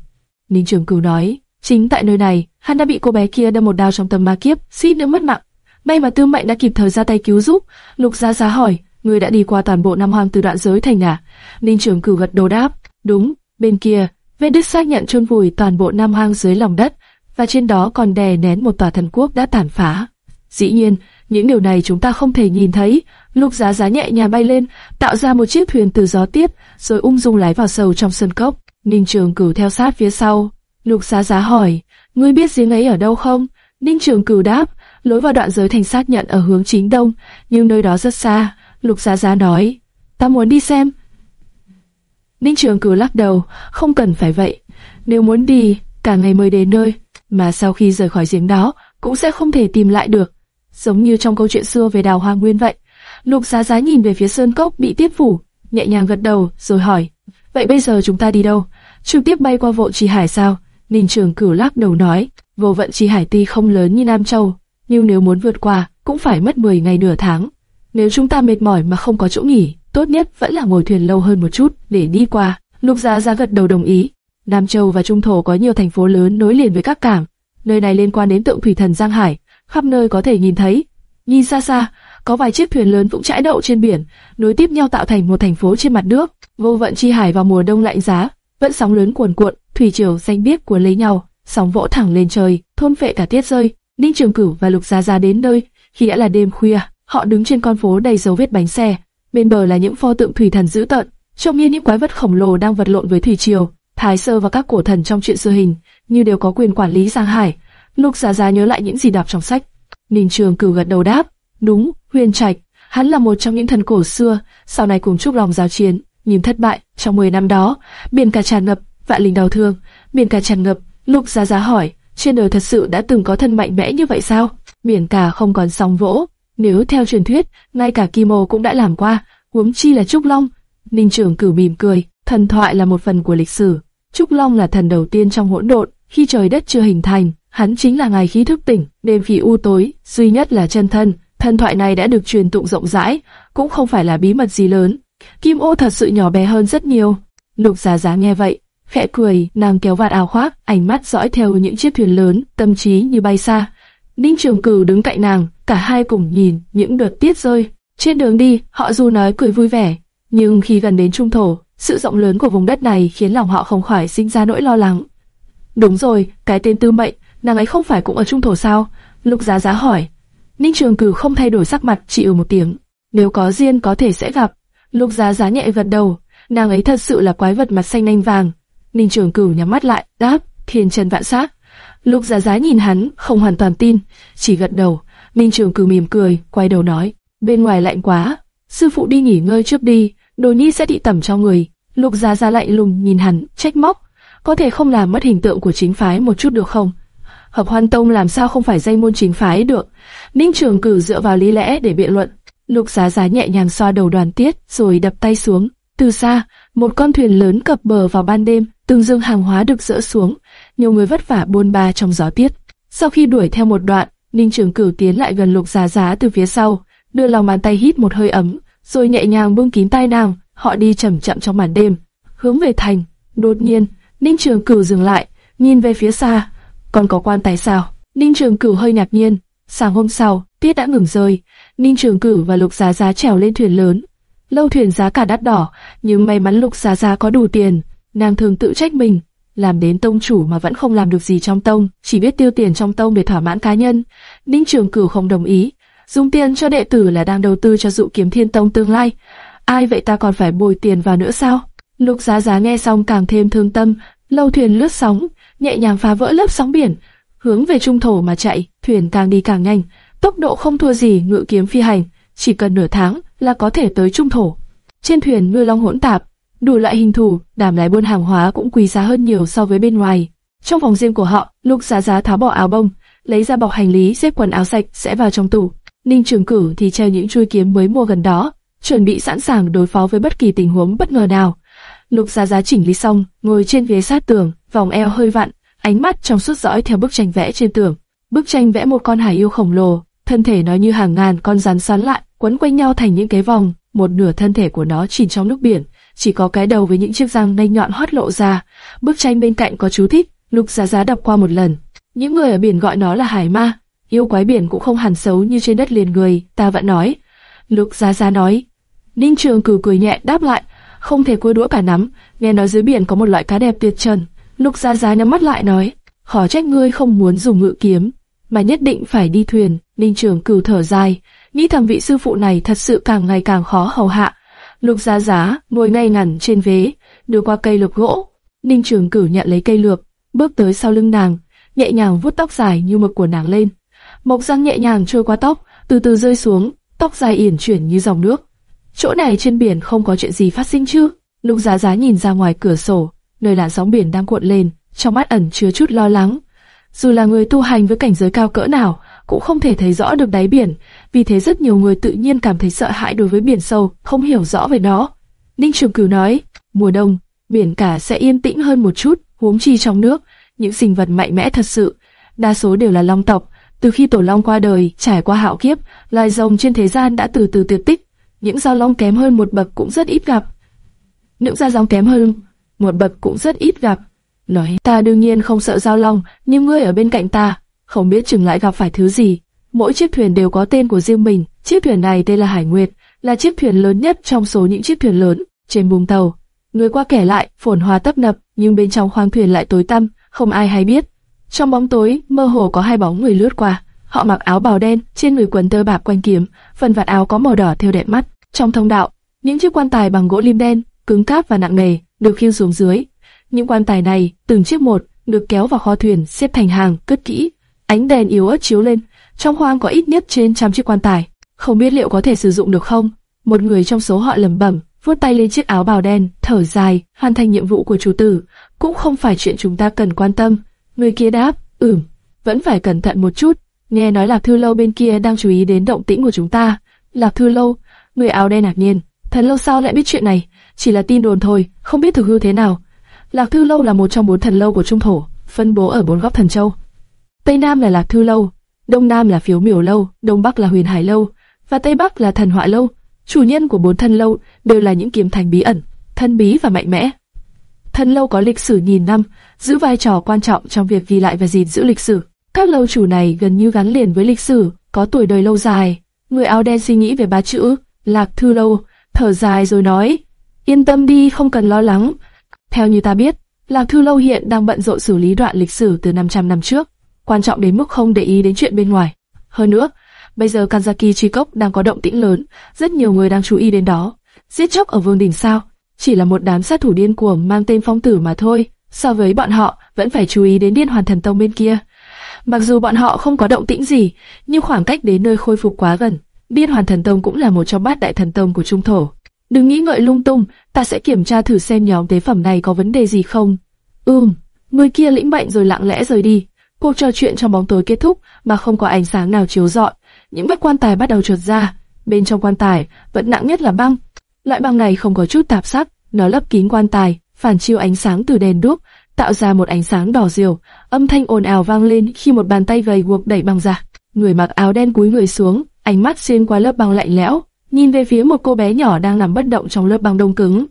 Ninh Trường Cửu nói, chính tại nơi này, hắn đã bị cô bé kia đâm một đao trong tầm ma kiếp, suýt nữa mất mạng. May mà Tư Mệnh đã kịp thời ra tay cứu giúp. Lục Giá Giá hỏi, người đã đi qua toàn bộ Nam Hoang từ đoạn giới thành à? Ninh Trường Cửu gật đầu đáp, đúng. Bên kia, Vệ Đức xác nhận chôn vùi toàn bộ Nam Hoang dưới lòng đất, và trên đó còn đè nén một tòa thần quốc đã tàn phá. Dĩ nhiên, những điều này chúng ta không thể nhìn thấy. Lục Giá Giá nhẹ nhàng bay lên, tạo ra một chiếc thuyền từ gió tiếp, rồi ung dung lái vào sâu trong sân cốc. Ninh Trường Cửu theo sát phía sau. Lục Giá Giá hỏi, ngươi biết giếng ấy ở đâu không? Ninh Trường Cửu đáp, lối vào đoạn giới thành xác nhận ở hướng chính đông, nhưng nơi đó rất xa. Lục Giá Giá nói, ta muốn đi xem. Ninh Trường Cửu lắc đầu, không cần phải vậy. Nếu muốn đi, cả ngày mới đến nơi, mà sau khi rời khỏi giếng đó, cũng sẽ không thể tìm lại được. Giống như trong câu chuyện xưa về đào hoa nguyên vậy. Lục Giá Giá nhìn về phía sơn cốc bị tiếp phủ, nhẹ nhàng gật đầu, rồi hỏi, vậy bây giờ chúng ta đi đâu? Trực tiếp bay qua vộ trì hải sao? Ninh Trường Cửu lắc đầu nói, vô vận trì hải tuy không lớn như Nam Châu, nhưng nếu muốn vượt qua, cũng phải mất 10 ngày nửa tháng. Nếu chúng ta mệt mỏi mà không có chỗ nghỉ, tốt nhất vẫn là ngồi thuyền lâu hơn một chút để đi qua. Lục Giá Giá gật đầu đồng ý. Nam Châu và Trung Thổ có nhiều thành phố lớn nối liền với các cảng, nơi này liên quan đến tượng thủy thần Giang Hải, khắp nơi có thể nhìn thấy. Nhìn xa xa, có vài chiếc thuyền lớn cũng trải đậu trên biển, nối tiếp nhau tạo thành một thành phố trên mặt nước. Vô vận chi hải vào mùa đông lạnh giá, vẫn sóng lớn cuồn cuộn, thủy triều xanh biếc cuốn lấy nhau, sóng vỗ thẳng lên trời, thôn phệ cả tiết rơi. Ninh Trường Cửu và Lục Gia Gia đến nơi, khi đã là đêm khuya, họ đứng trên con phố đầy dấu vết bánh xe, bên bờ là những pho tượng thủy thần dữ tợn, trông như những quái vật khổng lồ đang vật lộn với thủy triều. Thái Sơ và các cổ thần trong chuyện xưa hình như đều có quyền quản lý Giang Hải. Lục Giá Giá nhớ lại những gì đọc trong sách. Ninh Trường Cửu gật đầu đáp, đúng, Huyền Trạch, hắn là một trong những thần cổ xưa, sau này cùng chúc lòng giao chiến, Nhìn thất bại. Trong 10 năm đó, biển cả tràn ngập, vạn linh đau thương, biển cả tràn ngập. Lục Giá Giá hỏi, trên đời thật sự đã từng có thần mạnh mẽ như vậy sao? Biển cả không còn sóng vỗ. Nếu theo truyền thuyết, ngay cả Kim Ô cũng đã làm qua, huống chi là Trúc Long. Ninh Trường Cửu mỉm cười, thần thoại là một phần của lịch sử. Trúc Long là thần đầu tiên trong hỗn độn, khi trời đất chưa hình thành, hắn chính là ngài khí thức tỉnh, đêm khi u tối, duy nhất là chân thân. Thần thoại này đã được truyền tụng rộng rãi, cũng không phải là bí mật gì lớn. Kim ô thật sự nhỏ bé hơn rất nhiều. Lục Giá Giá nghe vậy, khẽ cười, nàng kéo vạt áo khoác, ánh mắt dõi theo những chiếc thuyền lớn, tâm trí như bay xa. Ninh Trường Cửu đứng cạnh nàng, cả hai cùng nhìn những đợt tiết rơi. Trên đường đi, họ dù nói cười vui vẻ, nhưng khi gần đến trung thổ, sự rộng lớn của vùng đất này khiến lòng họ không khỏi sinh ra nỗi lo lắng. Đúng rồi, cái tên Tư Mệnh, nàng ấy không phải cũng ở trung thổ sao? Lục Giá Giá hỏi. Ninh Trường Cửu không thay đổi sắc mặt, chỉ ừ một tiếng. Nếu có duyên có thể sẽ gặp. Lục Giá Giá nhẹ gật đầu, nàng ấy thật sự là quái vật mặt xanh nanh vàng. Ninh Trường Cửu nhắm mắt lại, đáp, thiên trần vạn sát. Lục Giá Giá nhìn hắn, không hoàn toàn tin, chỉ gật đầu. Ninh Trường Cửu mỉm cười, quay đầu nói, bên ngoài lạnh quá, sư phụ đi nghỉ ngơi trước đi, đồ nhi sẽ thị tẩm cho người. Lục Giá Giá lạnh lùng nhìn hắn, trách móc, có thể không làm mất hình tượng của chính phái một chút được không? Hợp Hoan Tông làm sao không phải danh môn chính phái được? Ninh Trường Cửu dựa vào lý lẽ để biện luận. Lục Giá Giá nhẹ nhàng xoa đầu đoàn tiết, rồi đập tay xuống. Từ xa, một con thuyền lớn cập bờ vào ban đêm, từng dương hàng hóa được dỡ xuống, nhiều người vất vả buôn ba trong gió tiết. Sau khi đuổi theo một đoạn, Ninh Trường Cửu tiến lại gần Lục Giá Giá từ phía sau, đưa lòng bàn tay hít một hơi ấm, rồi nhẹ nhàng buông kín tai nàng. Họ đi chậm chậm trong màn đêm, hướng về thành. Đột nhiên, Ninh Trường Cửu dừng lại, nhìn về phía xa. Còn có quan tài sao? Ninh Trường Cửu hơi ngạc nhiên. Sáng hôm sau, tiết đã ngừng rơi. Ninh Trường Cửu và Lục Giá Giá trèo lên thuyền lớn. Lâu thuyền giá cả đắt đỏ, nhưng may mắn Lục Giá Giá có đủ tiền. Nàng thường tự trách mình, làm đến tông chủ mà vẫn không làm được gì trong tông, chỉ biết tiêu tiền trong tông để thỏa mãn cá nhân. Ninh Trường Cửu không đồng ý, dùng tiền cho đệ tử là đang đầu tư cho dụ kiếm thiên tông tương lai. Ai vậy ta còn phải bồi tiền vào nữa sao? Lục Giá Giá nghe xong càng thêm thương tâm, lâu thuyền lướt sóng, nhẹ nhàng phá vỡ lớp sóng biển, hướng về trung thổ mà chạy, thuyền càng đi càng nhanh, tốc độ không thua gì ngự kiếm phi hành, chỉ cần nửa tháng là có thể tới trung thổ. Trên thuyền nuôi long hỗn tạp, đủ loại hình thù, đảm lái buôn hàng hóa cũng quý giá hơn nhiều so với bên ngoài. Trong phòng riêng của họ, Lục Giá Giá tháo bỏ áo bông, lấy ra bọc hành lý, xếp quần áo sạch sẽ vào trong tủ. Ninh Trường Cử thì treo những chuôi kiếm mới mua gần đó, chuẩn bị sẵn sàng đối phó với bất kỳ tình huống bất ngờ nào. Lục Giá Giá chỉnh lý xong, ngồi trên ghế sát tường, vòng eo hơi vặn, ánh mắt trong suốt dõi theo bức tranh vẽ trên tường. Bức tranh vẽ một con hải yêu khổng lồ, thân thể nó như hàng ngàn con rắn xoắn lại, quấn quanh nhau thành những cái vòng, một nửa thân thể của nó chìm trong nước biển, chỉ có cái đầu với những chiếc răng nanh nhọn hót lộ ra. Bức tranh bên cạnh có chú thích, Lục Giá Giá đọc qua một lần. Những người ở biển gọi nó là hải ma, yêu quái biển cũng không hẳn xấu như trên đất liền người, ta vẫn nói. Lục Giá Giá nói. Ninh Trường cử cười nhẹ đáp lại, không thể cua đũa cả nắm, nghe nói dưới biển có một loại cá đẹp tuyệt trần. Lục gia gia nhắm mắt lại nói, khó trách ngươi không muốn dùng ngự kiếm, mà nhất định phải đi thuyền. Ninh Trường cửu thở dài, nghĩ thầm vị sư phụ này thật sự càng ngày càng khó hầu hạ. Lục gia Giá ngồi ngay ngẩn trên vế, đưa qua cây lược gỗ. Ninh Trường cử nhận lấy cây lược, bước tới sau lưng nàng, nhẹ nhàng vuốt tóc dài như mực của nàng lên. Mộc răng nhẹ nhàng trôi qua tóc, từ từ rơi xuống, tóc dài yển chuyển như dòng nước. Chỗ này trên biển không có chuyện gì phát sinh chứ? Lục Giá Giá nhìn ra ngoài cửa sổ, nơi làn sóng biển đang cuộn lên, trong mắt ẩn chứa chút lo lắng. Dù là người tu hành với cảnh giới cao cỡ nào, cũng không thể thấy rõ được đáy biển, vì thế rất nhiều người tự nhiên cảm thấy sợ hãi đối với biển sâu, không hiểu rõ về nó. Ninh Trường Cửu nói, mùa đông, biển cả sẽ yên tĩnh hơn một chút, huống chi trong nước, những sinh vật mạnh mẽ thật sự, đa số đều là long tộc. Từ khi tổ long qua đời, trải qua hạo kiếp, loài rồng trên thế gian đã từ từ tuyệt tích. Những giao long kém hơn một bậc cũng rất ít gặp. Những gia long kém hơn một bậc cũng rất ít gặp. Nói, ta đương nhiên không sợ giao long, nhưng ngươi ở bên cạnh ta, không biết chừng lại gặp phải thứ gì. Mỗi chiếc thuyền đều có tên của riêng mình, chiếc thuyền này tên là Hải Nguyệt, là chiếc thuyền lớn nhất trong số những chiếc thuyền lớn trên buồng tàu. Người qua kẻ lại, phồn hoa tấp nập, nhưng bên trong khoang thuyền lại tối tăm, không ai hay biết. Trong bóng tối, mơ hồ có hai bóng người lướt qua. Họ mặc áo bào đen, trên người quần tơ bạc quanh kiếm, phần vạt áo có màu đỏ theo đẹp mắt. Trong thông đạo, những chiếc quan tài bằng gỗ lim đen, cứng cáp và nặng nề, được khiêng xuống dưới. Những quan tài này, từng chiếc một, được kéo vào kho thuyền, xếp thành hàng, cất kỹ. Ánh đèn yếu ớt chiếu lên, trong khoang có ít nhất trên trăm chiếc quan tài. Không biết liệu có thể sử dụng được không? Một người trong số họ lẩm bẩm, vuốt tay lên chiếc áo bào đen, thở dài, hoàn thành nhiệm vụ của chủ tử, cũng không phải chuyện chúng ta cần quan tâm. Người kia đáp, ừm, vẫn phải cẩn thận một chút. Nghe nói Lạc Thư Lâu bên kia đang chú ý đến động tĩnh của chúng ta. Lạc Thư Lâu, người áo đen ngạc nhiên, thần lâu sao lại biết chuyện này? Chỉ là tin đồn thôi, không biết thực hư thế nào. Lạc Thư Lâu là một trong bốn thần lâu của Trung Thổ, phân bố ở bốn góc thần châu. Tây Nam là Lạc Thư Lâu, Đông Nam là Phiếu Miểu Lâu, Đông Bắc là Huyền Hải Lâu, và Tây Bắc là Thần Họa Lâu. Chủ nhân của bốn thần lâu đều là những kiếm thành bí ẩn, thân bí và mạnh mẽ. thần lâu có lịch sử nghìn năm, giữ vai trò quan trọng trong việc ghi lại và gìn giữ lịch sử. Các lâu chủ này gần như gắn liền với lịch sử, có tuổi đời lâu dài. Người áo đen suy nghĩ về ba chữ Lạc Thư Lâu, thở dài rồi nói: yên tâm đi, không cần lo lắng. Theo như ta biết, Lạc Thư Lâu hiện đang bận rộn xử lý đoạn lịch sử từ 500 năm trước, quan trọng đến mức không để ý đến chuyện bên ngoài. Hơn nữa, Bây giờ Kanzaki Chi Cốc đang có động tĩnh lớn, rất nhiều người đang chú ý đến đó. Giết chóc ở vương đỉnh sao? Chỉ là một đám sát thủ điên cuồng mang tên phong tử mà thôi. So với bọn họ, vẫn phải chú ý đến điên hoàn thần tông bên kia. Mặc dù bọn họ không có động tĩnh gì, nhưng khoảng cách đến nơi khôi phục quá gần. Biên hoàn thần tông cũng là một trong bát đại thần tông của trung thổ. Đừng nghĩ ngợi lung tung, ta sẽ kiểm tra thử xem nhóm tế phẩm này có vấn đề gì không. Ừm, người kia lĩnh bệnh rồi lặng lẽ rời đi. Cuộc trò chuyện trong bóng tối kết thúc mà không có ánh sáng nào chiếu rọi những vách quan tài bắt đầu trượt ra. Bên trong quan tài vẫn nặng nhất là băng. Loại băng này không có chút tạp sắc, nó lấp kín quan tài, phản chiếu ánh sáng từ đèn đuốc, tạo ra một ánh sáng đỏ diều. Âm thanh ồn ào vang lên khi một bàn tay gầy guộc đẩy băng ra. Người mặc áo đen cúi người xuống, ánh mắt xuyên qua lớp băng lạnh lẽo, nhìn về phía một cô bé nhỏ đang nằm bất động trong lớp băng đông cứng.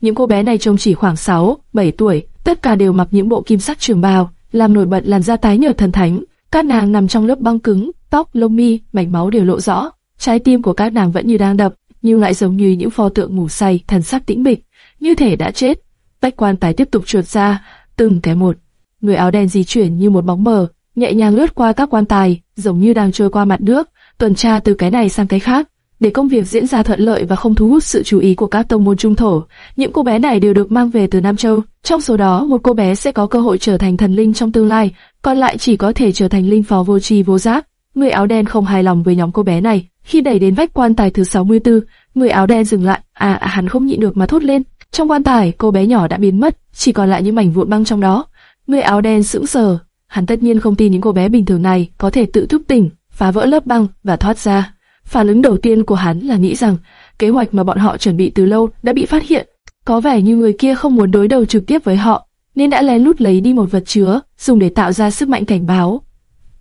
Những cô bé này trông chỉ khoảng 6, 7 tuổi, tất cả đều mặc những bộ kim sắc trường bào, làm nổi bật làn da tái nhợt thần thánh. Các nàng nằm trong lớp băng cứng, tóc, lông mi, mạch máu đều lộ rõ. Trái tim của các nàng vẫn như đang đập, nhưng lại giống như những pho tượng ngủ say, thần sắc tĩnh mịch, như thể đã chết. Bách quan tài tiếp tục trượt ra, từng cái một. Người áo đen di chuyển như một bóng mờ, nhẹ nhàng lướt qua các quan tài, giống như đang trôi qua mặt nước, tuần tra từ cái này sang cái khác. Để công việc diễn ra thuận lợi và không thu hút sự chú ý của các tông môn trung thổ, những cô bé này đều được mang về từ Nam Châu. Trong số đó, một cô bé sẽ có cơ hội trở thành thần linh trong tương lai, còn lại chỉ có thể trở thành linh phó vô tri vô giác. Người áo đen không hài lòng với nhóm cô bé này. Khi đẩy đến vách quan tài thứ 64, người áo đen dừng lại. À, à hắn không nhịn được mà thốt lên. Trong quan tài, cô bé nhỏ đã biến mất, chỉ còn lại những mảnh vụn băng trong đó. Người áo đen sững sờ. Hắn tất nhiên không tin những cô bé bình thường này có thể tự thức tỉnh, phá vỡ lớp băng và thoát ra. Phản ứng đầu tiên của hắn là nghĩ rằng kế hoạch mà bọn họ chuẩn bị từ lâu đã bị phát hiện. Có vẻ như người kia không muốn đối đầu trực tiếp với họ, nên đã lén lút lấy đi một vật chứa, dùng để tạo ra sức mạnh cảnh báo.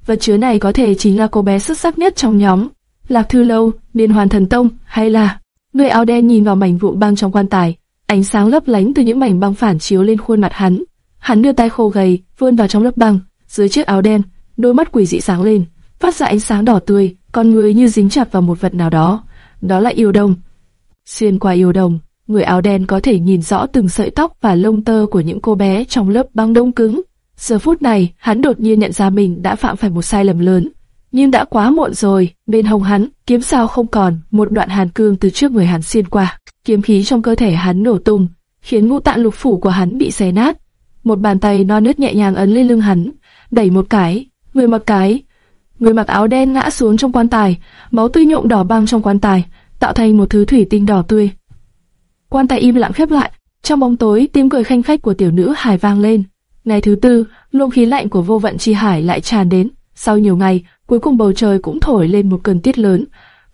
Vật chứa này có thể chính là cô bé xuất sắc nhất trong nhóm. Lạc Thư Lâu, Liên Hoàn Thần Tông, hay là... Người áo đen nhìn vào mảnh vụn băng trong quan tài, ánh sáng lấp lánh từ những mảnh băng phản chiếu lên khuôn mặt hắn. Hắn đưa tay khô gầy, vươn vào trong lớp băng, dưới chiếc áo đen, đôi mắt quỷ dị sáng lên, phát ra ánh sáng đỏ tươi, con người như dính chặt vào một vật nào đó. Đó là yêu đồng. Xuyên qua yêu đồng, người áo đen có thể nhìn rõ từng sợi tóc và lông tơ của những cô bé trong lớp băng đông cứng. Giờ phút này, hắn đột nhiên nhận ra mình đã phạm phải một sai lầm lớn. Nhưng đã quá muộn rồi, bên hông hắn, kiếm sao không còn, một đoạn hàn cương từ trước người hắn xuyên qua. Kiếm khí trong cơ thể hắn nổ tung, khiến ngũ tạng lục phủ của hắn bị xé nát. Một bàn tay non nứt nhẹ nhàng ấn lên lưng hắn, đẩy một cái, người mặc cái. Người mặc áo đen ngã xuống trong quan tài, máu tươi nhộn đỏ băng trong quan tài, tạo thành một thứ thủy tinh đỏ tươi. Quan tài im lặng khép lại, trong bóng tối tiếng cười khanh khách của tiểu nữ hải vang lên. Ngày thứ tư, luồng khí lạnh của vô vận chi hải lại tràn đến. Sau nhiều ngày, cuối cùng bầu trời cũng thổi lên một cơn tiết lớn.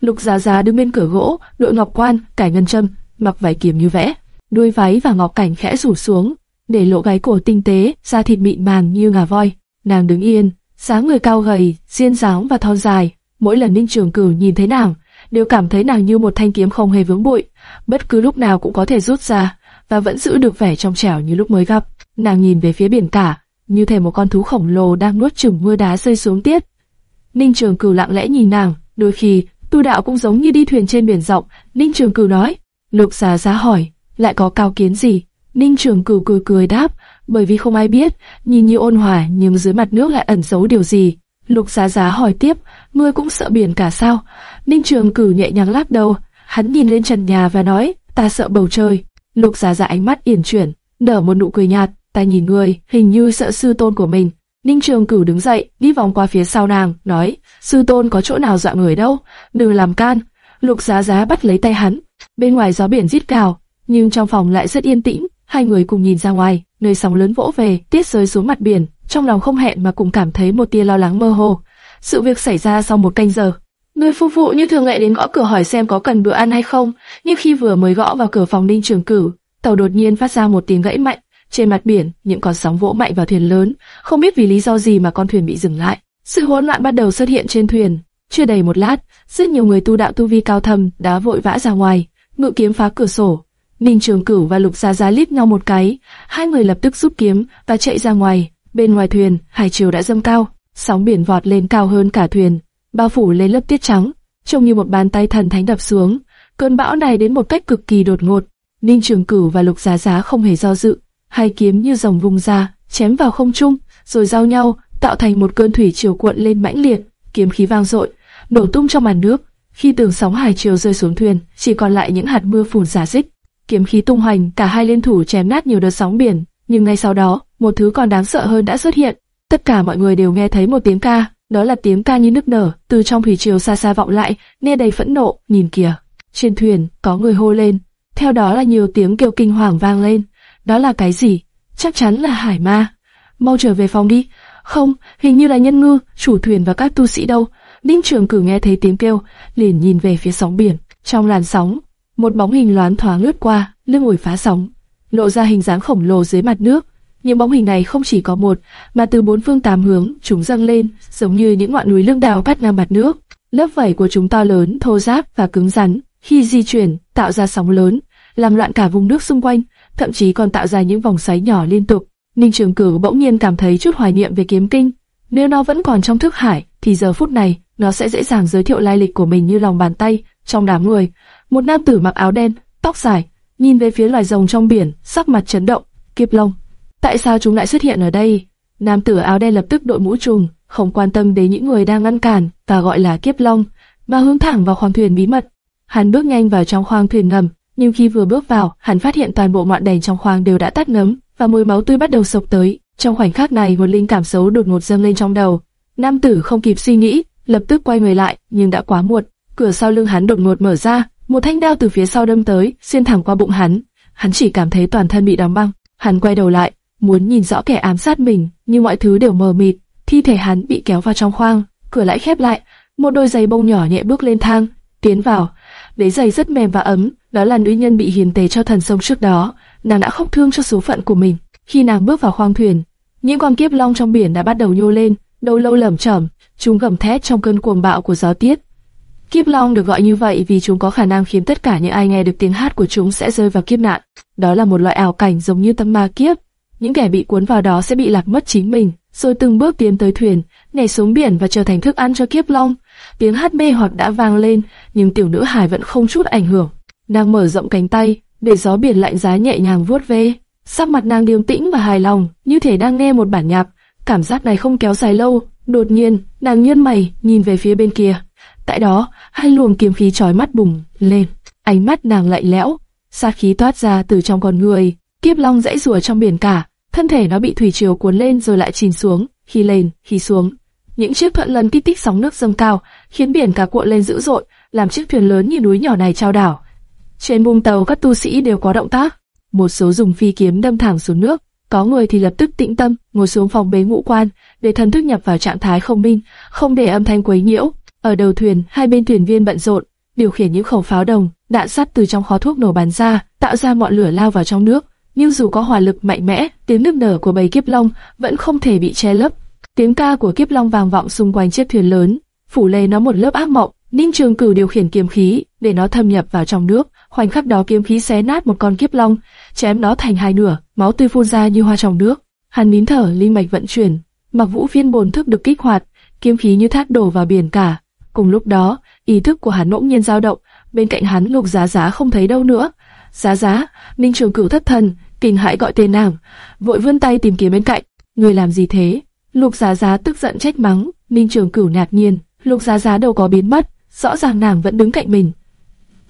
Lục Giá Giá đứng bên cửa gỗ, đội ngọc quan, cải ngân châm, mặc váy kiếm như vẽ, đuôi váy và ngọc cảnh khẽ rủ xuống, để lộ gáy cổ tinh tế, da thịt mịn màng như ngà voi. Nàng đứng yên, dáng người cao gầy, xiên dáng và thon dài. Mỗi lần Ninh Trường Cửu nhìn thấy nàng, đều cảm thấy nàng như một thanh kiếm không hề vướng bụi, bất cứ lúc nào cũng có thể rút ra. và vẫn giữ được vẻ trong trẻo như lúc mới gặp. Nàng nhìn về phía biển cả, như thể một con thú khổng lồ đang nuốt chửng mưa đá rơi xuống tiết. Ninh Trường Cửu lặng lẽ nhìn nàng, đôi khi tu đạo cũng giống như đi thuyền trên biển rộng. Ninh Trường Cửu nói. Lục Giá Giá hỏi, lại có cao kiến gì? Ninh Trường Cửu cười cười đáp, bởi vì không ai biết, nhìn như ôn hòa nhưng dưới mặt nước lại ẩn giấu điều gì. Lục Giá Giá hỏi tiếp, ngươi cũng sợ biển cả sao? Ninh Trường Cửu nhẹ nhàng lắc đầu, hắn nhìn lên trần nhà và nói, ta sợ bầu trời. Lục Giá Giá ánh mắt yển chuyển, nở một nụ cười nhạt, ta nhìn ngươi, hình như sợ sư tôn của mình. Ninh Trường Cửu đứng dậy, đi vòng qua phía sau nàng, nói, sư tôn có chỗ nào dọa người đâu, đừng làm can. Lục Giá Giá bắt lấy tay hắn, bên ngoài gió biển rít cào, nhưng trong phòng lại rất yên tĩnh. Hai người cùng nhìn ra ngoài, nơi sóng lớn vỗ về, tiết rơi xuống mặt biển, trong lòng không hẹn mà cùng cảm thấy một tia lo lắng mơ hồ. Sự việc xảy ra sau một canh giờ. Người phục vụ như thường lệ đến gõ cửa hỏi xem có cần bữa ăn hay không, nhưng khi vừa mới gõ vào cửa phòng Ninh Trường Cửu, tàu đột nhiên phát ra một tiếng gãy mạnh. Trên mặt biển, những con sóng vỗ mạnh vào thuyền lớn, không biết vì lý do gì mà con thuyền bị dừng lại. Sự hỗn loạn bắt đầu xuất hiện trên thuyền. Chưa đầy một lát, rất nhiều người tu đạo tu vi cao thâm đã vội vã ra ngoài, ngự kiếm phá cửa sổ, Ninh Trường Cửu và Lục Gia Gia liếc nhau một cái, hai người lập tức rút kiếm và chạy ra ngoài. Bên ngoài thuyền, hải triều đã dâng cao, sóng biển vọt lên cao hơn cả thuyền, bao phủ lên lớp tiết trắng, trông như một bàn tay thần thánh đập xuống. Cơn bão này đến một cách cực kỳ đột ngột. Ninh Trường Cửu và Lục Giá Giá không hề do dự, hai kiếm như dòng vùng ra, chém vào không trung, rồi giao nhau, tạo thành một cơn thủy triều cuộn lên mãnh liệt, kiếm khí vang dội, nổ tung trong màn nước. Khi tường sóng hải triều rơi xuống thuyền, chỉ còn lại những hạt mưa phùn giả dích kiếm khí tung hoành, cả hai liên thủ chém nát nhiều đợt sóng biển. Nhưng ngay sau đó, một thứ còn đáng sợ hơn đã xuất hiện. Tất cả mọi người đều nghe thấy một tiếng ca, đó là tiếng ca như nức nở, từ trong thủy triều xa xa vọng lại, nghe đầy phẫn nộ. Nhìn kìa, trên thuyền có người hô lên, theo đó là nhiều tiếng kêu kinh hoàng vang lên. Đó là cái gì? Chắc chắn là hải ma. Mau trở về phòng đi. Không, hình như là nhân ngư, chủ thuyền và các tu sĩ đâu. Ninh Trường Cử nghe thấy tiếng kêu, liền nhìn về phía sóng biển. Trong làn sóng, một bóng hình loáng thoáng lướt qua, lưng ủi phá sóng, lộ ra hình dáng khổng lồ dưới mặt nước. Những bóng hình này không chỉ có một, mà từ bốn phương tám hướng, chúng dâng lên, giống như những ngọn núi lưng đào bắt ngang mặt nước. Lớp vảy của chúng to lớn, thô ráp và cứng rắn, khi di chuyển, tạo ra sóng lớn, làm loạn cả vùng nước xung quanh, thậm chí còn tạo ra những vòng xoáy nhỏ liên tục. Ninh Trường Cửu bỗng nhiên cảm thấy chút hoài niệm về kiếm kinh. Nếu nó vẫn còn trong thức hải, thì giờ phút này, nó sẽ dễ dàng giới thiệu lai lịch của mình như lòng bàn tay, trong đám người. Một nam tử mặc áo đen, tóc dài, nhìn về phía loài rồng trong biển, sắc mặt chấn động. Kiếp Long, tại sao chúng lại xuất hiện ở đây? Nam tử áo đen lập tức đội mũ trùng, không quan tâm đến những người đang ngăn cản và gọi là Kiếp Long, mà hướng thẳng vào khoang thuyền bí mật. Hắn bước nhanh vào trong khoang thuyền ngầm, nhưng khi vừa bước vào, hắn phát hiện toàn bộ ngọn đèn trong khoang đều đã tắt ngấm và mùi máu tươi bắt đầu sộc tới. Trong khoảnh khắc này, một linh cảm xấu đột ngột dâng lên trong đầu. Nam tử không kịp suy nghĩ, lập tức quay người lại, nhưng đã quá muộn. Cửa sau lưng hắn đột ngột mở ra, một thanh đao từ phía sau đâm tới, xuyên thẳng qua bụng hắn. Hắn chỉ cảm thấy toàn thân bị đóng băng. Hắn quay đầu lại, muốn nhìn rõ kẻ ám sát mình, nhưng mọi thứ đều mờ mịt. Thi thể hắn bị kéo vào trong khoang, cửa lại khép lại. Một đôi giày bông nhỏ nhẹ bước lên thang, tiến vào. Đế giày rất mềm và ấm, đó là nữ nhân bị hiền tề cho thần sông trước đó. Nàng đã khóc thương cho số phận của mình. Khi nàng bước vào khoang thuyền, những con kiếp long trong biển đã bắt đầu nhô lên, đầu lâu lởm chởm, chúng gầm thét trong cơn cuồng bạo của gió tiết. Kiếp Long được gọi như vậy vì chúng có khả năng khiến tất cả những ai nghe được tiếng hát của chúng sẽ rơi vào kiếp nạn. Đó là một loại ảo cảnh giống như tâm ma kiếp. Những kẻ bị cuốn vào đó sẽ bị lạc mất chính mình, rồi từng bước tiến tới thuyền, nhảy xuống biển và trở thành thức ăn cho Kiếp Long. Tiếng hát mê hoặc đã vang lên, nhưng tiểu nữ hài vẫn không chút ảnh hưởng. Nàng mở rộng cánh tay, để gió biển lạnh giá nhẹ nhàng vuốt ve. Sắc mặt nàng điềm tĩnh và hài lòng, như thể đang nghe một bản nhạc. Cảm giác này không kéo dài lâu. Đột nhiên, nàng nhướng mày, nhìn về phía bên kia. Tại đó, hai luồng kiếm khí chói mắt bùng lên, ánh mắt nàng lạnh lẽo, sát khí toát ra từ trong con người. Kiếp long dãy rùa trong biển cả, thân thể nó bị thủy triều cuốn lên rồi lại chìm xuống, khi lên, khi xuống. Những chiếc thuận lần tít tít sóng nước dâng cao, khiến biển cả cuộn lên dữ dội, làm chiếc thuyền lớn như núi nhỏ này trao đảo. Trên buông tàu các tu sĩ đều có động tác, một số dùng phi kiếm đâm thẳng xuống nước, có người thì lập tức tĩnh tâm, ngồi xuống phòng bế ngũ quan, để thần thức nhập vào trạng thái không minh, không để âm thanh quấy nhiễu. Ở đầu thuyền, hai bên thuyền viên bận rộn, điều khiển những khẩu pháo đồng, đạn sắt từ trong khói thuốc nổ bắn ra, tạo ra ngọn lửa lao vào trong nước. Nhưng dù có hỏa lực mạnh mẽ, tiếng nước nở của bầy kiếp long vẫn không thể bị che lấp. Tiếng ca của kiếp long vang vọng xung quanh chiếc thuyền lớn, phủ lên nó một lớp ác mộng. Ninh Trường Cửu điều khiển kiếm khí để nó thâm nhập vào trong nước, khoảnh khắc đó kiếm khí xé nát một con kiếp long, chém nó thành hai nửa, máu tươi phun ra như hoa trong nước. Hắn nín thở, linh mạch vận chuyển, mặc vũ phiên bồn thức được kích hoạt, kiếm khí như thác đổ vào biển cả. Cùng lúc đó, ý thức của hắn bỗng nhiên dao động, bên cạnh hắn Lục Giá Giá không thấy đâu nữa. Giá Giá, Ninh Trường Cửu thất thần, kinh hãi gọi tên nàng, vội vươn tay tìm kiếm bên cạnh. Người làm gì thế? Lục Giá Giá tức giận trách mắng, Ninh Trường Cửu ngạc nhiên, Lục Giá Giá đâu có biến mất, rõ ràng nàng vẫn đứng cạnh mình.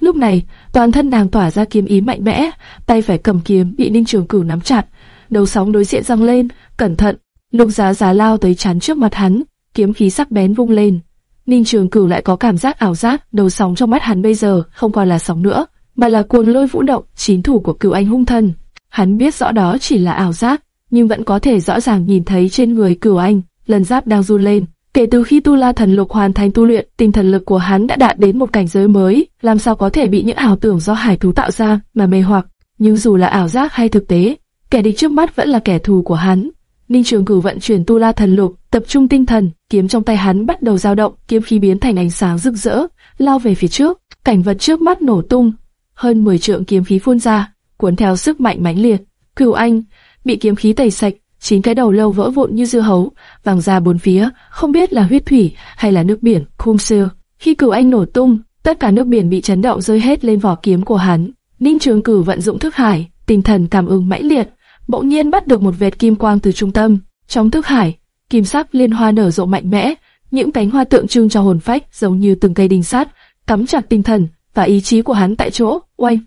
Lúc này, toàn thân nàng tỏa ra kiếm ý mạnh mẽ, tay phải cầm kiếm bị Ninh Trường Cửu nắm chặt, đầu sóng đối diện răng lên, cẩn thận. Lục Giá Giá lao tới chắn trước mặt hắn, kiếm khí sắc bén vung lên. Ninh Trường Cửu lại có cảm giác ảo giác, đầu sóng trong mắt hắn bây giờ không còn là sóng nữa, mà là cuồng lôi vũ động, chín thủ của Cửu Anh hung thân. Hắn biết rõ đó chỉ là ảo giác, nhưng vẫn có thể rõ ràng nhìn thấy trên người Cửu Anh, lần giáp đang run lên. Kể từ khi Tu La Thần Lục hoàn thành tu luyện, tinh thần lực của hắn đã đạt đến một cảnh giới mới, làm sao có thể bị những ảo tưởng do hải thú tạo ra mà mê hoặc. Nhưng dù là ảo giác hay thực tế, kẻ địch trước mắt vẫn là kẻ thù của hắn. Ninh Trường Cửu vận chuyển Tu La Thần Lục, tập trung tinh thần, kiếm trong tay hắn bắt đầu dao động, kiếm khí biến thành ánh sáng rực rỡ, lao về phía trước. Cảnh vật trước mắt nổ tung, hơn 10 trượng kiếm khí phun ra, cuốn theo sức mạnh mãnh liệt. Cửu Anh bị kiếm khí tẩy sạch, chín cái đầu lâu vỡ vụn như dưa hấu, vàng ra bốn phía, không biết là huyết thủy hay là nước biển. Khung xưa, khi Cửu Anh nổ tung, tất cả nước biển bị chấn động rơi hết lên vỏ kiếm của hắn. Ninh Trường cử vận dụng thức hải, tinh thần cảm ứng mãnh liệt, bỗng nhiên bắt được một vệt kim quang từ trung tâm. Trong thức hải, kim sắc liên hoa nở rộ mạnh mẽ, những cánh hoa tượng trưng cho hồn phách giống như từng cây đinh sắt, cắm chặt tinh thần và ý chí của hắn tại chỗ. Oanh!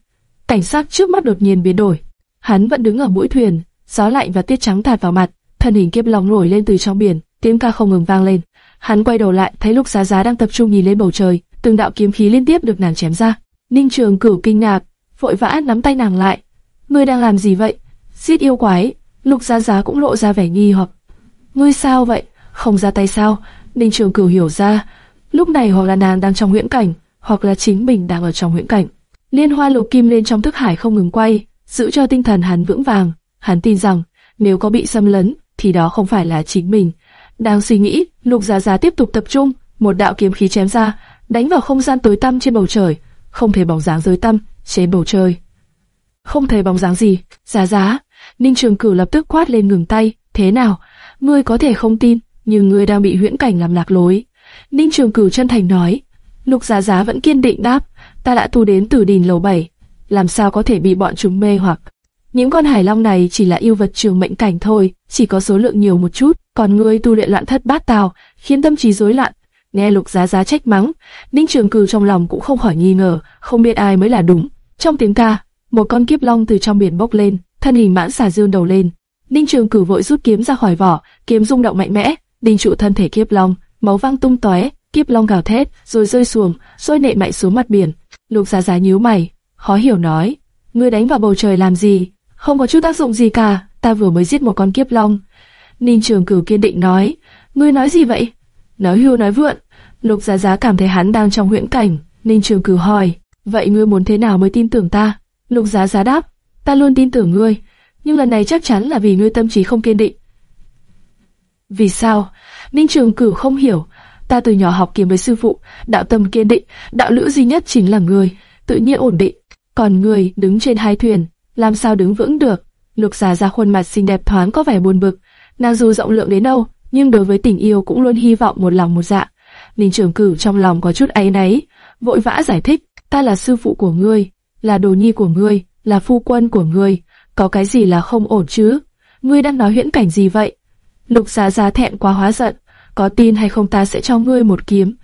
Cảnh sắc trước mắt đột nhiên biến đổi. Hắn vẫn đứng ở mũi thuyền, gió lạnh và tiết trắng tạt vào mặt, thân hình kiếp long nổi lên từ trong biển, tiếng ca không ngừng vang lên. Hắn quay đầu lại, thấy Lục Giá Giá đang tập trung nhìn lên bầu trời, từng đạo kiếm khí liên tiếp được nàng chém ra. Ninh Trường Cửu kinh ngạc, vội vã nắm tay nàng lại. Ngươi đang làm gì vậy? Giết yêu quái. Lục Giá Giá cũng lộ ra vẻ nghi hoặc. Ngươi sao vậy? Không ra tay sao? Ninh Trường Cửu hiểu ra, lúc này hoặc là nàng đang trong huyễn cảnh, hoặc là chính mình đang ở trong huyễn cảnh. Liên hoa lục kim lên trong thức hải không ngừng quay, giữ cho tinh thần hắn vững vàng. Hắn tin rằng nếu có bị xâm lấn, thì đó không phải là chính mình. Đang suy nghĩ, Lục Giá Giá tiếp tục tập trung, một đạo kiếm khí chém ra, đánh vào không gian tối tăm trên bầu trời, không thấy bóng dáng rơi tăm trên bầu trời. Không thấy bóng dáng gì, Giá Giá. Ninh Trường Cửu lập tức quát lên ngừng tay. Thế nào? Ngươi có thể không tin, nhưng ngươi đang bị huyễn cảnh làm lạc lối. Ninh Trường Cửu chân thành nói. Lục Giá Giá vẫn kiên định đáp, ta đã tu đến Tử đình lầu 7, làm sao có thể bị bọn chúng mê hoặc? Những con hải long này chỉ là yêu vật trường mệnh cảnh thôi, chỉ có số lượng nhiều một chút, còn ngươi tu luyện loạn thất bát tào, khiến tâm trí rối loạn. Nghe Lục Giá Giá trách mắng, Ninh Trường cử trong lòng cũng không khỏi nghi ngờ, không biết ai mới là đúng. Trong tiếng ca, một con kiếp long từ trong biển bốc lên, thân hình mãn xà dương đầu lên. Ninh Trường cử vội rút kiếm ra khỏi vỏ, kiếm rung động mạnh mẽ, đinh trụ thân thể kiếp long, máu văng tung tóe, kiếp long gào thét, rồi rơi xuống, rồi nệ mạnh xuống mặt biển. Lục Giá Giá nhíu mày, khó hiểu nói, ngươi đánh vào bầu trời làm gì? Không có chút tác dụng gì cả, ta vừa mới giết một con kiếp long. Ninh Trường Cửu kiên định nói, ngươi nói gì vậy? Nói hưu nói vượn. Lục Giá Giá cảm thấy hắn đang trong huyễn cảnh. Ninh Trường Cửu hỏi, vậy ngươi muốn thế nào mới tin tưởng ta? Lục Giá Giá đáp, ta luôn tin tưởng ngươi, nhưng lần này chắc chắn là vì ngươi tâm trí không kiên định. Vì sao? Ninh Trường Cửu không hiểu. Ta từ nhỏ học kiếm với sư phụ, đạo tâm kiên định, đạo lữ duy nhất chính là ngươi, tự nhiên ổn định. Còn ngươi đứng trên hai thuyền, làm sao đứng vững được? Lục Giá ra khuôn mặt xinh đẹp thoáng có vẻ buồn bực. Nàng dù rộng lượng đến đâu, nhưng đối với tình yêu cũng luôn hy vọng một lòng một dạ. Ninh Trường Cửu trong lòng có chút áy náy, vội vã giải thích, ta là sư phụ của ngươi, là đồ nhi của ngươi, là phu quân của ngươi, có cái gì là không ổn chứ? Ngươi đang nói huyễn cảnh gì vậy? Lục Giá Giá thẹn quá hóa giận, có tin hay không ta sẽ cho ngươi một kiếm.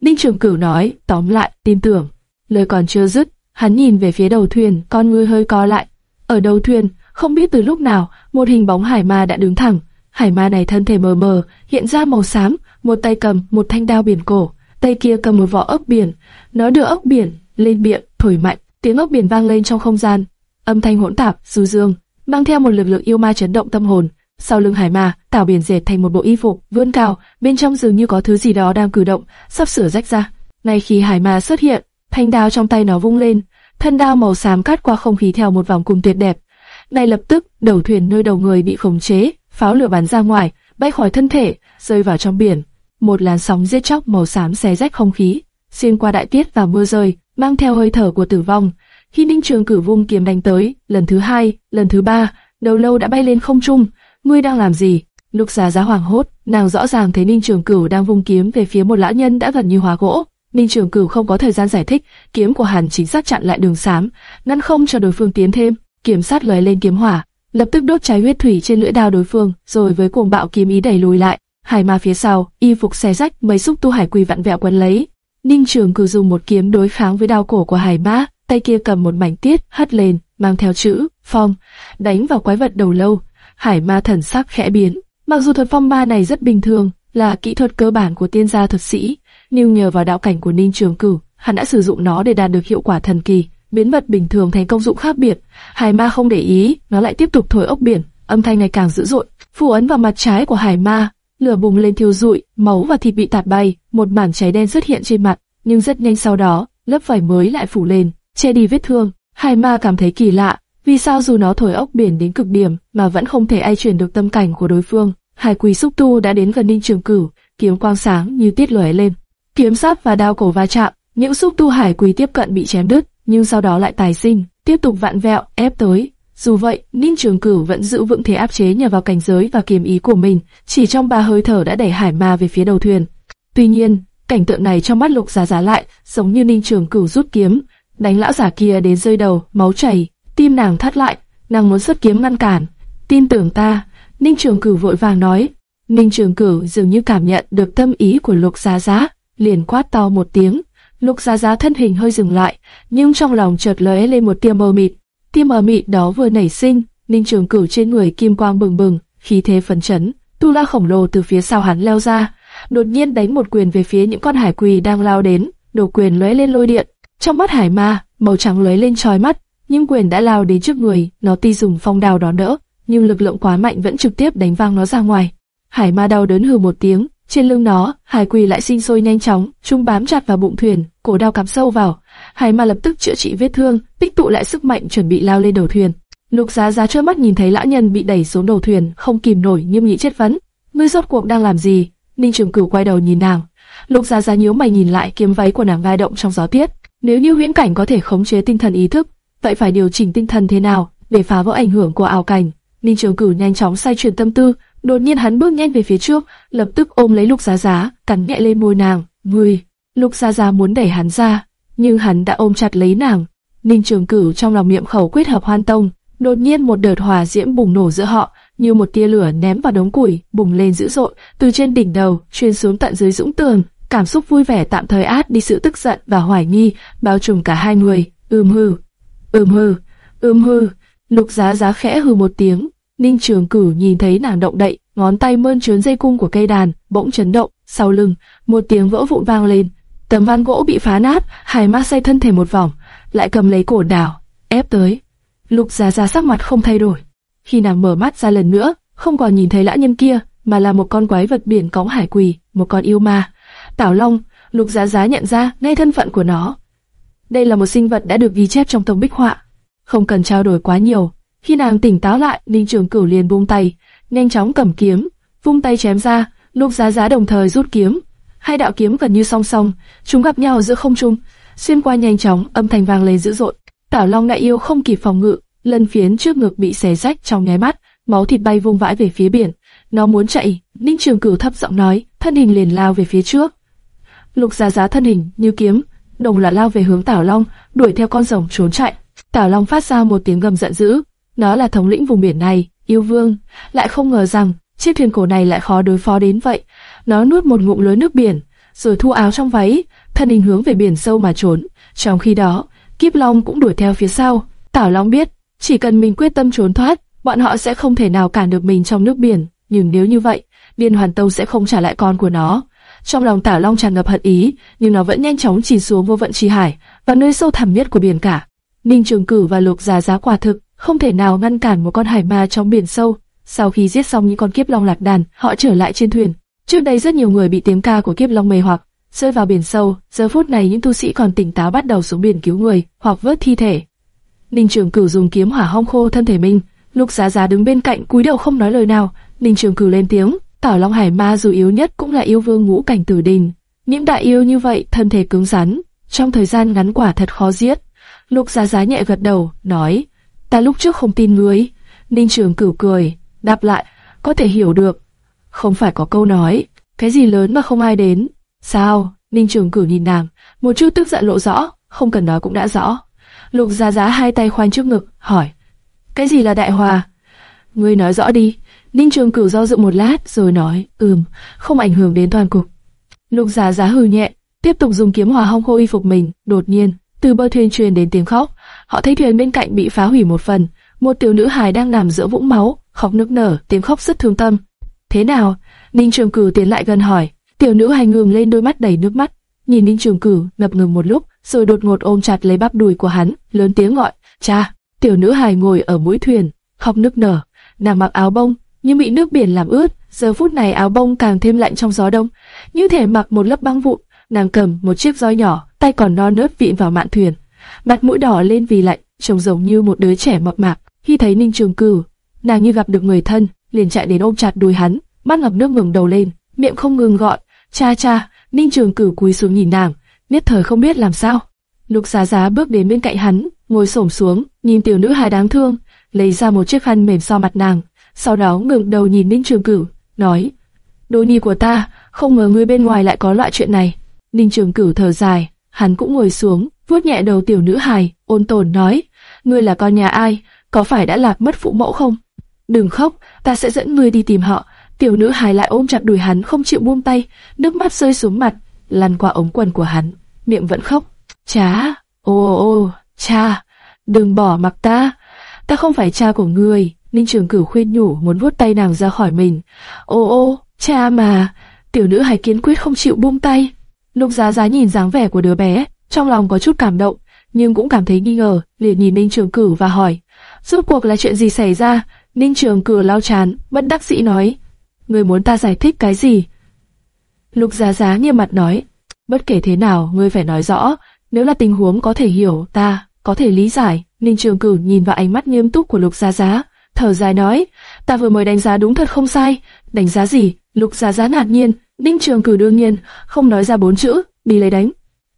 Ninh Trường Cửu nói, tóm lại, tin tưởng. Lời còn chưa dứt, hắn nhìn về phía đầu thuyền, con ngươi hơi co lại. Ở đầu thuyền, không biết từ lúc nào, một hình bóng hải ma đã đứng thẳng. Hải ma này thân thể mờ mờ, hiện ra màu xám, một tay cầm một thanh đao biển cổ, tay kia cầm một vỏ ốc biển. Nó đưa ốc biển lên miệng, thổi mạnh, tiếng ốc biển vang lên trong không gian. Âm thanh hỗn tạp, du dương, mang theo một lực lượng yêu ma chấn động tâm hồn. Sau lưng hải ma, tảo biển dệt thành một bộ y phục, vươn cao, bên trong dường như có thứ gì đó đang cử động, sắp sửa rách ra. Ngay khi hải ma xuất hiện, thanh đao trong tay nó vung lên, thân đao màu xám cắt qua không khí theo một vòng cung tuyệt đẹp. Ngay lập tức, đầu thuyền nơi đầu người bị khống chế, pháo lửa bắn ra ngoài, bay khỏi thân thể, rơi vào trong biển. một làn sóng giết chóc màu xám xé rách không khí, xuyên qua đại tiết và mưa rơi, mang theo hơi thở của tử vong. Khi Ninh Trường Cử vung kiếm đánh tới, lần thứ hai, lần thứ ba, đầu lâu đã bay lên không trung. Ngươi đang làm gì? Lục Giá Giá hoảng hốt, nàng rõ ràng thấy Ninh Trường Cửu đang vung kiếm về phía một lão nhân đã gần như hóa gỗ. Ninh Trường Cửu không có thời gian giải thích, kiếm của Hàn chính xác chặn lại đường xám, ngăn không cho đối phương tiến thêm. Kiếm sát lóe lên kiếm hỏa, lập tức đốt cháy huyết thủy trên lưỡi đao đối phương, rồi với cuồng bạo kiếm ý đẩy lùi lại. Hải ma phía sau, y phục xé rách, mấy xúc tu hải quỳ vặn vẹo quấn lấy. Ninh Trường Cửu dùng một kiếm đối kháng với đao cổ của Hải ma, tay kia cầm một mảnh tiết hất lên, mang theo chữ phong, đánh vào quái vật đầu lâu. Hải ma thần sắc khẽ biến, mặc dù thuật phong ma này rất bình thường, là kỹ thuật cơ bản của tiên gia thuật sĩ, nhưng nhờ vào đạo cảnh của Ninh Trường Cửu, hắn đã sử dụng nó để đạt được hiệu quả thần kỳ, biến vật bình thường thành công dụng khác biệt. Hải ma không để ý, nó lại tiếp tục thổi ốc biển, âm thanh ngày càng dữ dội. Phù ấn vào mặt trái của hải ma, lửa bùng lên thiêu rụi, máu và thịt bị tạt bay, một mảng cháy đen xuất hiện trên mặt, nhưng rất nhanh sau đó, lớp vải mới lại phủ lên, che đi vết thương. Hải ma cảm thấy kỳ lạ, vì sao dù nó thổi ốc biển đến cực điểm mà vẫn không thể ai chuyển được tâm cảnh của đối phương? Hải quỳ xúc tu đã đến gần Ninh Trường Cửu, kiếm quang sáng như tiết lóe lên, kiếm sắt và đao cổ va chạm, những xúc tu hải quỳ tiếp cận bị chém đứt, nhưng sau đó lại tài sinh, tiếp tục vặn vẹo, ép tới. Dù vậy, Ninh Trường Cửu vẫn giữ vững thế áp chế nhờ vào cảnh giới và kiếm ý của mình, chỉ trong ba hơi thở đã đẩy hải ma về phía đầu thuyền. Tuy nhiên, cảnh tượng này trong mắt Lục Giá Giá lại, giống như Ninh Trường Cửu rút kiếm, đánh lão giả kia đến rơi đầu, máu chảy, tim nàng thắt lại, nàng muốn xuất kiếm ngăn cản. Tin tưởng ta, Ninh Trường Cửu vội vàng nói. Ninh Trường Cửu dường như cảm nhận được tâm ý của Lục Giá Giá, liền quát to một tiếng. Lục Giá Giá thân hình hơi dừng lại, nhưng trong lòng chợt lóe lên một tia mờ mịt. Tia mờ mịt đó vừa nảy sinh, Ninh Trường Cửu trên người kim quang bừng bừng, khí thế phấn chấn. Tu La khổng lồ từ phía sau hắn leo ra, đột nhiên đánh một quyền về phía những con hải quỳ đang lao đến, Đổ quyền lóe lên lôi điện. Trong mắt hải ma, màu trắng lóe lên chói mắt, nhưng quyền đã lao đến trước người, nó tuy dùng phong đào đón đỡ, nhưng lực lượng quá mạnh vẫn trực tiếp đánh văng nó ra ngoài. Hải ma đau đớn hừ một tiếng, trên lưng nó, hải quỳ lại sinh sôi nhanh chóng, chúng bám chặt vào bụng thuyền, cổ đao cắm sâu vào. Hải ma lập tức chữa trị vết thương, tích tụ lại sức mạnh chuẩn bị lao lên đầu thuyền. Lục Giá Giá trơ mắt nhìn thấy lão nhân bị đẩy xuống đầu thuyền, không kìm nổi nghiêm nghị chất vấn: "Ngươi rốt cuộc đang làm gì?" Ninh Trường Cửu quay đầu nhìn nàng. Lục Giá Giá nhíu mày nhìn lại kiếm váy của nàng vai động trong gió tiết. Nếu như huyễn cảnh có thể khống chế tinh thần ý thức, vậy phải điều chỉnh tinh thần thế nào để phá vỡ ảnh hưởng của ảo cảnh? Ninh Trường Cửu nhanh chóng xoay chuyển tâm tư, đột nhiên hắn bước nhanh về phía trước, lập tức ôm lấy Lục Giá Giá, cắn nhẹ lên môi nàng. "Ngươi!" Lục Giá Giá muốn đẩy hắn ra, nhưng hắn đã ôm chặt lấy nàng. Ninh Trường Cửu trong lòng miệng khẩu quyết hợp hoan tông, đột nhiên một đợt hỏa diễm bùng nổ giữa họ, như một tia lửa ném vào đống củi, bùng lên dữ dội, từ trên đỉnh đầu truyền xuống tận dưới dũng tường. Cảm xúc vui vẻ tạm thời át đi sự tức giận và hoài nghi, bao trùm cả hai người. Ưm hừ, ưm hừ, ưm hừ. Lục Giá Giá khẽ hừ một tiếng. Ninh Trường Cử nhìn thấy nàng động đậy, ngón tay mơn trớn dây cung của cây đàn, bỗng chấn động. Sau lưng, một tiếng vỡ vụn vang lên. Tấm ván gỗ bị phá nát, Hải Ma xoay thân thể một vòng, lại cầm lấy cổ đảo, ép tới. Lục Giá Giá sắc mặt không thay đổi. Khi nàng mở mắt ra lần nữa, không còn nhìn thấy lã nhân kia, mà là một con quái vật biển cõng hải quỳ, một con yêu ma. Tảo Long, Lục Giá Giá nhận ra ngay thân phận của nó. Đây là một sinh vật đã được ghi chép trong tông bích họa. Không cần trao đổi quá nhiều. Khi nàng tỉnh táo lại, Ninh Trường Cửu liền buông tay, nhanh chóng cầm kiếm, vung tay chém ra. Lục Giá Giá đồng thời rút kiếm. Hai đạo kiếm gần như song song, chúng gặp nhau giữa không trung, xuyên qua nhanh chóng, âm thanh vang lên dữ dội. Tảo Long đại yêu không kịp phòng ngự, lân phiến trước ngực bị xé rách trong nháy mắt, máu thịt bay vung vãi về phía biển. Nó muốn chạy, Ninh Trường Cửu thấp giọng nói, thân hình liền lao về phía trước. Lục Giá Giá thân hình như kiếm, đồng loạt lao về hướng Tảo Long, đuổi theo con rồng trốn chạy. Tảo Long phát ra một tiếng gầm giận dữ, nó là thống lĩnh vùng biển này, yêu vương, lại không ngờ rằng chiếc thuyền cổ này lại khó đối phó đến vậy. Nó nuốt một ngụm lớn nước biển, rồi thu áo trong váy, thân hình hướng về biển sâu mà trốn. Trong khi đó, Kiếp Long cũng đuổi theo phía sau. Tảo Long biết, chỉ cần mình quyết tâm trốn thoát, bọn họ sẽ không thể nào cản được mình trong nước biển. Nhưng nếu như vậy, Điên Hoàn Tâu sẽ không trả lại con của nó. Trong lòng tảo Long tràn ngập hận ý, nhưng nó vẫn nhanh chóng chìm xuống vô vận chi hải, và nơi sâu thẳm nhất của biển cả. Ninh Trường Cử và Lục già Giá quả thực không thể nào ngăn cản một con hải ma trong biển sâu. Sau khi giết xong những con kiếp long lạc đàn, họ trở lại trên thuyền. Trước đây rất nhiều người bị tiếng ca của kiếp long mê hoặc, rơi vào biển sâu. Giờ phút này những tu sĩ còn tỉnh táo bắt đầu xuống biển cứu người hoặc vớt thi thể. Ninh Trường Cửu dùng kiếm hỏa hong khô thân thể mình, Lục Giá Giá đứng bên cạnh cúi đầu không nói lời nào. Ninh Trường Cửu lên tiếng, Tảo Long Hải Ma dù yếu nhất cũng là yêu vương ngũ cảnh tử đình. Những đại yêu như vậy thân thể cứng rắn, trong thời gian ngắn quả thật khó giết. Lục Giá Giá nhẹ gật đầu, nói, ta lúc trước không tin ngươi. Ninh Trường Cửu cười, đáp lại, có thể hiểu được. Không phải có câu nói, cái gì lớn mà không ai đến. Sao? Ninh Trường Cửu nhìn nàng, một chút tức giận lộ rõ, không cần nói cũng đã rõ. Lục Giá Giá hai tay khoanh trước ngực, hỏi, cái gì là đại hòa? Ngươi nói rõ đi. Ninh Trường Cửu do dự một lát rồi nói, ừm, không ảnh hưởng đến toàn cục. Lục Giá Giá hừ nhẹ, tiếp tục dùng kiếm hòa hong khô y phục mình. Đột nhiên, từ bờ thuyền truyền đến tiếng khóc. Họ thấy thuyền bên cạnh bị phá hủy một phần. Một tiểu nữ hài đang nằm giữa vũng máu, khóc nức nở, tiếng khóc rất thương tâm. Thế nào? Ninh Trường Cửu tiến lại gần hỏi. Tiểu nữ hài ngừng lên đôi mắt đầy nước mắt, nhìn Ninh Trường Cửu ngập ngừng một lúc, rồi đột ngột ôm chặt lấy bắp đùi của hắn, lớn tiếng gọi, "Cha!" Tiểu nữ hài ngồi ở mũi thuyền, khóc nức nở. Nàng mặc áo bông, nhưng bị nước biển làm ướt. Giờ phút này áo bông càng thêm lạnh trong gió đông, như thể mặc một lớp băng vụn. Nàng cầm một chiếc roi nhỏ, tay còn non nớt vịn vào mạn thuyền, mặt mũi đỏ lên vì lạnh, trông giống như một đứa trẻ mập mạp. Khi thấy Ninh Trường Cửu, nàng như gặp được người thân, liền chạy đến ôm chặt đùi hắn, mắt ngập nước ngẩng đầu lên, miệng không ngừng gọi, cha cha. Ninh Trường Cửu cúi xuống nhìn nàng, nhất thời không biết làm sao. Lục Giá Giá bước đến bên cạnh hắn, ngồi xổm xuống, nhìn tiểu nữ hài đáng thương, lấy ra một chiếc khăn mềm so mặt nàng, sau đó ngẩng đầu nhìn Ninh Trường Cửu, nói: "Đôi nhi của ta, không ngờ ngươi bên ngoài lại có loại chuyện này." Ninh Trường Cửu thở dài, hắn cũng ngồi xuống, vuốt nhẹ đầu tiểu nữ hài, ôn tồn nói: "Ngươi là con nhà ai? Có phải đã lạc mất phụ mẫu không? Đừng khóc, ta sẽ dẫn ngươi đi tìm họ." Tiểu nữ hài lại ôm chặt đùi hắn không chịu buông tay, nước mắt rơi xuống mặt, lăn qua ống quần của hắn, miệng vẫn khóc. Cha, ô ô ô, cha, đừng bỏ mặc ta, ta không phải cha của ngươi. Ninh Trường Cửu khuyên nhủ muốn vuốt tay nàng ra khỏi mình. Ô ô, cha mà, tiểu nữ hài kiên quyết không chịu buông tay. Lục Giá Giá nhìn dáng vẻ của đứa bé, trong lòng có chút cảm động, nhưng cũng cảm thấy nghi ngờ, liền nhìn Ninh Trường Cửu và hỏi, rốt cuộc là chuyện gì xảy ra? Ninh Trường Cửu lau chán, bất đắc dĩ nói, người muốn ta giải thích cái gì? Lục Giá Giá nghiêm mặt nói, bất kể thế nào, ngươi phải nói rõ, nếu là tình huống có thể hiểu, ta có thể lý giải. Ninh Trường Cửu nhìn vào ánh mắt nghiêm túc của Lục Giá Giá, thở dài nói, ta vừa mới đánh giá đúng thật không sai. Đánh giá gì? Lục Giá Giá ngạc nhiên, Ninh Trường Cửu đương nhiên không nói ra bốn chữ, bị lấy đánh.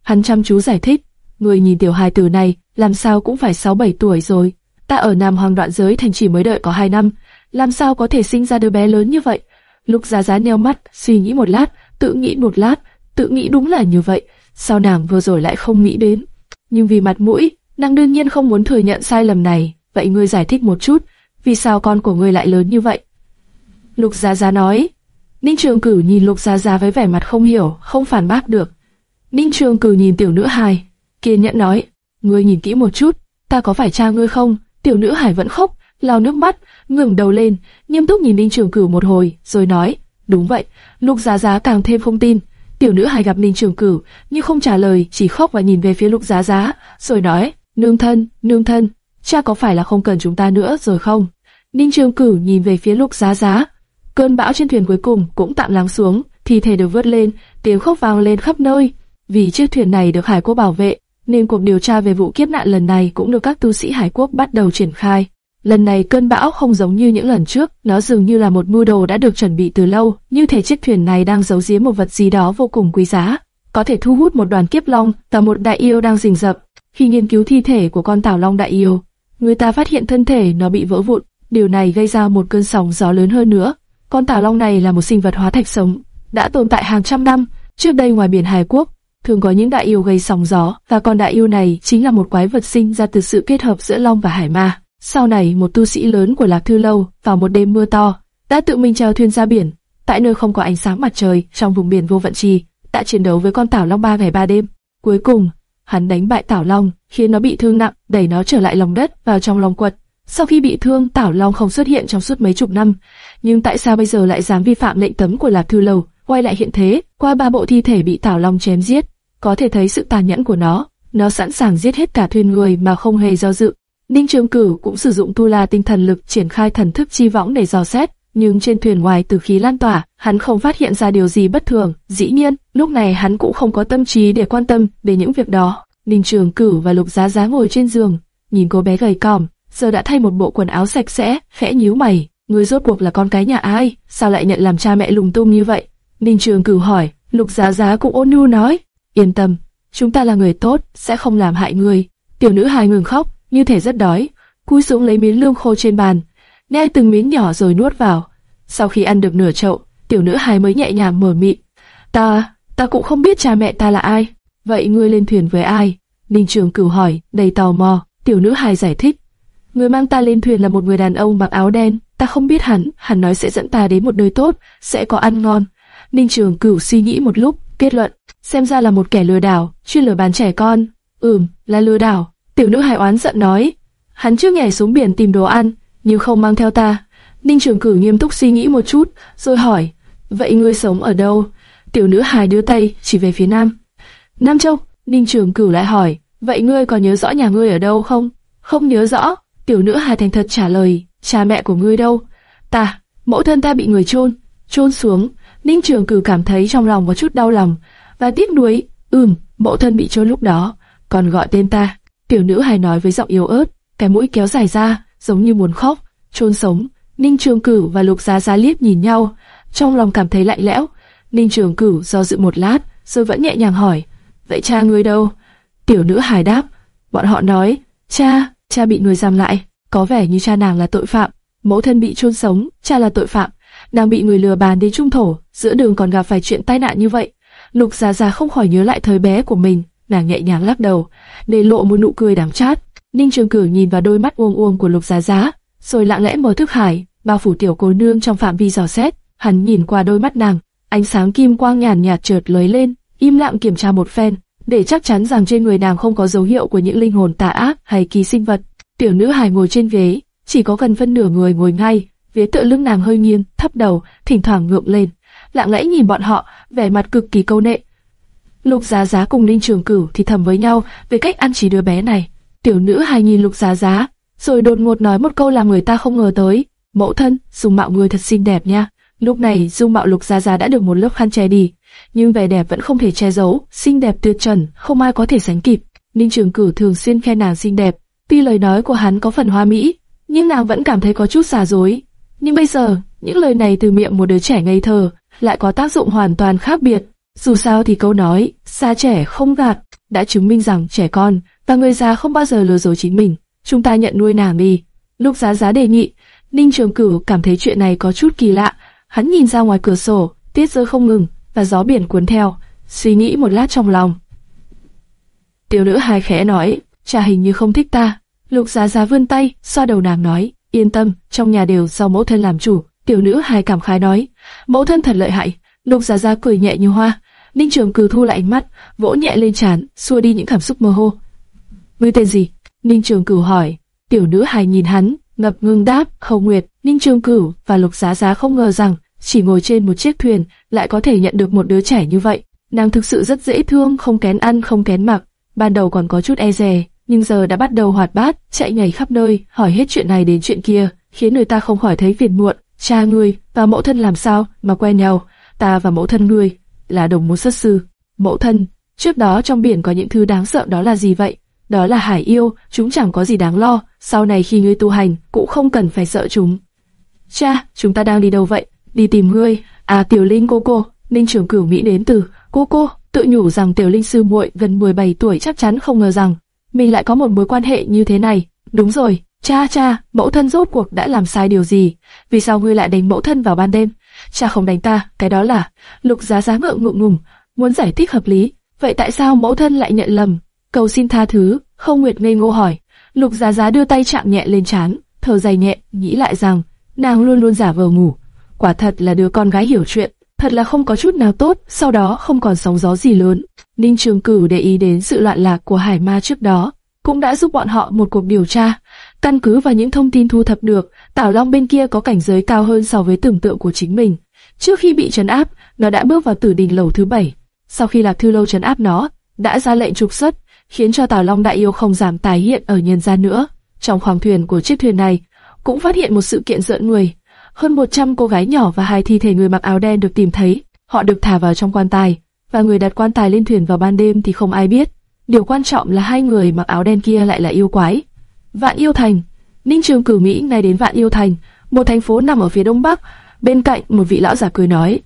Hắn chăm chú giải thích, người nhìn tiểu hài tử này, làm sao cũng phải 6-7 tuổi rồi. Ta ở Nam Hoàng đoạn giới thành chỉ mới đợi có 2 năm, làm sao có thể sinh ra đứa bé lớn như vậy? Lục Giá Giá nheo mắt, suy nghĩ một lát, tự nghĩ một lát, tự nghĩ đúng là như vậy. Sao nàng vừa rồi lại không nghĩ đến? Nhưng vì mặt mũi, nàng đương nhiên không muốn thừa nhận sai lầm này. Vậy ngươi giải thích một chút, vì sao con của ngươi lại lớn như vậy? Lục Giá Giá nói. Ninh Trường Cửu nhìn Lục Giá Giá với vẻ mặt không hiểu, không phản bác được. Ninh Trường Cửu nhìn tiểu nữ hài, kiên nhẫn nói, ngươi nhìn kỹ một chút, ta có phải cha ngươi không? Tiểu nữ hài vẫn khóc, lau nước mắt, ngẩng đầu lên, nghiêm túc nhìn Ninh Trường Cửu một hồi, rồi nói, đúng vậy. Lục Giá Giá càng thêm không tin. Tiểu nữ hài gặp Ninh Trường Cửu, nhưng không trả lời, chỉ khóc và nhìn về phía Lục Giá Giá, rồi nói, nương thân, nương thân, cha có phải là không cần chúng ta nữa rồi không? Ninh Trường Cửu nhìn về phía Lục Giá Giá. Cơn bão trên thuyền cuối cùng cũng tạm lắng xuống, thi thể được vớt lên, tiếng khóc vang lên khắp nơi. Vì chiếc thuyền này được Hải Quốc bảo vệ, nên cuộc điều tra về vụ kiếp nạn lần này cũng được các tu sĩ Hải Quốc bắt đầu triển khai. Lần này cơn bão không giống như những lần trước, nó dường như là một mưu đồ đã được chuẩn bị từ lâu, như thể chiếc thuyền này đang giấu giếm một vật gì đó vô cùng quý giá, có thể thu hút một đoàn kiếp long và một đại yêu đang rình rập. Khi nghiên cứu thi thể của con tảo long đại yêu, người ta phát hiện thân thể nó bị vỡ vụn, điều này gây ra một cơn sóng gió lớn hơn nữa. Con tảo long này là một sinh vật hóa thạch sống, đã tồn tại hàng trăm năm. Trước đây ngoài biển Hải Quốc, thường có những đại yêu gây sóng gió, và con đại yêu này chính là một quái vật sinh ra từ sự kết hợp giữa long và hải ma. Sau này, một tu sĩ lớn của Lạc Thư Lâu vào một đêm mưa to, đã tự mình chèo thuyền ra biển, tại nơi không có ánh sáng mặt trời, trong vùng biển vô vận trì, đã chiến đấu với con tảo long ba ngày ba đêm. Cuối cùng, hắn đánh bại tảo long, khiến nó bị thương nặng, đẩy nó trở lại lòng đất, vào trong lòng quật. Sau khi bị thương, tảo long không xuất hiện trong suốt mấy chục năm, nhưng tại sao bây giờ lại dám vi phạm lệnh cấm của Lạc Thư Lâu, quay lại hiện thế? Qua ba bộ thi thể bị tảo long chém giết, có thể thấy sự tàn nhẫn của nó. Nó sẵn sàng giết hết cả thuyền người mà không hề do dự. Ninh Trường Cửu cũng sử dụng tu la tinh thần lực triển khai thần thức chi võng để dò xét, nhưng trên thuyền ngoài từ khí lan tỏa, hắn không phát hiện ra điều gì bất thường. Dĩ nhiên, lúc này hắn cũng không có tâm trí để quan tâm về những việc đó. Ninh Trường Cửu và Lục Giá Giá ngồi trên giường, nhìn cô bé gầy còm, giờ đã thay một bộ quần áo sạch sẽ, khẽ nhíu mày. ngươi rốt cuộc là con cái nhà ai, sao lại nhận làm cha mẹ lùng tung như vậy? Ninh Trường Cửu hỏi, Lục Giá Giá cũng ôn nhu nói, yên tâm, chúng ta là người tốt, sẽ không làm hại ngươi. Tiểu nữ hài ngừng khóc, như thể rất đói, cúi xuống lấy miếng lương khô trên bàn, nhai từng miếng nhỏ rồi nuốt vào. Sau khi ăn được nửa chậu, tiểu nữ hài mới nhẹ nhàng mở miệng, ta, ta cũng không biết cha mẹ ta là ai. Vậy ngươi lên thuyền với ai? Ninh Trường Cửu hỏi, đầy tò mò. Tiểu nữ hài giải thích, người mang ta lên thuyền là một người đàn ông mặc áo đen. Ta không biết hắn, hắn nói sẽ dẫn ta đến một nơi tốt, sẽ có ăn ngon. Ninh Trường Cửu suy nghĩ một lúc, kết luận, xem ra là một kẻ lừa đảo, chuyên lừa bán trẻ con. Ừm, là lừa đảo. Tiểu nữ hài oán giận nói, hắn trước nhảy xuống biển tìm đồ ăn, nhưng không mang theo ta. Ninh Trường cử nghiêm túc suy nghĩ một chút, rồi hỏi, vậy ngươi sống ở đâu? Tiểu nữ hài đưa tay chỉ về phía nam. Nam Châu. Ninh Trường cử lại hỏi, vậy ngươi có nhớ rõ nhà ngươi ở đâu không? Không nhớ rõ. Tiểu nữ hài thành thật trả lời, cha mẹ của ngươi đâu? Ta, mẫu thân ta bị người chôn, chôn xuống. Ninh Trường Cử cảm thấy trong lòng có chút đau lòng và tiếc nuối. Ừm, mẫu thân bị trôi lúc đó, còn gọi tên ta. Tiểu nữ hài nói với giọng yếu ớt, cái mũi kéo dài ra, giống như muốn khóc. trôn sống. Ninh Trường Cửu và Lục Giá Giá liếc nhìn nhau, trong lòng cảm thấy lạnh lẽo. Ninh Trường Cửu do dự một lát, rồi vẫn nhẹ nhàng hỏi, vậy cha ngươi đâu? Tiểu nữ hài đáp, bọn họ nói, cha, cha bị người giam lại, có vẻ như cha nàng là tội phạm, mẫu thân bị chôn sống, cha là tội phạm, nàng bị người lừa bán đến trung thổ, giữa đường còn gặp phải chuyện tai nạn như vậy. Lục Giá Giá không khỏi nhớ lại thời bé của mình, nàng nhẹ nhàng lắc đầu, để lộ một nụ cười đắng chát. Ninh Trường Cửu nhìn vào đôi mắt uông uông của Lục Giá Giá, rồi lặng lẽ mở thức hải, bao phủ tiểu cô nương trong phạm vi dò xét. Hắn nhìn qua đôi mắt nàng, ánh sáng kim quang nhàn nhạt chợt lóe lên, im lặng kiểm tra một phen, để chắc chắn rằng trên người nàng không có dấu hiệu của những linh hồn tà ác hay kỳ sinh vật. Tiểu nữ hài ngồi trên ghế, chỉ có gần phân nửa người ngồi ngay, vế tựa lưng nàng hơi nghiêng, thấp đầu, thỉnh thoảng ngượng lên, lặng lẽ nhìn bọn họ, vẻ mặt cực kỳ câu nệ. Lục Giá Giá cùng Ninh Trường Cửu thì thầm với nhau về cách ăn chỉ đứa bé này. Tiểu nữ hài nhìn Lục Giá Giá, rồi đột ngột nói một câu làm người ta không ngờ tới. Mẫu thân, dung mạo người thật xinh đẹp nha. Lúc này dung mạo Lục Giá Giá đã được một lớp khăn che đi, nhưng vẻ đẹp vẫn không thể che giấu, xinh đẹp tuyệt trần, không ai có thể sánh kịp. Ninh Trường Cửu thường xuyên khen nàng xinh đẹp, tuy lời nói của hắn có phần hoa mỹ, nhưng nàng vẫn cảm thấy có chút xà dối. Nhưng bây giờ, những lời này từ miệng một đứa trẻ ngây thơ lại có tác dụng hoàn toàn khác biệt. Dù sao thì câu nói xa trẻ không gạt đã chứng minh rằng trẻ con và người già không bao giờ lừa dối chính mình. Chúng ta nhận nuôi nàng đi. Lúc giá giá đề nghị, Ninh Trường Cửu cảm thấy chuyện này có chút kỳ lạ. Hắn nhìn ra ngoài cửa sổ, tiết rơi không ngừng, và gió biển cuốn theo, suy nghĩ một lát trong lòng. Tiểu nữ hài khẽ nói, cha hình như không thích ta. Lục giá giá vươn tay, xoa đầu nàng nói, yên tâm, trong nhà đều do mẫu thân làm chủ. Tiểu nữ hài cảm khái nói, mẫu thân thật lợi hại. Lục giá giá cười nhẹ như hoa. Ninh Trường Cừ thu lại ánh mắt, vỗ nhẹ lên trán, xua đi những cảm xúc mơ hồ. Ngươi tên gì? Ninh Trường Cửu hỏi. Tiểu nữ hài nhìn hắn, ngập ngừng đáp, Khâu Nguyệt. Ninh Trường Cửu và Lục Giá Giá không ngờ rằng chỉ ngồi trên một chiếc thuyền lại có thể nhận được một đứa trẻ như vậy. Nàng thực sự rất dễ thương, không kén ăn, không kén mặc. Ban đầu còn có chút e dè, nhưng giờ đã bắt đầu hoạt bát, chạy nhảy khắp nơi, hỏi hết chuyện này đến chuyện kia, khiến người ta không khỏi thấy phiền muộn. Cha ngươi và mẫu thân làm sao mà quen nhau? Ta và mẫu thân ngươi là đồng môn xuất sư. Mẫu thân, trước đó trong biển có những thứ đáng sợ đó là gì vậy? Đó là hải yêu, chúng chẳng có gì đáng lo, sau này khi ngươi tu hành cũng không cần phải sợ chúng. Cha, chúng ta đang đi đâu vậy? Đi tìm ngươi. À Tiểu Linh cô cô, Ninh Trường Cửu Mỹ đến từ cô cô, tự nhủ rằng Tiểu Linh sư muội gần 17 tuổi chắc chắn không ngờ rằng mình lại có một mối quan hệ như thế này. Đúng rồi, cha cha, mẫu thân rốt cuộc đã làm sai điều gì? Vì sao ngươi lại đánh mẫu thân vào ban đêm? Cha không đánh ta, cái đó là Lục Giá Giá ngượng ngượng ngùng, muốn giải thích hợp lý. Vậy tại sao mẫu thân lại nhận lầm? Cầu xin tha thứ, không nguyệt ngây ngô hỏi. Lục Giá Giá đưa tay chạm nhẹ lên trán, thở dài nhẹ, nghĩ lại rằng nàng luôn luôn giả vờ ngủ. Quả thật là đứa con gái hiểu chuyện, thật là không có chút nào tốt, sau đó không còn sóng gió gì lớn. Ninh Trường Cửu để ý đến sự loạn lạc của Hải Ma trước đó, cũng đã giúp bọn họ một cuộc điều tra. Căn cứ vào những thông tin thu thập được, Tảo Long bên kia có cảnh giới cao hơn so với tưởng tượng của chính mình. Trước khi bị trấn áp, nó đã bước vào tử đình lầu thứ bảy. Sau khi Lạc Thư Lâu trấn áp nó, đã ra lệnh trục xuất, khiến cho Tào Long Đại Yêu không giảm tái hiện ở nhân gian nữa. Trong khoang thuyền của chiếc thuyền này, cũng phát hiện một sự kiện rợn người. Hơn 100 cô gái nhỏ và hai thi thể người mặc áo đen được tìm thấy. Họ được thả vào trong quan tài, và người đặt quan tài lên thuyền vào ban đêm thì không ai biết. Điều quan trọng là hai người mặc áo đen kia lại là yêu quái. Vạn Yêu Thành Ninh Trường cử Mỹ ngay đến Vạn Yêu Thành, một thành phố nằm ở phía đông bắc. Bên cạnh một vị lão giả cười nói,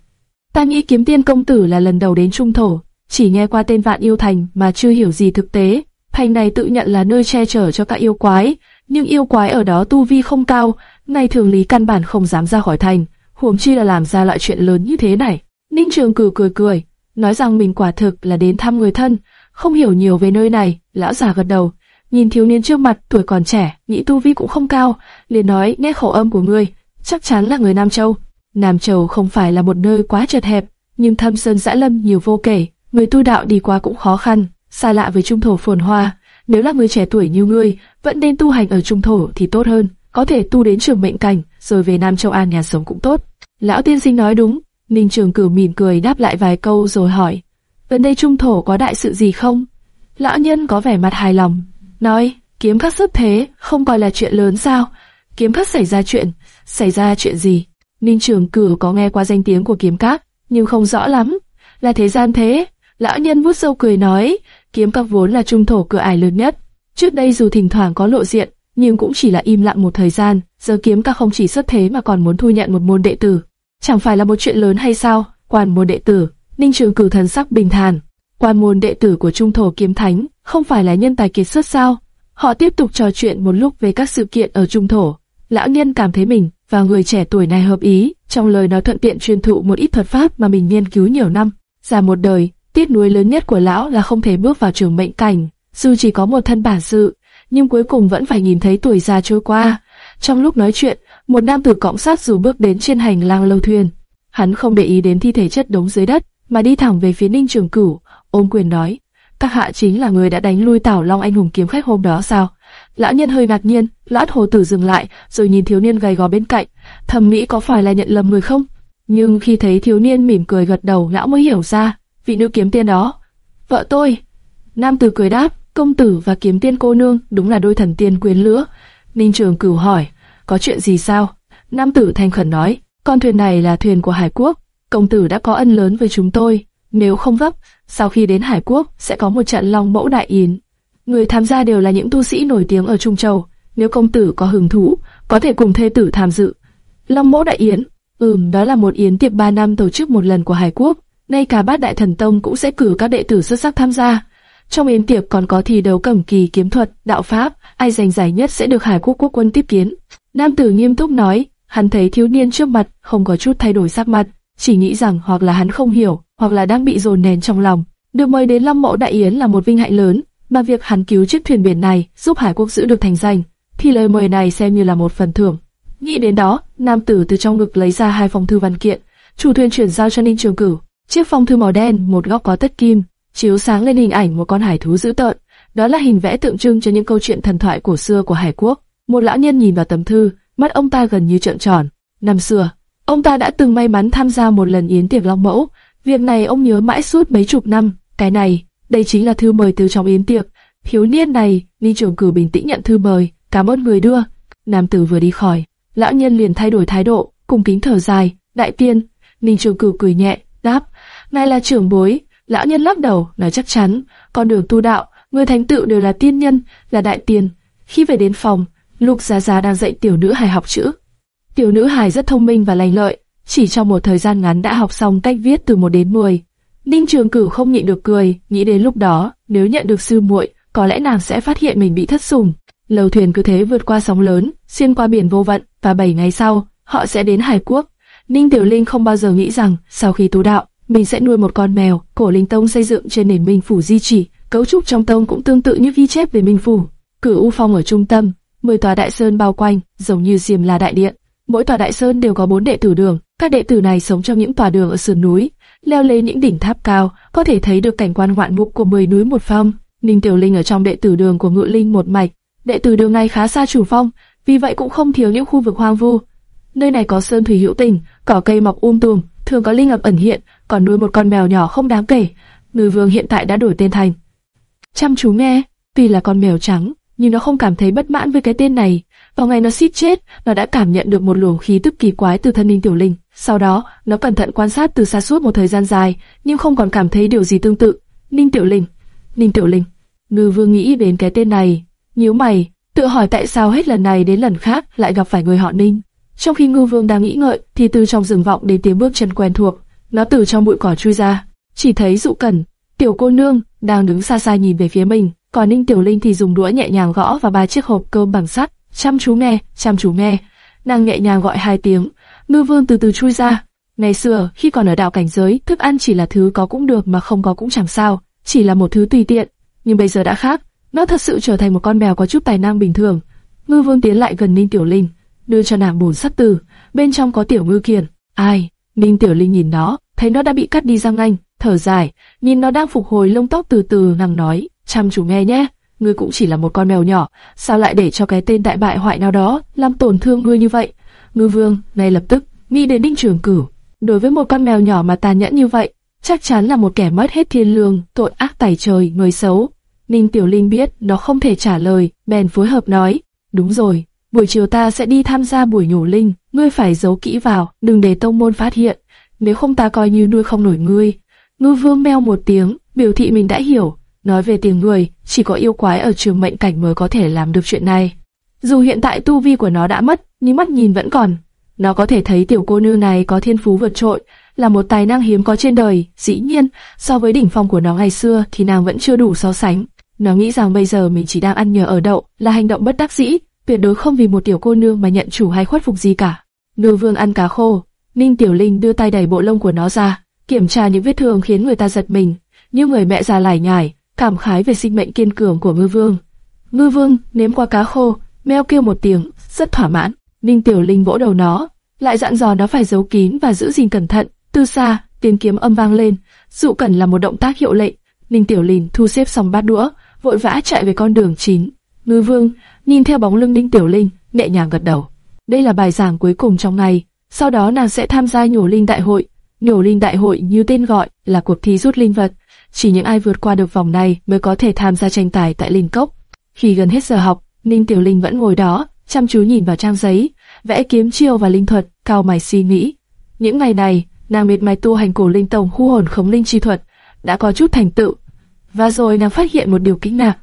ta nghĩ kiếm tiên công tử là lần đầu đến trung thổ, chỉ nghe qua tên vạn yêu thành mà chưa hiểu gì thực tế. Thành này tự nhận là nơi che chở cho các yêu quái, nhưng yêu quái ở đó tu vi không cao, ngày thường lý căn bản không dám ra khỏi thành, huống chi là làm ra loại chuyện lớn như thế này. Ninh Trường Cử cười cười, nói rằng mình quả thực là đến thăm người thân, không hiểu nhiều về nơi này. Lão già gật đầu, nhìn thiếu niên trước mặt tuổi còn trẻ, nghĩ tu vi cũng không cao, liền nói nghe khẩu âm của ngươi, chắc chắn là người Nam Châu. Nam Châu không phải là một nơi quá chật hẹp, nhưng thâm sơn dã lâm nhiều vô kể, người tu đạo đi qua cũng khó khăn, xa lạ với trung thổ phồn hoa. Nếu là người trẻ tuổi như ngươi, vẫn nên tu hành ở trung thổ thì tốt hơn, có thể tu đến trường mệnh cảnh, rồi về Nam Châu An nhà sống cũng tốt. Lão tiên sinh nói đúng, Ninh Trường Cửu mỉm cười đáp lại vài câu rồi hỏi, gần đây trung thổ có đại sự gì không? Lão nhân có vẻ mặt hài lòng, nói, kiếm khắc xuất thế, không coi là chuyện lớn sao? Kiếm khắc xảy ra chuyện, xảy ra chuyện gì? Ninh Trường Cửu có nghe qua danh tiếng của kiếm các, nhưng không rõ lắm, là thế gian thế. Lão nhân vuốt râu cười nói, kiếm các vốn là trung thổ cửa ải lớn nhất. Trước đây dù thỉnh thoảng có lộ diện, nhưng cũng chỉ là im lặng một thời gian, giờ kiếm ca không chỉ xuất thế mà còn muốn thu nhận một môn đệ tử. Chẳng phải là một chuyện lớn hay sao? Quan môn đệ tử, Ninh Trường Cửu thần sắc bình thản. Quan môn đệ tử của Trung Thổ Kiếm Thánh không phải là nhân tài kiệt xuất sao? Họ tiếp tục trò chuyện một lúc về các sự kiện ở Trung Thổ. Lão niên cảm thấy mình và người trẻ tuổi này hợp ý, trong lời nói thuận tiện truyền thụ một ít thuật pháp mà mình nghiên cứu nhiều năm. Già một đời, tiếc nuối lớn nhất của lão là không thể bước vào trường mệnh cảnh, dù chỉ có một thân bản sự, nhưng cuối cùng vẫn phải nhìn thấy tuổi già trôi qua. Trong lúc nói chuyện, một nam tử cõng sát dù bước đến trên hành lang lâu thuyền. Hắn không để ý đến thi thể chất đống dưới đất, mà đi thẳng về phía Ninh Trường Cửu, ôm quyền nói: "Các hạ chính là người đã đánh lui Tảo Long anh hùng kiếm khách hôm đó sao?" Lão nhân hơi ngạc nhiên, lão hồ tử dừng lại, rồi nhìn thiếu niên gầy gò bên cạnh, thầm nghĩ có phải là nhận lầm người không? Nhưng khi thấy thiếu niên mỉm cười gật đầu, lão mới hiểu ra, vị nữ kiếm tiên đó, vợ tôi. Nam tử cười đáp, công tử và kiếm tiên cô nương đúng là đôi thần tiên quyến lứa. Ninh Trường Cửu hỏi, có chuyện gì sao? Nam tử thanh khẩn nói, con thuyền này là thuyền của Hải Quốc, công tử đã có ân lớn với chúng tôi. Nếu không vấp, sau khi đến Hải Quốc sẽ có một trận long mẫu đại yến. Người tham gia đều là những tu sĩ nổi tiếng ở Trung Châu. Nếu công tử có hứng thú, có thể cùng thê tử tham dự. Long mẫu đại yến, ừm, đó là một yến tiệc ba năm tổ chức một lần của Hải Quốc. Nay cả bát đại thần tông cũng sẽ cử các đệ tử xuất sắc tham gia. Trong yến tiệc còn có thi đấu cẩm kỳ kiếm thuật, đạo pháp, ai giành giải nhất sẽ được Hải Quốc quốc quân tiếp kiến. Nam tử nghiêm túc nói, hắn thấy thiếu niên trước mặt không có chút thay đổi sắc mặt, chỉ nghĩ rằng hoặc là hắn không hiểu, hoặc là đang bị dồn nén trong lòng. Được mời đến Long Mộ Đại Yến là một vinh hạnh lớn, mà việc hắn cứu chiếc thuyền biển này giúp Hải Quốc giữ được thành danh, thì lời mời này xem như là một phần thưởng. Nghĩ đến đó, nam tử từ trong ngực lấy ra hai phong thư văn kiện, chủ thuyền chuyển giao cho Ninh Trường Cửu. Chiếc phong thư màu đen, một góc có tất kim, chiếu sáng lên hình ảnh một con hải thú dữ tợn. Đó là hình vẽ tượng trưng cho những câu chuyện thần thoại cổ xưa của Hải Quốc. Một lão nhân nhìn vào tấm thư, mắt ông ta gần như trợn tròn. Năm xưa, ông ta đã từng may mắn tham gia một lần yến tiệc long mẫu. Việc này ông nhớ mãi suốt mấy chục năm. Cái này, đây chính là thư mời từ trong yến tiệc. Thiếu niên này, ni trưởng Cử bình tĩnh nhận thư mời, cảm ơn người đưa. Nam tử vừa đi khỏi, lão nhân liền thay đổi thái độ, cùng kính thở dài. Đại tiên, Ninh Trường Cử cười nhẹ, đáp, ngài là trưởng bối. Lão nhân lắc đầu, nói chắc chắn, con đường tu đạo, người thành tựu đều là tiên nhân, là đại tiên. Khi về đến phòng, Lục Giá Giá đang dạy tiểu nữ hài học chữ. Tiểu nữ hài rất thông minh và lành lợi, chỉ trong một thời gian ngắn đã học xong cách viết từ 1 đến 10. Ninh Trường Cửu không nhịn được cười, nghĩ đến lúc đó, nếu nhận được sư muội, có lẽ nàng sẽ phát hiện mình bị thất sủng. Lầu thuyền cứ thế vượt qua sóng lớn, xuyên qua biển vô vận, và 7 ngày sau, họ sẽ đến Hải Quốc. Ninh Tiểu Linh không bao giờ nghĩ rằng, sau khi tu đạo, mình sẽ nuôi một con mèo. Cổ Linh Tông xây dựng trên nền Minh phủ di chỉ, cấu trúc trong tông cũng tương tự như ghi chép về Minh phủ. Cửu U Phong ở trung tâm, mười tòa đại sơn bao quanh, giống như diềm là đại điện. Mỗi tòa đại sơn đều có bốn đệ tử đường, các đệ tử này sống trong những tòa đường ở sườn núi, leo lên những đỉnh tháp cao, có thể thấy được cảnh quan ngoạn mục của mười núi một phong. Ninh Tiểu Linh ở trong đệ tử đường của Ngự Linh một mạch, đệ tử đường này khá xa chủ phong, vì vậy cũng không thiếu những khu vực hoang vu. Nơi này có sơn thủy hữu tình, cỏ cây mọc um tùm, thường có linh ngập ẩn hiện, còn nuôi một con mèo nhỏ không đáng kể. Ngư Vương hiện tại đã đổi tên thành. Chăm chú nghe, tuy là con mèo trắng, nhưng nó không cảm thấy bất mãn với cái tên này. Vào ngày nó suýt chết, nó đã cảm nhận được một luồng khí tức kỳ quái từ thân Ninh Tiểu Linh. Sau đó, nó cẩn thận quan sát từ xa suốt một thời gian dài, nhưng không còn cảm thấy điều gì tương tự. Ninh Tiểu Linh, Ninh Tiểu Linh. Ngư Vương nghĩ đến cái tên này, nhíu mày, tự hỏi tại sao hết lần này đến lần khác lại gặp phải người họ Ninh. Trong khi Ngư Vương đang nghĩ ngợi, thì từ trong rừng vọng đến tiếng bước chân quen thuộc, nó từ trong bụi cỏ chui ra, chỉ thấy Dụ Cẩn, tiểu cô nương đang đứng xa xa nhìn về phía mình, còn Ninh Tiểu Linh thì dùng đũa nhẹ nhàng gõ vào ba chiếc hộp cơm bằng sắt, chăm chú nghe, chăm chú nghe. Nàng nhẹ nhàng gọi hai tiếng, Ngư Vương từ từ chui ra. Ngày xưa, khi còn ở đạo cảnh giới, thức ăn chỉ là thứ có cũng được mà không có cũng chẳng sao, chỉ là một thứ tùy tiện. Nhưng bây giờ đã khác, nó thật sự trở thành một con mèo có chút tài năng bình thường. Ngư Vương tiến lại gần Ninh Tiểu Linh, đưa cho nàng bồn sắt từ, bên trong có tiểu ngư kiền. Ai? Ninh Tiểu Linh nhìn nó, thấy nó đã bị cắt đi răng nanh, thở dài, nhìn nó đang phục hồi lông tóc từ từ, nàng nói, chăm chú nghe nhé, ngươi cũng chỉ là một con mèo nhỏ, sao lại để cho cái tên đại bại hoại nào đó làm tổn thương ngươi như vậy? Ngư Vương ngay lập tức nghĩ đến Ninh Trường Cửu, đối với một con mèo nhỏ mà tàn nhẫn như vậy, chắc chắn là một kẻ mất hết thiên lương, tội ác tày trời, người xấu. Ninh Tiểu Linh biết nó không thể trả lời, bèn phối hợp nói, đúng rồi, buổi chiều ta sẽ đi tham gia buổi nhổ linh, ngươi phải giấu kỹ vào, đừng để tông môn phát hiện, nếu không ta coi như nuôi không nổi ngươi. Ngư vương meo một tiếng, biểu thị mình đã hiểu, nói về tiếng người, chỉ có yêu quái ở trường mệnh cảnh mới có thể làm được chuyện này. Dù hiện tại tu vi của nó đã mất, nhưng mắt nhìn vẫn còn. Nó có thể thấy tiểu cô nương này có thiên phú vượt trội, là một tài năng hiếm có trên đời. Dĩ nhiên, so với đỉnh phong của nó ngày xưa thì nàng vẫn chưa đủ so sánh. Nó nghĩ rằng bây giờ mình chỉ đang ăn nhờ ở đậu, là hành động bất đắc dĩ, tuyệt đối không vì một tiểu cô nương mà nhận chủ hay khuất phục gì cả. Nư vương ăn cá khô, Ninh Tiểu Linh đưa tay đẩy bộ lông của nó ra, kiểm tra những vết thương khiến người ta giật mình, như người mẹ già lải nhải, cảm khái về sinh mệnh kiên cường của Ngư Vương. Ngư Vương nếm qua cá khô, meo kêu một tiếng, rất thỏa mãn. Ninh Tiểu Linh vỗ đầu nó, lại dặn dò nó phải giấu kín và giữ gìn cẩn thận. Từ xa, tiếng kiếm âm vang lên, dụ cẩn là một động tác hiệu lệnh. Ninh Tiểu Linh thu xếp xong bát đũa, vội vã chạy về con đường chín. Ngư Vương nhìn theo bóng lưng Ninh Tiểu Linh, nhẹ nhàng gật đầu. Đây là bài giảng cuối cùng trong ngày, sau đó nàng sẽ tham gia nhổ linh đại hội. Nhổ linh đại hội như tên gọi là cuộc thi rút linh vật, chỉ những ai vượt qua được vòng này mới có thể tham gia tranh tài tại linh cốc. Khi gần hết giờ học, Ninh Tiểu Linh vẫn ngồi đó, chăm chú nhìn vào trang giấy, vẽ kiếm chiêu và linh thuật, cao mày suy nghĩ. Những ngày này, nàng miệt mài tu hành cổ linh tông khu hồn khống linh chi thuật, đã có chút thành tựu. Và rồi nàng phát hiện một điều kinh ngạc.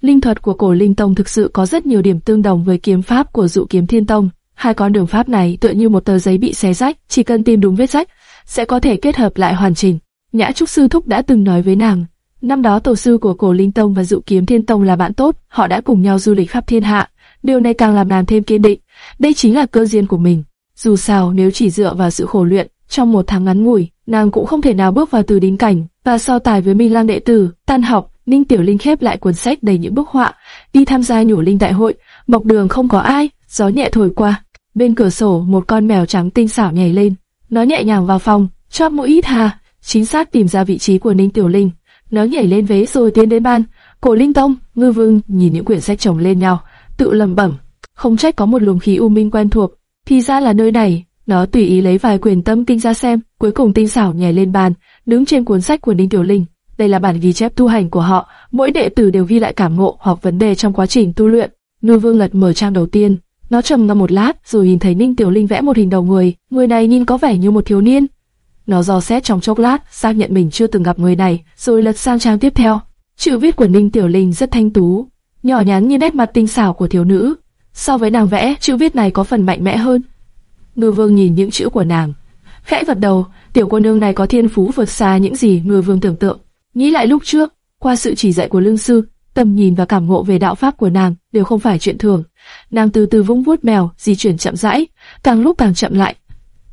Linh thuật của cổ linh tông thực sự có rất nhiều điểm tương đồng với kiếm pháp của dụ kiếm thiên tông. Hai con đường pháp này tựa như một tờ giấy bị xé rách, chỉ cần tìm đúng vết rách, sẽ có thể kết hợp lại hoàn chỉnh. Nhã Trúc Sư Thúc đã từng nói với nàng, năm đó tổ sư của cổ linh tông và dụ kiếm thiên tông là bạn tốt, họ đã cùng nhau du lịch khắp thiên hạ. Điều này càng làm nàng thêm kiên định, đây chính là cơ duyên của mình. Dù sao, nếu chỉ dựa vào sự khổ luyện, trong một tháng ngắn ngủi, nàng cũng không thể nào bước vào từ đính cảnh và so tài với Minh Lang đệ tử. Tan học, Ninh Tiểu Linh khép lại cuốn sách đầy những bức họa, đi tham gia nhổ linh đại hội. mọc đường không có ai, gió nhẹ thổi qua, Bên cửa sổ một con mèo trắng tinh xảo nhảy lên, nó nhẹ nhàng vào phòng, chóp mũi ít hà, chính xác tìm ra vị trí của Ninh Tiểu Linh. Nó nhảy lên vế rồi tiến đến ban. Cổ Linh Tông, Ngư Vương nhìn những quyển sách chồng lên nhau, tự lẩm bẩm, không trách có một luồng khí u minh quen thuộc, thì ra là nơi này. Nó tùy ý lấy vài quyển tâm kinh ra xem, cuối cùng tinh xảo nhảy lên bàn, đứng trên cuốn sách của Ninh Tiểu Linh. Đây là bản ghi chép tu hành của họ, mỗi đệ tử đều ghi lại cảm ngộ hoặc vấn đề trong quá trình tu luyện. Ngư Vương lật mở trang đầu tiên, nó trầm ngâm một lát, rồi nhìn thấy Ninh Tiểu Linh vẽ một hình đầu người, người này nhìn có vẻ như một thiếu niên. Nó dò xét trong chốc lát, xác nhận mình chưa từng gặp người này, rồi lật sang trang tiếp theo. Chữ viết của Ninh Tiểu Linh rất thanh tú, nhỏ nhắn như nét mặt tinh xảo của thiếu nữ. So với nàng vẽ, chữ viết này có phần mạnh mẽ hơn. Ngư Vương nhìn những chữ của nàng, khẽ gật đầu, tiểu cô nương này có thiên phú vượt xa những gì Ngư Vương tưởng tượng. Nghĩ lại lúc trước, qua sự chỉ dạy của lương sư, tầm nhìn và cảm ngộ về đạo pháp của nàng đều không phải chuyện thường. Nàng từ từ vung vuốt mèo, di chuyển chậm rãi, càng lúc càng chậm lại,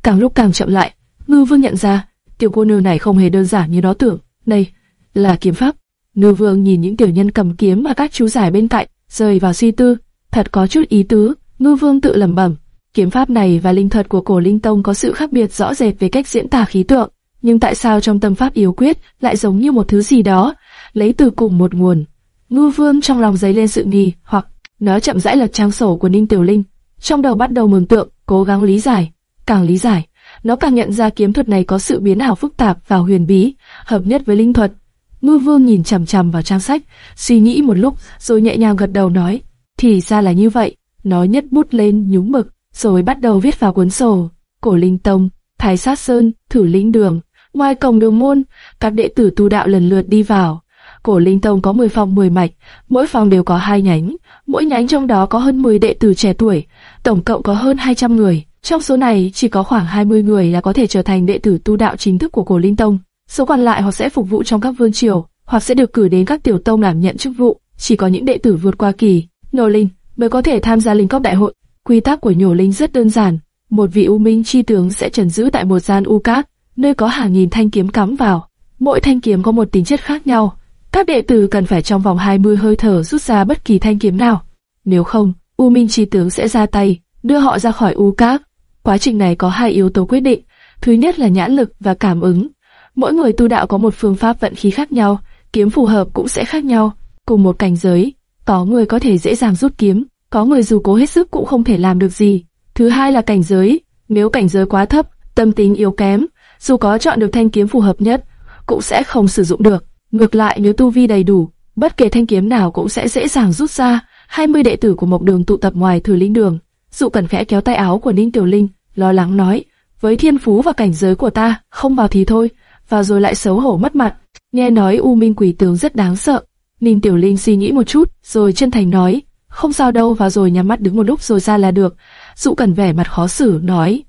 càng lúc càng chậm lại. Ngư Vương nhận ra, tiểu cô nương này không hề đơn giản như nó tưởng. Đây là kiếm pháp. Ngư Vương nhìn những tiểu nhân cầm kiếm và các chú giải bên cạnh, rơi vào suy tư, thật có chút ý tứ. Ngư Vương tự lẩm bẩm, kiếm pháp này và linh thuật của cổ linh tông có sự khác biệt rõ rệt về cách diễn tả khí tượng, nhưng tại sao trong tâm pháp yếu quyết lại giống như một thứ gì đó, lấy từ cùng một nguồn? Ngư Vương trong lòng dấy lên sự nghi hoặc nó chậm rãi lật trang sổ của Ninh Tiểu Linh, trong đầu bắt đầu mường tượng, cố gắng lý giải. Càng lý giải, nó càng nhận ra kiếm thuật này có sự biến ảo phức tạp và huyền bí, hợp nhất với linh thuật. Ngư Vương nhìn chằm chằm vào trang sách, suy nghĩ một lúc, rồi nhẹ nhàng gật đầu nói, thì ra là như vậy. Nó nhất bút lên nhúng mực, rồi bắt đầu viết vào cuốn sổ. Cổ Linh Tông, Thái Sát Sơn, Thử Linh Đường. Ngoài cổng đường môn, các đệ tử tu đạo lần lượt đi vào. Cổ Linh Tông có 10 phòng 10 mạch, mỗi phòng đều có hai nhánh, mỗi nhánh trong đó có hơn 10 đệ tử trẻ tuổi, tổng cộng có hơn 200 người. Trong số này chỉ có khoảng 20 người là có thể trở thành đệ tử tu đạo chính thức của Cổ Linh Tông. Số còn lại họ sẽ phục vụ trong các vương triều, hoặc sẽ được cử đến các tiểu tông đảm nhận chức vụ. Chỉ có những đệ tử vượt qua kỳ, nô linh mới có thể tham gia linh cốc đại hội. Quy tắc của nhổ linh rất đơn giản, một vị u minh chi tướng sẽ trần giữ tại một gian u cát, nơi có hàng nghìn thanh kiếm cắm vào. Mỗi thanh kiếm có một tính chất khác nhau. Các đệ tử cần phải trong vòng 20 hơi thở rút ra bất kỳ thanh kiếm nào. Nếu không, u minh chi tướng sẽ ra tay, đưa họ ra khỏi u Các. Quá trình này có hai yếu tố quyết định. Thứ nhất là nhãn lực và cảm ứng. Mỗi người tu đạo có một phương pháp vận khí khác nhau, kiếm phù hợp cũng sẽ khác nhau. Cùng một cảnh giới, có người có thể dễ dàng rút kiếm, có người dù cố hết sức cũng không thể làm được gì. Thứ hai là cảnh giới, nếu cảnh giới quá thấp, tâm tính yếu kém, dù có chọn được thanh kiếm phù hợp nhất, cũng sẽ không sử dụng được. Ngược lại nếu tu vi đầy đủ, bất kể thanh kiếm nào cũng sẽ dễ dàng rút ra. 20 đệ tử của Mộc Đường tụ tập ngoài thử Linh Đường, dụ cần khẽ kéo tay áo của Ninh Tiểu Linh, lo lắng nói: với thiên phú và cảnh giới của ta, không vào thì thôi, vào rồi lại xấu hổ mất mặt. Nghe nói U Minh Quỷ Tướng rất đáng sợ. Ninh Tiểu Linh suy nghĩ một chút, rồi chân thành nói, không sao đâu, vào rồi nhắm mắt đứng một lúc rồi ra là được. Dụ Cẩn vẻ mặt khó xử nói,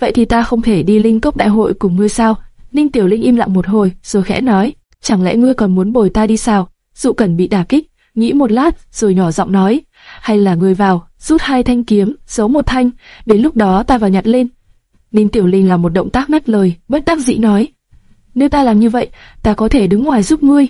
vậy thì ta không thể đi linh cốc đại hội cùng ngươi sao? Ninh Tiểu Linh im lặng một hồi, rồi khẽ nói, chẳng lẽ ngươi còn muốn bồi ta đi sao? Dụ Cẩn bị đả kích, nghĩ một lát, rồi nhỏ giọng nói, hay là ngươi vào, rút hai thanh kiếm, giấu một thanh, đến lúc đó ta vào nhặt lên. Ninh Tiểu Linh làm một động tác ngắt lời, bất đắc dĩ nói, nếu ta làm như vậy, ta có thể đứng ngoài giúp ngươi.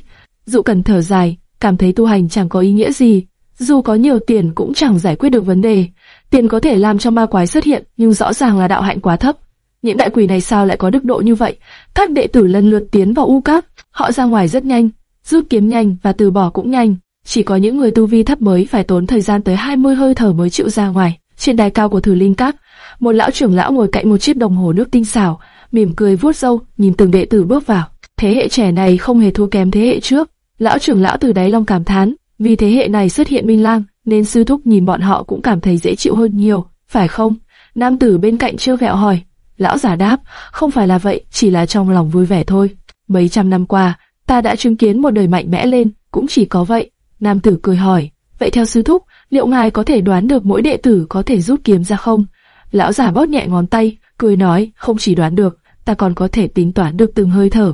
Dụ Cẩn thở dài, cảm thấy tu hành chẳng có ý nghĩa gì, dù có nhiều tiền cũng chẳng giải quyết được vấn đề. Tiền có thể làm cho ma quái xuất hiện, nhưng rõ ràng là đạo hạnh quá thấp. Những đại quỷ này sao lại có đức độ như vậy? Các đệ tử lần lượt tiến vào u cát, họ ra ngoài rất nhanh, rút kiếm nhanh và từ bỏ cũng nhanh. Chỉ có những người tu vi thấp mới phải tốn thời gian tới 20 hơi thở mới chịu ra ngoài. Trên đài cao của thử linh các, một lão trưởng lão ngồi cạnh một chiếc đồng hồ nước tinh xảo, mỉm cười vuốt râu, nhìn từng đệ tử bước vào. Thế hệ trẻ này không hề thua kém thế hệ trước. Lão trưởng lão từ đáy lòng cảm thán, vì thế hệ này xuất hiện minh lang, nên sư thúc nhìn bọn họ cũng cảm thấy dễ chịu hơn nhiều, phải không? Nam tử bên cạnh trêu vẹo hỏi. Lão giả đáp, không phải là vậy, chỉ là trong lòng vui vẻ thôi. Mấy trăm năm qua, ta đã chứng kiến một đời mạnh mẽ lên, cũng chỉ có vậy. Nam tử cười hỏi, vậy theo sư thúc, liệu ngài có thể đoán được mỗi đệ tử có thể rút kiếm ra không? Lão giả bóp nhẹ ngón tay, cười nói, không chỉ đoán được, ta còn có thể tính toán được từng hơi thở.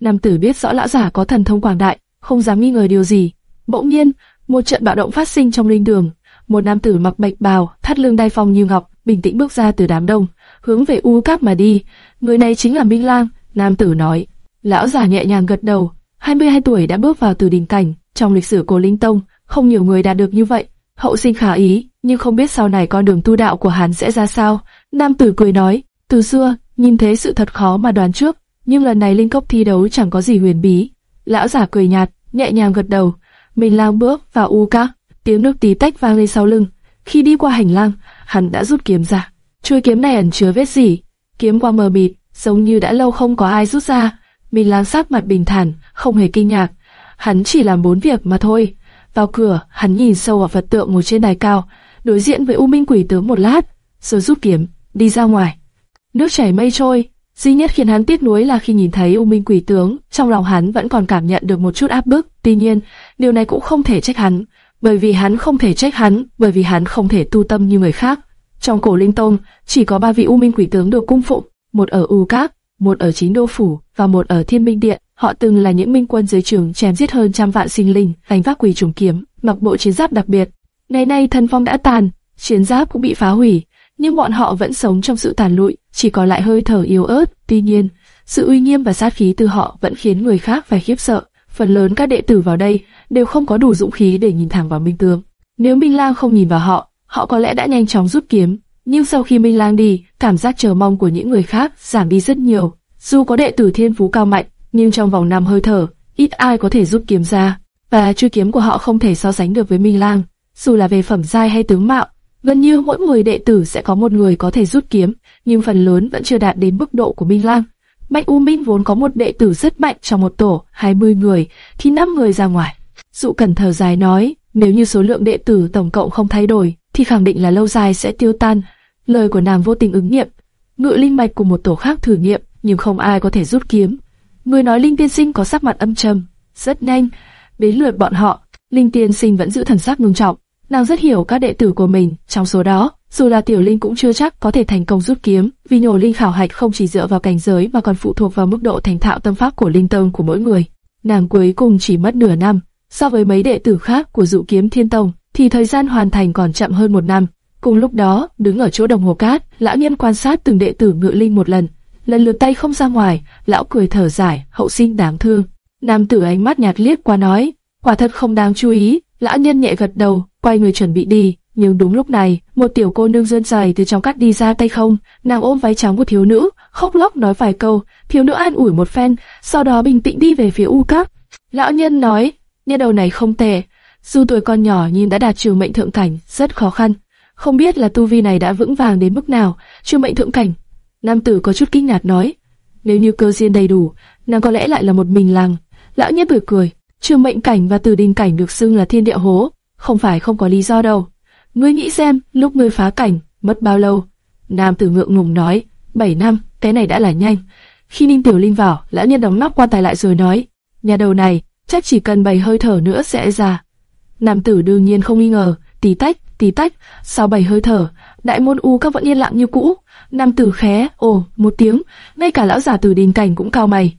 Nam tử biết rõ lão giả có thần thông quảng đại, không dám nghi ngờ điều gì. Bỗng nhiên, một trận bạo động phát sinh trong linh đường. Một nam tử mặc bạch bào, thắt lưng đai phong như ngọc, bình tĩnh bước ra từ đám đông, hướng về u cát mà đi. Người này chính là Minh Lang, nam tử nói. Lão giả nhẹ nhàng gật đầu, 22 tuổi đã bước vào từ đỉnh cảnh, trong lịch sử của Linh Tông, không nhiều người đạt được như vậy. Hậu sinh khả ý, nhưng không biết sau này con đường tu đạo của hắn sẽ ra sao. Nam tử cười nói, từ xưa, nhìn thế sự thật khó mà đoán trước, nhưng lần này linh cốc thi đấu chẳng có gì huyền bí. Lão giả cười nhạt, nhẹ nhàng gật đầu, mình lao bước vào u ca, tiếng nước tí tách vang lên sau lưng. Khi đi qua hành lang, hắn đã rút kiếm ra. Chuôi kiếm này ẩn chứa vết gì? Kiếm qua mờ mịt, giống như đã lâu không có ai rút ra. Mình lang sắc mặt bình thản, không hề kinh ngạc. Hắn chỉ làm bốn việc mà thôi. Vào cửa, hắn nhìn sâu vào vật tượng ngồi trên đài cao, đối diện với U Minh Quỷ tướng một lát, rồi rút kiếm, đi ra ngoài. Nước chảy mây trôi, duy nhất khiến hắn tiếc nuối là khi nhìn thấy U Minh Quỷ tướng, trong lòng hắn vẫn còn cảm nhận được một chút áp bức. Tuy nhiên, điều này cũng không thể trách hắn, bởi vì hắn không thể trách hắn, bởi vì hắn không thể tu tâm như người khác. Trong cổ linh tông, chỉ có ba vị U Minh Quỷ tướng được cung phụng, một ở U Các, một ở Chính Đô phủ và một ở Thiên Minh Điện. Họ từng là những minh quân dưới trường chém giết hơn trăm vạn sinh linh, hành vác quỷ trùng kiếm, mặc bộ chiến giáp đặc biệt. Ngày nay thần phong đã tàn, chiến giáp cũng bị phá hủy, nhưng bọn họ vẫn sống trong sự tàn lụi, chỉ còn lại hơi thở yếu ớt. Tuy nhiên, sự uy nghiêm và sát khí từ họ vẫn khiến người khác phải khiếp sợ. Phần lớn các đệ tử vào đây đều không có đủ dũng khí để nhìn thẳng vào Minh Tướng. Nếu Minh Lang không nhìn vào họ, họ có lẽ đã nhanh chóng rút kiếm. Nhưng sau khi Minh Lang đi, cảm giác chờ mong của những người khác giảm đi rất nhiều. Dù có đệ tử thiên phú cao mạnh, nhưng trong vòng năm hơi thở, ít ai có thể rút kiếm ra, và chui kiếm của họ không thể so sánh được với Minh Lang. Dù là về phẩm giai hay tướng mạo, gần như mỗi 10 đệ tử sẽ có một người có thể rút kiếm, nhưng phần lớn vẫn chưa đạt đến mức độ của Minh Lang. Bạch U Minh vốn có một đệ tử rất mạnh trong một tổ, 20 người, thì 5 người ra ngoài. Dụ Cẩn thở dài nói, nếu như số lượng đệ tử tổng cộng không thay đổi, thì khẳng định là lâu dài sẽ tiêu tan. Lời của nàng vô tình ứng nghiệm. Ngự linh mạch của một tổ khác thử nghiệm, nhưng không ai có thể rút kiếm. Người nói Linh Tiên Sinh có sắc mặt âm trầm. Rất nhanh, đến lượt bọn họ, Linh Tiên Sinh vẫn giữ thần sắc ngưng trọng. Nàng rất hiểu các đệ tử của mình, trong số đó, dù là Tiểu Linh cũng chưa chắc có thể thành công rút kiếm, vì nhổ linh khảo hạch không chỉ dựa vào cảnh giới mà còn phụ thuộc vào mức độ thành thạo tâm pháp của linh tông của mỗi người. Nàng cuối cùng chỉ mất nửa năm, so với mấy đệ tử khác của dụ kiếm thiên tông, thì thời gian hoàn thành còn chậm hơn một năm. Cùng lúc đó, đứng ở chỗ đồng hồ cát, lão nhân quan sát từng đệ tử ngự linh một lần, lần lượt tay không ra ngoài, lão cười thở dài, hậu sinh đáng thương. Nam tử ánh mắt nhạt liếc qua nói, quả thật không đáng chú ý. Lão nhân nhẹ gật đầu, quay người chuẩn bị đi. Nhưng đúng lúc này, một tiểu cô nương dơn dài từ trong cát đi ra tay không, nàng ôm váy trắng của thiếu nữ, khóc lóc nói vài câu, thiếu nữ an ủi một phen, sau đó bình tĩnh đi về phía u cát. Lão nhân nói, nha đầu này không tệ, dù tuổi con nhỏ nhưng đã đạt trừ mệnh thượng cảnh, rất khó khăn. Không biết là tu vi này đã vững vàng đến mức nào, trừ mệnh thượng cảnh. Nam tử có chút kinh ngạc nói, nếu như cơ duyên đầy đủ, nàng có lẽ lại là một mình làng. Lão nhân cười cười, Trường mệnh cảnh và từ đình cảnh được xưng là thiên địa hố, không phải không có lý do đâu. Ngươi nghĩ xem, lúc ngươi phá cảnh, mất bao lâu? Nam tử ngượng ngùng nói, 7 năm, cái này đã là nhanh. Khi Ninh Tiểu Linh vào, lão nhân đóng nắp quan tài lại rồi nói, nhà đầu này, chắc chỉ cần bảy hơi thở nữa sẽ ra. Nam tử đương nhiên không nghi ngờ, tí tách, tí tách, sau bảy hơi thở, đại môn u các vẫn yên lặng như cũ. Nam tử khé, ồ, một tiếng, ngay cả lão giả tử đình cảnh cũng cao mày.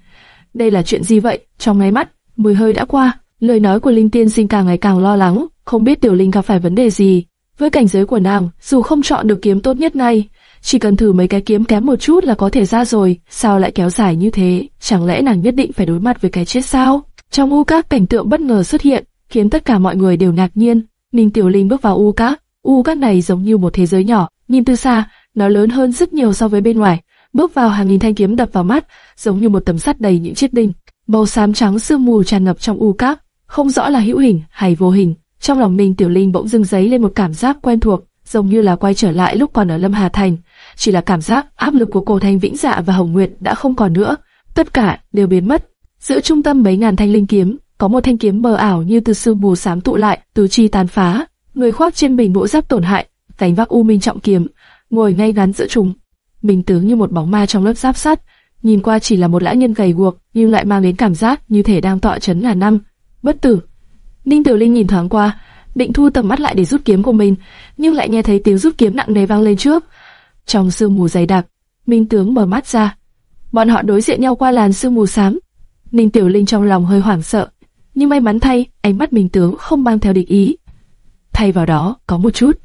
Đây là chuyện gì vậy? Trong ngay mắt, mười hơi đã qua, lời nói của Linh Tiên Sinh càng ngày càng lo lắng, không biết Tiểu Linh gặp phải vấn đề gì. Với cảnh giới của nàng, dù không chọn được kiếm tốt nhất này, chỉ cần thử mấy cái kiếm kém một chút là có thể ra rồi, sao lại kéo dài như thế? Chẳng lẽ nàng nhất định phải đối mặt với cái chết sao? Trong u các cảnh tượng bất ngờ xuất hiện, khiến tất cả mọi người đều ngạc nhiên. Ninh Tiểu Linh bước vào u các, u các này giống như một thế giới nhỏ, nhìn từ xa, nó lớn hơn rất nhiều so với bên ngoài. Bước vào hàng nghìn thanh kiếm đập vào mắt, giống như một tấm sắt đầy những chiếc đinh. Màu xám trắng sương mù tràn ngập trong u cát, không rõ là hữu hình hay vô hình. Trong lòng Minh Tiểu Linh bỗng dưng dấy lên một cảm giác quen thuộc, giống như là quay trở lại lúc còn ở Lâm Hà Thành. Chỉ là cảm giác áp lực của cổ Thanh Vĩnh Dạ và Hồng Nguyệt đã không còn nữa, tất cả đều biến mất. Giữa trung tâm mấy ngàn thanh linh kiếm, có một thanh kiếm mờ ảo như từ sương mù xám tụ lại, tứ chi tàn phá. Người khoác trên mình bộ giáp tổn hại, gánh vác u minh trọng kiếm, ngồi ngay ngắn giữa chúng. Mình tướng như một bóng ma trong lớp giáp sắt, nhìn qua chỉ là một lão nhân gầy guộc, nhưng lại mang đến cảm giác như thể đang tọa chấn ngàn năm. Bất tử. Ninh Tiểu Linh nhìn thoáng qua, định thu tầm mắt lại để rút kiếm của mình, nhưng lại nghe thấy tiếng rút kiếm nặng nề vang lên trước. Trong sương mù dày đặc, Minh tướng mở mắt ra. Bọn họ đối diện nhau qua làn sương mù xám. Ninh Tiểu Linh trong lòng hơi hoảng sợ, nhưng may mắn thay, ánh mắt Minh tướng không mang theo địch ý. Thay vào đó, có một chút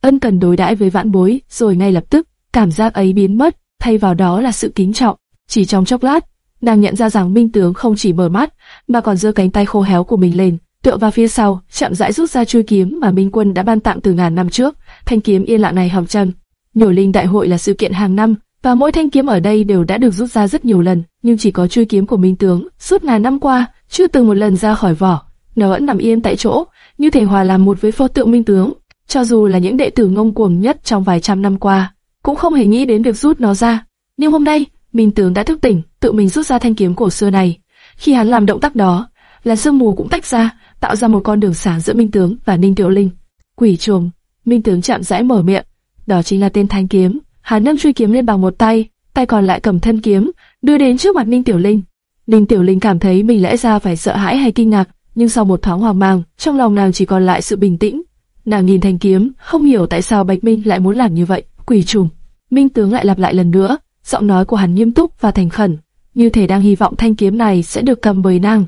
ân cần đối đãi với vãn bối, rồi ngay lập tức, cảm giác ấy biến mất, thay vào đó là sự kính trọng. Chỉ trong chốc lát, nàng nhận ra rằng Minh tướng không chỉ mở mắt, mà còn giơ cánh tay khô héo của mình lên, tựa vào phía sau, chậm rãi rút ra chuôi kiếm mà Minh Quân đã ban tặng từ ngàn năm trước. Thanh kiếm yên lặng này hòng chân. Nhổ linh đại hội là sự kiện hàng năm, và mỗi thanh kiếm ở đây đều đã được rút ra rất nhiều lần, nhưng chỉ có chuôi kiếm của Minh tướng, suốt ngàn năm qua, chưa từng một lần ra khỏi vỏ. Nó vẫn nằm yên tại chỗ, như thể hòa làm một với pho tượng Minh tướng. Cho dù là những đệ tử ngông cuồng nhất trong vài trăm năm qua, cũng không hề nghĩ đến việc rút nó ra. Nhưng hôm nay, Minh Tướng đã thức tỉnh, tự mình rút ra thanh kiếm cổ xưa này. Khi hắn làm động tác đó, là sương mù cũng tách ra, tạo ra một con đường sáng giữa Minh Tướng và Ninh Tiểu Linh. Quỷ trùng, Minh Tướng chạm rãi mở miệng, đó chính là tên thanh kiếm. Hắn nâng truy kiếm lên bằng một tay, tay còn lại cầm thân kiếm, đưa đến trước mặt Ninh Tiểu Linh. Ninh Tiểu Linh cảm thấy mình lẽ ra phải sợ hãi hay kinh ngạc, nhưng sau một thoáng hoang mang, trong lòng nàng chỉ còn lại sự bình tĩnh. Nàng nhìn thanh kiếm, không hiểu tại sao Bạch Minh lại muốn làm như vậy. Quỷ trùng. Minh tướng lại lặp lại lần nữa, giọng nói của hắn nghiêm túc và thành khẩn, như thể đang hy vọng thanh kiếm này sẽ được cầm bởi nàng.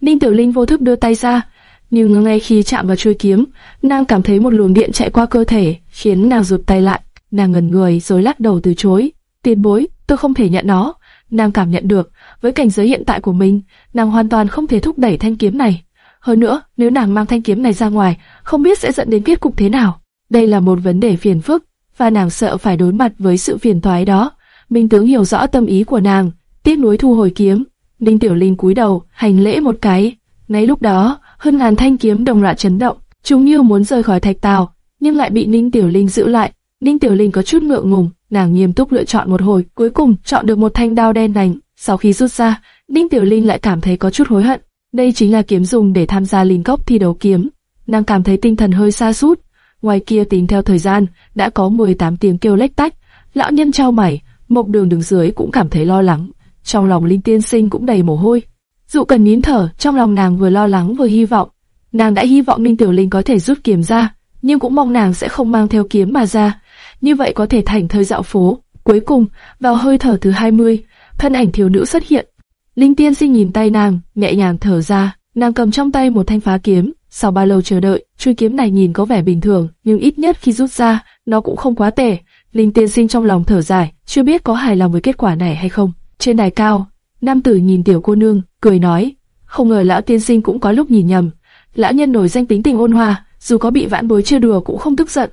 Ninh Tiểu Linh vô thức đưa tay ra, nhưng ngay khi chạm vào chuôi kiếm, nàng cảm thấy một luồng điện chạy qua cơ thể, khiến nàng rụt tay lại. Nàng ngẩn người rồi lắc đầu từ chối. Tiền bối, tôi không thể nhận nó. Nàng cảm nhận được, với cảnh giới hiện tại của mình, nàng hoàn toàn không thể thúc đẩy thanh kiếm này. Hơn nữa, nếu nàng mang thanh kiếm này ra ngoài, không biết sẽ dẫn đến kết cục thế nào. Đây là một vấn đề phiền phức, và nàng sợ phải đối mặt với sự phiền toái đó. Minh tướng hiểu rõ tâm ý của nàng, tiếc nuối thu hồi kiếm. Ninh Tiểu Linh cúi đầu, hành lễ một cái. Ngay lúc đó, hơn ngàn thanh kiếm đồng loạt chấn động, chúng như muốn rời khỏi thạch tàu, nhưng lại bị Ninh Tiểu Linh giữ lại. Ninh Tiểu Linh có chút ngượng ngùng, nàng nghiêm túc lựa chọn một hồi, cuối cùng chọn được một thanh đao đen lành. Sau khi rút ra, Ninh Tiểu Linh lại cảm thấy có chút hối hận. Đây chính là kiếm dùng để tham gia linh cốc thi đấu kiếm. Nàng cảm thấy tinh thần hơi xa sút. Ngoài kia tính theo thời gian, đã có 18 tiếng kêu lách tách. Lão nhân trao mày, mộc đường đứng dưới cũng cảm thấy lo lắng. Trong lòng Linh Tiên Sinh cũng đầy mồ hôi. Dụ cần nín thở, trong lòng nàng vừa lo lắng vừa hy vọng. Nàng đã hy vọng Ninh Tiểu Linh có thể rút kiếm ra, nhưng cũng mong nàng sẽ không mang theo kiếm mà ra. Như vậy có thể thành thời dạo phố. Cuối cùng, vào hơi thở thứ 20, thân ảnh thiếu nữ xuất hiện. Linh tiên sinh nhìn tay nàng, nhẹ nhàng thở ra, nàng cầm trong tay một thanh phá kiếm. Sau bao lâu chờ đợi, chuôi kiếm này nhìn có vẻ bình thường, nhưng ít nhất khi rút ra, nó cũng không quá tệ. Linh tiên sinh trong lòng thở dài, chưa biết có hài lòng với kết quả này hay không. Trên đài cao, nam tử nhìn tiểu cô nương, cười nói, không ngờ lão tiên sinh cũng có lúc nhìn nhầm. Lão nhân nổi danh tính tình ôn hòa, dù có bị vãn bối chưa đùa cũng không tức giận.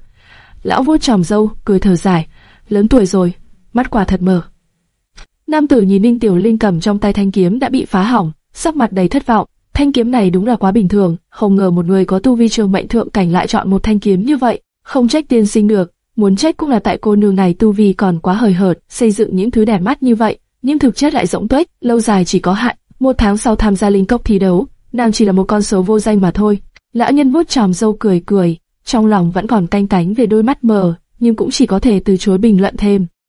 Lão vô tròm dâu cười thở dài, lớn tuổi rồi, mắt quả thật mờ. Nam tử nhìn Ninh Tiểu Linh cầm trong tay thanh kiếm đã bị phá hỏng, sắc mặt đầy thất vọng. Thanh kiếm này đúng là quá bình thường, không ngờ một người có tu vi trường mệnh thượng cảnh lại chọn một thanh kiếm như vậy, không trách tiên sinh được, muốn trách cũng là tại cô nương này tu vi còn quá hời hợt, xây dựng những thứ đẹp mắt như vậy, nhưng thực chất lại rỗng tuếch, lâu dài chỉ có hạn. Một tháng sau tham gia linh cốc thi đấu, nàng chỉ là một con số vô danh mà thôi. Lão nhân vuốt tròm râu cười cười, trong lòng vẫn còn canh cánh về đôi mắt mờ, nhưng cũng chỉ có thể từ chối bình luận thêm.